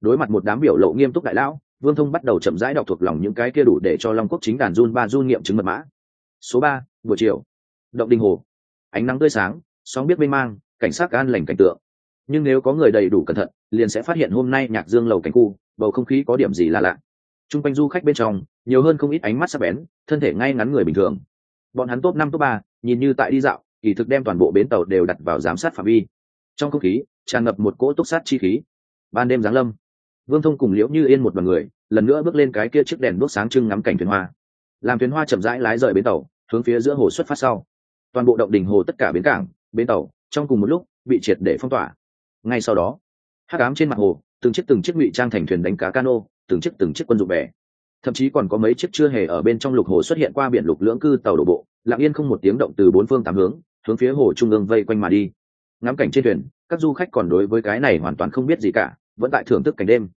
Đối mặt một đám biểu lộ nghiêm túc đại lão, vương thông bắt đầu chậm rãi đọc thuộc lòng những cái kia đủ để cho long quốc chính đàn run ba run nghiệm chứng mật mã. Số ba, buổi chiều. Động đình hồ. Ánh nắng tươi sáng, sóng biết mênh mang cảnh sát an lành cảnh tượng. Nhưng nếu có người đầy đủ cẩn thận, liền sẽ phát hiện hôm nay nhạc dương lầu cảnh khu, bầu không khí có điểm gì là lạ. T r u n g quanh du khách bên trong, nhiều hơn không ít ánh mắt sắc bén, thân thể ngay ngắn người bình thường. Bọn hắn top năm, top ba, nhìn như tại đi dạo, kỳ thực đem toàn bộ bến tàu đều đặt vào giám sát phạm vi. Trong không khí, tràn ngập một cỗ túc sát chi khí. Ban đêm giáng lâm, vương thông cùng liễu như yên một đ o n người, lần nữa bước lên cái kia chiếc đèn đốt sáng trưng ngắm cảnh thuyền hoa. Làm thuyền hoa chậm rãi lái rời bến tàu, hướng phía giữa hồ xuất phát sau. Toàn bộ động đỉnh hồ tất cả bến cảng, bến tàu trong cùng một lúc bị triệt để phong tỏa. Ngay sau đó hát cám trên mặt hồ, từng chiếc từng chiếc ngụy trang thành thuyền đánh cá cano, từng chiếc từng chiếc quân dụng bè. Thậm chí còn có mấy chiếc chưa hề ở bên trong lục hồ xuất hiện qua biển lục lưỡng cư tàu đổ bộ, lặng yên không một tiếng động từ bốn phương tám hướng hướng phía hồ trung ương vây quanh mà đi. Ngắm cảnh trên thuyền, các du khách còn đối với cái này hoàn toàn không biết gì cả, vẫn tại thưởng thức cảnh đêm.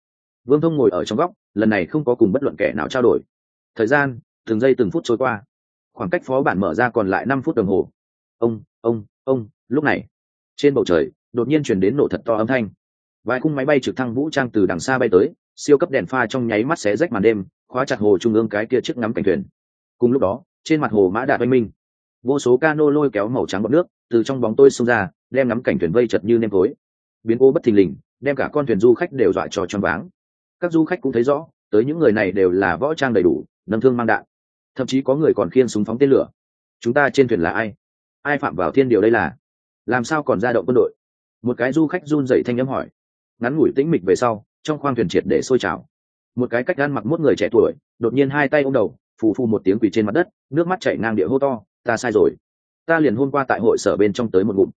Vương thông ngồi ở trong góc, lần này không có cùng bất luận kẻ nào trao đổi. Thời gian, từng giây từng phút trôi qua. Khoảng cách phó bản mở ra còn lại năm phút đồng hồ. Ông ông ông lúc này, trên bầu trời, đột nhiên chuyển đến nổ thật to âm thanh. Vài khung máy bay trực thăng vũ trang từ đằng xa bay tới, siêu cấp đèn pha trong nháy mắt xé rách màn đêm, khóa chặt hồ trung ương cái kia trước ngắm cảnh thuyền. Cùng lúc đó, trên mặt hồ mã đạt oanh minh. Vô số cano lôi kéo màu trắng bọt nước từ trong bóng tôi xông ra, đem ngắm cảnh thuyền vây chật như nêm tối. Biến cố bất thình lình, đem cả con thuyền du khách đều dọa cho choáng váng. Các du khách cũng thấy rõ, tới những người này đều là võ trang đầy đủ, nâng thương mang đạn. Thậm chí có người còn khiên súng phóng tên lửa. Chúng ta trên thuyền là ai? Ai phạm vào thiên điều đây là? Làm sao còn ra động quân đội? Một cái du khách run dậy thanh âm hỏi. Ngắn ngủi tĩnh mịch về sau, trong khoang thuyền triệt để sôi trào. Một cái cách gan mặc mốt người trẻ tuổi, đột nhiên hai tay ô m đầu, phù phù một tiếng quỳ trên mặt đất, nước mắt chảy ngang địa hô to, ta sai rồi. Ta liền hôm qua tại hội sở bên trong tới một ngụm.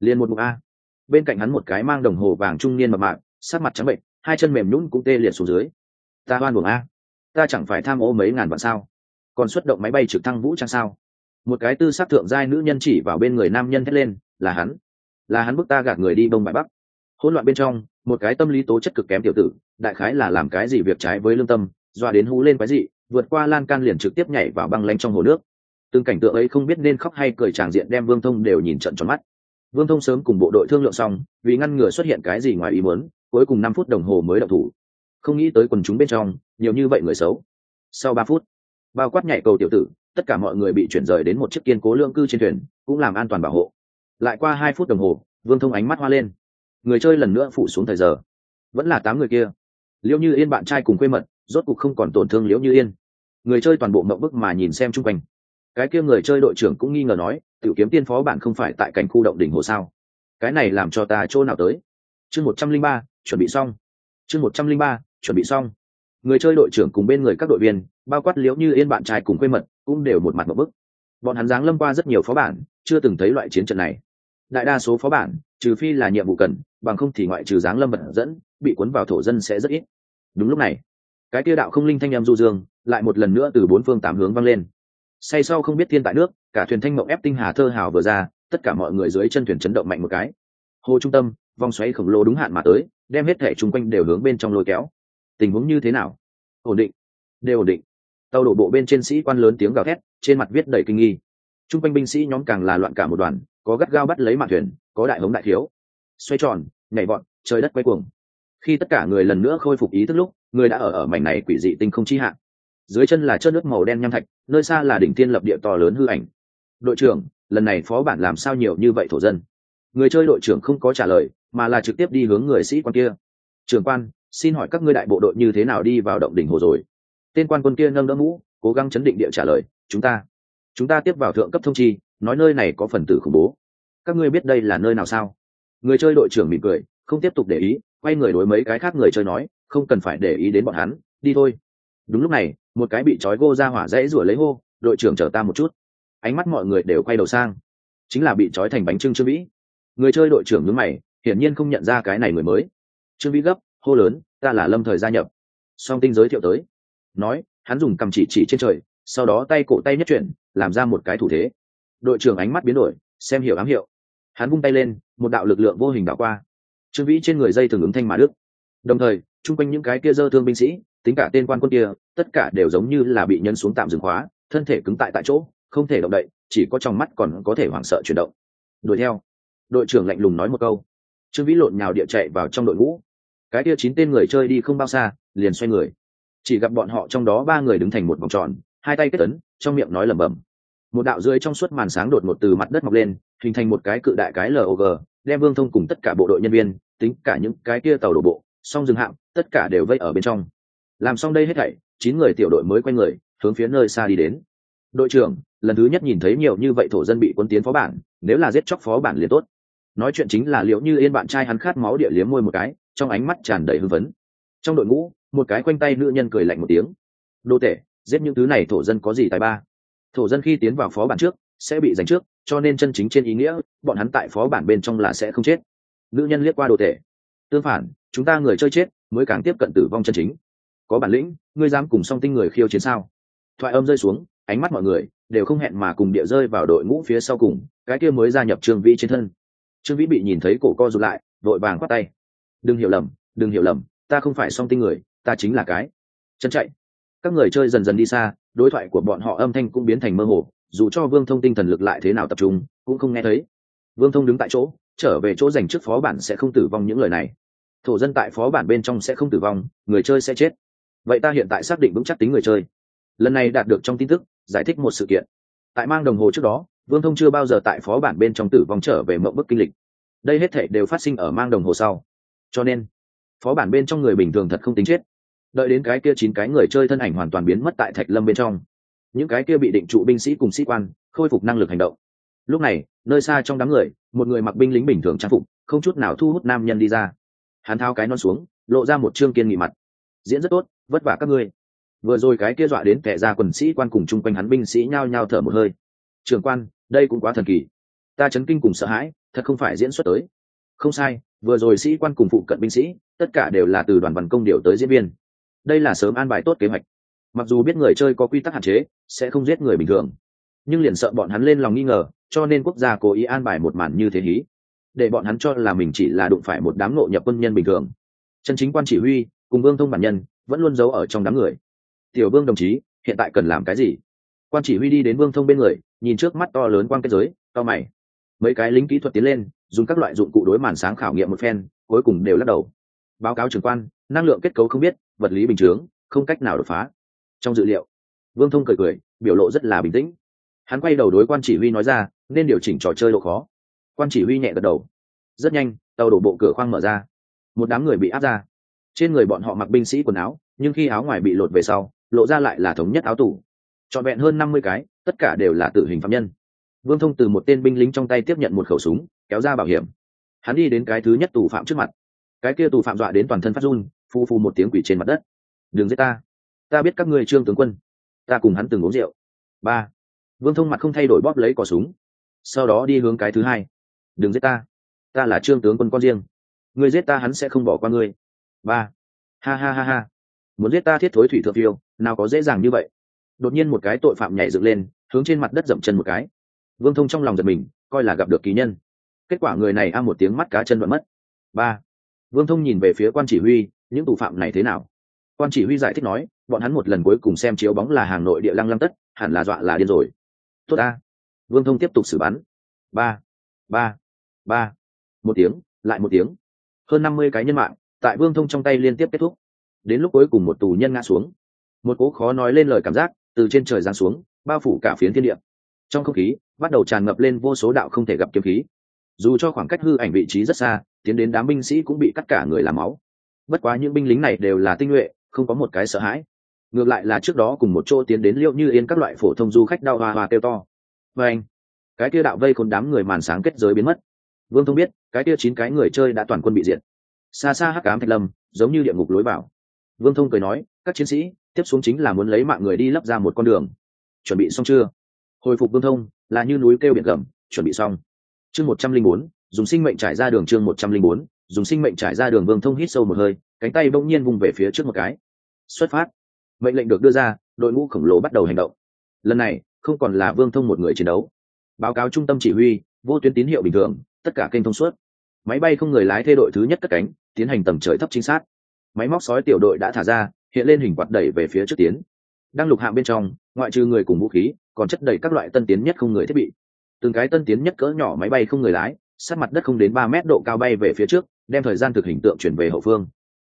Liền một ngụm a. Bên cạnh hắn một cái mang đồng hồ vàng trung niên mập mạc sát mặt trắng bệnh, hai chân mềm nhún cũng tê liệt xuống dưới. Ta hoan buồng a. Ta chẳng phải tham ô mấy ngàn vạn sao? Còn xuất động máy bay trực thăng vũ trang sao? Một cái tư sắc thượng giai nữ nhân chỉ vào bên người nam nhân thét lên, là hắn. Là hắn bức ta gạt người đi đông bãi bắc. Hỗn loạn bên trong, một cái tâm lý tố chất cực kém tiểu tử, đại khái là làm cái gì việc trái với lương tâm doa đến hú lên cái gì vượt qua lan can liền trực tiếp nhảy vào băng lanh trong hồ nước. Từng cảnh tượng ấy không biết nên khóc hay cười tràng diện đem vương thông đều nhìn trận tròn mắt. Vương thông sớm cùng bộ đội thương lượng xong, vì ngăn ngừa xuất hiện cái gì ngoài ý muốn, cuối cùng năm phút đồng hồ mới đậu thủ. Không nghĩ tới quần chúng bên trong, nhiều như vậy người xấu. Sau ba phút, bao quát nhảy cầu tiểu tử tất cả mọi người bị chuyển rời đến một chiếc kiên cố lương cư trên thuyền, cũng làm an toàn bảo hộ. Lại qua hai phút đồng hồ, vương thông ánh mắt hoa lên. Người chơi lần nữa phụ xuống thời giờ. Vẫn là tám người kia. Liễu như yên bạn trai cùng quê mật, rốt cuộc không còn tổn thương liễu như yên. Người chơi toàn bộ mộng bức mà nhìn xem chung quanh. Cái kia người chơi đội trưởng cũng nghi ngờ nói, tiểu kiếm tiên phó bạn không phải tại cảnh khu động đỉnh hồ sao? Cái này làm cho ta chỗ nào tới? Chương một trăm linh ba, chuẩn bị xong. Chương một trăm linh ba, chuẩn bị xong. Người chơi đội trưởng cùng bên người các đội viên, bao quát liễu như yên bạn trai cùng quê mật cũng đều một mặt một bức. Bọn hắn giáng lâm qua rất nhiều phó bản, chưa từng thấy loại chiến trận này. Đại đa số phó bản, trừ phi là nhiệm vụ cần, bằng không thì ngoại trừ giáng lâm vật dẫn, bị cuốn vào thổ dân sẽ rất ít. Đúng lúc này, cái tiêu đạo không linh thanh em du dương, lại một lần nữa từ bốn phương tám hướng vang lên. Say sau không biết thiên tại nước, cả thuyền thanh mộng ép tinh hà thơ hào vừa ra, tất cả mọi người dưới chân thuyền chấn động mạnh một cái. Hồ trung tâm, vòng xoáy khổng lồ đúng hạn mà tới, đem hết thẻ chung quanh đều hướng bên trong lôi kéo. Tình huống như thế nào? Ổn định. Đều ổn định tàu đổ bộ bên trên sĩ quan lớn tiếng gào thét, trên mặt viết đầy kinh nghi. T r u n g quanh binh sĩ nhóm càng là loạn cả một đoàn, có gắt gao bắt lấy mạn thuyền, có đại hống đại thiếu. Xoay tròn, nhảy vọt trời đất quay cuồng. Khi tất cả người lần nữa khôi phục ý thức lúc, người đã ở ở mảnh này quỷ dị tinh không chi hạn dưới chân là chớp nước màu đen nham thạch, nơi xa là đỉnh tiên lập địa to lớn hư ảnh. Đội trưởng, lần này phó bản làm sao nhiều như vậy thổ dân? Người chơi đội trưởng không có trả lời, mà là trực tiếp đi hướng người sĩ quan kia. Trưởng quan, xin hỏi các ngươi đại bộ đội như thế nào đi vào động đỉnh hồ rồi? Tên quan quân kia nâng đỡ mũ, cố gắng chấn định địa trả lời, chúng ta chúng ta tiếp vào thượng cấp thông chi, nói nơi này có phần tử khủng bố. Các ngươi biết đây là nơi nào sao? Người chơi đội trưởng mỉm cười, không tiếp tục để ý, quay người đối mấy cái khác người chơi nói, không cần phải để ý đến bọn hắn, đi thôi. Đúng lúc này, một cái bị trói gô ra hỏa rẽ rủa lấy hô, đội trưởng chở ta một chút. Ánh mắt mọi người đều quay đầu sang. Chính là bị trói thành bánh trưng trương vĩ. Người chơi đội trưởng nhướng mày, hiển nhiên không nhận ra cái này người mới. Trương vĩ gấp, hô lớn, ta là lâm thời gia nhập. Song tinh giới thiệu tới nói, hắn dùng cầm chỉ chỉ trên trời, sau đó tay cổ tay nhất chuyển, làm ra một cái thủ thế. Đội trưởng ánh mắt biến đổi, xem hiểu ám hiệu. Hắn vung tay lên, một đạo lực lượng vô hình đảo qua. Trương vĩ trên người dây thường ứng thanh mà đức. Đồng thời, chung quanh những cái kia dơ thương binh sĩ, tính cả tên quan quân kia, tất cả đều giống như là bị nhân xuống tạm dừng khóa, thân thể cứng tại tại chỗ, không thể động đậy, chỉ có trong mắt còn có thể hoảng sợ chuyển động. Đuổi theo. Đội trưởng lạnh lùng nói một câu. Trương vĩ lộn nhào địa chạy vào trong đội ngũ. Cái kia chín tên người chơi đi không bao xa, liền xoay người chỉ gặp bọn họ trong đó ba người đứng thành một vòng tròn hai tay kết tấn trong miệng nói lẩm bẩm. Một đạo dưới trong suốt màn sáng đột ngột từ mặt đất mọc lên hình thành một cái cự đại cái log đem vương thông cùng tất cả bộ đội nhân viên tính cả những cái kia tàu đổ bộ song dừng hạm, tất cả đều vây ở bên trong. Làm xong đây hết thảy chín người tiểu đội mới quay người hướng phía nơi xa đi đến. Đội trưởng lần thứ nhất nhìn thấy nhiều như vậy thổ dân bị quân tiến phó bản nếu là giết chóc phó bản liền tốt. Nói chuyện chính là liệu như yên bạn trai hắn khát máu địa liếm môi một cái trong ánh mắt tràn đầy hưng phấn. Trong đội ngũ một cái quanh tay nữ nhân cười lạnh một tiếng. Đô tể, giết những thứ này, thổ dân có gì tài ba? Thổ dân khi tiến vào phó bản trước, sẽ bị giành trước, cho nên chân chính trên ý nghĩa, bọn hắn tại phó bản bên trong là sẽ không chết. Nữ nhân liếc qua đồ tể. Tương phản, chúng ta người chơi chết, mới càng tiếp cận tử vong chân chính. Có bản lĩnh, ngươi dám cùng song tinh người khiêu chiến sao? Thoại âm rơi xuống, ánh mắt mọi người đều không hẹn mà cùng địa rơi vào đội ngũ phía sau cùng, cái kia mới gia nhập trương vĩ trên thân. Trương vĩ bị nhìn thấy cổ co rụt lại đội vàng khoát tay. Đừng hiểu lầm, đừng hiểu lầm, ta không phải song tinh người ta chính là cái. Chân chạy. Các người chơi dần dần đi xa, đối thoại của bọn họ âm thanh cũng biến thành mơ hồ, dù cho vương thông tinh thần lực lại thế nào tập trung, cũng không nghe thấy. Vương thông đứng tại chỗ, trở về chỗ dành trước phó bản sẽ không tử vong những lời này. Thổ dân tại phó bản bên trong sẽ không tử vong, người chơi sẽ chết. Vậy ta hiện tại xác định vững chắc tính người chơi. Lần này đạt được trong tin tức, giải thích một sự kiện. Tại mang đồng hồ trước đó, vương thông chưa bao giờ tại phó bản bên trong tử vong trở về mộng bức kinh lịch. Đây hết thể đều phát sinh ở mang đồng hồ sau. Cho nên, phó bản bên trong người bình thường thật không tính chết đợi đến cái kia chín cái người chơi thân ảnh hoàn toàn biến mất tại thạch lâm bên trong. Những cái kia bị định trụ binh sĩ cùng sĩ quan khôi phục năng lực hành động. Lúc này, nơi xa trong đám người, một người mặc binh lính bình thường trang phục, không chút nào thu hút nam nhân đi ra. Hắn thao cái non xuống, lộ ra một chương kiên nghị mặt. Diễn rất tốt, vất vả các ngươi. Vừa rồi cái kia dọa đến kẻ ra quần sĩ quan cùng chung quanh hắn binh sĩ nhao nhao thở một hơi. Trường quan, đây cũng quá thần kỳ. Ta chấn kinh cùng sợ hãi, thật không phải diễn xuất tới. Không sai, vừa rồi sĩ quan cùng phụ cận binh sĩ, tất cả đều là từ đoàn văn công điều tới diễn viên đây là sớm an bài tốt kế hoạch. Mặc dù biết người chơi có quy tắc hạn chế, sẽ không giết người bình thường. Nhưng liền sợ bọn hắn lên lòng nghi ngờ, cho nên quốc gia cố ý an bài một màn như thế hí. Để bọn hắn cho là mình chỉ là đụng phải một đám ngộ nhập quân nhân bình thường. Chân chính quan chỉ huy, cùng vương thông bản nhân, vẫn luôn giấu ở trong đám người. Tiểu vương đồng chí, hiện tại cần làm cái gì? Quan chỉ huy đi đến vương thông bên người, nhìn trước mắt to lớn quan kết giới to mày. Mấy cái lính kỹ thuật tiến lên, dùng các loại dụng cụ đối màn sáng khảo nghiệm một phen, cuối cùng đều lắc đầu. Báo cáo trưởng quan năng lượng kết cấu không biết, vật lý bình chướng, không cách nào đột phá. Trong dự liệu, vương thông cười cười, biểu lộ rất là bình tĩnh. Hắn quay đầu đối quan chỉ huy nói ra, nên điều chỉnh trò chơi độ khó. Quan chỉ huy nhẹ gật đầu. Rất nhanh, tàu đổ bộ cửa khoang mở ra. Một đám người bị áp ra. Trên người bọn họ mặc binh sĩ quần áo, nhưng khi áo ngoài bị lột về sau, lộ ra lại là thống nhất áo tủ trọn vẹn hơn năm mươi cái, tất cả đều là tử hình phạm nhân. Vương thông từ một tên binh lính trong tay tiếp nhận một khẩu súng, kéo ra bảo hiểm. Hắn đi đến cái thứ nhất tù phạm trước mặt. Cái kia tù phạm dọa đến toàn thân phát run phu phu một tiếng quỷ trên mặt đất. Đừng giết ta. Ta biết các ngươi trương tướng quân. Ta cùng hắn từng uống rượu. Ba. Vương thông mặt không thay đổi bóp lấy cò súng. Sau đó đi hướng cái thứ hai. Đừng giết ta. Ta là trương tướng quân con riêng. Ngươi giết ta hắn sẽ không bỏ qua ngươi. Ba. Ha ha ha ha. Muốn giết ta thiết thối thủy thượng phiêu, nào có dễ dàng như vậy. Đột nhiên một cái tội phạm nhảy dựng lên, hướng trên mặt đất dậm chân một cái. Vương thông trong lòng giật mình, coi là gặp được kỳ nhân. Kết quả người này a một tiếng mắt cá chân đoạn mất. Ba. Vương thông nhìn về phía quan chỉ huy những tù phạm này thế nào? Quan chỉ huy giải thích nói, bọn hắn một lần cuối cùng xem chiếu bóng là hàng nội địa lăng lăng tất, hẳn là dọa là điên rồi. Tốt ta. Vương thông tiếp tục xử bắn. Ba ba ba. Một tiếng, lại một tiếng. Hơn năm mươi cái nhân mạng, tại vương thông trong tay liên tiếp kết thúc. Đến lúc cuối cùng một tù nhân ngã xuống. Một cố khó nói lên lời cảm giác, từ trên trời giáng xuống, bao phủ cả phiến thiên địa. Trong không khí, bắt đầu tràn ngập lên vô số đạo không thể gặp kiếm khí. Dù cho khoảng cách hư ảnh vị trí rất xa, tiến đến đám binh sĩ cũng bị cắt cả người làm máu bất quá những binh lính này đều là tinh nhuệ, không có một cái sợ hãi. Ngược lại là trước đó cùng một chỗ tiến đến liệu như yên các loại phổ thông du khách đau hoa hoa kêu to. Và anh, cái kia đạo vây khốn đám người màn sáng kết giới biến mất. Vương thông biết, cái kia chín cái người chơi đã toàn quân bị diệt. Xa xa hắc cám thạch lâm, giống như địa ngục lối vào. Vương thông cười nói, các chiến sĩ, tiếp xuống chính là muốn lấy mạng người đi lấp ra một con đường. Chuẩn bị xong chưa? Hồi phục vương thông, là như núi kêu biển gầm, chuẩn bị xong. Chương một trăm linh bốn, dùng sinh mệnh trải ra đường chương một trăm linh bốn dùng sinh mệnh trải ra đường vương thông hít sâu một hơi, cánh tay bỗng nhiên vùng về phía trước một cái. Xuất phát. Mệnh lệnh được đưa ra, đội ngũ khổng lồ bắt đầu hành động. Lần này, không còn là vương thông một người chiến đấu. Báo cáo trung tâm chỉ huy, vô tuyến tín hiệu bình thường, tất cả kênh thông suốt. Máy bay không người lái thay đội thứ nhất cất cánh, tiến hành tầm trời thấp chính xác máy móc sói tiểu đội đã thả ra, hiện lên hình quạt đẩy về phía trước tiến. Đang lục hạng bên trong, ngoại trừ người cùng vũ khí, còn chất đầy các loại tân tiến nhất không người thiết bị. Từng cái tân tiến nhất cỡ nhỏ máy bay không người lái, sát mặt đất không đến ba mét độ cao bay về phía trước đem thời gian thực hình tượng chuyển về hậu phương.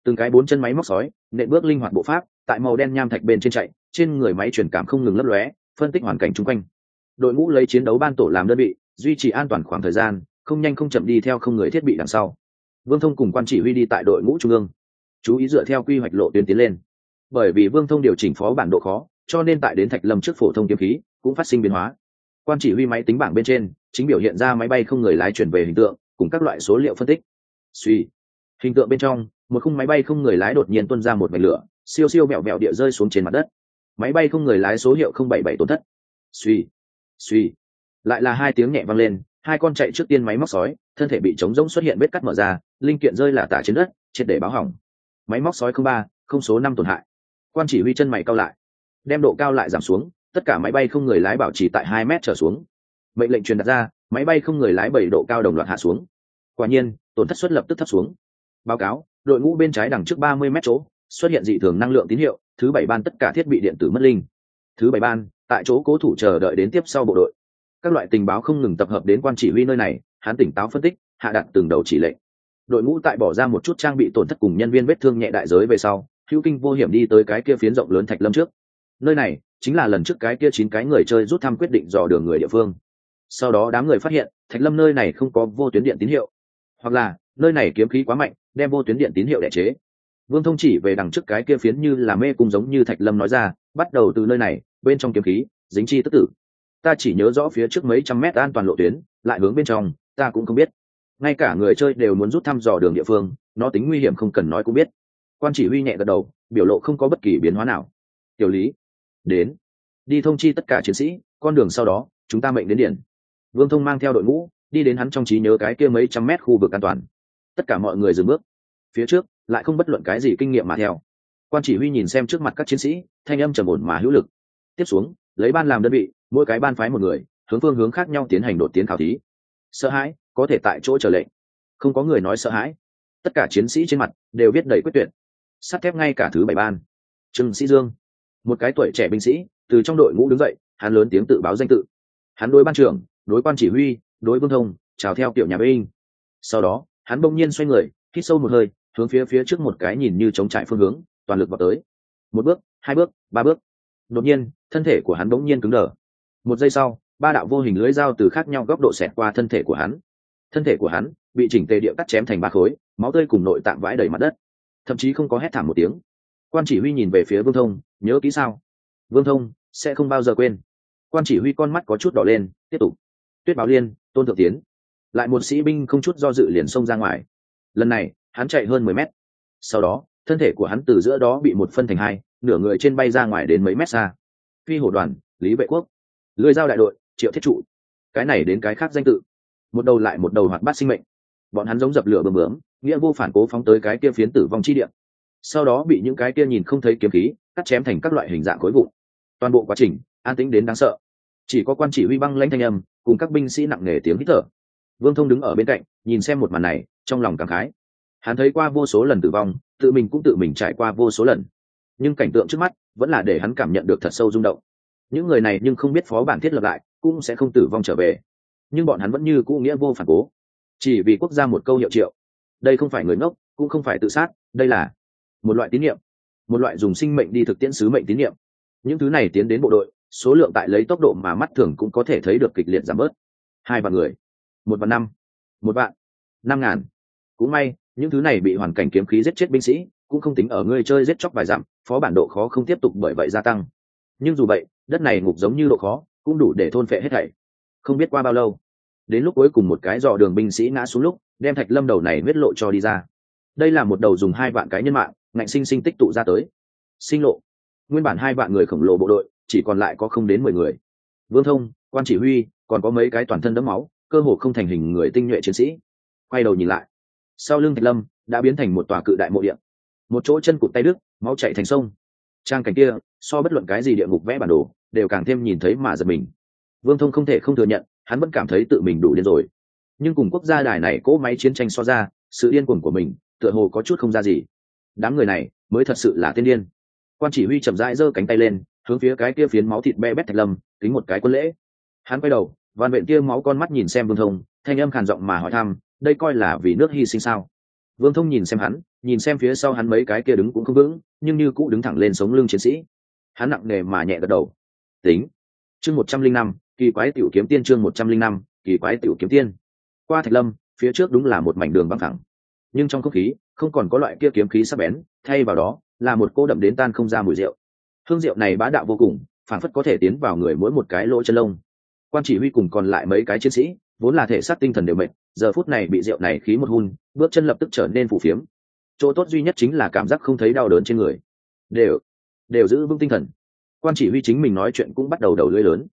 Từng cái bốn chân máy móc sói, nện bước linh hoạt bộ pháp, tại màu đen nham thạch bên trên chạy, trên người máy truyền cảm không ngừng lấp lóe, phân tích hoàn cảnh chung quanh. Đội ngũ lấy chiến đấu ban tổ làm đơn vị, duy trì an toàn khoảng thời gian, không nhanh không chậm đi theo không người thiết bị đằng sau. Vương thông cùng quan chỉ huy đi tại đội ngũ trung ương. Chú ý dựa theo quy hoạch lộ tuyến tiến lên. Bởi vì vương thông điều chỉnh phó bản độ khó, cho nên tại đến thạch lâm trước phổ thông kiếm khí, cũng phát sinh biến hóa. Quan chỉ huy máy tính bảng bên trên, chính biểu hiện ra máy bay không người lái chuyển về hình tượng, cùng các loại số liệu phân tích suy. Hình tượng bên trong, một khung máy bay không người lái đột nhiên tuân ra một mảnh lửa, siêu siêu mẹo mẹo địa rơi xuống trên mặt đất. Máy bay không người lái số hiệu không bảy bảy tổn thất. Suy suy. Lại là hai tiếng nhẹ vang lên, hai con chạy trước tiên máy móc sói, thân thể bị trống rỗng xuất hiện vết cắt mở ra, linh kiện rơi là tả trên đất, triệt để báo hỏng. Máy móc sói không ba, không số năm tổn hại. Quan chỉ huy chân mày cao lại, đem độ cao lại giảm xuống, tất cả máy bay không người lái bảo trì tại hai mét trở xuống. Mệnh lệnh truyền đặt ra, máy bay không người lái bảy độ cao đồng loạt hạ xuống. Quả nhiên tổn thất suất lập tức thấp xuống. Báo cáo, đội ngũ bên trái đằng trước ba mươi mét chỗ, xuất hiện dị thường năng lượng tín hiệu, thứ bảy ban tất cả thiết bị điện tử mất linh. Thứ bảy ban, tại chỗ cố thủ chờ đợi đến tiếp sau bộ đội. Các loại tình báo không ngừng tập hợp đến quan chỉ huy nơi này, hắn tỉnh táo phân tích, hạ đặt từng đầu chỉ lệnh. Đội ngũ tại bỏ ra một chút trang bị tổn thất cùng nhân viên vết thương nhẹ đại giới về sau, hữu kinh vô hiểm đi tới cái kia phiến rộng lớn thạch lâm trước. Nơi này, chính là lần trước cái kia chín cái người chơi rút thăm quyết định dò đường người địa phương. Sau đó đám người phát hiện, thạch lâm nơi này không có vô tuyến điện tín hiệu hoặc là, nơi này kiếm khí quá mạnh, đem vô tuyến điện tín hiệu đẻ chế. Vương thông chỉ về đằng trước cái kia phiến như là mê cung giống như thạch lâm nói ra, bắt đầu từ nơi này, bên trong kiếm khí, dính chi tức tử. Ta chỉ nhớ rõ phía trước mấy trăm mét an toàn lộ tuyến, lại hướng bên trong, ta cũng không biết. Ngay cả người chơi đều muốn rút thăm dò đường địa phương, nó tính nguy hiểm không cần nói cũng biết. Quan chỉ huy nhẹ gật đầu, biểu lộ không có bất kỳ biến hóa nào. Tiểu lý, đến. Đi thông chi tất cả chiến sĩ, con đường sau đó, chúng ta mệnh đến điển vương thông mang theo đội ngũ đi đến hắn trong trí nhớ cái kia mấy trăm mét khu vực an toàn. Tất cả mọi người dừng bước. Phía trước, lại không bất luận cái gì kinh nghiệm mà theo. Quan chỉ huy nhìn xem trước mặt các chiến sĩ, thanh âm trầm ổn mà hữu lực. Tiếp xuống, lấy ban làm đơn vị, mỗi cái ban phái một người, hướng phương hướng khác nhau tiến hành đột tiến khảo thí. Sợ hãi, có thể tại chỗ trở lệnh. Không có người nói sợ hãi. Tất cả chiến sĩ trên mặt đều biết đầy quyết tuyệt. Sắt thép ngay cả thứ bảy ban. Trương sĩ dương, một cái tuổi trẻ binh sĩ, từ trong đội ngũ đứng dậy, hắn lớn tiếng tự báo danh tự. Hắn đối ban trưởng, đối quan chỉ huy đối vương thông, chào theo kiểu nhà binh. Sau đó, hắn bỗng nhiên xoay người, hít sâu một hơi, hướng phía phía trước một cái nhìn như chống trại phương hướng, toàn lực vào tới. Một bước, hai bước, ba bước. Đột nhiên, thân thể của hắn bỗng nhiên cứng đờ. Một giây sau, ba đạo vô hình lưới dao từ khác nhau góc độ xẹt qua thân thể của hắn. Thân thể của hắn bị chỉnh tề địa cắt chém thành ba khối, máu tươi cùng nội tạng vãi đầy mặt đất. Thậm chí không có hét thảm một tiếng. Quan chỉ huy nhìn về phía vương thông, nhớ kỹ sao? Vương thông, sẽ không bao giờ quên. Quan chỉ huy con mắt có chút đỏ lên, tiếp tục. Tuyết báo liên tôn thượng tiến. Lại một sĩ binh không chút do dự liền xông ra ngoài. Lần này, hắn chạy hơn mười mét. Sau đó, thân thể của hắn từ giữa đó bị một phân thành hai, nửa người trên bay ra ngoài đến mấy mét xa. Phi hổ đoàn, lý vệ quốc. Lưới giao đại đội, triệu thiết trụ. Cái này đến cái khác danh tự. Một đầu lại một đầu hoạt bát sinh mệnh. Bọn hắn giống dập lửa bơm bướm, nghĩa vô phản cố phóng tới cái kia phiến tử vong chi điện sau đó bị những cái kia nhìn không thấy kiếm khí, cắt chém thành các loại hình dạng khối vụn. Toàn bộ quá trình, an tĩnh đến đáng sợ. Chỉ có quan chỉ huy băng lãnh thanh âm cùng các binh sĩ nặng nề tiếng hít thở. Vương thông đứng ở bên cạnh, nhìn xem một màn này, trong lòng cảm khái. Hắn thấy qua vô số lần tử vong, tự mình cũng tự mình trải qua vô số lần. Nhưng cảnh tượng trước mắt vẫn là để hắn cảm nhận được thật sâu rung động. Những người này nhưng không biết phó bản thiết lập lại, cũng sẽ không tử vong trở về. Nhưng bọn hắn vẫn như cũ nghĩa vô phản cố. Chỉ vì quốc gia một câu hiệu triệu. Đây không phải người ngốc, cũng không phải tự sát, đây là một loại tín nhiệm. Một loại dùng sinh mệnh đi thực tiễn sứ mệnh tín nhiệm. Những thứ này tiến đến bộ đội số lượng tại lấy tốc độ mà mắt thường cũng có thể thấy được kịch liệt giảm bớt. Hai vạn người, một vạn năm, một vạn, năm ngàn. Cũng may, những thứ này bị hoàn cảnh kiếm khí giết chết binh sĩ, cũng không tính ở ngươi chơi giết chóc vài dặm, phó bản độ khó không tiếp tục bởi vậy gia tăng. Nhưng dù vậy, đất này ngục giống như độ khó, cũng đủ để thôn phệ hết thảy. Không biết qua bao lâu, đến lúc cuối cùng một cái dò đường binh sĩ ngã xuống lúc, đem thạch lâm đầu này huyết lộ cho đi ra. Đây là một đầu dùng hai vạn cái nhân mạng, ngạnh sinh sinh tích tụ ra tới. Sinh lộ. Nguyên bản hai vạn người khổng lồ bộ đội chỉ còn lại có không đến mười người. Vương thông, quan chỉ huy, còn có mấy cái toàn thân đẫm máu, cơ hồ không thành hình người tinh nhuệ chiến sĩ. Quay đầu nhìn lại, sau lưng thạch lâm đã biến thành một tòa cự đại mộ điện một chỗ chân cụt tay đức máu chạy thành sông. Trang cảnh kia, so bất luận cái gì địa ngục vẽ bản đồ, đều càng thêm nhìn thấy mà giật mình. Vương thông không thể không thừa nhận, hắn vẫn cảm thấy tự mình đủ điên rồi. Nhưng cùng quốc gia đài này cỗ máy chiến tranh so ra, sự điên cuồng của mình, tựa hồ có chút không ra gì. Đám người này mới thật sự là tiên điên quan chỉ huy chậm rãi giơ cánh tay lên, hướng phía cái kia phiến máu thịt be bét thạch lâm, kính một cái quân lễ. Hắn quay đầu van vện kia máu con mắt nhìn xem vương thông, thanh âm khàn giọng mà hỏi thăm, đây coi là vì nước hy sinh sao? Vương thông nhìn xem hắn, nhìn xem phía sau hắn mấy cái kia đứng cũng không vững, nhưng như cũ đứng thẳng lên sống lưng chiến sĩ. Hắn nặng nề mà nhẹ gật đầu. Tính. Chương một trăm linh năm, kỳ quái tiểu kiếm tiên chương một trăm linh năm, kỳ quái tiểu kiếm tiên. Qua thạch lâm, phía trước đúng là một mảnh đường băng thẳng nhưng trong không khí, không còn có loại kia kiếm khí sắc bén, thay vào đó là một cô đậm đến tan không ra mùi rượu. Hương rượu này bá đạo vô cùng phản phất có thể tiến vào người mỗi một cái lỗ chân lông. Quan chỉ huy cùng còn lại mấy cái chiến sĩ, vốn là thể xác tinh thần đều mệt, giờ phút này bị rượu này khí một hun, bước chân lập tức trở nên phù phiếm. Chỗ tốt duy nhất chính là cảm giác không thấy đau đớn trên người. Đều đều giữ vững tinh thần. Quan chỉ huy chính mình nói chuyện cũng bắt đầu đầu lưỡi lớn.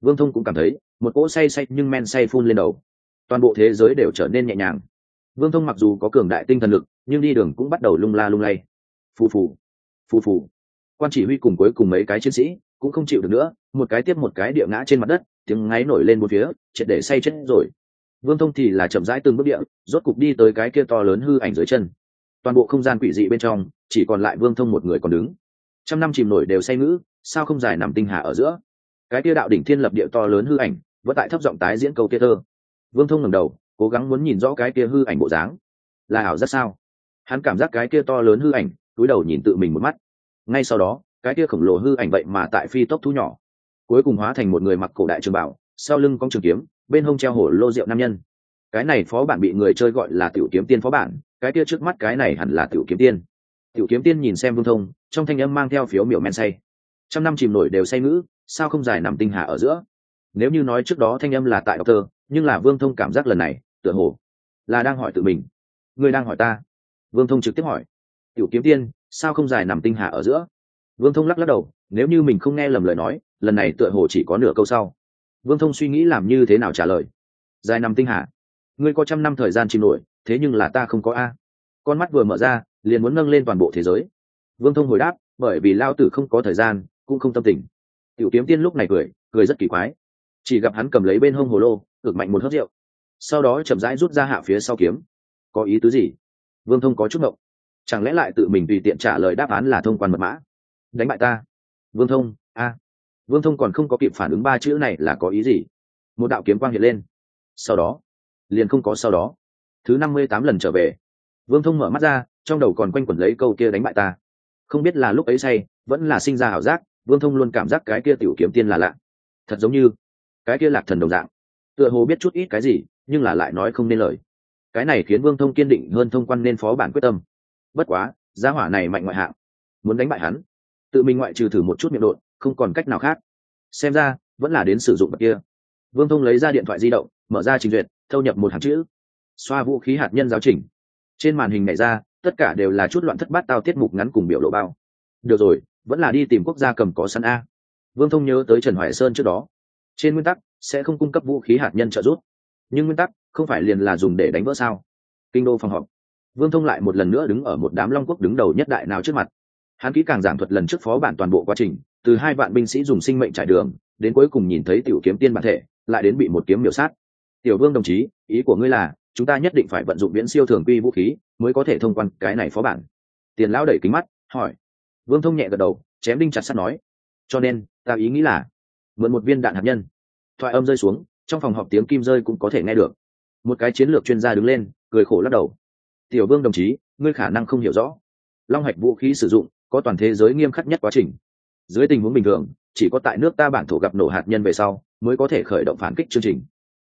Vương thông cũng cảm thấy, một cỗ say say nhưng men say phun lên đầu. Toàn bộ thế giới đều trở nên nhẹ nhàng. Vương thông mặc dù có cường đại tinh thần lực, nhưng đi đường cũng bắt đầu lung la lung lay phù phù. Phù phù. Quan chỉ huy cùng cuối cùng mấy cái chiến sĩ cũng không chịu được nữa, một cái tiếp một cái địa ngã trên mặt đất, tiếng ngáy nổi lên một phía, triệt để say chết rồi. Vương thông thì là chậm rãi từng bước địa, rốt cục đi tới cái kia to lớn hư ảnh dưới chân. Toàn bộ không gian quỷ dị bên trong, chỉ còn lại vương thông một người còn đứng. Trăm năm chìm nổi đều say ngữ, sao không dài nằm tinh hà ở giữa? Cái kia đạo đỉnh thiên lập địa to lớn hư ảnh, vẫn tại thấp giọng tái diễn câu kia thơ. Vương thông ngẩng đầu, cố gắng muốn nhìn rõ cái kia hư ảnh bộ dáng. Là ảo rất sao? Hắn cảm giác cái kia to lớn hư ảnh túi đầu nhìn tự mình một mắt. Ngay sau đó, cái kia khổng lồ hư ảnh vậy mà tại phi tốc thu nhỏ. Cuối cùng hóa thành một người mặc cổ đại trường bảo, sau lưng con trường kiếm, bên hông treo hổ lô rượu nam nhân. Cái này phó bản bị người chơi gọi là tiểu kiếm tiên phó bản, cái kia trước mắt cái này hẳn là tiểu kiếm tiên. Tiểu kiếm tiên nhìn xem vương thông, trong thanh âm mang theo phiếu miểu men say. Trăm năm chìm nổi đều say ngữ, sao không dài nằm tinh hà ở giữa? Nếu như nói trước đó thanh âm là tại doctor nhưng là vương thông cảm giác lần này, tựa hồ là đang hỏi tự mình. Người đang hỏi ta. Vương thông trực tiếp hỏi tiểu kiếm tiên, sao không dài nằm tinh hà ở giữa? Vương thông lắc lắc đầu, nếu như mình không nghe lầm lời nói, lần này tựa hồ chỉ có nửa câu sau. Vương thông suy nghĩ làm như thế nào trả lời? Dài nằm tinh hà. Ngươi có trăm năm thời gian chìm nổi, thế nhưng là ta không có a. Con mắt vừa mở ra, liền muốn nâng lên toàn bộ thế giới. Vương thông hồi đáp, bởi vì lao tử không có thời gian, cũng không tâm tình. Tiểu kiếm tiên lúc này cười cười rất kỳ quái. Chỉ gặp hắn cầm lấy bên hông hồ lô, ực mạnh một hớt rượu. Sau đó chậm rãi rút ra hạ phía sau kiếm. Có ý tứ gì? Vương thông có chút mộng chẳng lẽ lại tự mình tùy tiện trả lời đáp án là thông quan mật mã? Đánh bại ta. Vương thông, a. Vương thông còn không có kịp phản ứng ba chữ này là có ý gì? Một đạo kiếm quang hiện lên. Sau đó, liền không có sau đó. Thứ năm mươi tám lần trở về. Vương thông mở mắt ra, trong đầu còn quanh quẩn lấy câu kia đánh bại ta. Không biết là lúc ấy say, vẫn là sinh ra ảo giác, vương thông luôn cảm giác cái kia tiểu kiếm tiên là lạ. Thật giống như, cái kia lạc thần đồng dạng. Tựa hồ biết chút ít cái gì, nhưng là lại nói không nên lời. Cái này khiến vương thông kiên định hơn thông quan nên phó bản quyết tâm bất quá, gia hỏa này mạnh ngoại hạng. Muốn đánh bại hắn, tự mình ngoại trừ thử một chút miệng đột không còn cách nào khác. Xem ra, vẫn là đến sử dụng vật kia. Vương thông lấy ra điện thoại di động, mở ra trình duyệt, thâu nhập một hàng chữ. Xoa vũ khí hạt nhân giáo trình. Trên màn hình này ra, tất cả đều là chút loạn thất bát tao tiết mục ngắn cùng biểu lộ bao. Được rồi, vẫn là đi tìm quốc gia cầm có sẵn a. Vương thông nhớ tới trần hoài sơn trước đó. Trên nguyên tắc, sẽ không cung cấp vũ khí hạt nhân trợ giúp. Nhưng nguyên tắc, không phải liền là dùng để đánh vỡ sao? Kinh đô phòng họp vương thông lại một lần nữa đứng ở một đám long quốc đứng đầu nhất đại nào trước mặt. Hắn kỹ càng giảng thuật lần trước phó bản toàn bộ quá trình, từ hai vạn binh sĩ dùng sinh mệnh trải đường, đến cuối cùng nhìn thấy tiểu kiếm tiên bản thể, lại đến bị một kiếm miểu sát. Tiểu vương đồng chí, ý của ngươi là, chúng ta nhất định phải vận dụng viễn siêu thường quy vũ khí, mới có thể thông quan cái này phó bản. Tiền lão đẩy kính mắt, hỏi. Vương thông nhẹ gật đầu, chém đinh chặt sắt nói. Cho nên, ta ý nghĩ là, mượn một viên đạn hạt nhân. Thoại âm rơi xuống, trong phòng họp tiếng kim rơi cũng có thể nghe được. Một cái chiến lược chuyên gia đứng lên, cười khổ lắc đầu tiểu vương đồng chí, ngươi khả năng không hiểu rõ. Long hạch vũ khí sử dụng, có toàn thế giới nghiêm khắc nhất quá trình. Dưới tình huống bình thường, chỉ có tại nước ta bản thổ gặp nổ hạt nhân về sau, mới có thể khởi động phản kích chương trình.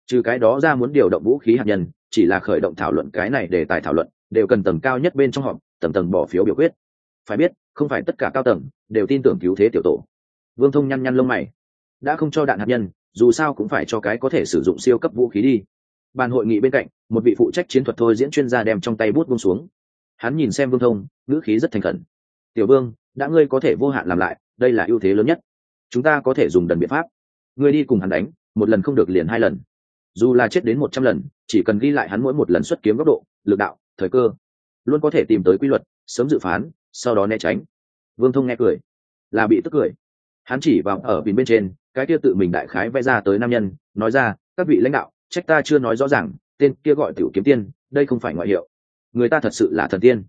Trừ cái đó ra muốn điều động vũ khí hạt nhân, chỉ là khởi động thảo luận cái này để tài thảo luận, đều cần tầng cao nhất bên trong họp, tầng tầng bỏ phiếu biểu quyết. Phải biết, không phải tất cả cao tầng, đều tin tưởng cứu thế tiểu tổ. Vương thông nhăn nhăn lông mày. Đã không cho đạn hạt nhân, dù sao cũng phải cho cái có thể sử dụng siêu cấp vũ khí đi bàn hội nghị bên cạnh, một vị phụ trách chiến thuật thôi diễn chuyên gia đem trong tay bút bung xuống. Hắn nhìn xem vương thông, ngữ khí rất thành khẩn. Tiểu vương, đã ngươi có thể vô hạn làm lại, đây là ưu thế lớn nhất. Chúng ta có thể dùng đần biện pháp. Ngươi đi cùng hắn đánh, một lần không được liền hai lần. Dù là chết đến một trăm lần, chỉ cần ghi lại hắn mỗi một lần xuất kiếm góc độ, lực đạo, thời cơ, luôn có thể tìm tới quy luật, sớm dự phán, sau đó né tránh. Vương thông nghe cười, là bị tức cười. Hắn chỉ vào ở bình bên trên, cái kia tự mình đại khái vẽ ra tới nam nhân, nói ra, các vị lãnh đạo trách ta chưa nói rõ ràng, tên kia gọi tiểu kiếm tiên, đây không phải ngoại hiệu. Người ta thật sự là thần tiên.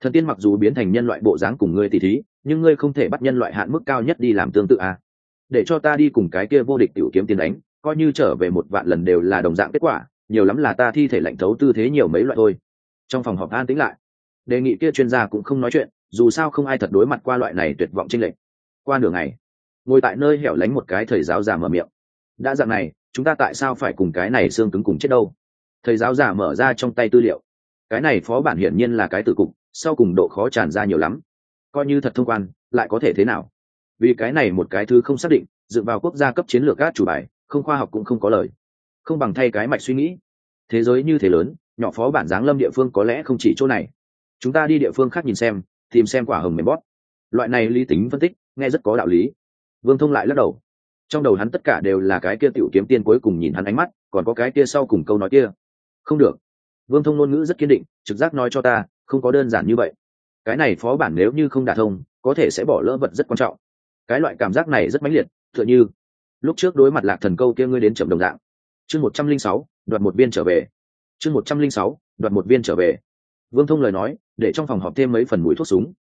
Thần tiên mặc dù biến thành nhân loại bộ dáng cùng ngươi tỷ thí, nhưng ngươi không thể bắt nhân loại hạn mức cao nhất đi làm tương tự à. để cho ta đi cùng cái kia vô địch tiểu kiếm tiên đánh, coi như trở về một vạn lần đều là đồng dạng kết quả, nhiều lắm là ta thi thể lạnh thấu tư thế nhiều mấy loại thôi. Trong phòng họp an tĩnh lại. Đề nghị kia chuyên gia cũng không nói chuyện, dù sao không ai thật đối mặt qua loại này tuyệt vọng trinh lệch. Qua nửa ngày, ngồi tại nơi hẻo lánh một cái thầy giáo già mở miệng. Đã dạng này chúng ta tại sao phải cùng cái này xương cứng cùng chết đâu? Thầy giáo già mở ra trong tay tư liệu. Cái này phó bản hiển nhiên là cái tử cục, sau cùng độ khó tràn ra nhiều lắm. Coi như thật thông quan, lại có thể thế nào? Vì cái này một cái thứ không xác định dựa vào quốc gia cấp chiến lược gác chủ bài, không khoa học cũng không có lời. Không bằng thay cái mạch suy nghĩ. Thế giới như thế lớn, nhỏ phó bản giáng lâm địa phương có lẽ không chỉ chỗ này. Chúng ta đi địa phương khác nhìn xem, tìm xem quả hồng mềm bót loại này lý tính phân tích, nghe rất có đạo lý. Vương thông lại lắc đầu trong đầu hắn tất cả đều là cái kia tiểu kiếm tiên cuối cùng nhìn hắn ánh mắt, còn có cái kia sau cùng câu nói kia. Không được. Vương thông ngôn ngữ rất kiên định, trực giác nói cho ta, không có đơn giản như vậy. Cái này phó bản nếu như không đả thông, có thể sẽ bỏ lỡ vật rất quan trọng. Cái loại cảm giác này rất mãnh liệt, tựa như lúc trước đối mặt lạc thần câu kia ngươi đến chậm đồng dạng. Chương một trăm linh sáu, đoạt một viên trở về. Chương một trăm linh sáu, đoạt một viên trở về. Vương thông lời nói, để trong phòng họp thêm mấy phần mũi thuốc súng.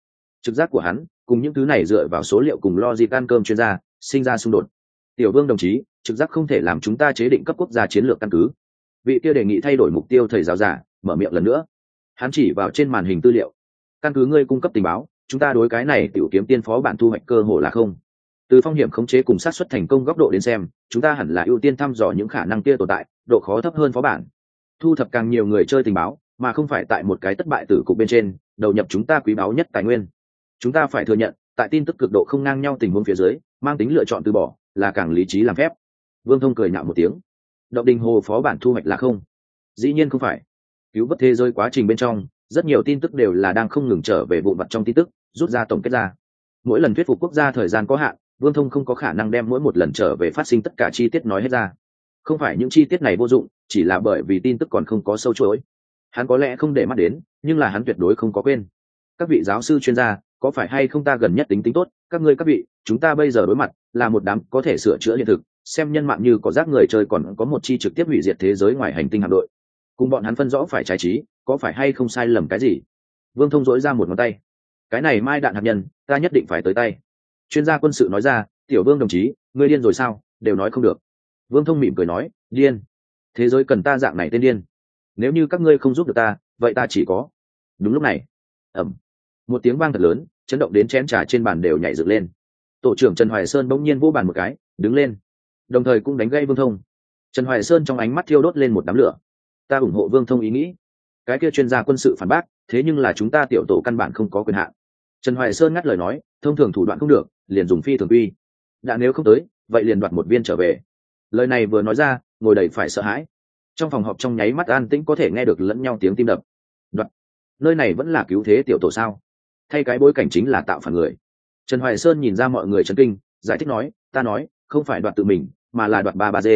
Trực giác của hắn, cùng những thứ này dựa vào số liệu cùng lo dịp ăn cơm chuyên gia, sinh ra xung đột tiểu vương đồng chí, trực giác không thể làm chúng ta chế định cấp quốc gia chiến lược căn cứ. Vị kia đề nghị thay đổi mục tiêu thầy giáo giả, mở miệng lần nữa. Hắn chỉ vào trên màn hình tư liệu. Căn cứ ngươi cung cấp tình báo, chúng ta đối cái này tiểu kiếm tiên phó bản thu hoạch cơ hội là không. Từ phong hiểm khống chế cùng sát xuất thành công góc độ đến xem, chúng ta hẳn là ưu tiên thăm dò những khả năng kia tồn tại, độ khó thấp hơn phó bản. Thu thập càng nhiều người chơi tình báo, mà không phải tại một cái thất bại tử cục bên trên, đầu nhập chúng ta quý báu nhất tài nguyên. Chúng ta phải thừa nhận, tại tin tức cực độ không ngang nhau tình huống phía dưới, mang tính lựa chọn từ bỏ là càng lý trí làm phép. Vương thông cười nhạo một tiếng. Động đình hồ phó bản thu hoạch là không. Dĩ nhiên không phải. Cứu vớt thế giới quá trình bên trong, rất nhiều tin tức đều là đang không ngừng trở về vụ mặt trong tin tức, rút ra tổng kết ra. Mỗi lần thuyết phục quốc gia thời gian có hạn, vương thông không có khả năng đem mỗi một lần trở về phát sinh tất cả chi tiết nói hết ra. Không phải những chi tiết này vô dụng, chỉ là bởi vì tin tức còn không có sâu chuỗi. Hắn có lẽ không để mắt đến, nhưng là hắn tuyệt đối không có quên. Các vị giáo sư chuyên gia có phải hay không ta gần nhất tính tính tốt, các ngươi các vị, chúng ta bây giờ đối mặt, là một đám có thể sửa chữa hiện thực, xem nhân mạng như có rác người chơi còn có một chi trực tiếp hủy diệt thế giới ngoài hành tinh hạm đội. Cùng bọn hắn phân rõ phải trái trí, có phải hay không sai lầm cái gì? Vương thông dỗi ra một ngón tay. Cái này mai đạn hạt nhân, ta nhất định phải tới tay. Chuyên gia quân sự nói ra, tiểu vương đồng chí, ngươi điên rồi sao? Đều nói không được. Vương thông mỉm cười nói, điên. Thế giới cần ta dạng này tên điên. Nếu như các ngươi không giúp được ta, vậy ta chỉ có. Đúng lúc này. Ẩm một tiếng vang thật lớn, chấn động đến chén trà trên bàn đều nhảy dựng lên. Tổ trưởng trần hoài sơn bỗng nhiên vô bàn một cái, đứng lên. Đồng thời cũng đánh gây vương thông. Trần hoài sơn trong ánh mắt thiêu đốt lên một đám lửa. Ta ủng hộ vương thông ý nghĩ. Cái kia chuyên gia quân sự phản bác, thế nhưng là chúng ta tiểu tổ căn bản không có quyền hạn. Trần hoài sơn ngắt lời nói, thông thường thủ đoạn không được, liền dùng phi thường uy. đã nếu không tới, vậy liền đoạt một viên trở về. Lời này vừa nói ra, ngồi đầy phải sợ hãi. Trong phòng họp trong nháy mắt an tĩnh có thể nghe được lẫn nhau tiếng tim đập. Đoạt nơi này vẫn là cứu thế tiểu tổ sao? Thay cái bối cảnh chính là tạo phản người. Trần hoài sơn nhìn ra mọi người chấn kinh, giải thích nói, ta nói, không phải đoạt tự mình, mà là đoạt ba ba d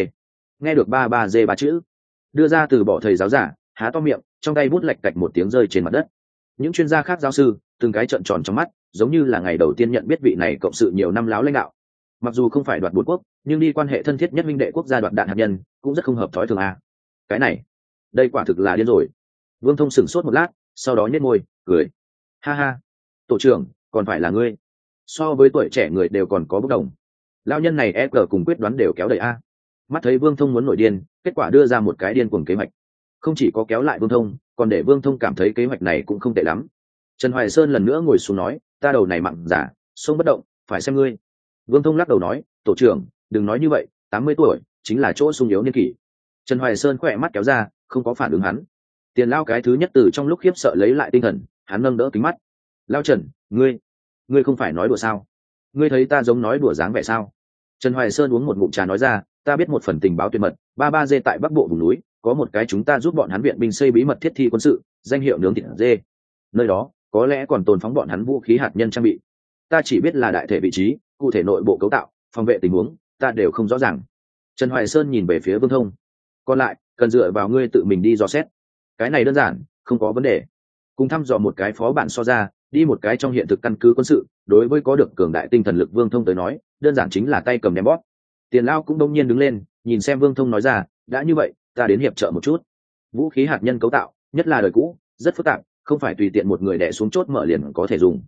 nghe được ba ba d ba chữ, đưa ra từ bỏ thầy giáo giả, há to miệng, trong tay bút lạch cạch một tiếng rơi trên mặt đất. Những chuyên gia khác giáo sư, từng cái trợn tròn trong mắt, giống như là ngày đầu tiên nhận biết vị này cộng sự nhiều năm láo lãnh đạo. Mặc dù không phải đoạt bốn quốc, nhưng đi quan hệ thân thiết nhất minh đệ quốc gia đoạt đạn hạt nhân, cũng rất không hợp thói thường a. Cái này, đây quả thực là điên rồi. Vương thông sửng sốt một lát, sau đó nhét môi, cười. Ha ha tổ trưởng, còn phải là ngươi. So với tuổi trẻ người đều còn có bất đồng. Lao nhân này e cờ cùng quyết đoán đều kéo đầy a. Mắt thấy vương thông muốn nổi điên, kết quả đưa ra một cái điên cuồng kế hoạch. Không chỉ có kéo lại vương thông, còn để vương thông cảm thấy kế hoạch này cũng không tệ lắm. Trần hoài sơn lần nữa ngồi xuống nói, ta đầu này mặn giả, sông bất động, phải xem ngươi. Vương thông lắc đầu nói, tổ trưởng, đừng nói như vậy, tám mươi tuổi chính là chỗ sung yếu niên kỷ. Trần hoài sơn khỏe mắt kéo ra, không có phản ứng hắn. Tiền lao cái thứ nhất từ trong lúc khiếp sợ lấy lại tinh thần, hắn nâng đỡ kính mắt lao trần, ngươi ngươi không phải nói đùa sao? Ngươi thấy ta giống nói đùa dáng vẻ sao? Trần hoài sơn uống một ngụm trà nói ra, ta biết một phần tình báo tuyệt mật, ba ba dê tại bắc bộ vùng núi, có một cái chúng ta giúp bọn hắn viện binh xây bí mật thiết thi quân sự, danh hiệu nướng thịt dê. Nơi đó, có lẽ còn tồn phóng bọn hắn vũ khí hạt nhân trang bị. Ta chỉ biết là đại thể vị trí, cụ thể nội bộ cấu tạo, phòng vệ tình huống, ta đều không rõ ràng. Trần hoài sơn nhìn về phía vương thông. Còn lại, cần dựa vào ngươi tự mình đi dò xét. Cái này đơn giản, không có vấn đề. Cùng thăm dò một cái phó bản so ra đi một cái trong hiện thực căn cứ quân sự, đối với có được cường đại tinh thần lực vương thông tới nói, đơn giản chính là tay cầm ném bóp. Tiền lao cũng đông nhiên đứng lên, nhìn xem vương thông nói ra, đã như vậy, ta đến hiệp trợ một chút. Vũ khí hạt nhân cấu tạo, nhất là đời cũ, rất phức tạp, không phải tùy tiện một người đẻ xuống chốt mở liền có thể dùng.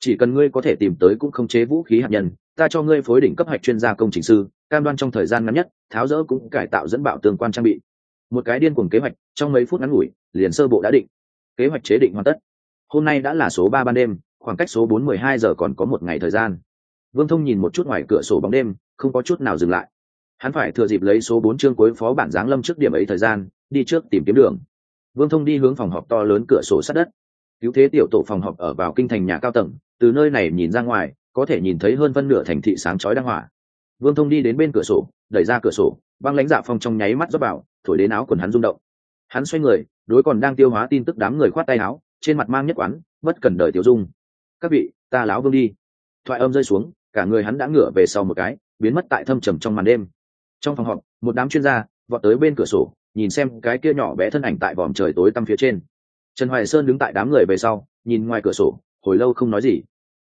Chỉ cần ngươi có thể tìm tới cũng không chế vũ khí hạt nhân, ta cho ngươi phối đỉnh cấp hạch chuyên gia công trình sư, cam đoan trong thời gian ngắn nhất, tháo rỡ cũng cải tạo dẫn bạo tương quan trang bị. Một cái điên cuồng kế hoạch, trong mấy phút ngắn ngủi, liền sơ bộ đã định. Kế hoạch chế định hoàn tất hôm nay đã là số ba ban đêm, khoảng cách số bốn mười hai giờ còn có một ngày thời gian. Vương thông nhìn một chút ngoài cửa sổ bóng đêm, không có chút nào dừng lại. Hắn phải thừa dịp lấy số bốn chương cuối phó bản giáng lâm trước điểm ấy thời gian, đi trước tìm kiếm đường. Vương thông đi hướng phòng họp to lớn cửa sổ sát đất. Cứu thế tiểu tổ phòng họp ở vào kinh thành nhà cao tầng, từ nơi này nhìn ra ngoài, có thể nhìn thấy hơn phân nửa thành thị sáng chói đang hỏa. Vương thông đi đến bên cửa sổ, đẩy ra cửa sổ, băng lãnh dạ phong trong nháy mắt dốc vào, thổi đến áo quần hắn rung động. Hắn xoay người, đối còn đang tiêu hóa tin tức đám người khoát tay áo trên mặt mang nhất quán, bất cần đời tiểu dung. Các vị, ta láo vương đi. Thoại âm rơi xuống, cả người hắn đã ngửa về sau một cái, biến mất tại thâm trầm trong màn đêm. Trong phòng họp, một đám chuyên gia vọt tới bên cửa sổ, nhìn xem cái kia nhỏ bé thân ảnh tại vòm trời tối tăm phía trên. Trần hoài sơn đứng tại đám người về sau, nhìn ngoài cửa sổ, hồi lâu không nói gì.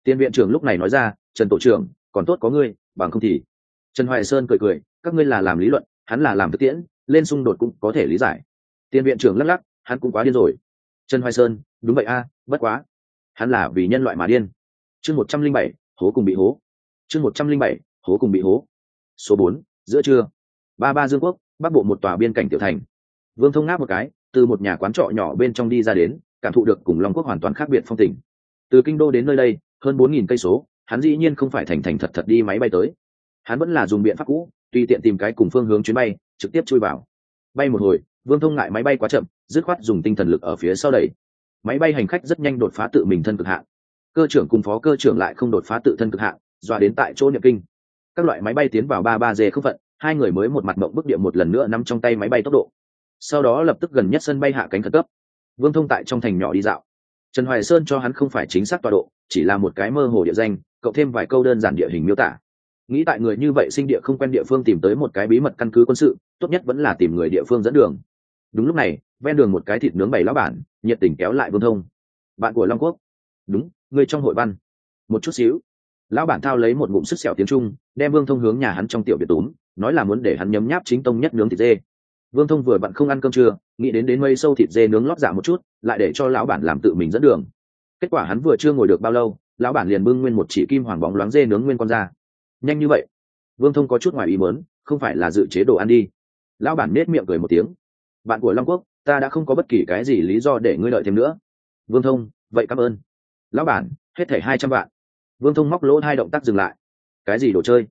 Tiên viện trưởng lúc này nói ra, trần tổ trưởng, còn tốt có ngươi, bằng không thì trần hoài sơn cười cười, các ngươi là làm lý luận, hắn là làm thực tiễn, lên xung đột cũng có thể lý giải. Tiên viện trưởng lắc lắc, hắn cũng quá điên rồi trần hoài sơn, đúng vậy a, bất quá. Hắn là vì nhân loại mà điên. Chương một trăm linh bảy, hố cùng bị hố. Chương một trăm linh bảy, hố cùng bị hố. Số bốn, giữa trưa. Ba ba dương quốc, bắc bộ một tòa biên cảnh tiểu thành. Vương thông ngáp một cái, từ một nhà quán trọ nhỏ bên trong đi ra đến, cảm thụ được cùng long quốc hoàn toàn khác biệt phong tình. Từ kinh đô đến nơi đây, hơn bốn nghìn cây số, hắn dĩ nhiên không phải thành thành thật thật đi máy bay tới. Hắn vẫn là dùng biện pháp cũ, tùy tiện tìm cái cùng phương hướng chuyến bay, trực tiếp chui vào. Bay một hồi vương thông ngại máy bay quá chậm, dứt khoát dùng tinh thần lực ở phía sau đẩy. Máy bay hành khách rất nhanh đột phá tự mình thân cực hạn. Cơ trưởng cùng phó cơ trưởng lại không đột phá tự thân cực hạn, dọa đến tại chỗ nhập kinh. Các loại máy bay tiến vào ba ba d không phận, hai người mới một mặt mộng bức địa một lần nữa nắm trong tay máy bay tốc độ. Sau đó lập tức gần nhất sân bay hạ cánh khẩn cấp. Vương thông tại trong thành nhỏ đi dạo. Trần hoài sơn cho hắn không phải chính xác tọa độ, chỉ là một cái mơ hồ địa danh, cộng thêm vài câu đơn giản địa hình miêu tả nghĩ tại người như vậy sinh địa không quen địa phương tìm tới một cái bí mật căn cứ quân sự, tốt nhất vẫn là tìm người địa phương dẫn đường. Đúng lúc này, ven đường một cái thịt nướng bày lão bản, nhiệt tình kéo lại vương thông. Bạn của long quốc. Đúng, người trong hội văn. Một chút xíu. Lão bản thao lấy một ngụm sức sẹo tiếng trung, đem vương thông hướng nhà hắn trong tiểu biệt túm, nói là muốn để hắn nhấm nháp chính tông nhất nướng thịt dê. Vương thông vừa bận không ăn cơm trưa, nghĩ đến đến mây sâu thịt dê nướng lót dạ một chút, lại để cho lão bản làm tự mình dẫn đường. Kết quả hắn vừa chưa ngồi được bao lâu, lão bản liền bưng nguyên một chỉ kim hoàng bóng loáng dê nướng nguyên con ra nhanh như vậy? Vương thông có chút ngoài ý mớn không phải là dự chế đồ ăn đi. Lão bản nết miệng cười một tiếng. Bạn của long quốc, ta đã không có bất kỳ cái gì lý do để ngươi đợi thêm nữa. Vương thông, vậy cảm ơn. Lão bản, hết thẻ hai trăm vạn. Vương thông móc lỗ hai động tác dừng lại. Cái gì đồ chơi?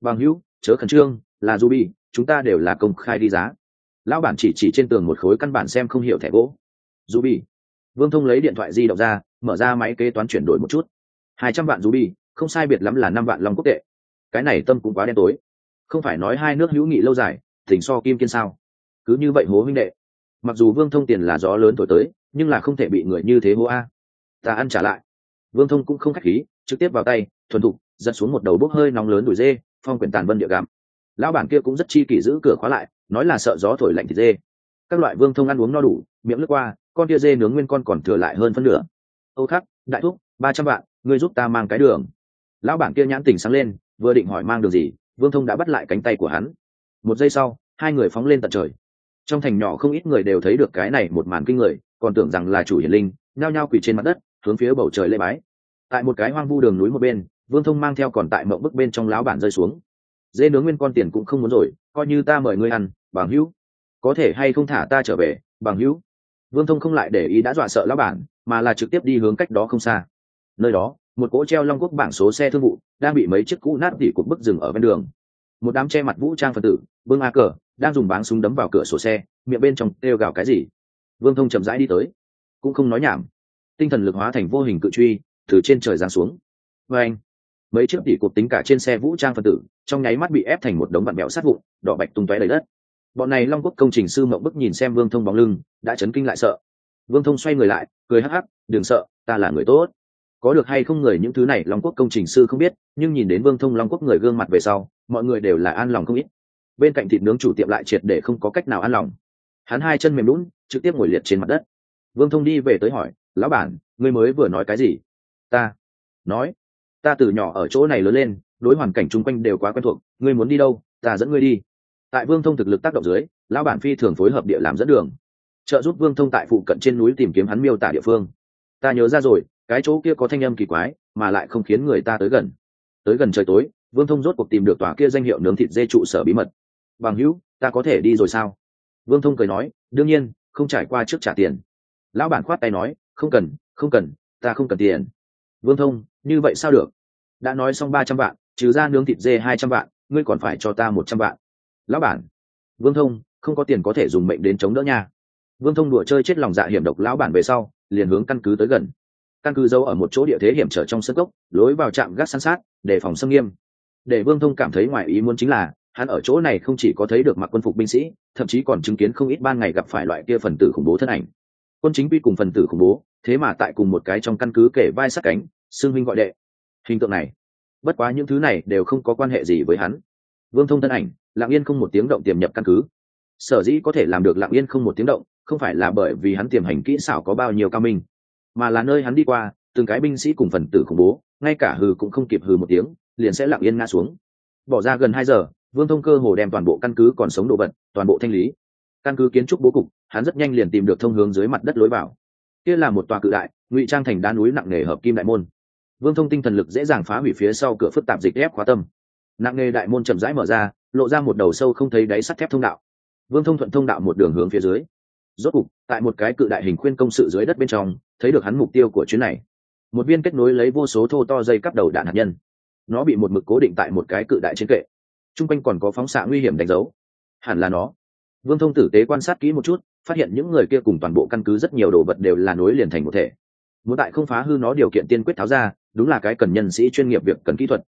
Bằng hữu, chớ khẩn trương, là ruby, chúng ta đều là công khai đi giá. Lão bản chỉ chỉ trên tường một khối căn bản xem không hiểu thẻ gỗ. Ruby. Vương thông lấy điện thoại di động ra, mở ra máy kế toán chuyển đổi một chút. Hai trăm vạn ruby, không sai biệt lắm là năm vạn long quốc tệ cái này tâm cũng quá đen tối. Không phải nói hai nước hữu nghị lâu dài, tình so kim kiên sao? Cứ như vậy hố huynh đệ. Mặc dù vương thông tiền là gió lớn thổi tới, nhưng là không thể bị người như thế hố a. Ta ăn trả lại. Vương thông cũng không k h á c h khí, trực tiếp vào tay, thuần thục, giật xuống một đầu bốc hơi nóng lớn đùi dê, phong quyển tàn vân địa gặm. Lão bản kia cũng rất chi kỷ giữ cửa khóa lại, nói là sợ gió thổi lạnh thịt dê. Các loại vương thông ăn uống no đủ, miệng lướt qua, con tia dê nướng nguyên con còn thừa lại hơn phân nửa. Âu khắc, đại thúc, ba trăm vạn, ngươi giúp ta mang cái đường. Lão bản kia nhãn tình sáng lên vừa định hỏi mang đường gì, vương thông đã bắt lại cánh tay của hắn. Một giây sau, hai người phóng lên tận trời. Trong thành nhỏ không ít người đều thấy được cái này một màn kinh người, còn tưởng rằng là chủ hiền linh, nhao nhao quỳ trên mặt đất, hướng phía bầu trời lê bái. Tại một cái hoang vu đường núi một bên, vương thông mang theo còn tại mậu bức bên trong láo bản rơi xuống. Dê nướng nguyên con tiền cũng không muốn rồi, coi như ta mời ngươi ăn, bằng hữu. Có thể hay không thả ta trở về, bằng hữu. Vương thông không lại để ý đã dọa sợ lão bản, mà là trực tiếp đi hướng cách đó không xa. Nơi đó một cỗ treo long quốc bảng số xe thương vụ, đang bị mấy chiếc cũ nát tỉ cục bức dừng ở ven đường. Một đám che mặt vũ trang phân tử, Vương a cờ, đang dùng báng súng đấm vào cửa sổ xe, miệng bên trong kêu gào cái gì? Vương thông chậm rãi đi tới, cũng không nói nhảm. Tinh thần lực hóa thành vô hình cự truy, từ trên trời giáng xuống. Và anh mấy chiếc tỉ cục tính cả trên xe vũ trang phân tử, trong nháy mắt bị ép thành một đống bạn bèo sát vụn, đỏ bạch tung tóe đầy đất. Bọn này long quốc công trình sư mộng bức nhìn xem vương thông bóng lưng, đã chấn kinh lại sợ. Vương thông xoay người lại, cười hắc hắc, đừng sợ, ta là người tốt có được hay không người những thứ này, long quốc công trình sư không biết, nhưng nhìn đến vương thông long quốc người gương mặt về sau, mọi người đều là an lòng không ít. Bên cạnh thịt nướng chủ tiệm lại triệt để không có cách nào an lòng. Hắn hai chân mềm lún trực tiếp ngồi liệt trên mặt đất. Vương thông đi về tới hỏi, lão bản, ngươi mới vừa nói cái gì? Ta. Nói. Ta từ nhỏ ở chỗ này lớn lên, đối hoàn cảnh chung quanh đều quá quen thuộc, ngươi muốn đi đâu, ta dẫn ngươi đi. Tại vương thông thực lực tác động dưới, lão bản phi thường phối hợp địa làm dẫn đường. Trợ giúp vương thông tại phụ cận trên núi tìm kiếm hắn miêu tả địa phương. Ta nhớ ra rồi cái chỗ kia có thanh âm kỳ quái, mà lại không khiến người ta tới gần. Tới gần trời tối, vương thông rốt cuộc tìm được tòa kia danh hiệu nướng thịt dê trụ sở bí mật. Bằng hữu, ta có thể đi rồi sao? Vương thông cười nói, đương nhiên, không trải qua trước trả tiền. Lão bản khoát tay nói, không cần không cần, ta không cần tiền. Vương thông, như vậy sao được? Đã nói xong ba trăm vạn, trừ ra nướng thịt dê hai trăm vạn, ngươi còn phải cho ta một trăm vạn. Lão bản, vương thông, không có tiền có thể dùng mệnh đến chống đỡ nha. Vương thông đùa chơi chết lòng dạ hiểm độc lão bản về sau, liền hướng căn cứ tới gần căn cứ giấu ở một chỗ địa thế hiểm trở trong sân cốc, lối vào trạm gác săn sát để phòng xâm nghiêm. Để vương thông cảm thấy ngoài ý muốn chính là, hắn ở chỗ này không chỉ có thấy được mặc quân phục binh sĩ, thậm chí còn chứng kiến không ít ban ngày gặp phải loại kia phần tử khủng bố thân ảnh. Quân chính quy cùng phần tử khủng bố, thế mà tại cùng một cái trong căn cứ kể vai sát cánh xương huynh gọi đệ. Hình tượng này, bất quá những thứ này đều không có quan hệ gì với hắn. Vương thông thân ảnh, lặng yên không một tiếng động tiềm nhập căn cứ. Sở dĩ có thể làm được lặng yên không một tiếng động, không phải là bởi vì hắn tiềm hành kỹ xảo có bao nhiêu cao minh mà là nơi hắn đi qua, từng cái binh sĩ cùng phần tử khủng bố, ngay cả hừ cũng không kịp hừ một tiếng, liền sẽ lặng yên ngã xuống. Bỏ ra gần hai giờ, vương thông cơ hồ đem toàn bộ căn cứ còn sống đồ vật, toàn bộ thanh lý. Căn cứ kiến trúc bố cục, hắn rất nhanh liền tìm được thông hướng dưới mặt đất lối vào. Kia là một tòa cự đại, ngụy trang thành đá núi nặng nề hợp kim đại môn. Vương thông tinh thần lực dễ dàng phá hủy phía sau cửa phức tạp dịch ép khóa tâm. Nặng nề đại môn chậm rãi mở ra, lộ ra một đầu sâu không thấy đáy sắt thép thông đạo. Vương thông thuận thông đạo một đường hướng phía dưới rốt cục, tại một cái cự đại hình khuyên công sự dưới đất bên trong, thấy được hắn mục tiêu của chuyến này. Một viên kết nối lấy vô số thô to dây cắp đầu đạn hạt nhân. Nó bị một mực cố định tại một cái cự đại trên kệ. T r u n g quanh còn có phóng xạ nguy hiểm đánh dấu. Hẳn là nó. Vương thông tử tế quan sát kỹ một chút, phát hiện những người kia cùng toàn bộ căn cứ rất nhiều đồ vật đều là nối liền thành một thể. Muốn tại không phá hư nó điều kiện tiên quyết tháo ra, đúng là cái cần nhân sĩ chuyên nghiệp việc cần kỹ thuật.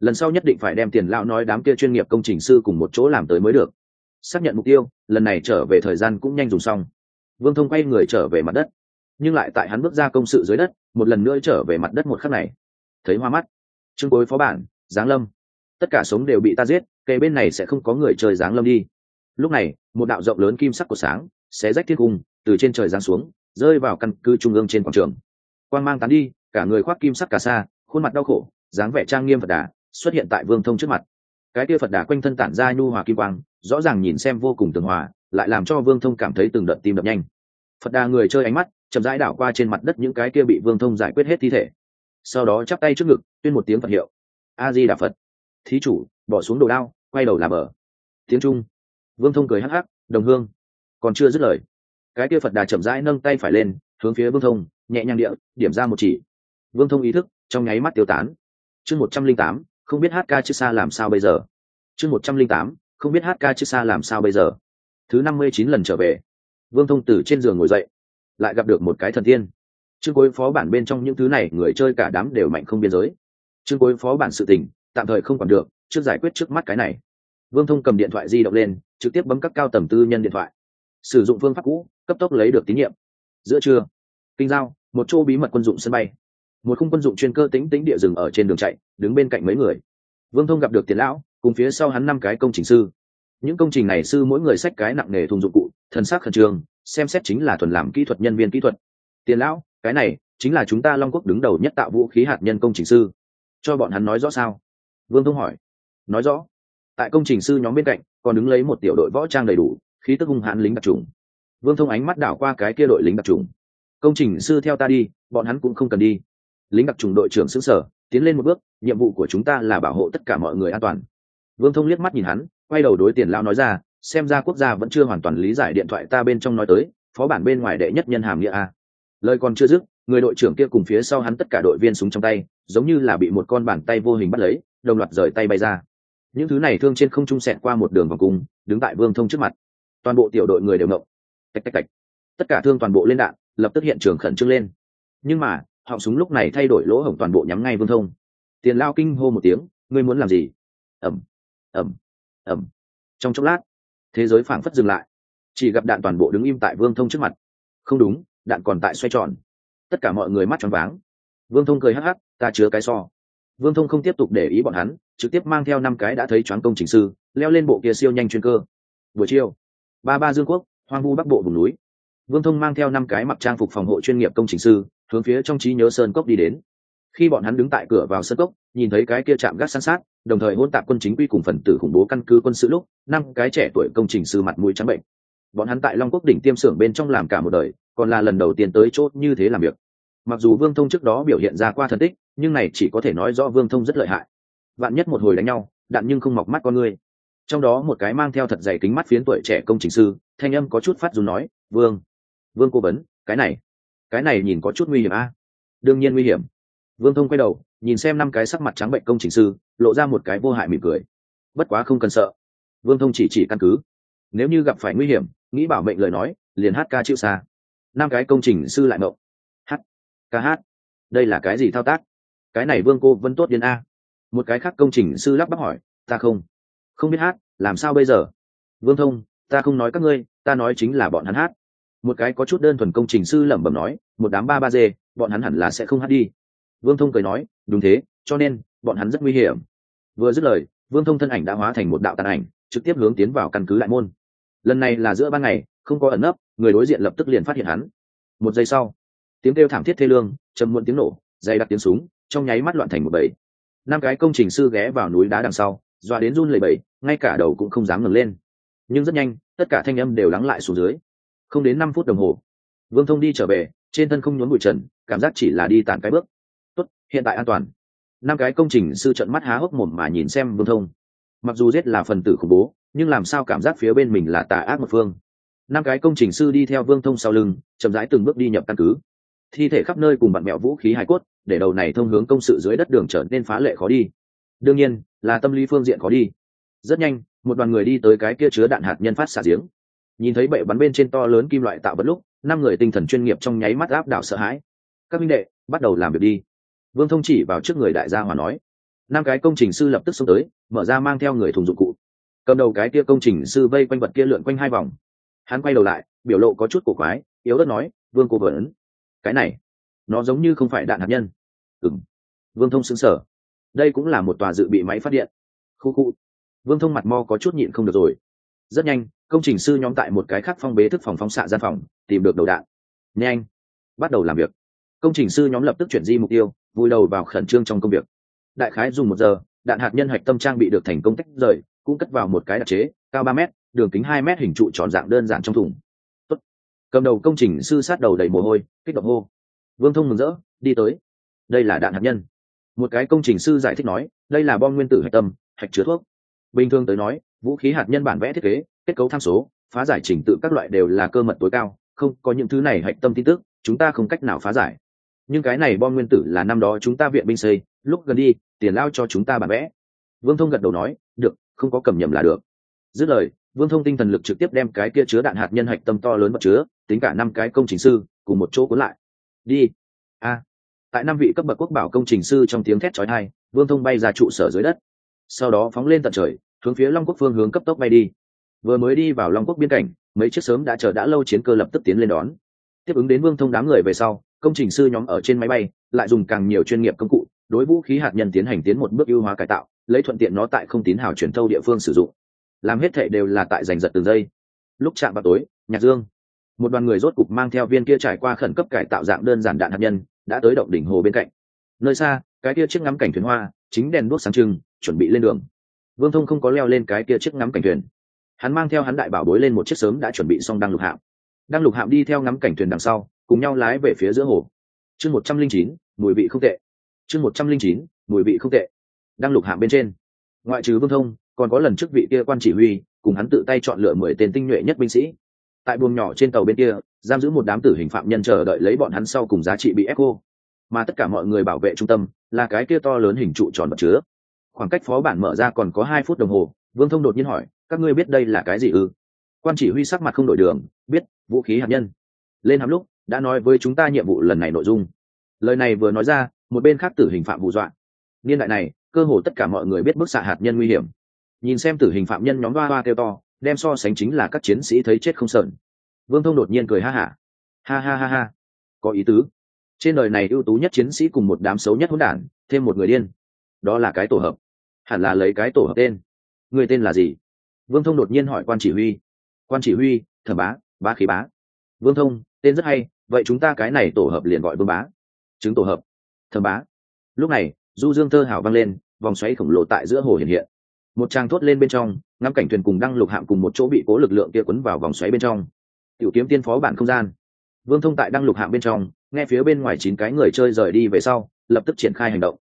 Lần sau nhất định phải đem tiền lão nói đám kia chuyên nghiệp công trình sư cùng một chỗ làm tới mới được xác nhận mục tiêu, lần này trở về thời gian cũng nhanh dùng xong. Vương thông quay người trở về mặt đất, nhưng lại tại hắn bước ra công sự dưới đất, một lần nữa trở về mặt đất một khắc này. Thấy hoa mắt, chương cối phó bản, giáng lâm. Tất cả sống đều bị ta giết, kề bên này sẽ không có người chơi giáng lâm đi. Lúc này, một đạo rộng lớn kim sắc của sáng xé rách thiên cung, từ trên trời giáng xuống, rơi vào căn cứ trung ương trên quảng trường. Quang mang tán đi, cả người khoác kim sắc cà sa, khuôn mặt đau khổ, dáng vẻ trang nghiêm phật đà, xuất hiện tại vương thông trước mặt cái kia phật đà quanh thân tản ra nhu hòa kim quang, rõ ràng nhìn xem vô cùng tường hòa, lại làm cho vương thông cảm thấy từng đợt tim đập nhanh. Phật đà người chơi ánh mắt, chậm rãi đảo qua trên mặt đất những cái kia bị vương thông giải quyết hết thi thể. Sau đó chắp tay trước ngực, tuyên một tiếng phật hiệu. A di đà phật. Thí chủ, bỏ xuống đồ đao, quay đầu làm ở. Tiếng trung. Vương thông cười hắc hắc, đồng hương. Còn chưa dứt lời, cái kia phật đà chậm rãi nâng tay phải lên, hướng phía vương thông, nhẹ nhàng địa, điểm ra một chỉ. Vương thông ý thức, trong nháy mắt tiêu tán. Chương một trăm linh tám không biết hát ca chữ xa làm sao bây giờ? Chương một trăm linh tám, không biết hát ca chữ xa làm sao bây giờ? Thứ năm mươi chín lần trở về. Vương thông từ trên giường ngồi dậy, lại gặp được một cái thần tiên. Chương cuối phó bản bên trong những thứ này, người chơi cả đám đều mạnh không biên giới. Chương cuối phó bản sự tình, tạm thời không còn được, trước giải quyết trước mắt cái này. Vương thông cầm điện thoại di động lên, trực tiếp bấm các cao tầm tư nhân điện thoại. Sử dụng phương pháp cũ, cấp tốc lấy được tín nhiệm. Giữa trưa, kinh giao, một chỗ bí mật quân dụng sân bay một khung quân dụng chuyên cơ tính tính địa rừng ở trên đường chạy, đứng bên cạnh mấy người. Vương thông gặp được tiền lão, cùng phía sau hắn năm cái công trình sư. Những công trình này sư mỗi người sách cái nặng nghề thùng dụng cụ, thần sắc khẩn trương, xem xét chính là thuần làm kỹ thuật nhân viên kỹ thuật. Tiền lão, cái này chính là chúng ta long quốc đứng đầu nhất tạo vũ khí hạt nhân công trình sư. Cho bọn hắn nói rõ sao? Vương thông hỏi. Nói rõ. Tại công trình sư nhóm bên cạnh, còn đứng lấy một tiểu đội võ trang đầy đủ, khí tức hung hãn lính đặc trùng. Vương thông ánh mắt đảo qua cái kia đội lính đặc trùng. Công trình sư theo ta đi, bọn hắn cũng không cần đi lính đặc trùng đội trưởng xứng sở, tiến lên một bước, nhiệm vụ của chúng ta là bảo hộ tất cả mọi người an toàn. Vương thông liếc mắt nhìn hắn, quay đầu đối tiền lão nói ra, xem ra quốc gia vẫn chưa hoàn toàn lý giải điện thoại ta bên trong nói tới, phó bản bên ngoài đệ nhất nhân hàm nghĩa a. Lời còn chưa dứt, người đội trưởng kia cùng phía sau hắn tất cả đội viên súng trong tay, giống như là bị một con bàn tay vô hình bắt lấy, đồng loạt rời tay bay ra. Những thứ này thương trên không trung sẹt qua một đường vòng cung, đứng tại vương thông trước mặt. Toàn bộ tiểu đội người đều ngộng. Tạch tạch tạch. Tất cả thương toàn bộ lên đạn, lập tức hiện trường khẩn trương lên. Nhưng mà họng súng lúc này thay đổi lỗ hổng toàn bộ nhắm ngay vương thông. Tiền lao kinh hô một tiếng, ngươi muốn làm gì? Ẩm ẩm ẩm trong chốc lát, thế giới phảng phất dừng lại. Chỉ gặp đạn toàn bộ đứng im tại vương thông trước mặt. Không đúng, đạn còn tại xoay tròn. Tất cả mọi người mắt tròn váng. Vương thông cười hắc hắc, ta chứa cái so. Vương thông không tiếp tục để ý bọn hắn, trực tiếp mang theo năm cái đã thấy choáng công trình sư, leo lên bộ kia siêu nhanh chuyên cơ. Buổi chiều, ba ba dương quốc, hoang vu bắc bộ vùng núi. Vương thông mang theo năm cái mặc trang phục phòng hộ chuyên nghiệp công trình sư hướng phía trong trí nhớ sơn cốc đi đến. Khi bọn hắn đứng tại cửa vào sân cốc, nhìn thấy cái kia chạm gác san sát, đồng thời hôn tạp quân chính quy cùng phần tử khủng bố căn cứ quân sự lúc, năm cái trẻ tuổi công trình sư mặt mũi trắng bệnh. Bọn hắn tại long quốc đỉnh tiêm xưởng bên trong làm cả một đời, còn là lần đầu tiên tới chốt như thế làm việc. Mặc dù vương thông trước đó biểu hiện ra qua thân tích, nhưng này chỉ có thể nói rõ vương thông rất lợi hại. Vạn nhất một hồi đánh nhau, đạn nhưng không mọc mắt con người. Trong đó một cái mang theo thật dày kính mắt phiến tuổi trẻ công trình sư, thanh âm có chút phát dù nói, vương vương cố vấn, cái này cái này nhìn có chút nguy hiểm a. Đương nhiên nguy hiểm. Vương thông quay đầu, nhìn xem năm cái sắc mặt trắng bệnh công trình sư, lộ ra một cái vô hại mỉm cười. Bất quá không cần sợ. Vương thông chỉ chỉ căn cứ. Nếu như gặp phải nguy hiểm, nghĩ bảo mệnh lời nói, liền hát ca chịu xa. Năm cái công trình sư lại mộng. Hát, ca hát. Đây là cái gì thao tác? Cái này vương cô vẫn tốt điên a. Một cái khác công trình sư lắp bắp hỏi, ta không không biết hát, làm sao bây giờ? Vương thông, ta không nói các ngươi, ta nói chính là bọn hắn hát một cái có chút đơn thuần công trình sư lẩm bẩm nói, một đám ba ba dê, bọn hắn hẳn là sẽ không hát đi. Vương thông cười nói, đúng thế, cho nên, bọn hắn rất nguy hiểm. Vừa dứt lời, vương thông thân ảnh đã hóa thành một đạo tàn ảnh, trực tiếp hướng tiến vào căn cứ lại môn. Lần này là giữa ban ngày, không có ẩn nấp, người đối diện lập tức liền phát hiện hắn. Một giây sau, tiếng kêu thảm thiết thê lương chầm muộn tiếng nổ, dày đặc tiếng súng, trong nháy mắt loạn thành một bầy. Năm cái công trình sư ghé vào núi đá đằng sau, dọa đến run lầy bầy ngay cả đầu cũng không dám ngẩng lên. Nhưng rất nhanh, tất cả thanh âm đều lắng lại xuống dưới không đến năm phút đồng hồ, vương thông đi trở về, trên thân không nhốn bụi trần, cảm giác chỉ là đi tàn cái bước. Tốt, hiện tại an toàn. Năm cái công trình sư trận mắt há hốc mồm mà nhìn xem vương thông. Mặc dù giết là phần tử khủng bố, nhưng làm sao cảm giác phía bên mình là tà ác một phương. Năm cái công trình sư đi theo vương thông sau lưng, chậm rãi từng bước đi nhập căn cứ. Thi thể khắp nơi cùng bạn mẹo vũ khí hải cốt, để đầu này thông hướng công sự dưới đất đường trở nên phá lệ khó đi. Đương nhiên, là tâm lý phương diện khó đi. Rất nhanh, một đoàn người đi tới cái kia chứa đạn hạt nhân phát xả giếng nhìn thấy bệ bắn bên trên to lớn kim loại tạo bất lúc, năm người tinh thần chuyên nghiệp trong nháy mắt áp đảo sợ hãi. Các minh đệ, bắt đầu làm việc đi. Vương thông chỉ vào trước người đại gia hòa nói. Năm cái công trình sư lập tức xông tới, mở ra mang theo người thùng dụng cụ. Cầm đầu cái kia công trình sư vây quanh vật kia lượn quanh hai vòng. Hắn quay đầu lại, biểu lộ có chút cổ quái, yếu đất nói, vương cô vấn, cái này, nó giống như không phải đạn hạt nhân. Ừng vương thông xứng sở đây cũng là một tòa dự bị máy phát điện. Khu khu. Vương thông mặt mo có chút nhịn không được rồi. Rất nhanh công trình sư nhóm tại một cái khác phong bế thức phòng phóng xạ gian phòng, tìm được đầu đạn. Nhanh, bắt đầu làm việc. Công trình sư nhóm lập tức chuyển di mục tiêu vui đầu vào khẩn trương trong công việc. Đại khái dùng một giờ, đạn hạt nhân hạch tâm trang bị được thành công tách rời, cũng cất vào một cái đặc chế, cao ba m đường kính hai m hình trụ tròn dạng đơn giản trong thùng. Tốt. cầm đầu công trình sư sát đầu đầy mồ hôi, kích động hô. Vương thông mừng rỡ, đi tới. Đây là đạn hạt nhân. Một cái công trình sư giải thích nói, đây là bom nguyên tử hạch tâm, hạch chứa thuốc. Bình thường tới nói vũ khí hạt nhân bản vẽ thiết kế, kết cấu tham số, phá giải trình tự các loại đều là cơ mật tối cao, không, có những thứ này hạch tâm tin tức, chúng ta không cách nào phá giải. Nhưng cái này bom nguyên tử là năm đó chúng ta viện binh xây, lúc gần đi, tiền lao cho chúng ta bản vẽ. Vương thông gật đầu nói, được, không có cầm nhầm là được. Dứt lời, vương thông tinh thần lực trực tiếp đem cái kia chứa đạn hạt nhân hạch tâm to lớn vật chứa, tính cả năm cái công trình sư, cùng một chỗ cuốn lại. Đi. A. Tại năm vị cấp bậc quốc bảo công trình sư trong tiếng thét chói tai, vương thông bay ra trụ sở dưới đất. Sau đó phóng lên tận trời hướng phía long quốc phương hướng cấp tốc bay đi. Vừa mới đi vào long quốc biên cảnh, mấy chiếc sớm đã chờ đã lâu chiến cơ lập tức tiến lên đón. Tiếp ứng đến vương thông đám người về sau, công trình sư nhóm ở trên máy bay lại dùng càng nhiều chuyên nghiệp công cụ, đối vũ khí hạt nhân tiến hành tiến một bước ưu hóa cải tạo, lấy thuận tiện nó tại không tín hào truyền thâu địa phương sử dụng. Làm hết thệ đều là tại giành giật từng giây. Lúc chạm vào tối, nhạc dương, một đoàn người rốt cục mang theo viên kia trải qua khẩn cấp cải tạo dạng đơn giản đạn hạt nhân, đã tới động đỉnh hồ bên cạnh. Nơi xa, cái kia chiếc ngắm cảnh thuyền hoa, chính đèn đuốc sáng trưng, chuẩn bị lên đường vương thông không có leo lên cái kia chiếc ngắm cảnh thuyền. Hắn mang theo hắn đại bảo bối lên một chiếc sớm đã chuẩn bị xong đăng lục hạm. Đăng lục hạm đi theo ngắm cảnh thuyền đằng sau, cùng nhau lái về phía giữa hồ. Chương một trăm linh chín, mùi vị không tệ. Chương một trăm linh chín, mùi vị không tệ. Đăng lục hạm bên trên. Ngoại trừ vương thông, còn có lần trước vị kia quan chỉ huy, cùng hắn tự tay chọn lựa mười tên tinh nhuệ nhất binh sĩ. Tại buồng nhỏ trên tàu bên kia, giam giữ một đám tử hình phạm nhân chờ đợi lấy bọn hắn sau cùng giá trị bị echo. Mà tất cả mọi người bảo vệ trung tâm là cái kia to lớn hình trụ tròn vật chứa khoảng cách phó bản mở ra còn có hai phút đồng hồ, vương thông đột nhiên hỏi, các ngươi biết đây là cái gì ư? Quan chỉ huy sắc mặt không đổi đường, biết, vũ khí hạt nhân. Lên hàm lúc, đã nói với chúng ta nhiệm vụ lần này nội dung. Lời này vừa nói ra, một bên khác tử hình phạm vụ dọa. Niên đại này, cơ hồ tất cả mọi người biết bức xạ hạt nhân nguy hiểm. Nhìn xem tử hình phạm nhân nhóm hoa hoa kêu to, đem so sánh chính là các chiến sĩ thấy chết không sợn. Vương thông đột nhiên cười ha hả. Ha. ha ha ha. Ha có ý tứ. Trên đời này ưu tú nhất chiến sĩ cùng một đám xấu nhất hỗn đản, thêm một người điên. Đó là cái tổ hợp hẳn là lấy cái tổ hợp tên. Người tên là gì? Vương thông đột nhiên hỏi quan chỉ huy. Quan chỉ huy, thẩm bá bá khí bá. Vương thông, tên rất hay, vậy chúng ta cái này tổ hợp liền gọi vương bá. Chứng tổ hợp. Thẩm bá. Lúc này, du dương thơ hào vang lên, vòng xoáy khổng lồ tại giữa hồ hiện hiện. Một trang thốt lên bên trong, ngắm cảnh thuyền cùng đăng lục hạm cùng một chỗ bị cố lực lượng kia quấn vào vòng xoáy bên trong. Tiểu kiếm tiên phó bản không gian. Vương thông tại đăng lục hạm bên trong, nghe phía bên ngoài chín cái người chơi rời đi về sau, lập tức triển khai hành động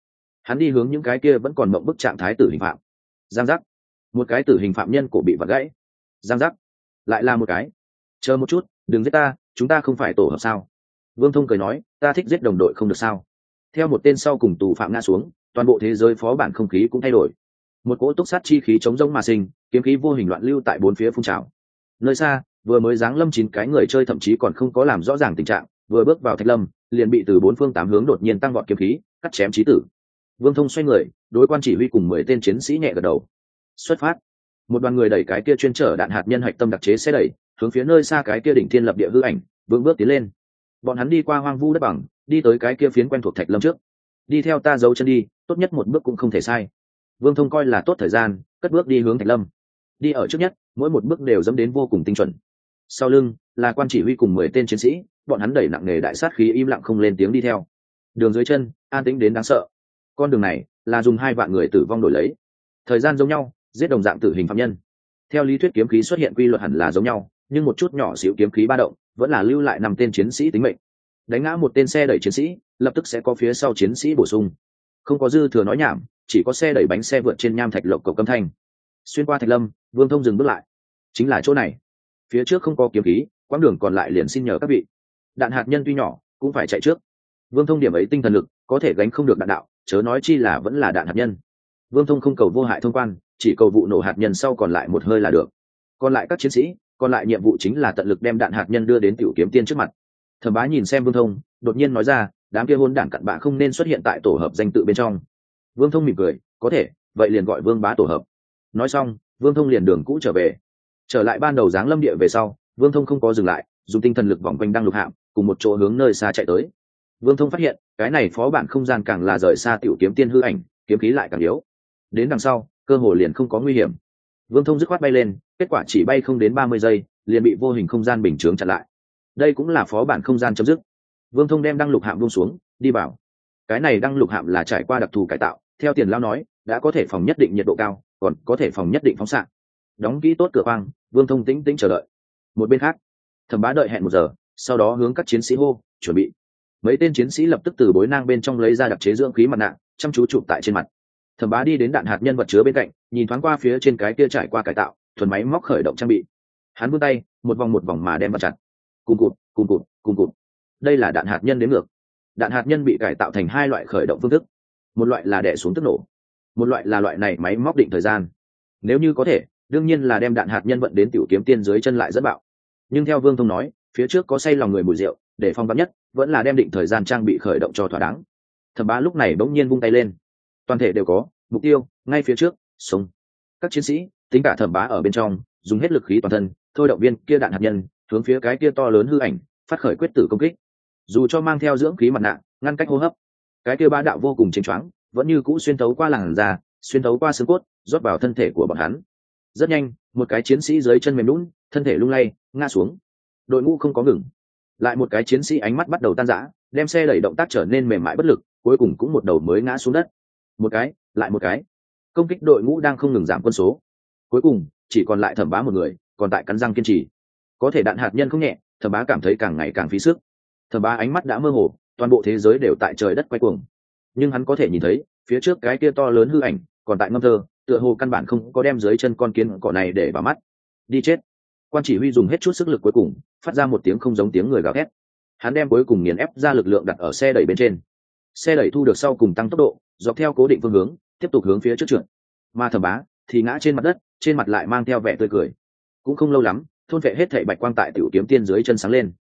hắn đi hướng những cái kia vẫn còn mộng bức trạng thái tử hình phạm. Giang giác. Một cái tử hình phạm nhân cổ bị vặt gãy. Giang giác. Lại là một cái. Chờ một chút, đừng giết ta, chúng ta không phải tổ hợp sao? Vương thông cười nói, ta thích giết đồng đội không được sao? Theo một tên sau cùng tù phạm ngã xuống, toàn bộ thế giới phó bản không khí cũng thay đổi. Một cỗ túc sát chi khí chống rông mà sinh, kiếm khí vô hình loạn lưu tại bốn phía phun trào. Nơi xa, vừa mới giáng lâm chín cái người chơi thậm chí còn không có làm rõ ràng tình trạng, vừa bước vào thạch lâm, liền bị từ bốn phương tám hướng đột nhiên tăng vọt kiếm khí, cắt chém trí tử vương thông xoay người, đối quan chỉ huy cùng mười tên chiến sĩ nhẹ gật đầu. Xuất phát. Một đoàn người đẩy cái kia chuyên trở đạn hạt nhân hạch tâm đặc chế xe đẩy, hướng phía nơi xa cái kia đỉnh thiên lập địa hư ảnh, vững bước tiến lên. Bọn hắn đi qua hoang vu đất bằng, đi tới cái kia phiến quen thuộc thạch lâm trước. Đi theo ta giấu chân đi, tốt nhất một bước cũng không thể sai. Vương thông coi là tốt thời gian, cất bước đi hướng thạch lâm. Đi ở trước nhất, mỗi một bước đều dẫm đến vô cùng tinh chuẩn. Sau lưng, là quan chỉ huy cùng mười tên chiến sĩ, bọn hắn đẩy nặng nề đại sát khí im lặng không lên tiếng đi theo. Đường dưới chân, an tĩnh đến đáng sợ con đường này là dùng hai vạn người tử vong đổi lấy. Thời gian giống nhau, giết đồng dạng tử hình phạm nhân. Theo lý thuyết kiếm khí xuất hiện quy luật hẳn là giống nhau, nhưng một chút nhỏ xíu kiếm khí ba động vẫn là lưu lại năm tên chiến sĩ tính mệnh. Đánh ngã một tên xe đẩy chiến sĩ, lập tức sẽ có phía sau chiến sĩ bổ sung. Không có dư thừa nói nhảm, chỉ có xe đẩy bánh xe vượt trên nham thạch lộc cầu câm thanh. Xuyên qua thạch lâm, vương thông dừng bước lại. Chính là chỗ này. Phía trước không có kiếm khí, quãng đường còn lại liền xin nhờ các vị. Đạn hạt nhân tuy nhỏ, cũng phải chạy trước vương thông điểm ấy tinh thần lực, có thể gánh không được đạn đạo, chớ nói chi là vẫn là đạn hạt nhân. Vương thông không cầu vô hại thông quan, chỉ cầu vụ nổ hạt nhân sau còn lại một hơi là được. Còn lại các chiến sĩ, còn lại nhiệm vụ chính là tận lực đem đạn hạt nhân đưa đến tiểu kiếm tiên trước mặt. Thẩm bá nhìn xem vương thông, đột nhiên nói ra, đám kia hôn đản cặn bạ không nên xuất hiện tại tổ hợp danh tự bên trong. Vương thông mỉm cười, có thể, vậy liền gọi vương bá tổ hợp. Nói xong, vương thông liền đường cũ trở về. Trở lại ban đầu dáng lâm địa về sau, vương thông không có dừng lại, dùng tinh thần lực vòng quanh đăng lục hạm, cùng một chỗ hướng nơi xa chạy tới vương thông phát hiện, cái này phó bản không gian càng là rời xa tiểu kiếm tiên hư ảnh, kiếm khí lại càng yếu. Đến đằng sau, cơ hồ liền không có nguy hiểm. Vương thông dứt khoát bay lên, kết quả chỉ bay không đến ba mươi giây, liền bị vô hình không gian bình chướng chặn lại. Đây cũng là phó bản không gian chấm dứt. Vương thông đem đăng lục hạm buông xuống, đi bảo. cái này đăng lục hạm là trải qua đặc thù cải tạo, theo tiền lao nói, đã có thể phòng nhất định nhiệt độ cao, còn có thể phòng nhất định phóng xạ. Đóng kỹ tốt cửa khoang, vương thông tĩnh tĩnh chờ đợi. Một bên khác, thẩm bá đợi hẹn một giờ, sau đó hướng các chiến sĩ hô, chuẩn bị mấy tên chiến sĩ lập tức từ bối nang bên trong lấy ra đặc chế dưỡng khí mặt nạ, chăm chú chụp tại trên mặt. Thẩm bá đi đến đạn hạt nhân vật chứa bên cạnh, nhìn thoáng qua phía trên cái kia trải qua cải tạo, thuần máy móc khởi động trang bị. Hắn vươn tay, một vòng một vòng mà đem vào chặt. Cùng cụt cùng cụt cùng cụt. Đây là đạn hạt nhân đến ngược. Đạn hạt nhân bị cải tạo thành hai loại khởi động phương thức. Một loại là đẻ xuống tức nổ, một loại là loại này máy móc định thời gian. Nếu như có thể, đương nhiên là đem đạn hạt nhân vận đến tiểu kiếm tiên dưới chân lại dẫn bạo. Nhưng theo vương thông nói, phía trước có say lòng người mùi rượu để phong vắn nhất, vẫn là đem định thời gian trang bị khởi động cho thỏa đáng. Thẩm bá lúc này bỗng nhiên vung tay lên. Toàn thể đều có, mục tiêu, ngay phía trước sống các chiến sĩ, tính cả thẩm bá ở bên trong, dùng hết lực khí toàn thân, thôi động viên kia đạn hạt nhân, hướng phía cái kia to lớn hư ảnh, phát khởi quyết tử công kích. Dù cho mang theo dưỡng khí mặt nạ, ngăn cách hô hấp, cái kia ba đạo vô cùng chính choáng, vẫn như cũ xuyên tấu qua làn da, xuyên tấu qua xương cốt, rót vào thân thể của bọn hắn. Rất nhanh, một cái chiến sĩ dưới chân mềm lún thân thể lung lay, ngã xuống. Đội ngũ không có ngừng lại một cái chiến sĩ ánh mắt bắt đầu tan rã, đem xe đẩy động tác trở nên mềm mại bất lực, cuối cùng cũng một đầu mới ngã xuống đất. Một cái, lại một cái. Công kích đội ngũ đang không ngừng giảm quân số. Cuối cùng, chỉ còn lại thẩm bá một người, còn tại cắn răng kiên trì. Có thể đạn hạt nhân không nhẹ, thẩm bá cảm thấy càng ngày càng phí sức. Thẩm bá ánh mắt đã mơ hồ, toàn bộ thế giới đều tại trời đất quay cuồng. Nhưng hắn có thể nhìn thấy, phía trước cái kia to lớn hư ảnh, còn tại ngâm thơ, tựa hồ căn bản không có đem dưới chân con kiến cỏ này để vào mắt. Đi chết quan chỉ huy dùng hết chút sức lực cuối cùng, phát ra một tiếng không giống tiếng người gào thét. Hắn đem cuối cùng nghiền ép ra lực lượng đặt ở xe đẩy bên trên. Xe đẩy thu được sau cùng tăng tốc độ, dọc theo cố định phương hướng, tiếp tục hướng phía trước trượt. Mà thẩm bá, thì ngã trên mặt đất, trên mặt lại mang theo vẻ tươi cười. Cũng không lâu lắm, thôn vệ hết thảy bạch quang tại tiểu kiếm tiên dưới chân sáng lên.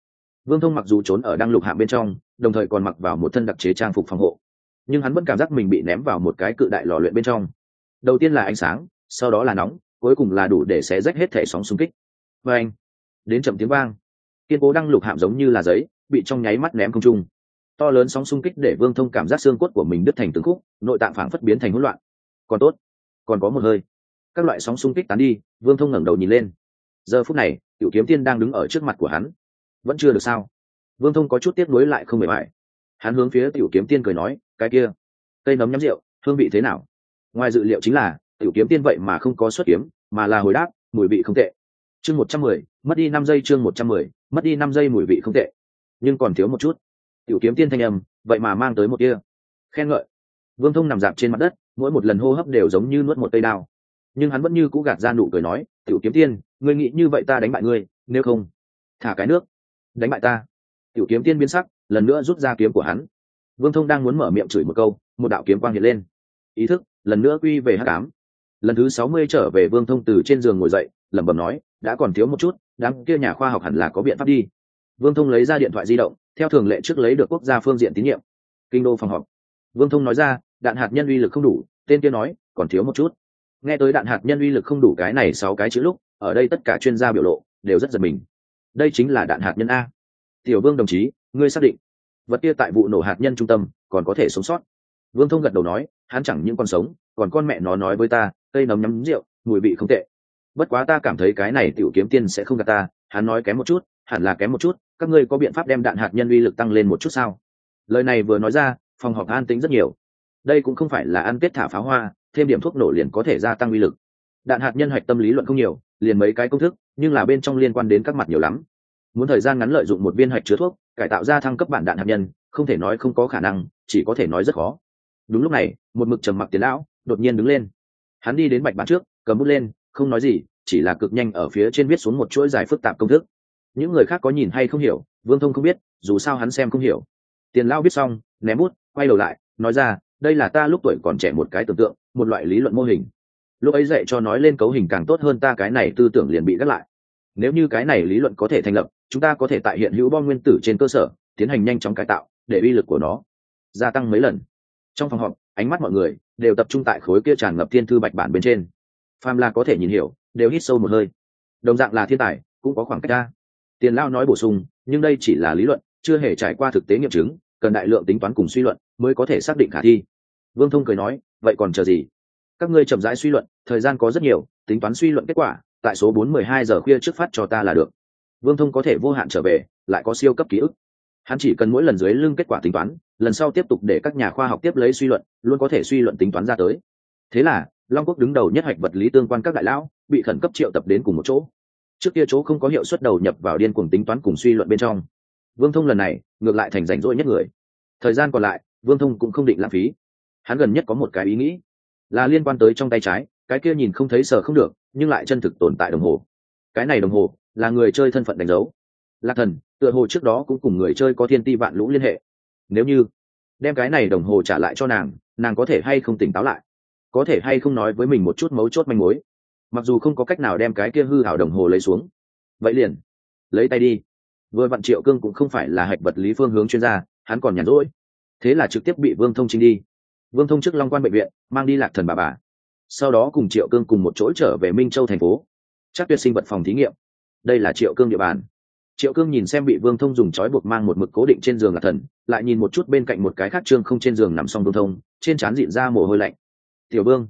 Vương thông mặc dù trốn ở đăng lục Hạm bên trong, đồng thời còn mặc vào một thân đặc chế trang phục phòng hộ. Nhưng hắn vẫn cảm giác mình bị ném vào một cái cự đại lò luyện bên trong. Đầu tiên là ánh sáng, sau đó là nóng, cuối cùng là đủ để xé rách hết thẻ sóng xung kích vê anh. Đến chậm tiếng vang. Kiên cố đăng lục hạm giống như là giấy, bị trong nháy mắt ném không trung. To lớn sóng xung kích để vương thông cảm giác xương cốt của mình đứt thành từng khúc, nội tạng phảng phất biến thành hỗn loạn. Còn tốt. Còn có một hơi. Các loại sóng xung kích tán đi, vương thông ngẩng đầu nhìn lên. Giờ phút này, tiểu kiếm tiên đang đứng ở trước mặt của hắn. Vẫn chưa được sao? Vương thông có chút tiếc nuối lại không bề mại hắn hướng phía tiểu kiếm tiên cười nói, cái kia, cây nấm nhắm rượu, hương vị thế nào? Ngoài dự liệu chính là, tiểu kiếm tiên vậy mà không có xuất kiếm, mà là hồi đáp, mùi vị không tệ chương một trăm mười, mất đi năm giây chương một trăm mười, mất đi năm giây mùi vị không tệ. Nhưng còn thiếu một chút. Tiểu kiếm tiên thanh âm, vậy mà mang tới một kia khen ngợi. Vương thông nằm dạp trên mặt đất, mỗi một lần hô hấp đều giống như nuốt một cây đao. Nhưng hắn vẫn như cũ gạt ra nụ cười nói, tiểu kiếm tiên, ngươi nghĩ như vậy ta đánh bại ngươi, nếu không, thả cái nước, đánh bại ta. Tiểu kiếm tiên biến sắc, lần nữa rút ra kiếm của hắn. Vương thông đang muốn mở miệng chửi một câu, một đạo kiếm quang hiện lên. Ý thức, lần nữa quy về h tám lần thứ sáu mươi trở về vương thông từ trên giường ngồi dậy lẩm bẩm nói, đã còn thiếu một chút, đám kia nhà khoa học hẳn là có biện pháp đi. Vương thông lấy ra điện thoại di động, theo thường lệ trước lấy được quốc gia phương diện tín nhiệm. Kinh đô phòng họp. Vương thông nói ra, đạn hạt nhân uy lực không đủ, tên kia nói, còn thiếu một chút. Nghe tới đạn hạt nhân uy lực không đủ cái này sáu cái chữ lúc, ở đây tất cả chuyên gia biểu lộ đều rất giật mình. Đây chính là đạn hạt nhân a. Tiểu vương đồng chí, ngươi xác định vật kia tại vụ nổ hạt nhân trung tâm còn có thể sống sót? Vương thông gật đầu nói, hắn chẳng những con sống, còn con mẹ nó nói với ta, cây nấm nhắm rượu, mùi vị không tệ bất quá ta cảm thấy cái này tiểu kiếm tiên sẽ không gạt ta, hắn nói kém một chút, hẳn là kém một chút, các ngươi có biện pháp đem đạn hạt nhân uy lực tăng lên một chút sao? Lời này vừa nói ra, phòng họp an tính rất nhiều. Đây cũng không phải là ăn tết thả pháo hoa, thêm điểm thuốc nổ liền có thể gia tăng uy lực. Đạn hạt nhân hoạch tâm lý luận không nhiều, liền mấy cái công thức, nhưng là bên trong liên quan đến các mặt nhiều lắm. Muốn thời gian ngắn lợi dụng một viên hạch chứa thuốc, cải tạo ra thăng cấp bản đạn hạt nhân, không thể nói không có khả năng, chỉ có thể nói rất khó. Đúng lúc này, một mực trầm mặc tiền lão đột nhiên đứng lên. Hắn đi đến bạch bản trước, cầm bút lên không nói gì, chỉ là cực nhanh ở phía trên viết xuống một chuỗi dài phức tạp công thức. Những người khác có nhìn hay không hiểu, vương thông không biết, dù sao hắn xem không hiểu. Tiền lão viết xong, ném bút, quay đầu lại, nói ra, đây là ta lúc tuổi còn trẻ một cái tưởng tượng, một loại lý luận mô hình. Lúc ấy dạy cho nói lên cấu hình càng tốt hơn ta cái này tư tưởng liền bị gác lại. Nếu như cái này lý luận có thể thành lập, chúng ta có thể tại hiện hữu bom nguyên tử trên cơ sở, tiến hành nhanh chóng cải tạo, để uy lực của nó gia tăng mấy lần. Trong phòng họp, ánh mắt mọi người đều tập trung tại khối kia tràn ngập thiên thư bạch bản bên trên phàm là có thể nhìn hiểu, đều hít sâu một hơi. Đồng dạng là thiên tài, cũng có khoảng cách ra. Tiền lao nói bổ sung, nhưng đây chỉ là lý luận, chưa hề trải qua thực tế nghiệm chứng, cần đại lượng tính toán cùng suy luận mới có thể xác định khả thi. Vương thông cười nói, vậy còn chờ gì? Các ngươi chậm rãi suy luận, thời gian có rất nhiều, tính toán suy luận kết quả, tại số bốn mười hai giờ khuya trước phát cho ta là được. Vương thông có thể vô hạn trở về, lại có siêu cấp ký ức. Hắn chỉ cần mỗi lần dưới lưng kết quả tính toán, lần sau tiếp tục để các nhà khoa học tiếp lấy suy luận, luôn có thể suy luận tính toán ra tới. Thế là long quốc đứng đầu nhất hạch vật lý tương quan các đại lão, bị khẩn cấp triệu tập đến cùng một chỗ. Trước kia chỗ không có hiệu suất đầu nhập vào điên cuồng tính toán cùng suy luận bên trong. Vương thông lần này, ngược lại thành rảnh rỗi nhất người. Thời gian còn lại, vương thông cũng không định lãng phí. Hắn gần nhất có một cái ý nghĩ, là liên quan tới trong tay trái, cái kia nhìn không thấy sờ không được, nhưng lại chân thực tồn tại đồng hồ. Cái này đồng hồ, là người chơi thân phận đánh dấu. Lạc thần, tựa hồ trước đó cũng cùng người chơi có thiên ti vạn lũ liên hệ. Nếu như đem cái này đồng hồ trả lại cho nàng nàng có thể hay không tỉnh táo lại? Có thể hay không nói với mình một chút mấu chốt manh mối. Mặc dù không có cách nào đem cái kia hư hảo đồng hồ lấy xuống. Vậy liền, lấy tay đi. Vừa vặn triệu cương cũng không phải là hạch vật lý phương hướng chuyên gia, hắn còn nhàn rỗi. Thế là trực tiếp bị vương thông trinh đi. Vương thông trước long quan bệnh viện, mang đi lạc thần bà bà. Sau đó cùng triệu cương cùng một chỗ trở về minh châu thành phố. Chắc tuyệt sinh vật phòng thí nghiệm. Đây là triệu cương địa bàn. Triệu cương nhìn xem bị vương thông dùng trói buộc mang một mực cố định trên giường lạc thần, lại nhìn một chút bên cạnh một cái khác trương không trên giường nằm xong vương thông, trên trán dịn ra mồ hôi lạnh tiểu vương,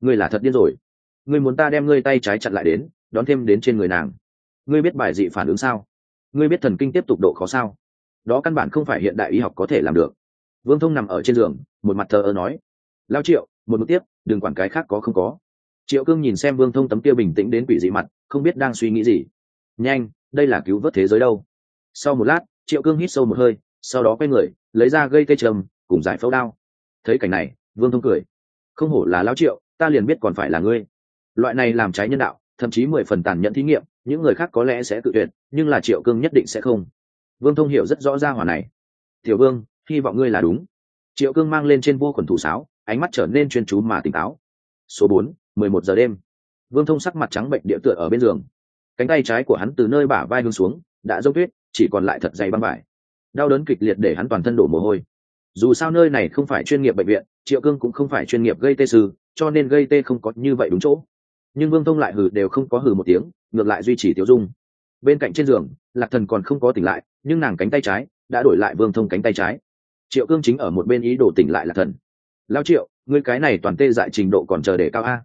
ngươi là thật điên rồi. Ngươi muốn ta đem ngươi tay trái chặn lại đến, đón thêm đến trên người nàng. Ngươi biết bài dị phản ứng sao? Ngươi biết thần kinh tiếp tục độ khó sao? Đó căn bản không phải hiện đại y học có thể làm được. Vương thông nằm ở trên giường, một mặt thờ ơ nói, lao triệu, một mục tiếp, đừng quản cái khác có không có. Triệu cương nhìn xem vương thông tấm kia bình tĩnh đến quỷ dị mặt, không biết đang suy nghĩ gì. Nhanh, đây là cứu vớt thế giới đâu. Sau một lát, triệu cương hít sâu một hơi, sau đó quay người, lấy ra gây cây trầm, cùng giải phẫu đao. Thấy cảnh này, vương thông cười không hổ là lao triệu, ta liền biết còn phải là ngươi. Loại này làm trái nhân đạo, thậm chí mười phần tàn nhẫn thí nghiệm, những người khác có lẽ sẽ tự tuyệt, nhưng là triệu cương nhất định sẽ không. Vương thông hiểu rất rõ ra hỏa này. Tiểu vương, hy vọng ngươi là đúng. Triệu cương mang lên trên vô khuẩn thủ sáo, ánh mắt trở nên chuyên chú mà tỉnh táo. Số bốn, mười một giờ đêm. Vương thông sắc mặt trắng bệnh địa tựa ở bên giường. Cánh tay trái của hắn từ nơi bả vai hướng xuống, đã dốc tuyết, chỉ còn lại thật dày băng vải. Đau đớn kịch liệt để hắn toàn thân đổ mồ hôi. Dù sao nơi này không phải chuyên nghiệp bệnh viện triệu cương cũng không phải chuyên nghiệp gây tê sư, cho nên gây tê không có như vậy đúng chỗ. Nhưng vương thông lại hừ đều không có hừ một tiếng, ngược lại duy trì tiêu dung. Bên cạnh trên giường, lạc thần còn không có tỉnh lại, nhưng nàng cánh tay trái đã đổi lại vương thông cánh tay trái. Triệu cương chính ở một bên ý đồ tỉnh lại lạc thần. Lao triệu, ngươi cái này toàn tê dại trình độ còn chờ để cao a?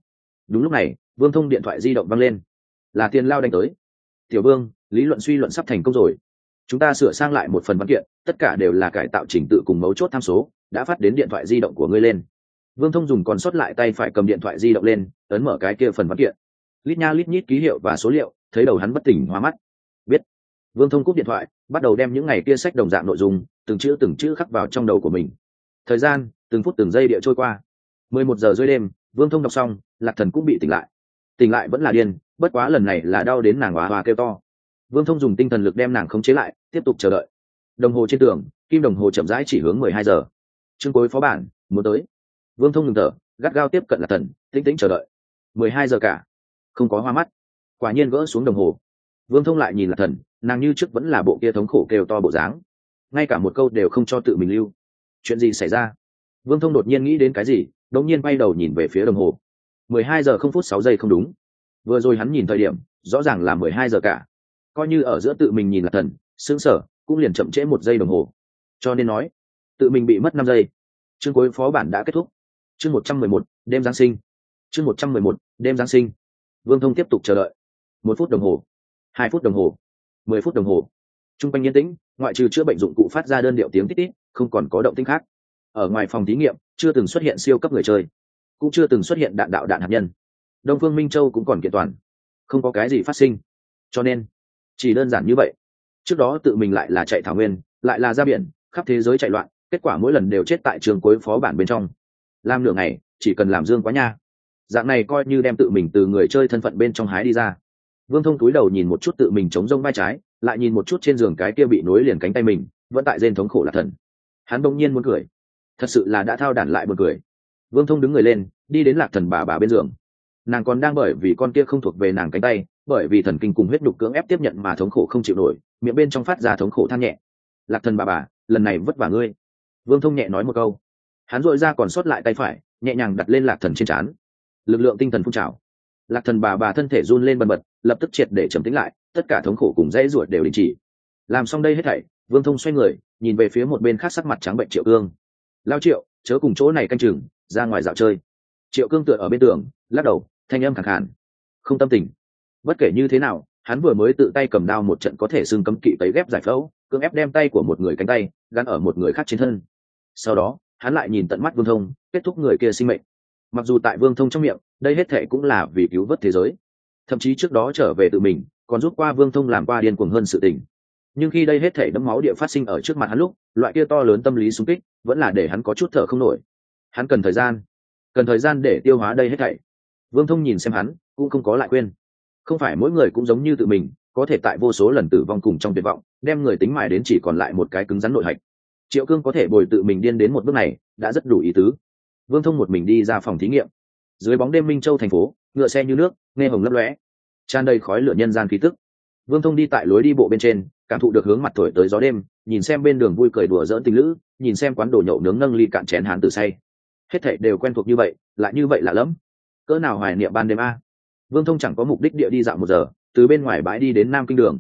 Đúng lúc này, vương thông điện thoại di động văng lên. Là tiền lao đánh tới. Tiểu vương, lý luận suy luận sắp thành công rồi chúng ta sửa sang lại một phần văn kiện, tất cả đều là cải tạo trình tự cùng mấu chốt tham số, đã phát đến điện thoại di động của ngươi lên. Vương thông dùng còn sót lại tay phải cầm điện thoại di động lên, ấn mở cái kia phần văn kiện. Lít nha lít nhít ký hiệu và số liệu, thấy đầu hắn bất tỉnh hóa mắt. Biết. Vương thông cúp điện thoại, bắt đầu đem những ngày kia sách đồng dạng nội dung, từng chữ từng chữ khắc vào trong đầu của mình. Thời gian, từng phút từng giây địa trôi qua. Mười một giờ rưỡi đêm, vương thông đọc xong, lạc thần cũng bị tỉnh lại. Tỉnh lại vẫn là điên, bất quá lần này là đau đến nàng hóa hoa kêu to. Vương thông dùng tinh thần lực đem nàng khống chế lại tiếp tục chờ đợi. Đồng hồ trên tường, kim đồng hồ chậm rãi chỉ hướng mười hai giờ. Chương cuối phó bản, muốn tới. Vương thông ngừng thở, gắt gao tiếp cận lạc thần, tĩnh tĩnh chờ đợi. mười hai giờ cả. Không có hoa mắt. Quả nhiên gỡ xuống đồng hồ. Vương thông lại nhìn lạc thần, nàng như trước vẫn là bộ kia thống khổ kêu to bộ dáng. Ngay cả một câu đều không cho tự mình lưu. Chuyện gì xảy ra? Vương thông đột nhiên nghĩ đến cái gì, đột nhiên bay đầu nhìn về phía đồng hồ. mười hai giờ không phút sáu giây không đúng. Vừa rồi hắn nhìn thời điểm, rõ ràng là mười hai giờ cả. Coi như ở giữa tự mình nhìn là thần xứng sở cũng liền chậm trễ một giây đồng hồ. Cho nên nói, tự mình bị mất năm giây. Chương cuối phó bản đã kết thúc. Chương một trăm mười một, đêm giáng sinh. Chương một trăm mười một, đêm giáng sinh. Vương thông tiếp tục chờ đợi. Một phút đồng hồ. Hai phút đồng hồ. Mười phút đồng hồ. T r u n g quanh yên tĩnh, ngoại trừ chữa bệnh dụng cụ phát ra đơn điệu tiếng tít tít, không còn có động tĩnh khác. Ở ngoài phòng thí nghiệm, chưa từng xuất hiện siêu cấp người chơi, cũng chưa từng xuất hiện đạn đạo đạn hạt nhân. Đông phương minh châu cũng còn kiện toàn. Không có cái gì phát sinh. Cho nên, chỉ đơn giản như vậy trước đó tự mình lại là chạy thảo nguyên, lại là ra biển, khắp thế giới chạy loạn, kết quả mỗi lần đều chết tại trường cuối phó bản bên trong. Làm nửa ngày, chỉ cần làm dương quá nha. Dạng này coi như đem tự mình từ người chơi thân phận bên trong hái đi ra. Vương thông túi đầu nhìn một chút tự mình chống rông vai trái, lại nhìn một chút trên giường cái kia bị nối liền cánh tay mình, vẫn tại rên thống khổ là thần. Hắn bỗng nhiên muốn cười. Thật sự là đã thao đản lại một cười. Vương thông đứng người lên, đi đến lạc thần bà bà bên giường. Nàng còn đang bởi vì con kia không thuộc về nàng cánh tay bởi vì thần kinh cùng huyết đục cưỡng ép tiếp nhận mà thống khổ không chịu nổi, miệng bên trong phát ra thống khổ than nhẹ. Lạc thần bà bà, lần này vất vả ngươi. Vương thông nhẹ nói một câu. Hắn dội ra còn sót lại tay phải, nhẹ nhàng đặt lên lạc thần trên trán. Lực lượng tinh thần phun trào. Lạc thần bà bà thân thể run lên bần bật, lập tức triệt để trầm tính lại, tất cả thống khổ cùng dãy ruột đều đình chỉ. Làm xong đây hết thảy, vương thông xoay người, nhìn về phía một bên khác sắc mặt trắng bệnh triệu cương. Lao triệu, chớ cùng chỗ này canh chừng, ra ngoài dạo chơi. Triệu cương tựa ở bên tường, lắc đầu, thanh âm khẳng khàn. Không tâm tình bất kể như thế nào, hắn vừa mới tự tay cầm đao một trận có thể xưng cấm kỵ tấy ghép giải phẫu, cưỡng ép đem tay của một người cánh tay gắn ở một người khác trên thân. Sau đó, hắn lại nhìn tận mắt vương thông, kết thúc người kia sinh mệnh. Mặc dù tại vương thông trong miệng, đây hết thệ cũng là vì cứu vớt thế giới. Thậm chí trước đó trở về tự mình, còn giúp qua vương thông làm qua điên cuồng hơn sự tình. Nhưng khi đây hết thể đấm máu địa phát sinh ở trước mặt hắn lúc, loại kia to lớn tâm lý xung kích vẫn là để hắn có chút thở không nổi. Hắn cần thời gian, cần thời gian để tiêu hóa đây hết thảy. Vương thông nhìn xem hắn, cũng không có lại quên không phải mỗi người cũng giống như tự mình, có thể tại vô số lần tử vong cùng trong tuyệt vọng, đem người tính mại đến chỉ còn lại một cái cứng rắn nội hạch. Triệu cương có thể bồi tự mình điên đến một bước này, đã rất đủ ý tứ. Vương thông một mình đi ra phòng thí nghiệm. Dưới bóng đêm minh châu thành phố, ngựa xe như nước, nghe hồng lấp lóe, tràn đầy khói lửa nhân gian khí tức. Vương thông đi tại lối đi bộ bên trên, cảm thụ được hướng mặt thổi tới gió đêm, nhìn xem bên đường vui cười đùa dỡn tình lữ, nhìn xem quán đồ nhậu nướng nâng ly cạn chén hán từ say. Hết thảy đều quen thuộc như vậy, lại như vậy lạ lẫm. Cỡ nào hoài niệm ban đêm a? Vương thông chẳng có mục đích địa đi dạo một giờ, từ bên ngoài bãi đi đến nam kinh đường.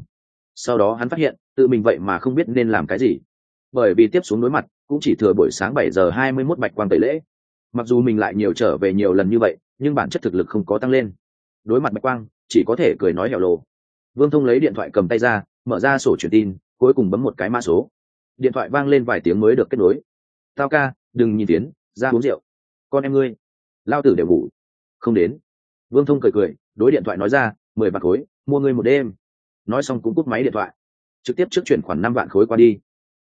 Sau đó hắn phát hiện, tự mình vậy mà không biết nên làm cái gì. Bởi vì tiếp xuống đối mặt, cũng chỉ thừa buổi sáng bảy giờ hai mươi 21 bạch quang tẩy lễ. Mặc dù mình lại nhiều trở về nhiều lần như vậy, nhưng bản chất thực lực không có tăng lên. Đối mặt bạch quang, chỉ có thể cười nói hẻo lộ vương thông lấy điện thoại cầm tay ra, mở ra sổ truyền tin, cuối cùng bấm một cái mã số. Điện thoại vang lên vài tiếng mới được kết nối. Tao ca, đừng nhìn tiến, ra uống rượu. Con em ngươi, lao tử đều ngủ. Không đến vương thông cười cười, đối điện thoại nói ra, mười vạn khối, mua ngươi một đêm. Nói xong cũng cúp máy điện thoại. Trực tiếp trước chuyển khoản năm vạn khối qua đi.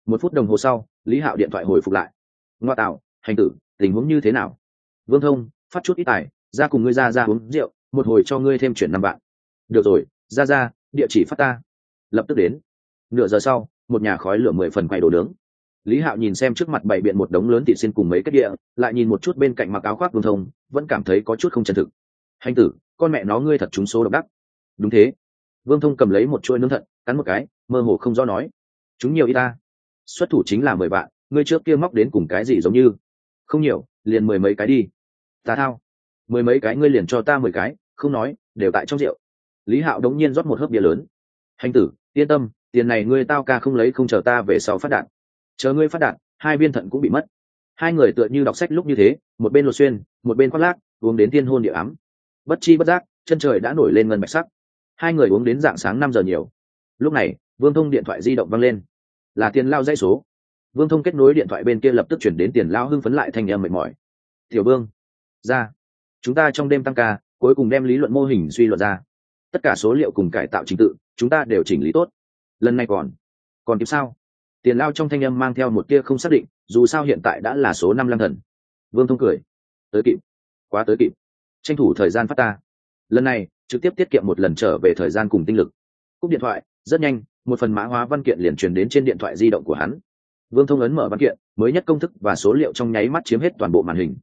Một phút đồng hồ sau, lý hạo điện thoại hồi phục lại. Ngoa tạo, hành tử, tình huống như thế nào? Vương thông, phát chút ít tài, ra cùng ngươi ra ra uống rượu, một hồi cho ngươi thêm chuyển năm vạn. Được rồi, ra ra, địa chỉ phát ta. Lập tức đến. Nửa giờ sau, một nhà khói lửa mười phần quay đồ nướng. Lý hạo nhìn xem trước mặt bày biện một đống lớn thịt xin cùng mấy kết địa, lại nhìn một chút bên cạnh mặc áo khoác vương thông, vẫn cảm thấy có chút không chân thực hành tử, con mẹ nó ngươi thật trúng số độc đắc. Đúng thế. Vương thông cầm lấy một chuỗi nướng thận, cắn một cái, mơ hồ không do nói. Chúng nhiều y ta. Xuất thủ chính là mười vạn, ngươi trước kia móc đến cùng cái gì giống như? Không nhiều, liền mười mấy cái đi. Ta thao. Mười mấy cái ngươi liền cho ta mười cái, không nói, đều tại trong rượu. Lý hạo đống nhiên rót một hớp bia lớn. Hành tử, yên tâm, tiền này ngươi tao ca không lấy không chờ ta về sau phát đạn. Chờ ngươi phát đạn, hai viên thận cũng bị mất. Hai người tựa như đọc sách lúc như thế, một bên lột xuyên, một bên khoác lác, uống đến thiên hôn địa ám bất chi bất giác, chân trời đã nổi lên ngân bạch sắc. Hai người uống đến dạng sáng năm giờ nhiều. Lúc này, vương thông điện thoại di động văng lên. Là tiền lao dây số. Vương thông kết nối điện thoại bên kia lập tức chuyển đến tiền lao hưng phấn lại thành em mệt mỏi. Tiểu vương, ra. Chúng ta trong đêm tăng ca, cuối cùng đem lý luận mô hình suy luận ra. Tất cả số liệu cùng cải tạo trình tự, chúng ta đều chỉnh lý tốt. Lần này còn còn kịp sao? Tiền lao trong thanh âm mang theo một tia không xác định, dù sao hiện tại đã là số năm lăng thần. Vương thông cười. Tới kịp. Quá tới kịp tranh thủ thời gian phát ta. Lần này, trực tiếp tiết kiệm một lần trở về thời gian cùng tinh lực. Cúp điện thoại, rất nhanh, một phần mã hóa văn kiện liền truyền đến trên điện thoại di động của hắn. Vương thông ấn mở văn kiện, mới nhất công thức và số liệu trong nháy mắt chiếm hết toàn bộ màn hình.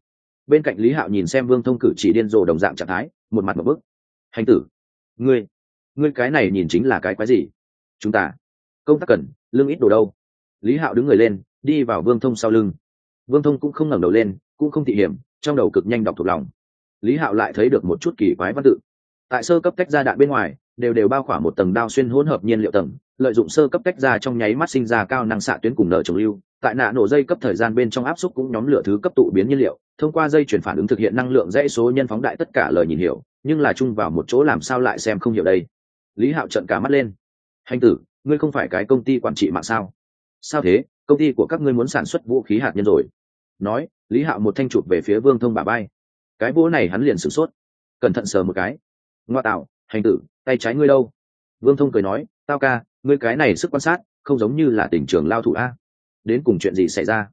Bên cạnh lý hạo nhìn xem vương thông cử chỉ điên rồ đồng dạng trạng thái, một mặt một bức hành tử, ngươi ngươi cái này nhìn chính là cái quái gì? Chúng ta, công tác cần, lương ít đồ đâu? Lý hạo đứng người lên, đi vào vương thông sau lưng. Vương thông cũng không ngẩng đầu lên, cũng không thị hiểm, trong đầu cực nhanh đọc thuộc lòng lý hạo lại thấy được một chút kỳ quái văn tự. Tại sơ cấp cách ra đạn bên ngoài, đều đều bao khỏa một tầng đao xuyên hỗn hợp nhiên liệu tầng, lợi dụng sơ cấp cách ra trong nháy mắt sinh ra cao năng xạ tuyến cùng nở trồng lưu. Tại nạ nổ dây cấp thời gian bên trong áp suất cũng nhóm lửa thứ cấp tụ biến nhiên liệu, thông qua dây chuyển phản ứng thực hiện năng lượng dãy số nhân phóng đại tất cả lời nhìn hiểu, nhưng là chung vào một chỗ làm sao lại xem không hiểu đây. Lý hạo trận cả mắt lên. Hành tử, ngươi không phải cái công ty quản trị mạng sao? Sao thế? Công ty của các ngươi muốn sản xuất vũ khí hạt nhân rồi. Nói, lý hạo một thanh chụp về phía vương thông bà bay cái vỗ này hắn liền sửng sốt. Cẩn thận sờ một cái. Ngoa tạo, hành tử, tay trái ngươi đâu? Vương thông cười nói, tao ca, ngươi cái này sức quan sát, không giống như là tỉnh trường lao thủ a. Đến cùng chuyện gì xảy ra?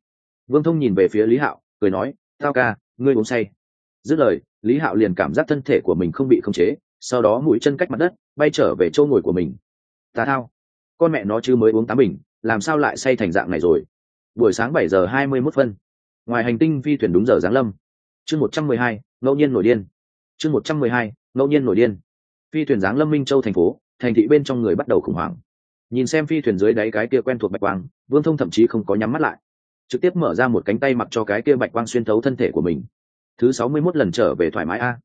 Vương thông nhìn về phía lý hạo, cười nói, tao ca, ngươi uống say. Dứt lời, lý hạo liền cảm giác thân thể của mình không bị khống chế, sau đó mũi chân cách mặt đất, bay trở về chỗ ngồi của mình. Tà thao. Con mẹ nó chứ mới uống tám bình, làm sao lại say thành dạng này rồi? Buổi sáng bảy giờ hai mươi mốt phân. Ngoài hành tinh phi thuyền đúng giờ giáng lâm chương một trăm mười hai, ngẫu nhiên nổi điên. Chương một trăm mười hai, ngẫu nhiên nổi điên. Phi thuyền giáng lâm minh châu thành phố, thành thị bên trong người bắt đầu khủng hoảng. Nhìn xem phi thuyền dưới đáy cái kia quen thuộc bạch quang, vương thông thậm chí không có nhắm mắt lại. Trực tiếp mở ra một cánh tay mặc cho cái kia bạch quang xuyên thấu thân thể của mình. Thứ sáu mươi mốt lần trở về thoải mái a.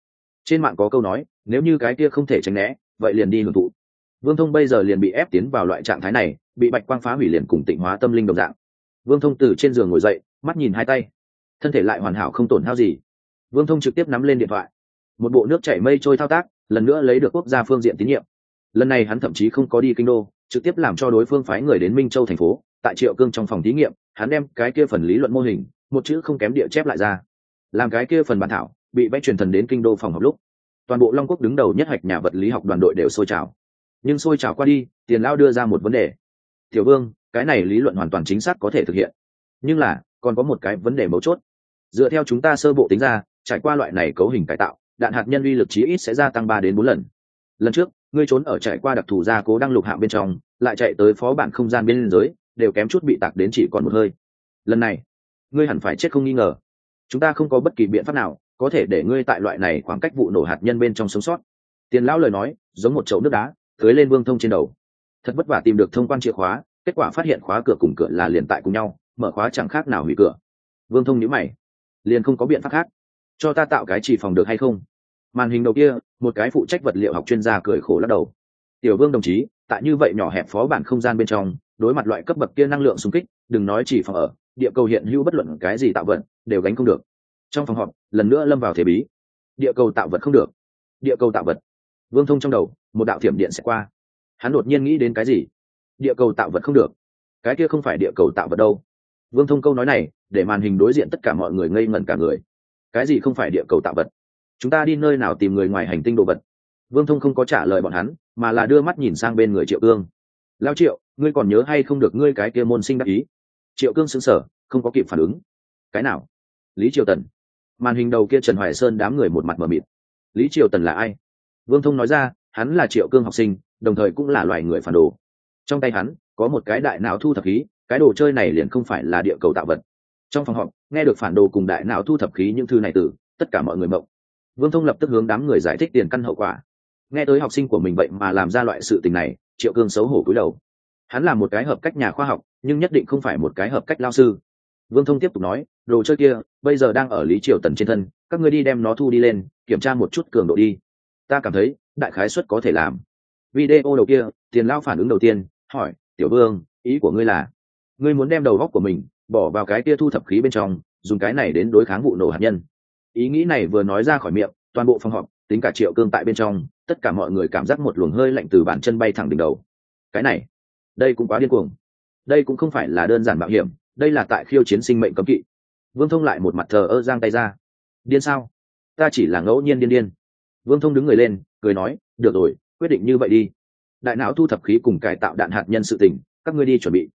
Trên mạng có câu nói, nếu như cái kia không thể tránh né, vậy liền đi hưởng thụ. Vương thông bây giờ liền bị ép tiến vào loại trạng thái này, bị bạch quang phá hủy liền cùng tịnh hóa tâm linh đồng dạng. Vương thông từ trên giường ngồi dậy, mắt nhìn hai tay. Thân thể lại hoàn hảo không tổn hao gì vương thông trực tiếp nắm lên điện thoại. Một bộ nước chảy mây trôi thao tác, lần nữa lấy được quốc gia phương diện tín nhiệm. Lần này hắn thậm chí không có đi kinh đô, trực tiếp làm cho đối phương phái người đến minh châu thành phố, tại triệu cương trong phòng thí nghiệm, hắn đem cái kia phần lý luận mô hình, một chữ không kém địa chép lại ra. Làm cái kia phần bản thảo, bị vẽ truyền thần đến kinh đô phòng học lúc, toàn bộ long quốc đứng đầu nhất hạch nhà vật lý học đoàn đội đều sôi trào. Nhưng sôi trào qua đi, tiền lao đưa ra một vấn đề. Tiểu vương, cái này lý luận hoàn toàn chính xác có thể thực hiện. Nhưng là, còn có một cái vấn đề mấu chốt. Dựa theo chúng ta sơ bộ tính ra trải qua loại này cấu hình cải tạo, đạn hạt nhân uy lực chí ít sẽ gia tăng ba đến bốn lần. Lần trước, ngươi trốn ở trải qua đặc thù gia cố đăng lục hạng bên trong, lại chạy tới phó bản không gian bên giới, đều kém chút bị tạc đến chỉ còn một hơi. Lần này, ngươi hẳn phải chết không nghi ngờ. Chúng ta không có bất kỳ biện pháp nào có thể để ngươi tại loại này khoảng cách vụ nổ hạt nhân bên trong sống sót. Tiền lão lời nói, giống một chậu nước đá, tưới lên vương thông trên đầu. Thật vất vả tìm được thông quan chìa khóa, kết quả phát hiện khóa cửa cùng cửa là liền tại cùng nhau, mở khóa chẳng khác nào hủy cửa. Vương thông nhíu mày, liền không có biện pháp khác cho ta tạo cái chỉ phòng được hay không? Màn hình đầu kia, một cái phụ trách vật liệu học chuyên gia cười khổ lắc đầu. Tiểu vương đồng chí, tại như vậy nhỏ hẹp phó bản không gian bên trong, đối mặt loại cấp bậc kia năng lượng xung kích, đừng nói chỉ phòng ở, địa cầu hiện hữu bất luận cái gì tạo vật, đều gánh không được. Trong phòng họp, lần nữa lâm vào thế bí. Địa cầu tạo vật không được. Địa cầu tạo vật. Vương thông trong đầu, một đạo thiểm điện sẽ qua. Hắn đột nhiên nghĩ đến cái gì? Địa cầu tạo vật không được. Cái kia không phải địa cầu tạo vật đâu. Vương thông câu nói này, để màn hình đối diện tất cả mọi người ngây ngẩn cả người cái gì không phải địa cầu tạo vật? Chúng ta đi nơi nào tìm người ngoài hành tinh đồ vật? Vương thông không có trả lời bọn hắn, mà là đưa mắt nhìn sang bên người triệu cương. Lao triệu, ngươi còn nhớ hay không được ngươi cái kia môn sinh đắc ý? Triệu cương xứng sở không có kịp phản ứng. Cái nào? Lý triều tần. Màn hình đầu kia trần hoài sơn đám người một mặt mờ mịt. Lý triều tần là ai? Vương thông nói ra, hắn là triệu cương học sinh, đồng thời cũng là loài người phản đồ. Trong tay hắn, có một cái đại não thu thập khí, cái đồ chơi này liền không phải là địa cầu tạo vật trong phòng họp, nghe được phản đồ cùng đại não thu thập khí những thư này từ, tất cả mọi người mộng. Vương thông lập tức hướng đám người giải thích tiền căn hậu quả. Nghe tới học sinh của mình vậy mà làm ra loại sự tình này, triệu cương xấu hổ cúi đầu. Hắn là một cái hợp cách nhà khoa học, nhưng nhất định không phải một cái hợp cách lao sư. Vương thông tiếp tục nói, đồ chơi kia, bây giờ đang ở lý triều tần trên thân, các ngươi đi đem nó thu đi lên, kiểm tra một chút cường độ đi. Ta cảm thấy, đại khái suất có thể làm. Video đầu kia, tiền lao phản ứng đầu tiên, hỏi, tiểu vương, ý của ngươi là, ngươi muốn đem đầu góc của mình bỏ vào cái kia thu thập khí bên trong, dùng cái này đến đối kháng vụ nổ hạt nhân. Ý nghĩ này vừa nói ra khỏi miệng, toàn bộ phòng họp, tính cả triệu cương tại bên trong, tất cả mọi người cảm giác một luồng hơi lạnh từ bàn chân bay thẳng đỉnh đầu. Cái này, đây cũng quá điên cuồng. Đây cũng không phải là đơn giản mạo hiểm, đây là tại khiêu chiến sinh mệnh cấm kỵ. Vương thông lại một mặt thờ ơ giang tay ra. Điên sao? Ta chỉ là ngẫu nhiên điên điên. Vương thông đứng người lên, cười nói, được rồi, quyết định như vậy đi. Đại não thu thập khí cùng cải tạo đạn hạt nhân sự tình, các ngươi đi chuẩn bị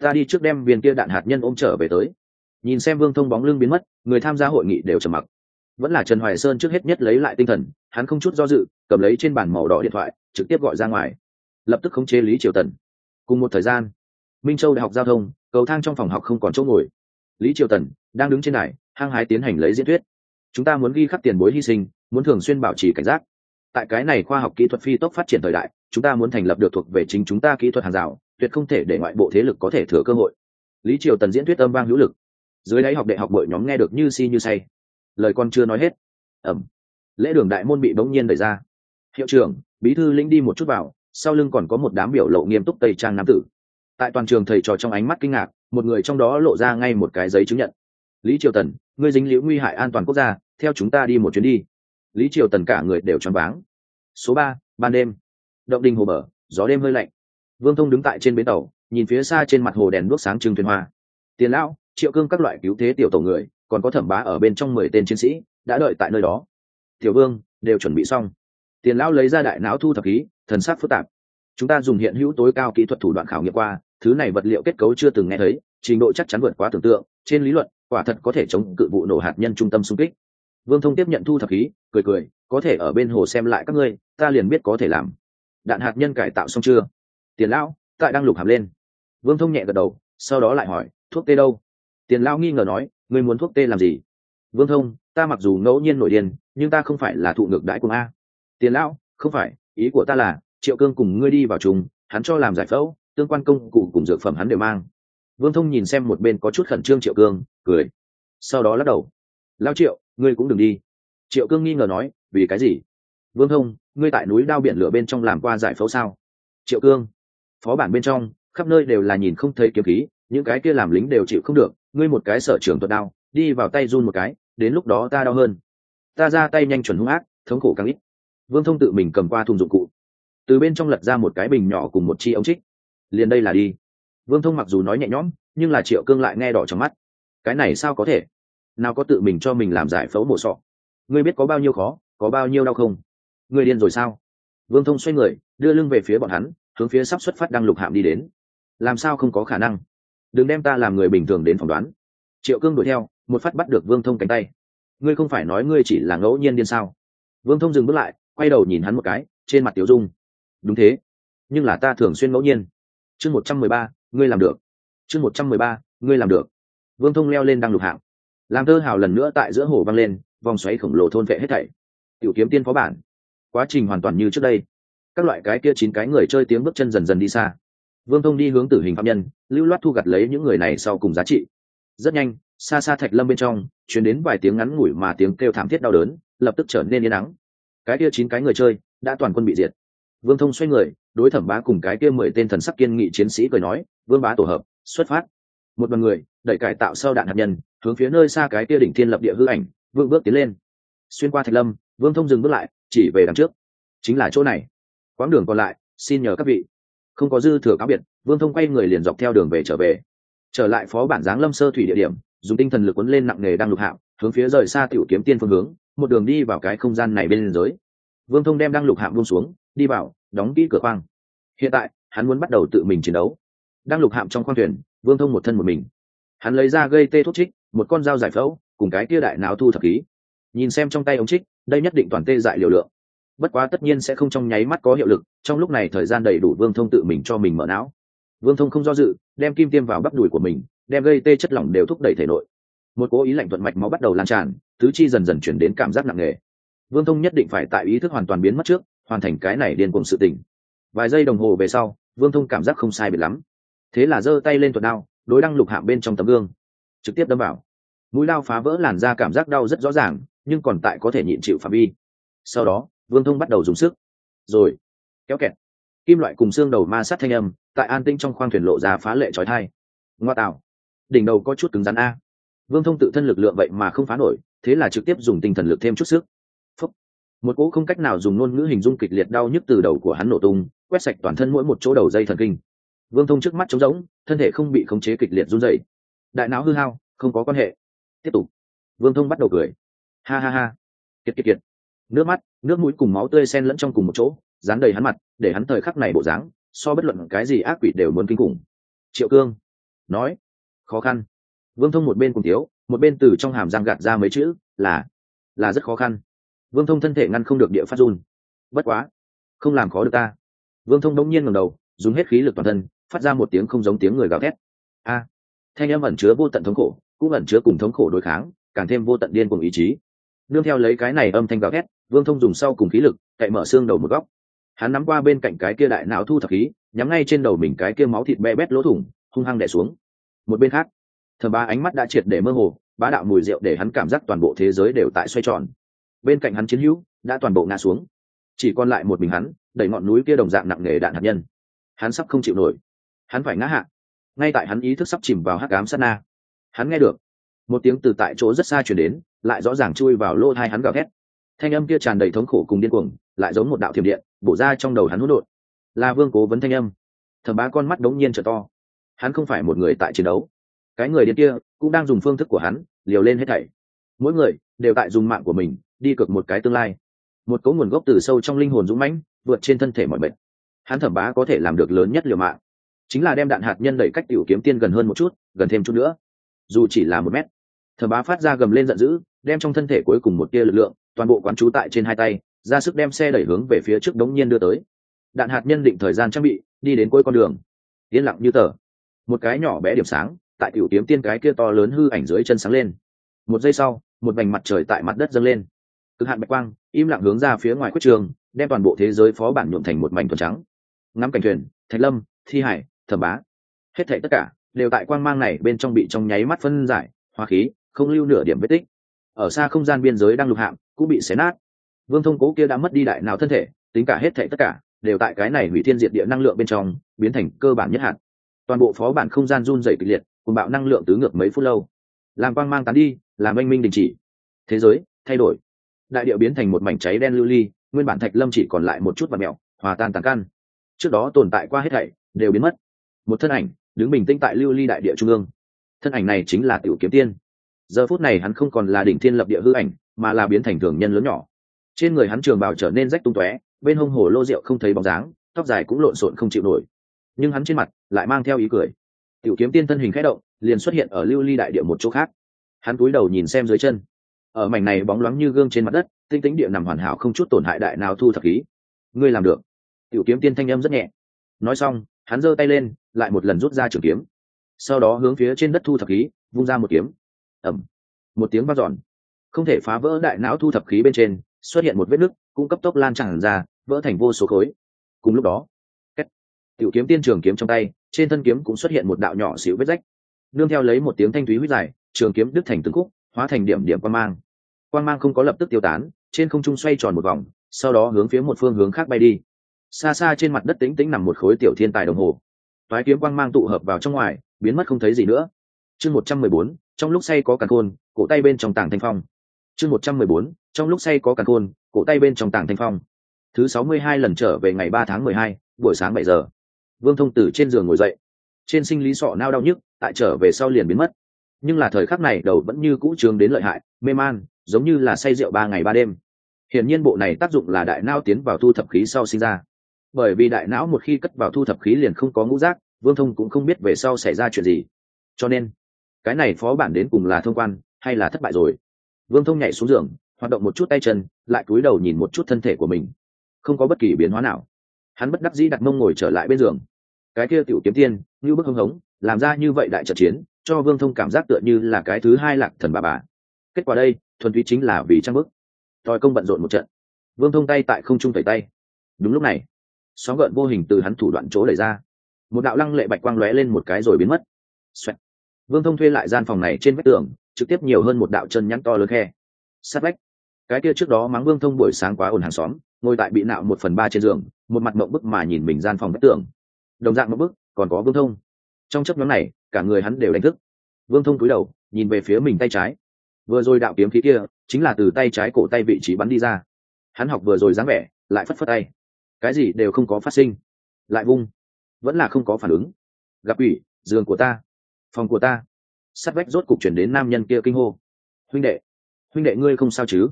ta đi trước đem viên kia đạn hạt nhân ôm trở về tới. Nhìn xem vương thông bóng lưng biến mất, người tham gia hội nghị đều trầm mặc. Vẫn là trần hoài sơn trước hết nhất lấy lại tinh thần, hắn không chút do dự, cầm lấy trên bàn màu đỏ điện thoại, trực tiếp gọi ra ngoài. Lập tức khống chế lý triều tần. Cùng một thời gian, minh châu đại học giao thông, cầu thang trong phòng học không còn chỗ ngồi. Lý triều tần đang đứng trên này, hăng hái tiến hành lấy diễn thuyết. Chúng ta muốn ghi khắc tiền bối hy sinh, muốn thường xuyên bảo trì cảnh giác. Tại cái này khoa học kỹ thuật phi tốc phát triển thời đại, chúng ta muốn thành lập được thuộc về chính chúng ta kỹ thuật hàng rào tuyệt không thể để ngoại bộ thế lực có thể thừa cơ hội. Lý triều tần diễn thuyết âm vang hữu lực. Dưới đáy học đại học bội nhóm nghe được như si như say. Lời con chưa nói hết. Ẩm. Lễ đường đại môn bị bỗng nhiên đẩy ra. Hiệu trưởng, bí thư lĩnh đi một chút vào, sau lưng còn có một đám biểu lộ nghiêm túc tây trang nam tử. Tại toàn trường thầy trò trong ánh mắt kinh ngạc, một người trong đó lộ ra ngay một cái giấy chứng nhận. Lý triều tần, ngươi dính liễu nguy hại an toàn quốc gia, theo chúng ta đi một chuyến đi. Lý triều tần cả người đều choáng váng. Số ba, ban đêm. Động đình hồ bờ, gió đêm hơi lạnh vương thông đứng tại trên bến tàu, nhìn phía xa trên mặt hồ đèn đuốc sáng trưng thuyền hoa. Tiền lão, triệu cương các loại cứu thế tiểu tổ người, còn có thẩm bá ở bên trong mười tên chiến sĩ, đã đợi tại nơi đó. Tiểu vương, đều chuẩn bị xong. Tiền lão lấy ra đại não thu thập khí, thần sắc phức tạp. Chúng ta dùng hiện hữu tối cao kỹ thuật thủ đoạn khảo nghiệm qua, thứ này vật liệu kết cấu chưa từng nghe thấy, trình độ chắc chắn vượt quá tưởng tượng, trên lý luận, quả thật có thể chống cự vụ nổ hạt nhân trung tâm xung kích. Vương thông tiếp nhận thu thập khí, cười cười, có thể ở bên hồ xem lại các ngươi, ta liền biết có thể làm. Đạn hạt nhân cải tạo xong chưa? Tiền lão, tại đang lục hàm lên. Vương thông nhẹ gật đầu, sau đó lại hỏi, thuốc tê đâu? Tiền lão nghi ngờ nói, ngươi muốn thuốc tê làm gì? Vương thông, ta mặc dù ngẫu nhiên nổi điên, nhưng ta không phải là thụ ngược đãi cùng a. Tiền lão, không phải, ý của ta là, triệu cương cùng ngươi đi vào chung, hắn cho làm giải phẫu, tương quan công cụ cùng dược phẩm hắn đều mang. Vương thông nhìn xem một bên có chút khẩn trương triệu cương, cười. Sau đó lắc đầu. Lao triệu, ngươi cũng đừng đi. Triệu cương nghi ngờ nói, vì cái gì? Vương thông, ngươi tại núi đao biển lửa bên trong làm qua giải phẫu sao? Triệu cương phó bản bên trong, khắp nơi đều là nhìn không thấy kiếm khí, những cái kia làm lính đều chịu không được, ngươi một cái sở trường thuật đao, đi vào tay run một cái, đến lúc đó ta đau hơn. Ta ra tay nhanh chuẩn hung ác, thống khổ càng ít. Vương thông tự mình cầm qua thùng dụng cụ. Từ bên trong lật ra một cái bình nhỏ cùng một chi ống trích. Liền đây là đi. Vương thông mặc dù nói nhẹ nhõm, nhưng là triệu cương lại nghe đỏ trong mắt. Cái này sao có thể? Nào có tự mình cho mình làm giải phẫu mổ sọ. Ngươi biết có bao nhiêu khó, có bao nhiêu đau không? Ngươi điên rồi sao? Vương thông xoay người, đưa lưng về phía bọn hắn hướng phía sắp xuất phát đang lục hạm đi đến. Làm sao không có khả năng? Đừng đem ta làm người bình thường đến phỏng đoán. Triệu cương đuổi theo, một phát bắt được vương thông cánh tay. Ngươi không phải nói ngươi chỉ là ngẫu nhiên điên sao? Vương thông dừng bước lại, quay đầu nhìn hắn một cái, trên mặt tiểu dung. Đúng thế. Nhưng là ta thường xuyên ngẫu nhiên. Chương một trăm mười ba, ngươi làm được. Chương một trăm mười ba, ngươi làm được. Vương thông leo lên đang lục hạng làm thơ hào lần nữa tại giữa hồ văng lên, vòng xoáy khổng lồ thôn vệ hết thảy. Tiểu kiếm tiên phó bản. Quá trình hoàn toàn như trước đây các loại cái kia chín cái người chơi tiếng bước chân dần dần đi xa. Vương thông đi hướng tử hình phạm nhân, lưu loát thu gặt lấy những người này sau cùng giá trị. Rất nhanh, xa xa thạch lâm bên trong chuyển đến vài tiếng ngắn ngủi mà tiếng kêu thảm thiết đau đớn, lập tức trở nên yên nắng cái kia chín cái người chơi, đã toàn quân bị diệt. Vương thông xoay người, đối thẩm bá cùng cái kia mười tên thần sắc kiên nghị chiến sĩ cười nói, vương bá tổ hợp, xuất phát. Một đoàn người, đẩy cải tạo sau đạn hạt nhân, hướng phía nơi xa cái kia đỉnh thiên lập địa hư ảnh vương bước tiến lên. Xuyên qua thạch lâm, vương thông dừng bước lại, chỉ về đằng trước. Chính là chỗ này quãng đường còn lại, xin nhờ các vị. Không có dư thừa cáo biệt, vương thông quay người liền dọc theo đường về trở về. Trở lại phó bản giáng lâm sơ thủy địa điểm, dùng tinh thần lực quấn lên nặng nề đang lục hạo, hướng phía rời xa tiểu kiếm tiên phương hướng, một đường đi vào cái không gian này bên giới vương thông đem đang lục hạm buông xuống, đi vào, đóng kỹ cửa khoang. Hiện tại, hắn muốn bắt đầu tự mình chiến đấu. Đang lục hạm trong khoang thuyền, vương thông một thân một mình. Hắn lấy ra gây tê thuốc trích, một con dao giải phẫu, cùng cái tia đại não thu thập khí. Nhìn xem trong tay ống trích, đây nhất định toàn tê dại liều lượng bất quá tất nhiên sẽ không trong nháy mắt có hiệu lực, trong lúc này thời gian đầy đủ vương thông tự mình cho mình mở não. Vương thông không do dự, đem kim tiêm vào bắp đùi của mình, đem gây tê chất lỏng đều thúc đẩy thể nội. Một cố ý lạnh thuận mạch máu bắt đầu lan tràn, tứ chi dần dần chuyển đến cảm giác nặng nề. Vương thông nhất định phải tại ý thức hoàn toàn biến mất trước, hoàn thành cái này điên cùng sự tỉnh vài giây đồng hồ về sau, vương thông cảm giác không sai biệt lắm. Thế là giơ tay lên thuật đao, đối đăng lục hạm bên trong tấm gương. Trực tiếp đâm vào. Mũi lao phá vỡ làn ra cảm giác đau rất rõ ràng, nhưng còn tại có thể nhịn chịu phạm vi. Sau đó vương thông bắt đầu dùng sức. Rồi, kéo kẹt. Kim loại cùng xương đầu ma sát thanh âm, tại an tinh trong khoang thuyền lộ ra phá lệ trói thai ngoa tạo. Đỉnh đầu có chút cứng rắn a. Vương thông tự thân lực lượng vậy mà không phá nổi, thế là trực tiếp dùng tinh thần lực thêm chút sức. Phúc. một cỗ không cách nào dùng ngôn ngữ hình dung kịch liệt đau nhức từ đầu của hắn nổ tung, quét sạch toàn thân mỗi một chỗ đầu dây thần kinh. Vương thông trước mắt trống rỗng, thân thể không bị khống chế kịch liệt run dày đại não hư hao, không có quan hệ. Tiếp tục. Vương thông bắt đầu cười. Ha ha ha. Kiệt kiệt kiệt. Nước mắt nước mũi cùng máu tươi sen lẫn trong cùng một chỗ, dán đầy hắn mặt, để hắn thời khắc này bộ dáng, so bất luận cái gì ác quỷ đều muốn kinh khủng. Triệu cương nói, khó khăn. Vương thông một bên cùng thiếu, một bên từ trong hàm răng gạt ra mấy chữ, là là rất khó khăn. Vương thông thân thể ngăn không được địa phát run. Bất quá, không làm khó được ta. Vương thông đông nhiên ngầm đầu, dùng hết khí lực toàn thân, phát ra một tiếng không giống tiếng người gào thét. A, thanh em ẩn chứa vô tận thống khổ, cũng ẩn chứa cùng thống khổ đối kháng, càng thêm vô tận điên cùng ý chí. Nương theo lấy cái này âm thanh gào thét vương thông dùng sau cùng khí lực, cậy mở xương đầu một góc. Hắn nắm qua bên cạnh cái kia đại não thu thập khí, nhắm ngay trên đầu mình cái kia máu thịt be bét lỗ thủng, hung hăng đẻ xuống. Một bên khác thờ ba ánh mắt đã triệt để mơ hồ, bá đạo mùi rượu để hắn cảm giác toàn bộ thế giới đều tại xoay tròn. Bên cạnh hắn chiến hữu, đã toàn bộ ngã xuống. Chỉ còn lại một mình hắn, đẩy ngọn núi kia đồng dạng nặng nề đạn hạt nhân. Hắn sắp không chịu nổi. Hắn phải ngã hạ. Ngay tại hắn ý thức sắp chìm vào hắc ám sát na. Hắn nghe được. Một tiếng từ tại chỗ rất xa chuyển đến, lại rõ ràng chui vào lỗ hai hắn gào thét thanh âm kia tràn đầy thống khổ cùng điên cuồng, lại giống một đạo thiểm điện, bổ ra trong đầu hắn hỗn độn. Là vương cố vấn thanh âm. Thầm bá con mắt đống nhiên trở to. Hắn không phải một người tại chiến đấu. Cái người điên kia cũng đang dùng phương thức của hắn, liều lên hết thảy. Mỗi người đều tại dùng mạng của mình, đi cực một cái tương lai. Một cỗ nguồn gốc từ sâu trong linh hồn dũng mãnh, vượt trên thân thể mọi bệnh hắn thẩm bá có thể làm được lớn nhất liều mạng. Chính là đem đạn hạt nhân đẩy cách tiểu kiếm tiên gần hơn một chút, gần thêm chút nữa. Dù chỉ là một mét, thẩm bá phát ra gầm lên giận dữ, đem trong thân thể cuối cùng một tia lực lượng toàn bộ quán trú tại trên hai tay, ra sức đem xe đẩy hướng về phía trước đống nhiên đưa tới. Đạn hạt nhân định thời gian trang bị, đi đến cuối con đường. Yên lặng như tờ. Một cái nhỏ bé điểm sáng, tại tiểu kiếm tiên cái kia to lớn hư ảnh dưới chân sáng lên. Một giây sau, một vành mặt trời tại mặt đất dâng lên. Cực hạn bạch quang, im lặng hướng ra phía ngoài quyết trường, đem toàn bộ thế giới phó bản nhuộm thành một mảnh thuần trắng. Ngắm cảnh thuyền, thạch lâm, thi hải, thẩm bá. Hết thảy tất cả, đều tại quang mang này bên trong bị trong nháy mắt phân giải hoa khí, không lưu nửa điểm vết tích ở xa không gian biên giới đang lục hạm cũng bị xé nát. Vương thông cố kia đã mất đi đại nào thân thể, tính cả hết thảy tất cả, đều tại cái này hủy thiên diệt địa năng lượng bên trong, biến thành cơ bản nhất hạn toàn bộ phó bản không gian run dày kịch liệt cùng bạo năng lượng tứ ngược mấy phút lâu. Làm quang mang tán đi, làm anh minh đình chỉ. Thế giới, thay đổi. Đại địa biến thành một mảnh cháy đen lưu ly, nguyên bản thạch lâm chỉ còn lại một chút và mẹo, hòa tan tàn căn. Trước đó tồn tại qua hết thảy, đều biến mất. Một thân ảnh, đứng bình tĩnh tại lưu ly đại địa trung ương. Thân ảnh này chính là tiểu kiếm tiên giờ phút này hắn không còn là đỉnh thiên lập địa hư ảnh, mà là biến thành thường nhân lớn nhỏ. Trên người hắn trường bào trở nên rách tung tóe, bên hông hồ lô rượu không thấy bóng dáng, tóc dài cũng lộn xộn không chịu nổi. Nhưng hắn trên mặt lại mang theo ý cười. Tiểu kiếm tiên thân hình khẽ động, liền xuất hiện ở lưu ly đại địa một chỗ khác. Hắn cúi đầu nhìn xem dưới chân. Ở mảnh này bóng loáng như gương trên mặt đất, tinh tĩnh địa nằm hoàn hảo không chút tổn hại đại nào thu thập khí. Ngươi làm được. Tiểu kiếm tiên thanh âm rất nhẹ. Nói xong, hắn giơ tay lên, lại một lần rút ra trường kiếm. Sau đó hướng phía trên đất thu thập khí, vung ra một kiếm ẩm một tiếng vang giòn không thể phá vỡ đại não thu thập khí bên trên, xuất hiện một vết nứt, cũng cấp tốc lan tràn ra, vỡ thành vô số khối. Cùng lúc đó cách tiểu kiếm tiên trường kiếm trong tay, trên thân kiếm cũng xuất hiện một đạo nhỏ xíu vết rách. Nương theo lấy một tiếng thanh thúy huyết dài, trường kiếm đứt thành từng khúc, hóa thành điểm điểm quan mang. Quan mang không có lập tức tiêu tán, trên không trung xoay tròn một vòng, sau đó hướng phía một phương hướng khác bay đi. Xa xa trên mặt đất tĩnh tĩnh nằm một khối tiểu thiên tài đồng hồ. Toái kiếm quang mang tụ hợp vào trong ngoài, biến mất không thấy gì nữa. Chương một trăm mười bốn trong lúc say có càn khôn, cổ tay bên trong tảng thanh phong. Chương một trăm mười bốn, trong lúc say có càn khôn, cổ tay bên trong tảng thanh phong. Thứ sáu mươi hai lần trở về ngày ba tháng mười hai, buổi sáng bảy giờ. Vương thông tử trên giường ngồi dậy. Trên sinh lý sọ nao đau nhức, tại trở về sau liền biến mất. Nhưng là thời khắc này, đầu vẫn như cũ trường đến lợi hại, mê man, giống như là say rượu ba ngày ba đêm. Hiển nhiên bộ này tác dụng là đại não tiến vào thu thập khí sau sinh ra. Bởi vì đại não một khi cất vào thu thập khí liền không có ngũ giác, vương thông cũng không biết về sau xảy ra chuyện gì. Cho nên cái này phó bản đến cùng là thông quan hay là thất bại rồi? Vương thông nhảy xuống giường, hoạt động một chút tay chân, lại cúi đầu nhìn một chút thân thể của mình. Không có bất kỳ biến hóa nào. Hắn bất đắc dĩ đặt mông ngồi trở lại bên giường. Cái kia tiểu kiếm tiên, như bức hưng hống, làm ra như vậy đại trận chiến, cho vương thông cảm giác tựa như là cái thứ hai lạc thần bà bà. Kết quả đây, thuần túy chính là vì trang bức. Tòi công bận rộn một trận. Vương thông tay tại không trung tẩy tay. Đúng lúc này, sóng gợn vô hình từ hắn thủ đoạn chỗ đẩy ra. Một đạo lăng lệ bạch quang lóe lên một cái rồi biến mất. Xoẹt vương thông thuê lại gian phòng này trên vách tường, trực tiếp nhiều hơn một đạo chân nhắn to lớn khe. Sát vách. Cái kia trước đó mắng vương thông buổi sáng quá ồn hàng xóm, ngồi tại bị nạo một phần ba trên giường, một mặt mộng bức mà nhìn mình gian phòng vách tường. Đồng dạng mộng bức, còn có vương thông. Trong chấp nhóm này, cả người hắn đều đánh thức. Vương thông cúi đầu, nhìn về phía mình tay trái. Vừa rồi đạo kiếm khí kia, chính là từ tay trái cổ tay vị trí bắn đi ra. Hắn học vừa rồi dáng vẻ, lại phất phất tay. Cái gì đều không có phát sinh. Lại vung. Vẫn là không có phản ứng. Gặp ủy giường của ta phòng của ta. Sắt vách rốt cục chuyển đến nam nhân kia kinh hô. Huynh đệ huynh đệ ngươi không sao chứ?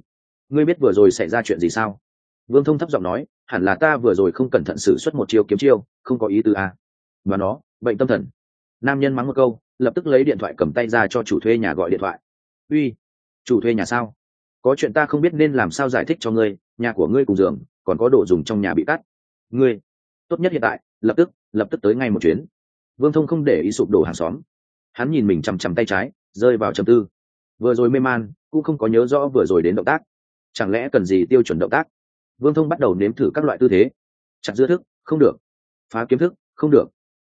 Ngươi biết vừa rồi xảy ra chuyện gì sao? Vương thông thấp giọng nói, hẳn là ta vừa rồi không cẩn thận xử suất một chiêu kiếm chiêu, không có ý tư à. và nó, bệnh tâm thần. Nam nhân mắng một câu, lập tức lấy điện thoại cầm tay ra cho chủ thuê nhà gọi điện thoại. Uy, chủ thuê nhà sao? Có chuyện ta không biết nên làm sao giải thích cho ngươi, nhà của ngươi cùng giường, còn có đồ dùng trong nhà bị cắt. Ngươi, tốt nhất hiện tại, lập tức lập tức tới ngay một chuyến. Vương thông không để ý sụp đổ hàng xóm hắn nhìn mình chằm chằm tay trái, rơi vào trầm tư. Vừa rồi mê man, cũng không có nhớ rõ vừa rồi đến động tác. Chẳng lẽ cần gì tiêu chuẩn động tác? Vương thông bắt đầu nếm thử các loại tư thế. Chặt giữa thức, không được. Phá kiếm thức, không được.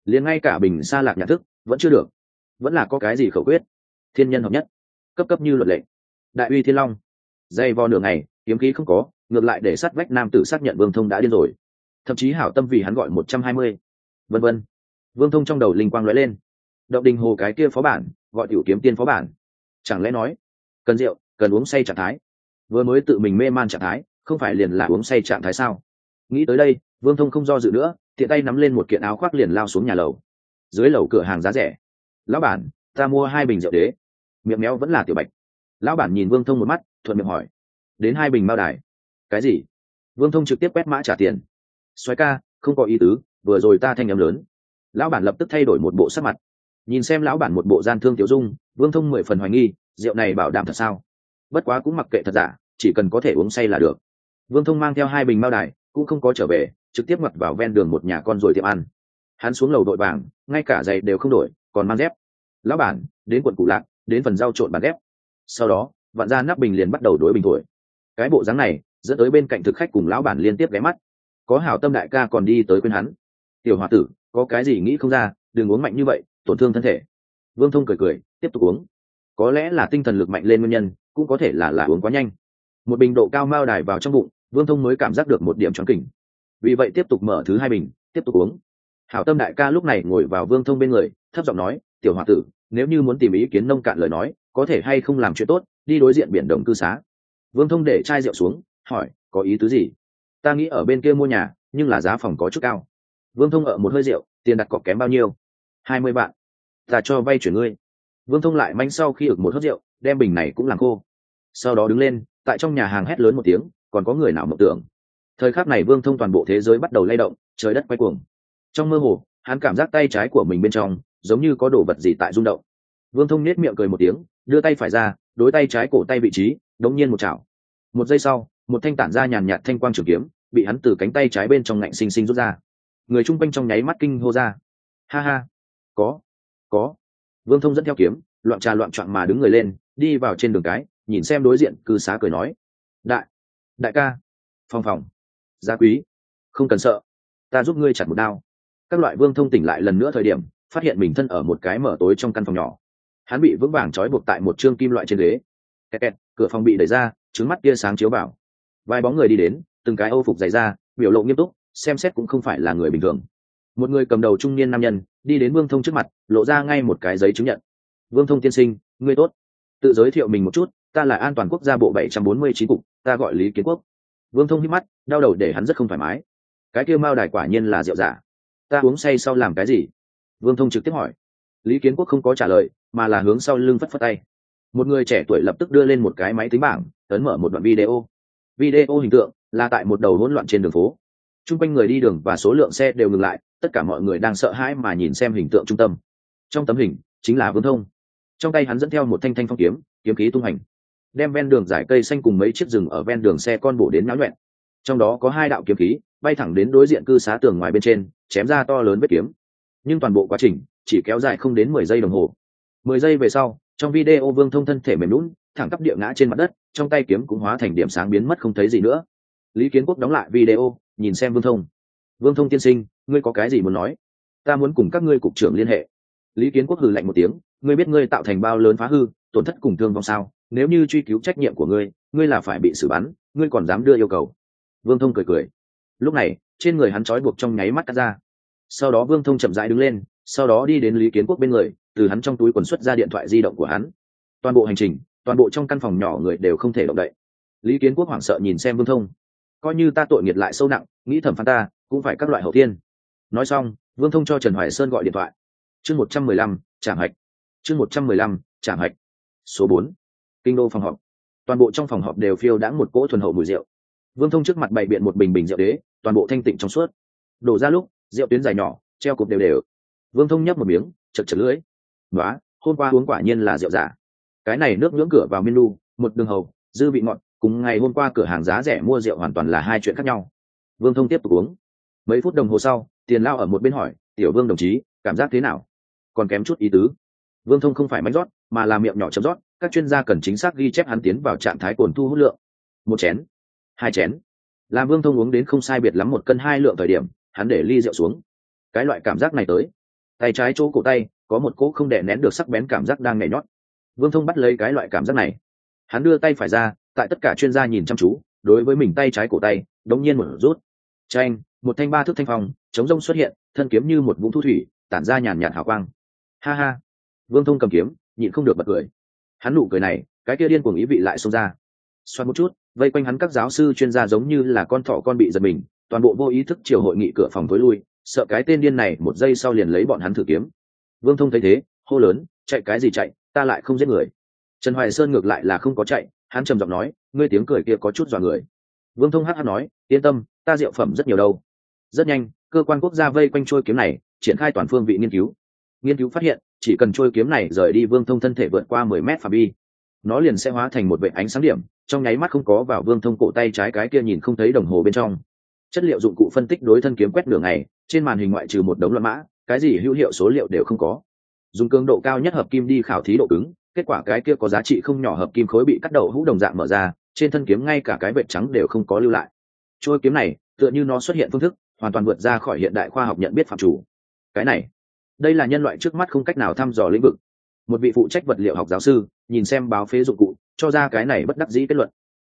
Liền ngay cả bình xa lạc nhà thức, vẫn chưa được. Vẫn là có cái gì khẩu quyết? Thiên nhân hợp nhất. Cấp cấp như luật lệ. Đại uy thiên long. Dây vo nửa ngày, kiếm khí không có, ngược lại để sát vách nam tử xác nhận vương thông đã điên rồi. Thậm chí hảo tâm vì hắn gọi một trăm hai mươi. Vân vân. Vương thông trong đầu linh quang lóe lên động đình hồ cái kia phó bản, gọi tiểu kiếm tiên phó bản. Chẳng lẽ nói, cần rượu, cần uống say trạng thái? Vừa mới tự mình mê man trạng thái, không phải liền là uống say trạng thái sao? Nghĩ tới đây, vương thông không do dự nữa, tiện tay nắm lên một kiện áo khoác liền lao xuống nhà lầu. Dưới lầu cửa hàng giá rẻ. Lão bản, ta mua hai bình rượu đế. Miệng méo vẫn là tiểu bạch. Lão bản nhìn vương thông một mắt, thuận miệng hỏi, đến hai bình bao đài. Cái gì? Vương thông trực tiếp quét mã trả tiền. Xoáy ca, không có ý tứ, vừa rồi ta thanh âm lớn. Lão bản lập tức thay đổi một bộ sắc mặt nhìn xem lão bản một bộ gian thương tiểu dung, vương thông mười phần hoài nghi, rượu này bảo đảm thật sao? Bất quá cũng mặc kệ thật giả, chỉ cần có thể uống say là được. Vương thông mang theo hai bình mao đài, cũng không có trở về, trực tiếp mặt vào ven đường một nhà con rồi tiệm ăn. Hắn xuống lầu đội vàng, ngay cả giày đều không đổi, còn mang dép. Lão bản, đến quận cụ lạc, đến phần rau trộn bàn ghép sau đó, vạn ra nắp bình liền bắt đầu đối bình thổi. Cái bộ dáng này, dẫn tới bên cạnh thực khách cùng lão bản liên tiếp ghé mắt. Có hảo tâm đại ca còn đi tới quên hắn. Tiểu h o a tử, có cái gì nghĩ không ra, đừng uống mạnh như vậy tổn thương thân thể. Vương thông cười cười, tiếp tục uống. Có lẽ là tinh thần lực mạnh lên nguyên nhân, cũng có thể là là uống quá nhanh. Một bình độ cao mao đài vào trong bụng, vương thông mới cảm giác được một điểm tròn kỉnh. Vì vậy tiếp tục mở thứ hai bình, tiếp tục uống. Hảo tâm đại ca lúc này ngồi vào vương thông bên người, thấp giọng nói, tiểu h o a tử, nếu như muốn tìm ý kiến nông cạn lời nói, có thể hay không làm chuyện tốt, đi đối diện biển đồng cư xá. Vương thông để chai rượu xuống, hỏi, có ý tứ gì? Ta nghĩ ở bên kia mua nhà, nhưng là giá phòng có chút cao. Vương thông ở một hơi rượu, tiền đặt cọc kém bao nhiêu? Hai mươi vạn. Ta cho vay chuyển ngươi. Vương thông lại manh sau khi ực một hớt rượu, đem bình này cũng làm khô. Sau đó đứng lên, tại trong nhà hàng hét lớn một tiếng, còn có người nào mộng tưởng. Thời khắc này vương thông toàn bộ thế giới bắt đầu lay động, trời đất quay cuồng. Trong mơ hồ, hắn cảm giác tay trái của mình bên trong, giống như có đồ vật gì tại rung động. Vương thông nết miệng cười một tiếng, đưa tay phải ra, đối tay trái cổ tay vị trí, đống nhiên một chảo. Một giây sau, một thanh tản ra nhàn nhạt thanh quang trường kiếm, bị hắn từ cánh tay trái bên trong ngạnh xinh xinh rút ra. Người chung quanh trong nháy mắt kinh hô ra. Ha ha có có. Vương thông dẫn theo kiếm, loạn trà loạn trọn mà đứng người lên, đi vào trên đường cái, nhìn xem đối diện, cư xá cười nói. Đại đại ca, phòng phòng. Gia quý, không cần sợ. Ta giúp ngươi chặt một đao. Các loại vương thông tỉnh lại lần nữa thời điểm, phát hiện mình thân ở một cái mở tối trong căn phòng nhỏ. Hắn bị vững vàng trói buộc tại một chương kim loại trên ghế. Kẹt kẹt, cửa phòng bị đẩy ra trứng mắt tia sáng chiếu vào. Vài bóng người đi đến, từng cái âu phục dày ra biểu lộ nghiêm túc, xem xét cũng không phải là người bình thường một người cầm đầu trung niên nam nhân đi đến vương thông trước mặt, lộ ra ngay một cái giấy chứng nhận. Vương thông tiên sinh, ngươi tốt. Tự giới thiệu mình một chút, ta là an toàn quốc gia bộ bảy trăm bốn mươi chín cục, ta gọi lý kiến quốc. Vương thông hít mắt, đau đầu để hắn rất không thoải mái. Cái kia mao đài quả nhiên là rượu giả. Ta uống say sau làm cái gì? Vương thông trực tiếp hỏi. Lý kiến quốc không có trả lời, mà là hướng sau lưng phất phất tay. Một người trẻ tuổi lập tức đưa lên một cái máy tính bảng, ấn mở một đoạn video. Video hình tượng là tại một đầu hỗn loạn trên đường phố. T r u n g quanh người đi đường và số lượng xe đều ngừng lại tất cả mọi người đang sợ hãi mà nhìn xem hình tượng trung tâm. Trong tấm hình, chính là vương thông. Trong tay hắn dẫn theo một thanh thanh phong kiếm kiếm khí tung hành. Đem ven đường giải cây xanh cùng mấy chiếc rừng ở ven đường xe con bổ đến náo nhuẹn trong đó có hai đạo kiếm khí, bay thẳng đến đối diện cư xá tường ngoài bên trên, chém ra to lớn vết kiếm. Nhưng toàn bộ quá trình, chỉ kéo dài không đến mười giây đồng hồ. Mười giây về sau, trong video vương thông thân thể mềm lún thẳng tắp địa ngã trên mặt đất, trong tay kiếm cũng hóa thành điểm sáng biến mất không thấy gì nữa. Lý kiến quốc đóng lại video, nhìn xem vương thông. Vương thông tiên sinh ngươi có cái gì muốn nói? Ta muốn cùng các ngươi cục trưởng liên hệ. Lý kiến quốc hừ lạnh một tiếng, ngươi biết ngươi tạo thành bao lớn phá hư, tổn thất cùng thương vong sao? Nếu như truy cứu trách nhiệm của ngươi ngươi là phải bị xử bắn, ngươi còn dám đưa yêu cầu. Vương thông cười cười. Lúc này, trên người hắn trói buộc trong nháy mắt cắt ra. Sau đó vương thông chậm rãi đứng lên, sau đó đi đến lý kiến quốc bên người, từ hắn trong túi quần xuất ra điện thoại di động của hắn. Toàn bộ hành trình, toàn bộ trong căn phòng nhỏ người đều không thể động đậy. Lý kiến quốc hoảng sợ nhìn xem vương thông. Coi như ta tội nghiệt lại sâu nặng, nghĩ thẩm phán ta, cũng phải các loại hậu tiên nói xong, vương thông cho trần hoài sơn gọi điện thoại. Chương một trăm mười lăm trảng hạch. Chương một trăm mười lăm trảng hạch. Số bốn. Kinh đô phòng họp. Toàn bộ trong phòng họp đều phiêu đã một cỗ thuần hậu mùi rượu. Vương thông trước mặt bày biện một bình bình rượu đế, toàn bộ thanh tịnh trong suốt. Đổ ra lúc, rượu tuyến dài nhỏ, treo cục đều đều. Vương thông nhấp một miếng, chật chật lưỡi. Nói hôm qua uống quả nhiên là rượu giả. Cái này nước ngưỡng cửa vào menu, một đường hầu, dư vị ngọt, cùng ngày hôm qua cửa hàng giá rẻ mua rượu hoàn toàn là hai chuyện khác nhau. Vương thông tiếp tục uống. Mấy phút đồng hồ sau tiền lao ở một bên hỏi, tiểu vương đồng chí, cảm giác thế nào? Còn kém chút ý tứ. Vương thông không phải mánh rót, mà là miệng nhỏ chấm rót, các chuyên gia cần chính xác ghi chép hắn tiến vào trạng thái cồn thu hút lượng. Một chén, hai chén. Làm vương thông uống đến không sai biệt lắm một cân hai lượng thời điểm, hắn để ly rượu xuống. Cái loại cảm giác này tới. Tay trái chỗ cổ tay, có một cỗ không đè nén được sắc bén cảm giác đang nhảy nhót. Vương thông bắt lấy cái loại cảm giác này. Hắn đưa tay phải ra, tại tất cả chuyên gia nhìn chăm chú, đối với mình tay trái cổ tay, đống nhiên một rút. Tranh một thanh ba thước thanh phong, chống rông xuất hiện, thân kiếm như một vũng thu thủy, tản ra nhàn nhạt hào quang. Ha ha. Vương thông cầm kiếm, nhịn không được bật cười. Hắn nụ cười này, cái kia điên cuồng ý vị lại xông ra. Xoan một chút, vây quanh hắn các giáo sư chuyên gia giống như là con thỏ con bị giật mình, toàn bộ vô ý thức chiều hội nghị cửa phòng tối lui, sợ cái tên điên này một giây sau liền lấy bọn hắn thử kiếm. Vương thông thấy thế, hô lớn, chạy cái gì chạy, ta lại không giết người. Trần hoài sơn ngược lại là không có chạy, hắn trầm giọng nói, ngươi tiếng cười kia có chút dọa người. Vương thông hh nói, yên tâm, ta diệu phẩm rất nhiều đâu rất nhanh, cơ quan quốc gia vây quanh trôi kiếm này, triển khai toàn phương vị nghiên cứu. Nghiên cứu phát hiện, chỉ cần trôi kiếm này rời đi vương thông thân thể vượt qua mười mét phạm vi, nó liền sẽ hóa thành một vệ ánh sáng điểm, trong nháy mắt không có vào vương thông cổ tay trái cái kia nhìn không thấy đồng hồ bên trong. Chất liệu dụng cụ phân tích đối thân kiếm quét đường này trên màn hình ngoại trừ một đống loạn mã, cái gì hữu hiệu số liệu đều không có. Dùng cường độ cao nhất hợp kim đi khảo thí độ cứng, kết quả cái kia có giá trị không nhỏ hợp kim khối bị cắt đầu hũ đồng dạng mở ra, trên thân kiếm ngay cả cái vệt trắng đều không có lưu lại. Trôi kiếm này, tựa như nó xuất hiện phương thức hoàn toàn vượt ra khỏi hiện đại khoa học nhận biết phạm chủ. Cái này, đây là nhân loại trước mắt không cách nào thăm dò lĩnh vực. Một vị phụ trách vật liệu học giáo sư, nhìn xem báo phế dụng cụ, cho ra cái này bất đắc dĩ kết luận.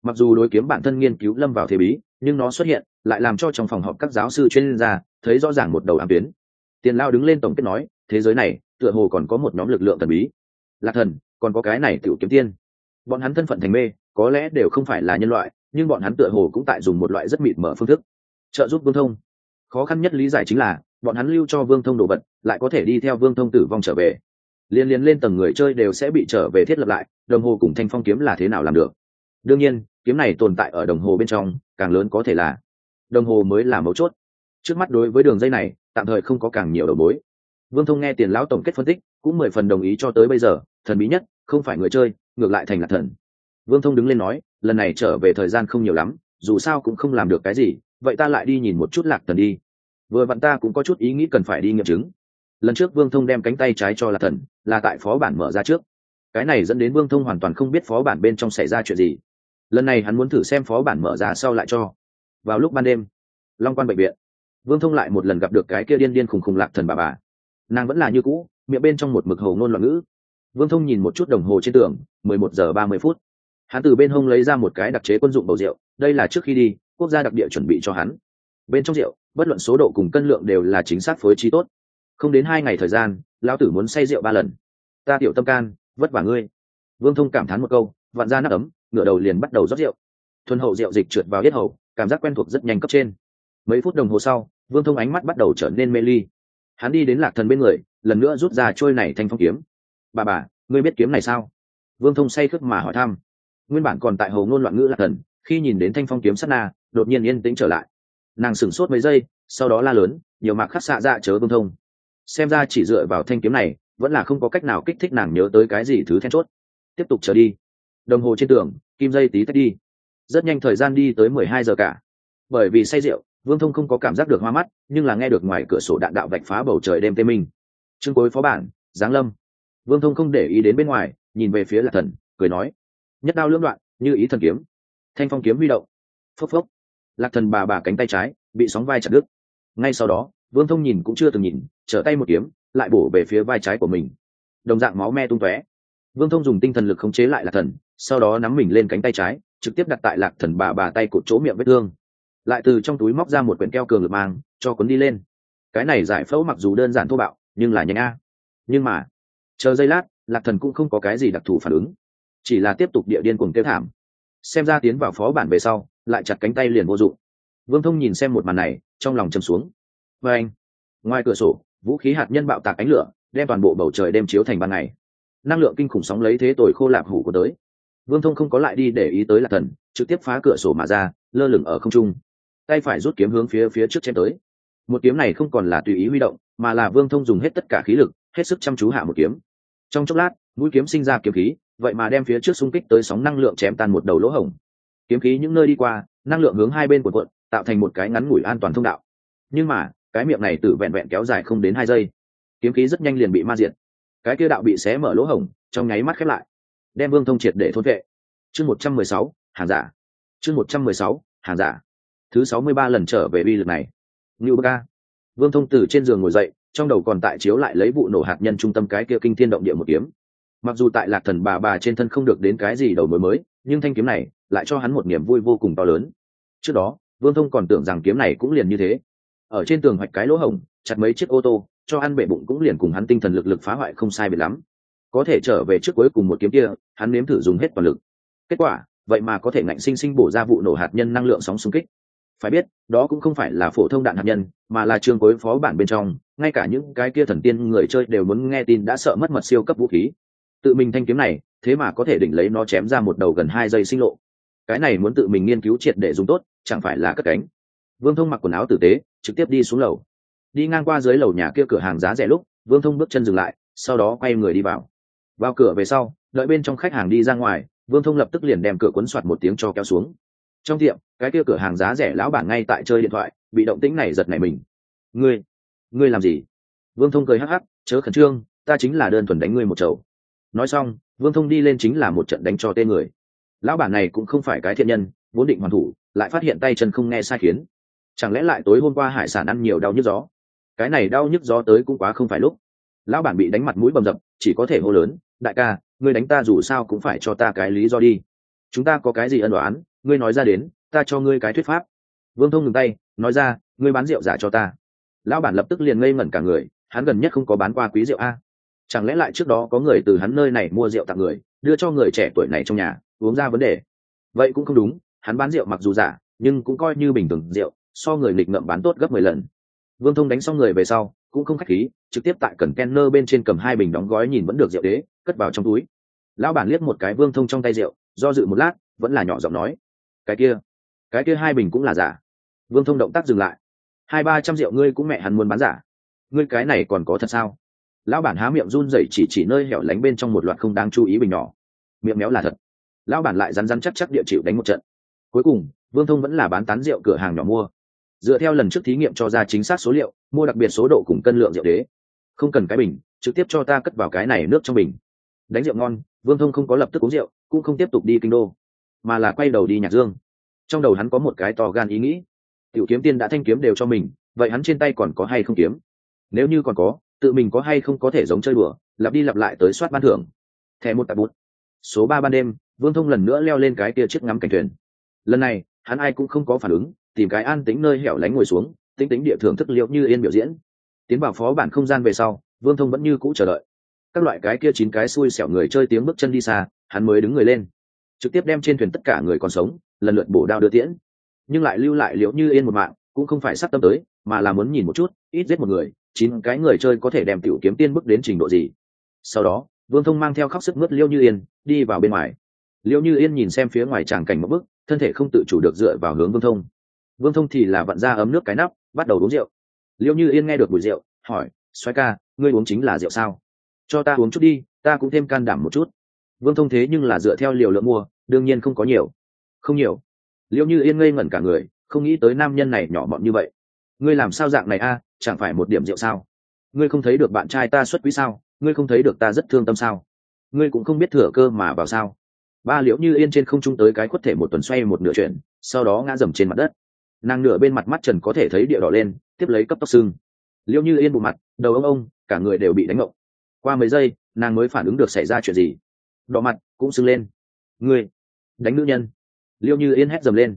Mặc dù đối kiếm bản thân nghiên cứu lâm vào thế bí, nhưng nó xuất hiện, lại làm cho trong phòng họp các giáo sư chuyên gia thấy rõ ràng một đầu ám tuyến. Tiền lao đứng lên tổng kết nói, thế giới này, tựa hồ còn có một nhóm lực lượng thần bí. Lạc thần, còn có cái này tiểu kiếm tiên. Bọn hắn thân phận thành mê, có lẽ đều không phải là nhân loại, nhưng bọn hắn tựa hồ cũng tại dùng một loại rất mịt mở phương thức. Trợ giúp vương thông khó khăn nhất lý giải chính là, bọn hắn lưu cho vương thông đồ vật, lại có thể đi theo vương thông tử vong trở về. Liên liên lên tầng người chơi đều sẽ bị trở về thiết lập lại, đồng hồ cùng thanh phong kiếm là thế nào làm được? Đương nhiên, kiếm này tồn tại ở đồng hồ bên trong, càng lớn có thể là đồng hồ mới là mấu chốt. Trước mắt đối với đường dây này, tạm thời không có càng nhiều đầu mối. Vương thông nghe tiền lão tổng kết phân tích, cũng mười phần đồng ý cho tới bây giờ, thần bí nhất, không phải người chơi, ngược lại thành là thần. Vương thông đứng lên nói, lần này trở về thời gian không nhiều lắm, dù sao cũng không làm được cái gì vậy ta lại đi nhìn một chút lạc thần đi. Vừa vặn ta cũng có chút ý nghĩ cần phải đi nghiệm chứng. Lần trước vương thông đem cánh tay trái cho lạc thần, là tại phó bản mở ra trước. Cái này dẫn đến vương thông hoàn toàn không biết phó bản bên trong xảy ra chuyện gì. Lần này hắn muốn thử xem phó bản mở ra sau lại cho. Vào lúc ban đêm, long quan bệnh viện, vương thông lại một lần gặp được cái kia điên điên khùng khùng lạc thần bà bà. Nàng vẫn là như cũ, miệng bên trong một mực hầu ngôn loạn ngữ. Vương thông nhìn một chút đồng hồ trên tường, mười một giờ ba mươi phút. Hắn từ bên hông lấy ra một cái đặc chế quân dụng bầu rượu, đây là trước khi đi quốc gia đặc địa chuẩn bị cho hắn. Bên trong rượu, bất luận số độ cùng cân lượng đều là chính xác phối trí tốt. Không đến hai ngày thời gian, lão tử muốn say rượu ba lần. Ta tiểu tâm can, vất vả ngươi. Vương thông cảm thán một câu, vặn ra nắp ấm, ngửa đầu liền bắt đầu rót rượu. Thuần hậu rượu dịch trượt vào yết hầu, cảm giác quen thuộc rất nhanh cấp trên. Mấy phút đồng hồ sau, vương thông ánh mắt bắt đầu trở nên mê ly. Hắn đi đến lạc thần bên người, lần nữa rút ra trôi này thanh phong kiếm. Bà bà, ngươi biết kiếm này sao? Vương thông say khước mà hỏi thăm. Nguyên bản còn tại hầu ngôn loạn ngữ lạc thần, khi nhìn đến thanh phong kiếm sắt na đột nhiên yên tĩnh trở lại. Nàng sửng sốt mấy giây, sau đó la lớn, nhiều mạc khắc xạ dạ chớ vương thông. Xem ra chỉ dựa vào thanh kiếm này, vẫn là không có cách nào kích thích nàng nhớ tới cái gì thứ then chốt. Tiếp tục trở đi. Đồng hồ trên tường, kim dây tí tách đi. Rất nhanh thời gian đi tới mười hai giờ cả. Bởi vì say rượu, vương thông không có cảm giác được hoa mắt, nhưng là nghe được ngoài cửa sổ đạn đạo vạch phá bầu trời đêm tê minh. Chương cuối phó bản, giáng lâm. Vương thông không để ý đến bên ngoài, nhìn về phía lạc thần, cười nói, nhất đao lưỡng đoạn, như ý thần kiếm. Thanh phong kiếm huy động. Phốc phốc lạc thần bà bà cánh tay trái, bị sóng vai chặt đứt. Ngay sau đó, vương thông nhìn cũng chưa từng nhìn, trở tay một kiếm, lại bổ về phía vai trái của mình. Đồng dạng máu me tung tóe. Vương thông dùng tinh thần lực khống chế lại lạc thần, sau đó nắm mình lên cánh tay trái, trực tiếp đặt tại lạc thần bà bà tay cột chỗ miệng vết thương. Lại từ trong túi móc ra một quyển keo cường lực mang, cho cuốn đi lên. Cái này giải phẫu mặc dù đơn giản thô bạo, nhưng là nhanh a. Nhưng mà, chờ giây lát, lạc thần cũng không có cái gì đặc thù phản ứng. Chỉ là tiếp tục địa điên cùng kêu thảm. Xem ra tiến vào phó bản về sau lại chặt cánh tay liền vô dụng. Vương thông nhìn xem một màn này, trong lòng chầm xuống. Và anh, ngoài cửa sổ, vũ khí hạt nhân bạo tạc ánh lửa, đem toàn bộ bầu trời đem chiếu thành ban ngày. Năng lượng kinh khủng sóng lấy thế tội khô lạp hủ của tới. Vương thông không có lại đi để ý tới lạc thần, trực tiếp phá cửa sổ mà ra, lơ lửng ở không trung. Tay phải rút kiếm hướng phía phía trước chém tới. Một kiếm này không còn là tùy ý huy động, mà là vương thông dùng hết tất cả khí lực, hết sức chăm chú hạ một kiếm. Trong chốc lát, mũi kiếm sinh ra kiếm khí, vậy mà đem phía trước xung kích tới sóng năng lượng chém tan một đầu lỗ hổng kiếm khí những nơi đi qua, năng lượng hướng hai bên của quận tạo thành một cái ngắn ngủi an toàn thông đạo. Nhưng mà, cái miệng này tự vẹn vẹn kéo dài không đến hai giây. Kiếm khí rất nhanh liền bị ma diệt. Cái kia đạo bị xé mở lỗ hổng, trong nháy mắt khép lại, đem vương thông triệt để thôn vệ. Chương một trăm mười sáu, hàng giả. Chương một trăm mười sáu, hàng giả. Thứ sáu mươi ba lần trở về bi lực này. Ngưu ca. Vương thông từ trên giường ngồi dậy, trong đầu còn tại chiếu lại lấy vụ nổ hạt nhân trung tâm cái kia kinh thiên động địa một kiếm. Mặc dù tại lạc thần bà bà trên thân không được đến cái gì đầu mối mới, nhưng thanh kiếm này lại cho hắn một niềm vui vô cùng to lớn. Trước đó, vương thông còn tưởng rằng kiếm này cũng liền như thế. Ở trên tường hoạch cái lỗ hổng, chặt mấy chiếc ô tô, cho ăn bệ bụng cũng liền cùng hắn tinh thần lực lực phá hoại không sai biệt lắm. Có thể trở về trước cuối cùng một kiếm kia, hắn nếm thử dùng hết toàn lực. Kết quả, vậy mà có thể ngạnh sinh sinh bổ ra vụ nổ hạt nhân năng lượng sóng xung kích. Phải biết, đó cũng không phải là phổ thông đạn hạt nhân, mà là trường cuối phó bản bên trong, ngay cả những cái kia thần tiên người chơi đều muốn nghe tin đã sợ mất mật siêu cấp vũ khí. Tự mình thanh kiếm này, thế mà có thể định lấy nó chém ra một đầu gần hai giây sinh lộ cái này muốn tự mình nghiên cứu triệt để dùng tốt, chẳng phải là cất cánh. Vương thông mặc quần áo tử tế, trực tiếp đi xuống lầu. Đi ngang qua dưới lầu nhà kia cửa hàng giá rẻ lúc, vương thông bước chân dừng lại, sau đó quay người đi vào. Vào cửa về sau, đợi bên trong khách hàng đi ra ngoài, vương thông lập tức liền đem cửa quấn soạt một tiếng cho kéo xuống. Trong tiệm, cái kia cửa hàng giá rẻ lão bản ngay tại chơi điện thoại, bị động tĩnh này giật nảy mình. Ngươi ngươi làm gì? Vương thông cười hắc hắc, chớ khẩn trương, ta chính là đơn thuần đánh ngươi một chầu. Nói xong, vương thông đi lên chính là một trận đánh cho tên người lão bản này cũng không phải cái thiện nhân, vốn định hoàn thủ, lại phát hiện tay chân không nghe sai khiến. Chẳng lẽ lại tối hôm qua hải sản ăn nhiều đau nhức gió? Cái này đau nhức gió tới cũng quá không phải lúc. Lão bản bị đánh mặt mũi bầm dập, chỉ có thể hô lớn, đại ca, ngươi đánh ta dù sao cũng phải cho ta cái lý do đi. Chúng ta có cái gì ân đoán ngươi nói ra đến, ta cho ngươi cái thuyết pháp. Vương thông ngừng tay, nói ra, ngươi bán rượu giả cho ta. Lão bản lập tức liền ngây ngẩn cả người, hắn gần nhất không có bán qua quý rượu a. Chẳng lẽ lại trước đó có người từ hắn nơi này mua rượu tặng người, đưa cho người trẻ tuổi này trong nhà? Uống ra vấn đề. Vậy cũng không đúng, hắn bán rượu mặc dù giả, nhưng cũng coi như bình thường rượu, so người nghịch ngợm bán tốt gấp mười lần. Vương thông đánh xong người về sau, cũng không khách khí, trực tiếp tại cần kenner bên trên cầm hai bình đóng gói nhìn vẫn được rượu đế, cất vào trong túi. Lão bản liếc một cái vương thông trong tay rượu, do dự một lát, vẫn là nhỏ giọng nói, cái kia cái kia hai bình cũng là giả. Vương thông động tác dừng lại, hai ba trăm rượu ngươi cũng mẹ hắn muốn bán giả. Ngươi cái này còn có thật sao? Lão bản há miệng run rẩy chỉ chỉ nơi hẻo lánh bên trong một loạt không đáng chú ý bình nhỏ. Miệng méo là thật lão bản lại rắn rắn chắc chắc địa chịu đánh một trận. Cuối cùng, vương thông vẫn là bán tán rượu cửa hàng nhỏ mua. Dựa theo lần trước thí nghiệm cho ra chính xác số liệu, mua đặc biệt số độ cùng cân lượng rượu đế. Không cần cái bình, trực tiếp cho ta cất vào cái này nước trong bình. Đánh rượu ngon, vương thông không có lập tức uống rượu, cũng không tiếp tục đi kinh đô, mà là quay đầu đi nhạc dương. Trong đầu hắn có một cái to gan ý nghĩ. Tiểu kiếm tiên đã thanh kiếm đều cho mình, vậy hắn trên tay còn có hay không kiếm? Nếu như còn có, tự mình có hay không có thể giống chơi đùa, lặp đi lặp lại tới soát ban thưởng. Thẻ một tạp bút. Số ba ban đêm vương thông lần nữa leo lên cái kia chiếc ngắm cảnh thuyền. Lần này, hắn ai cũng không có phản ứng, tìm cái an tính nơi hẻo lánh ngồi xuống, tính tính địa thưởng thức liệu như yên biểu diễn. Tiến vào phó bản không gian về sau, vương thông vẫn như cũ chờ đợi. Các loại cái kia chín cái xui xẻo người chơi tiếng bước chân đi xa, hắn mới đứng người lên. Trực tiếp đem trên thuyền tất cả người còn sống, lần lượt bổ đao đưa tiễn. Nhưng lại lưu lại liệu như yên một mạng, cũng không phải sắp tâm tới, mà là muốn nhìn một chút, ít giết một người, chín cái người chơi có thể đem tiểu kiếm tiên bước đến trình độ gì. Sau đó, vương thông mang theo khóc sức mướt liêu như yên, đi vào bên ngoài liêu như yên nhìn xem phía ngoài tràng cảnh một bức, thân thể không tự chủ được dựa vào hướng vương thông. Vương thông thì là vặn ra ấm nước cái nắp, bắt đầu uống rượu. Liêu như yên nghe được mùi rượu, hỏi xoay ca, ngươi uống chính là rượu sao? Cho ta uống chút đi, ta cũng thêm can đảm một chút. Vương thông thế nhưng là dựa theo liều lượng mua, đương nhiên không có nhiều. Không nhiều. Liêu như yên ngây ngẩn cả người, không nghĩ tới nam nhân này nhỏ mọn như vậy. Ngươi làm sao dạng này a, chẳng phải một điểm rượu sao? Ngươi không thấy được bạn trai ta xuất quý sao? Ngươi không thấy được ta rất thương tâm sao? Ngươi cũng không biết thừa cơ mà vào sao? Ba liễu như yên trên không trung tới cái khuất thể một tuần xoay một nửa chuyển sau đó ngã dầm trên mặt đất. Nàng nửa bên mặt mắt trần có thể thấy địa đỏ lên tiếp lấy cấp tóc xương liễu như yên bộ mặt đầu ông ông cả người đều bị đánh ngộng. Qua mấy giây nàng mới phản ứng được xảy ra chuyện gì. Đỏ mặt cũng sưng lên. Người, đánh nữ nhân. Liễu như yên hét dầm lên.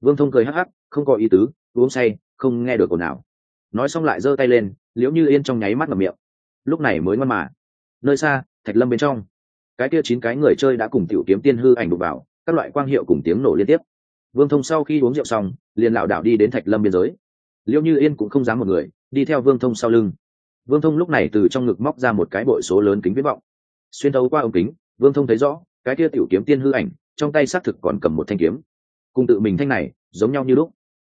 Vương thông cười hắc hắc không có ý tứ uống say không nghe được ồn nào nói xong lại giơ tay lên liễu như yên trong nháy mắt ngầm miệng. Lúc này mới ngon mà. Nơi xa thạch lâm bên trong cái kia chín cái người chơi đã cùng tiểu kiếm tiên hư ảnh đục vào, các loại quang hiệu cùng tiếng nổ liên tiếp. Vương thông sau khi uống rượu xong, liền lảo đảo đi đến thạch lâm biên giới. Liễu như yên cũng không dám một người, đi theo vương thông sau lưng. Vương thông lúc này từ trong ngực móc ra một cái bội số lớn kính viết vọng. Xuyên thấu qua ống kính, vương thông thấy rõ, cái kia tiểu kiếm tiên hư ảnh, trong tay xác thực còn cầm một thanh kiếm. Cùng tự mình thanh này, giống nhau như lúc.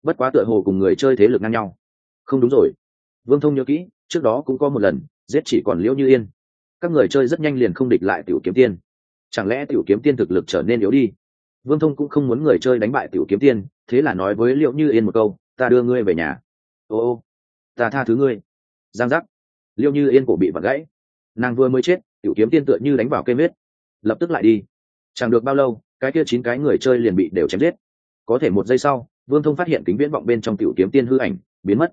Bất quá tựa hồ cùng người chơi thế lực ngang nhau. Không đúng rồi. Vương thông nhớ kỹ, trước đó cũng có một lần, giết chỉ còn liễu như yên các người chơi rất nhanh liền không địch lại tiểu kiếm tiên. Chẳng lẽ tiểu kiếm tiên thực lực trở nên yếu đi? Vương thông cũng không muốn người chơi đánh bại tiểu kiếm tiên, thế là nói với liệu như yên một câu, ta đưa ngươi về nhà. Ô ô, ta tha thứ ngươi. Giang giác. Liệu như yên cổ bị vặt gãy. Nàng vừa mới chết, tiểu kiếm tiên tựa như đánh vào cây huyết lập tức lại đi. Chẳng được bao lâu, cái kia chín cái người chơi liền bị đều chém giết. Có thể một giây sau, vương thông phát hiện kính viễn vọng bên trong tiểu kiếm tiên hư ảnh biến mất.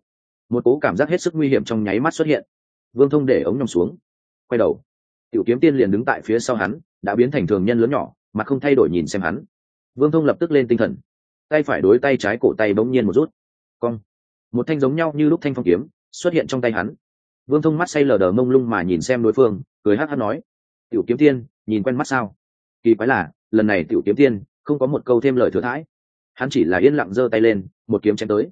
Một cố cảm giác hết sức nguy hiểm trong nháy mắt xuất hiện. Vương thông để ống nhòm xuống quay đầu. Tiểu kiếm tiên liền đứng tại phía sau hắn, đã biến thành thường nhân lớn nhỏ, mà không thay đổi nhìn xem hắn. Vương thông lập tức lên tinh thần. Tay phải đối tay trái cổ tay bỗng nhiên một rút. Cong. Một thanh giống nhau như lúc thanh phong kiếm, xuất hiện trong tay hắn. Vương thông mắt say lờ đờ mông lung mà nhìn xem đối phương, cười hát hát nói. Tiểu kiếm tiên, nhìn quen mắt sao? Kỳ quái là, lần này tiểu kiếm tiên, không có một câu thêm lời thừa thãi. Hắn chỉ là yên lặng giơ tay lên, một kiếm chém tới.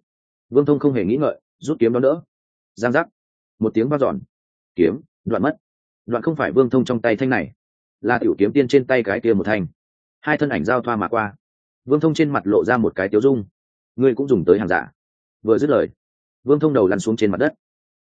Vương thông không hề nghĩ ngợi, rút kiếm đó nữa. giang giác. Một tiếng vang dọn. Kiếm, đoạn mất đoạn không phải vương thông trong tay thanh này, là tiểu kiếm tiên trên tay cái kia một thanh. Hai thân ảnh giao thoa mà qua. Vương thông trên mặt lộ ra một cái tiếu dung. Ngươi cũng dùng tới hàng giả. Vừa dứt lời, vương thông đầu lăn xuống trên mặt đất.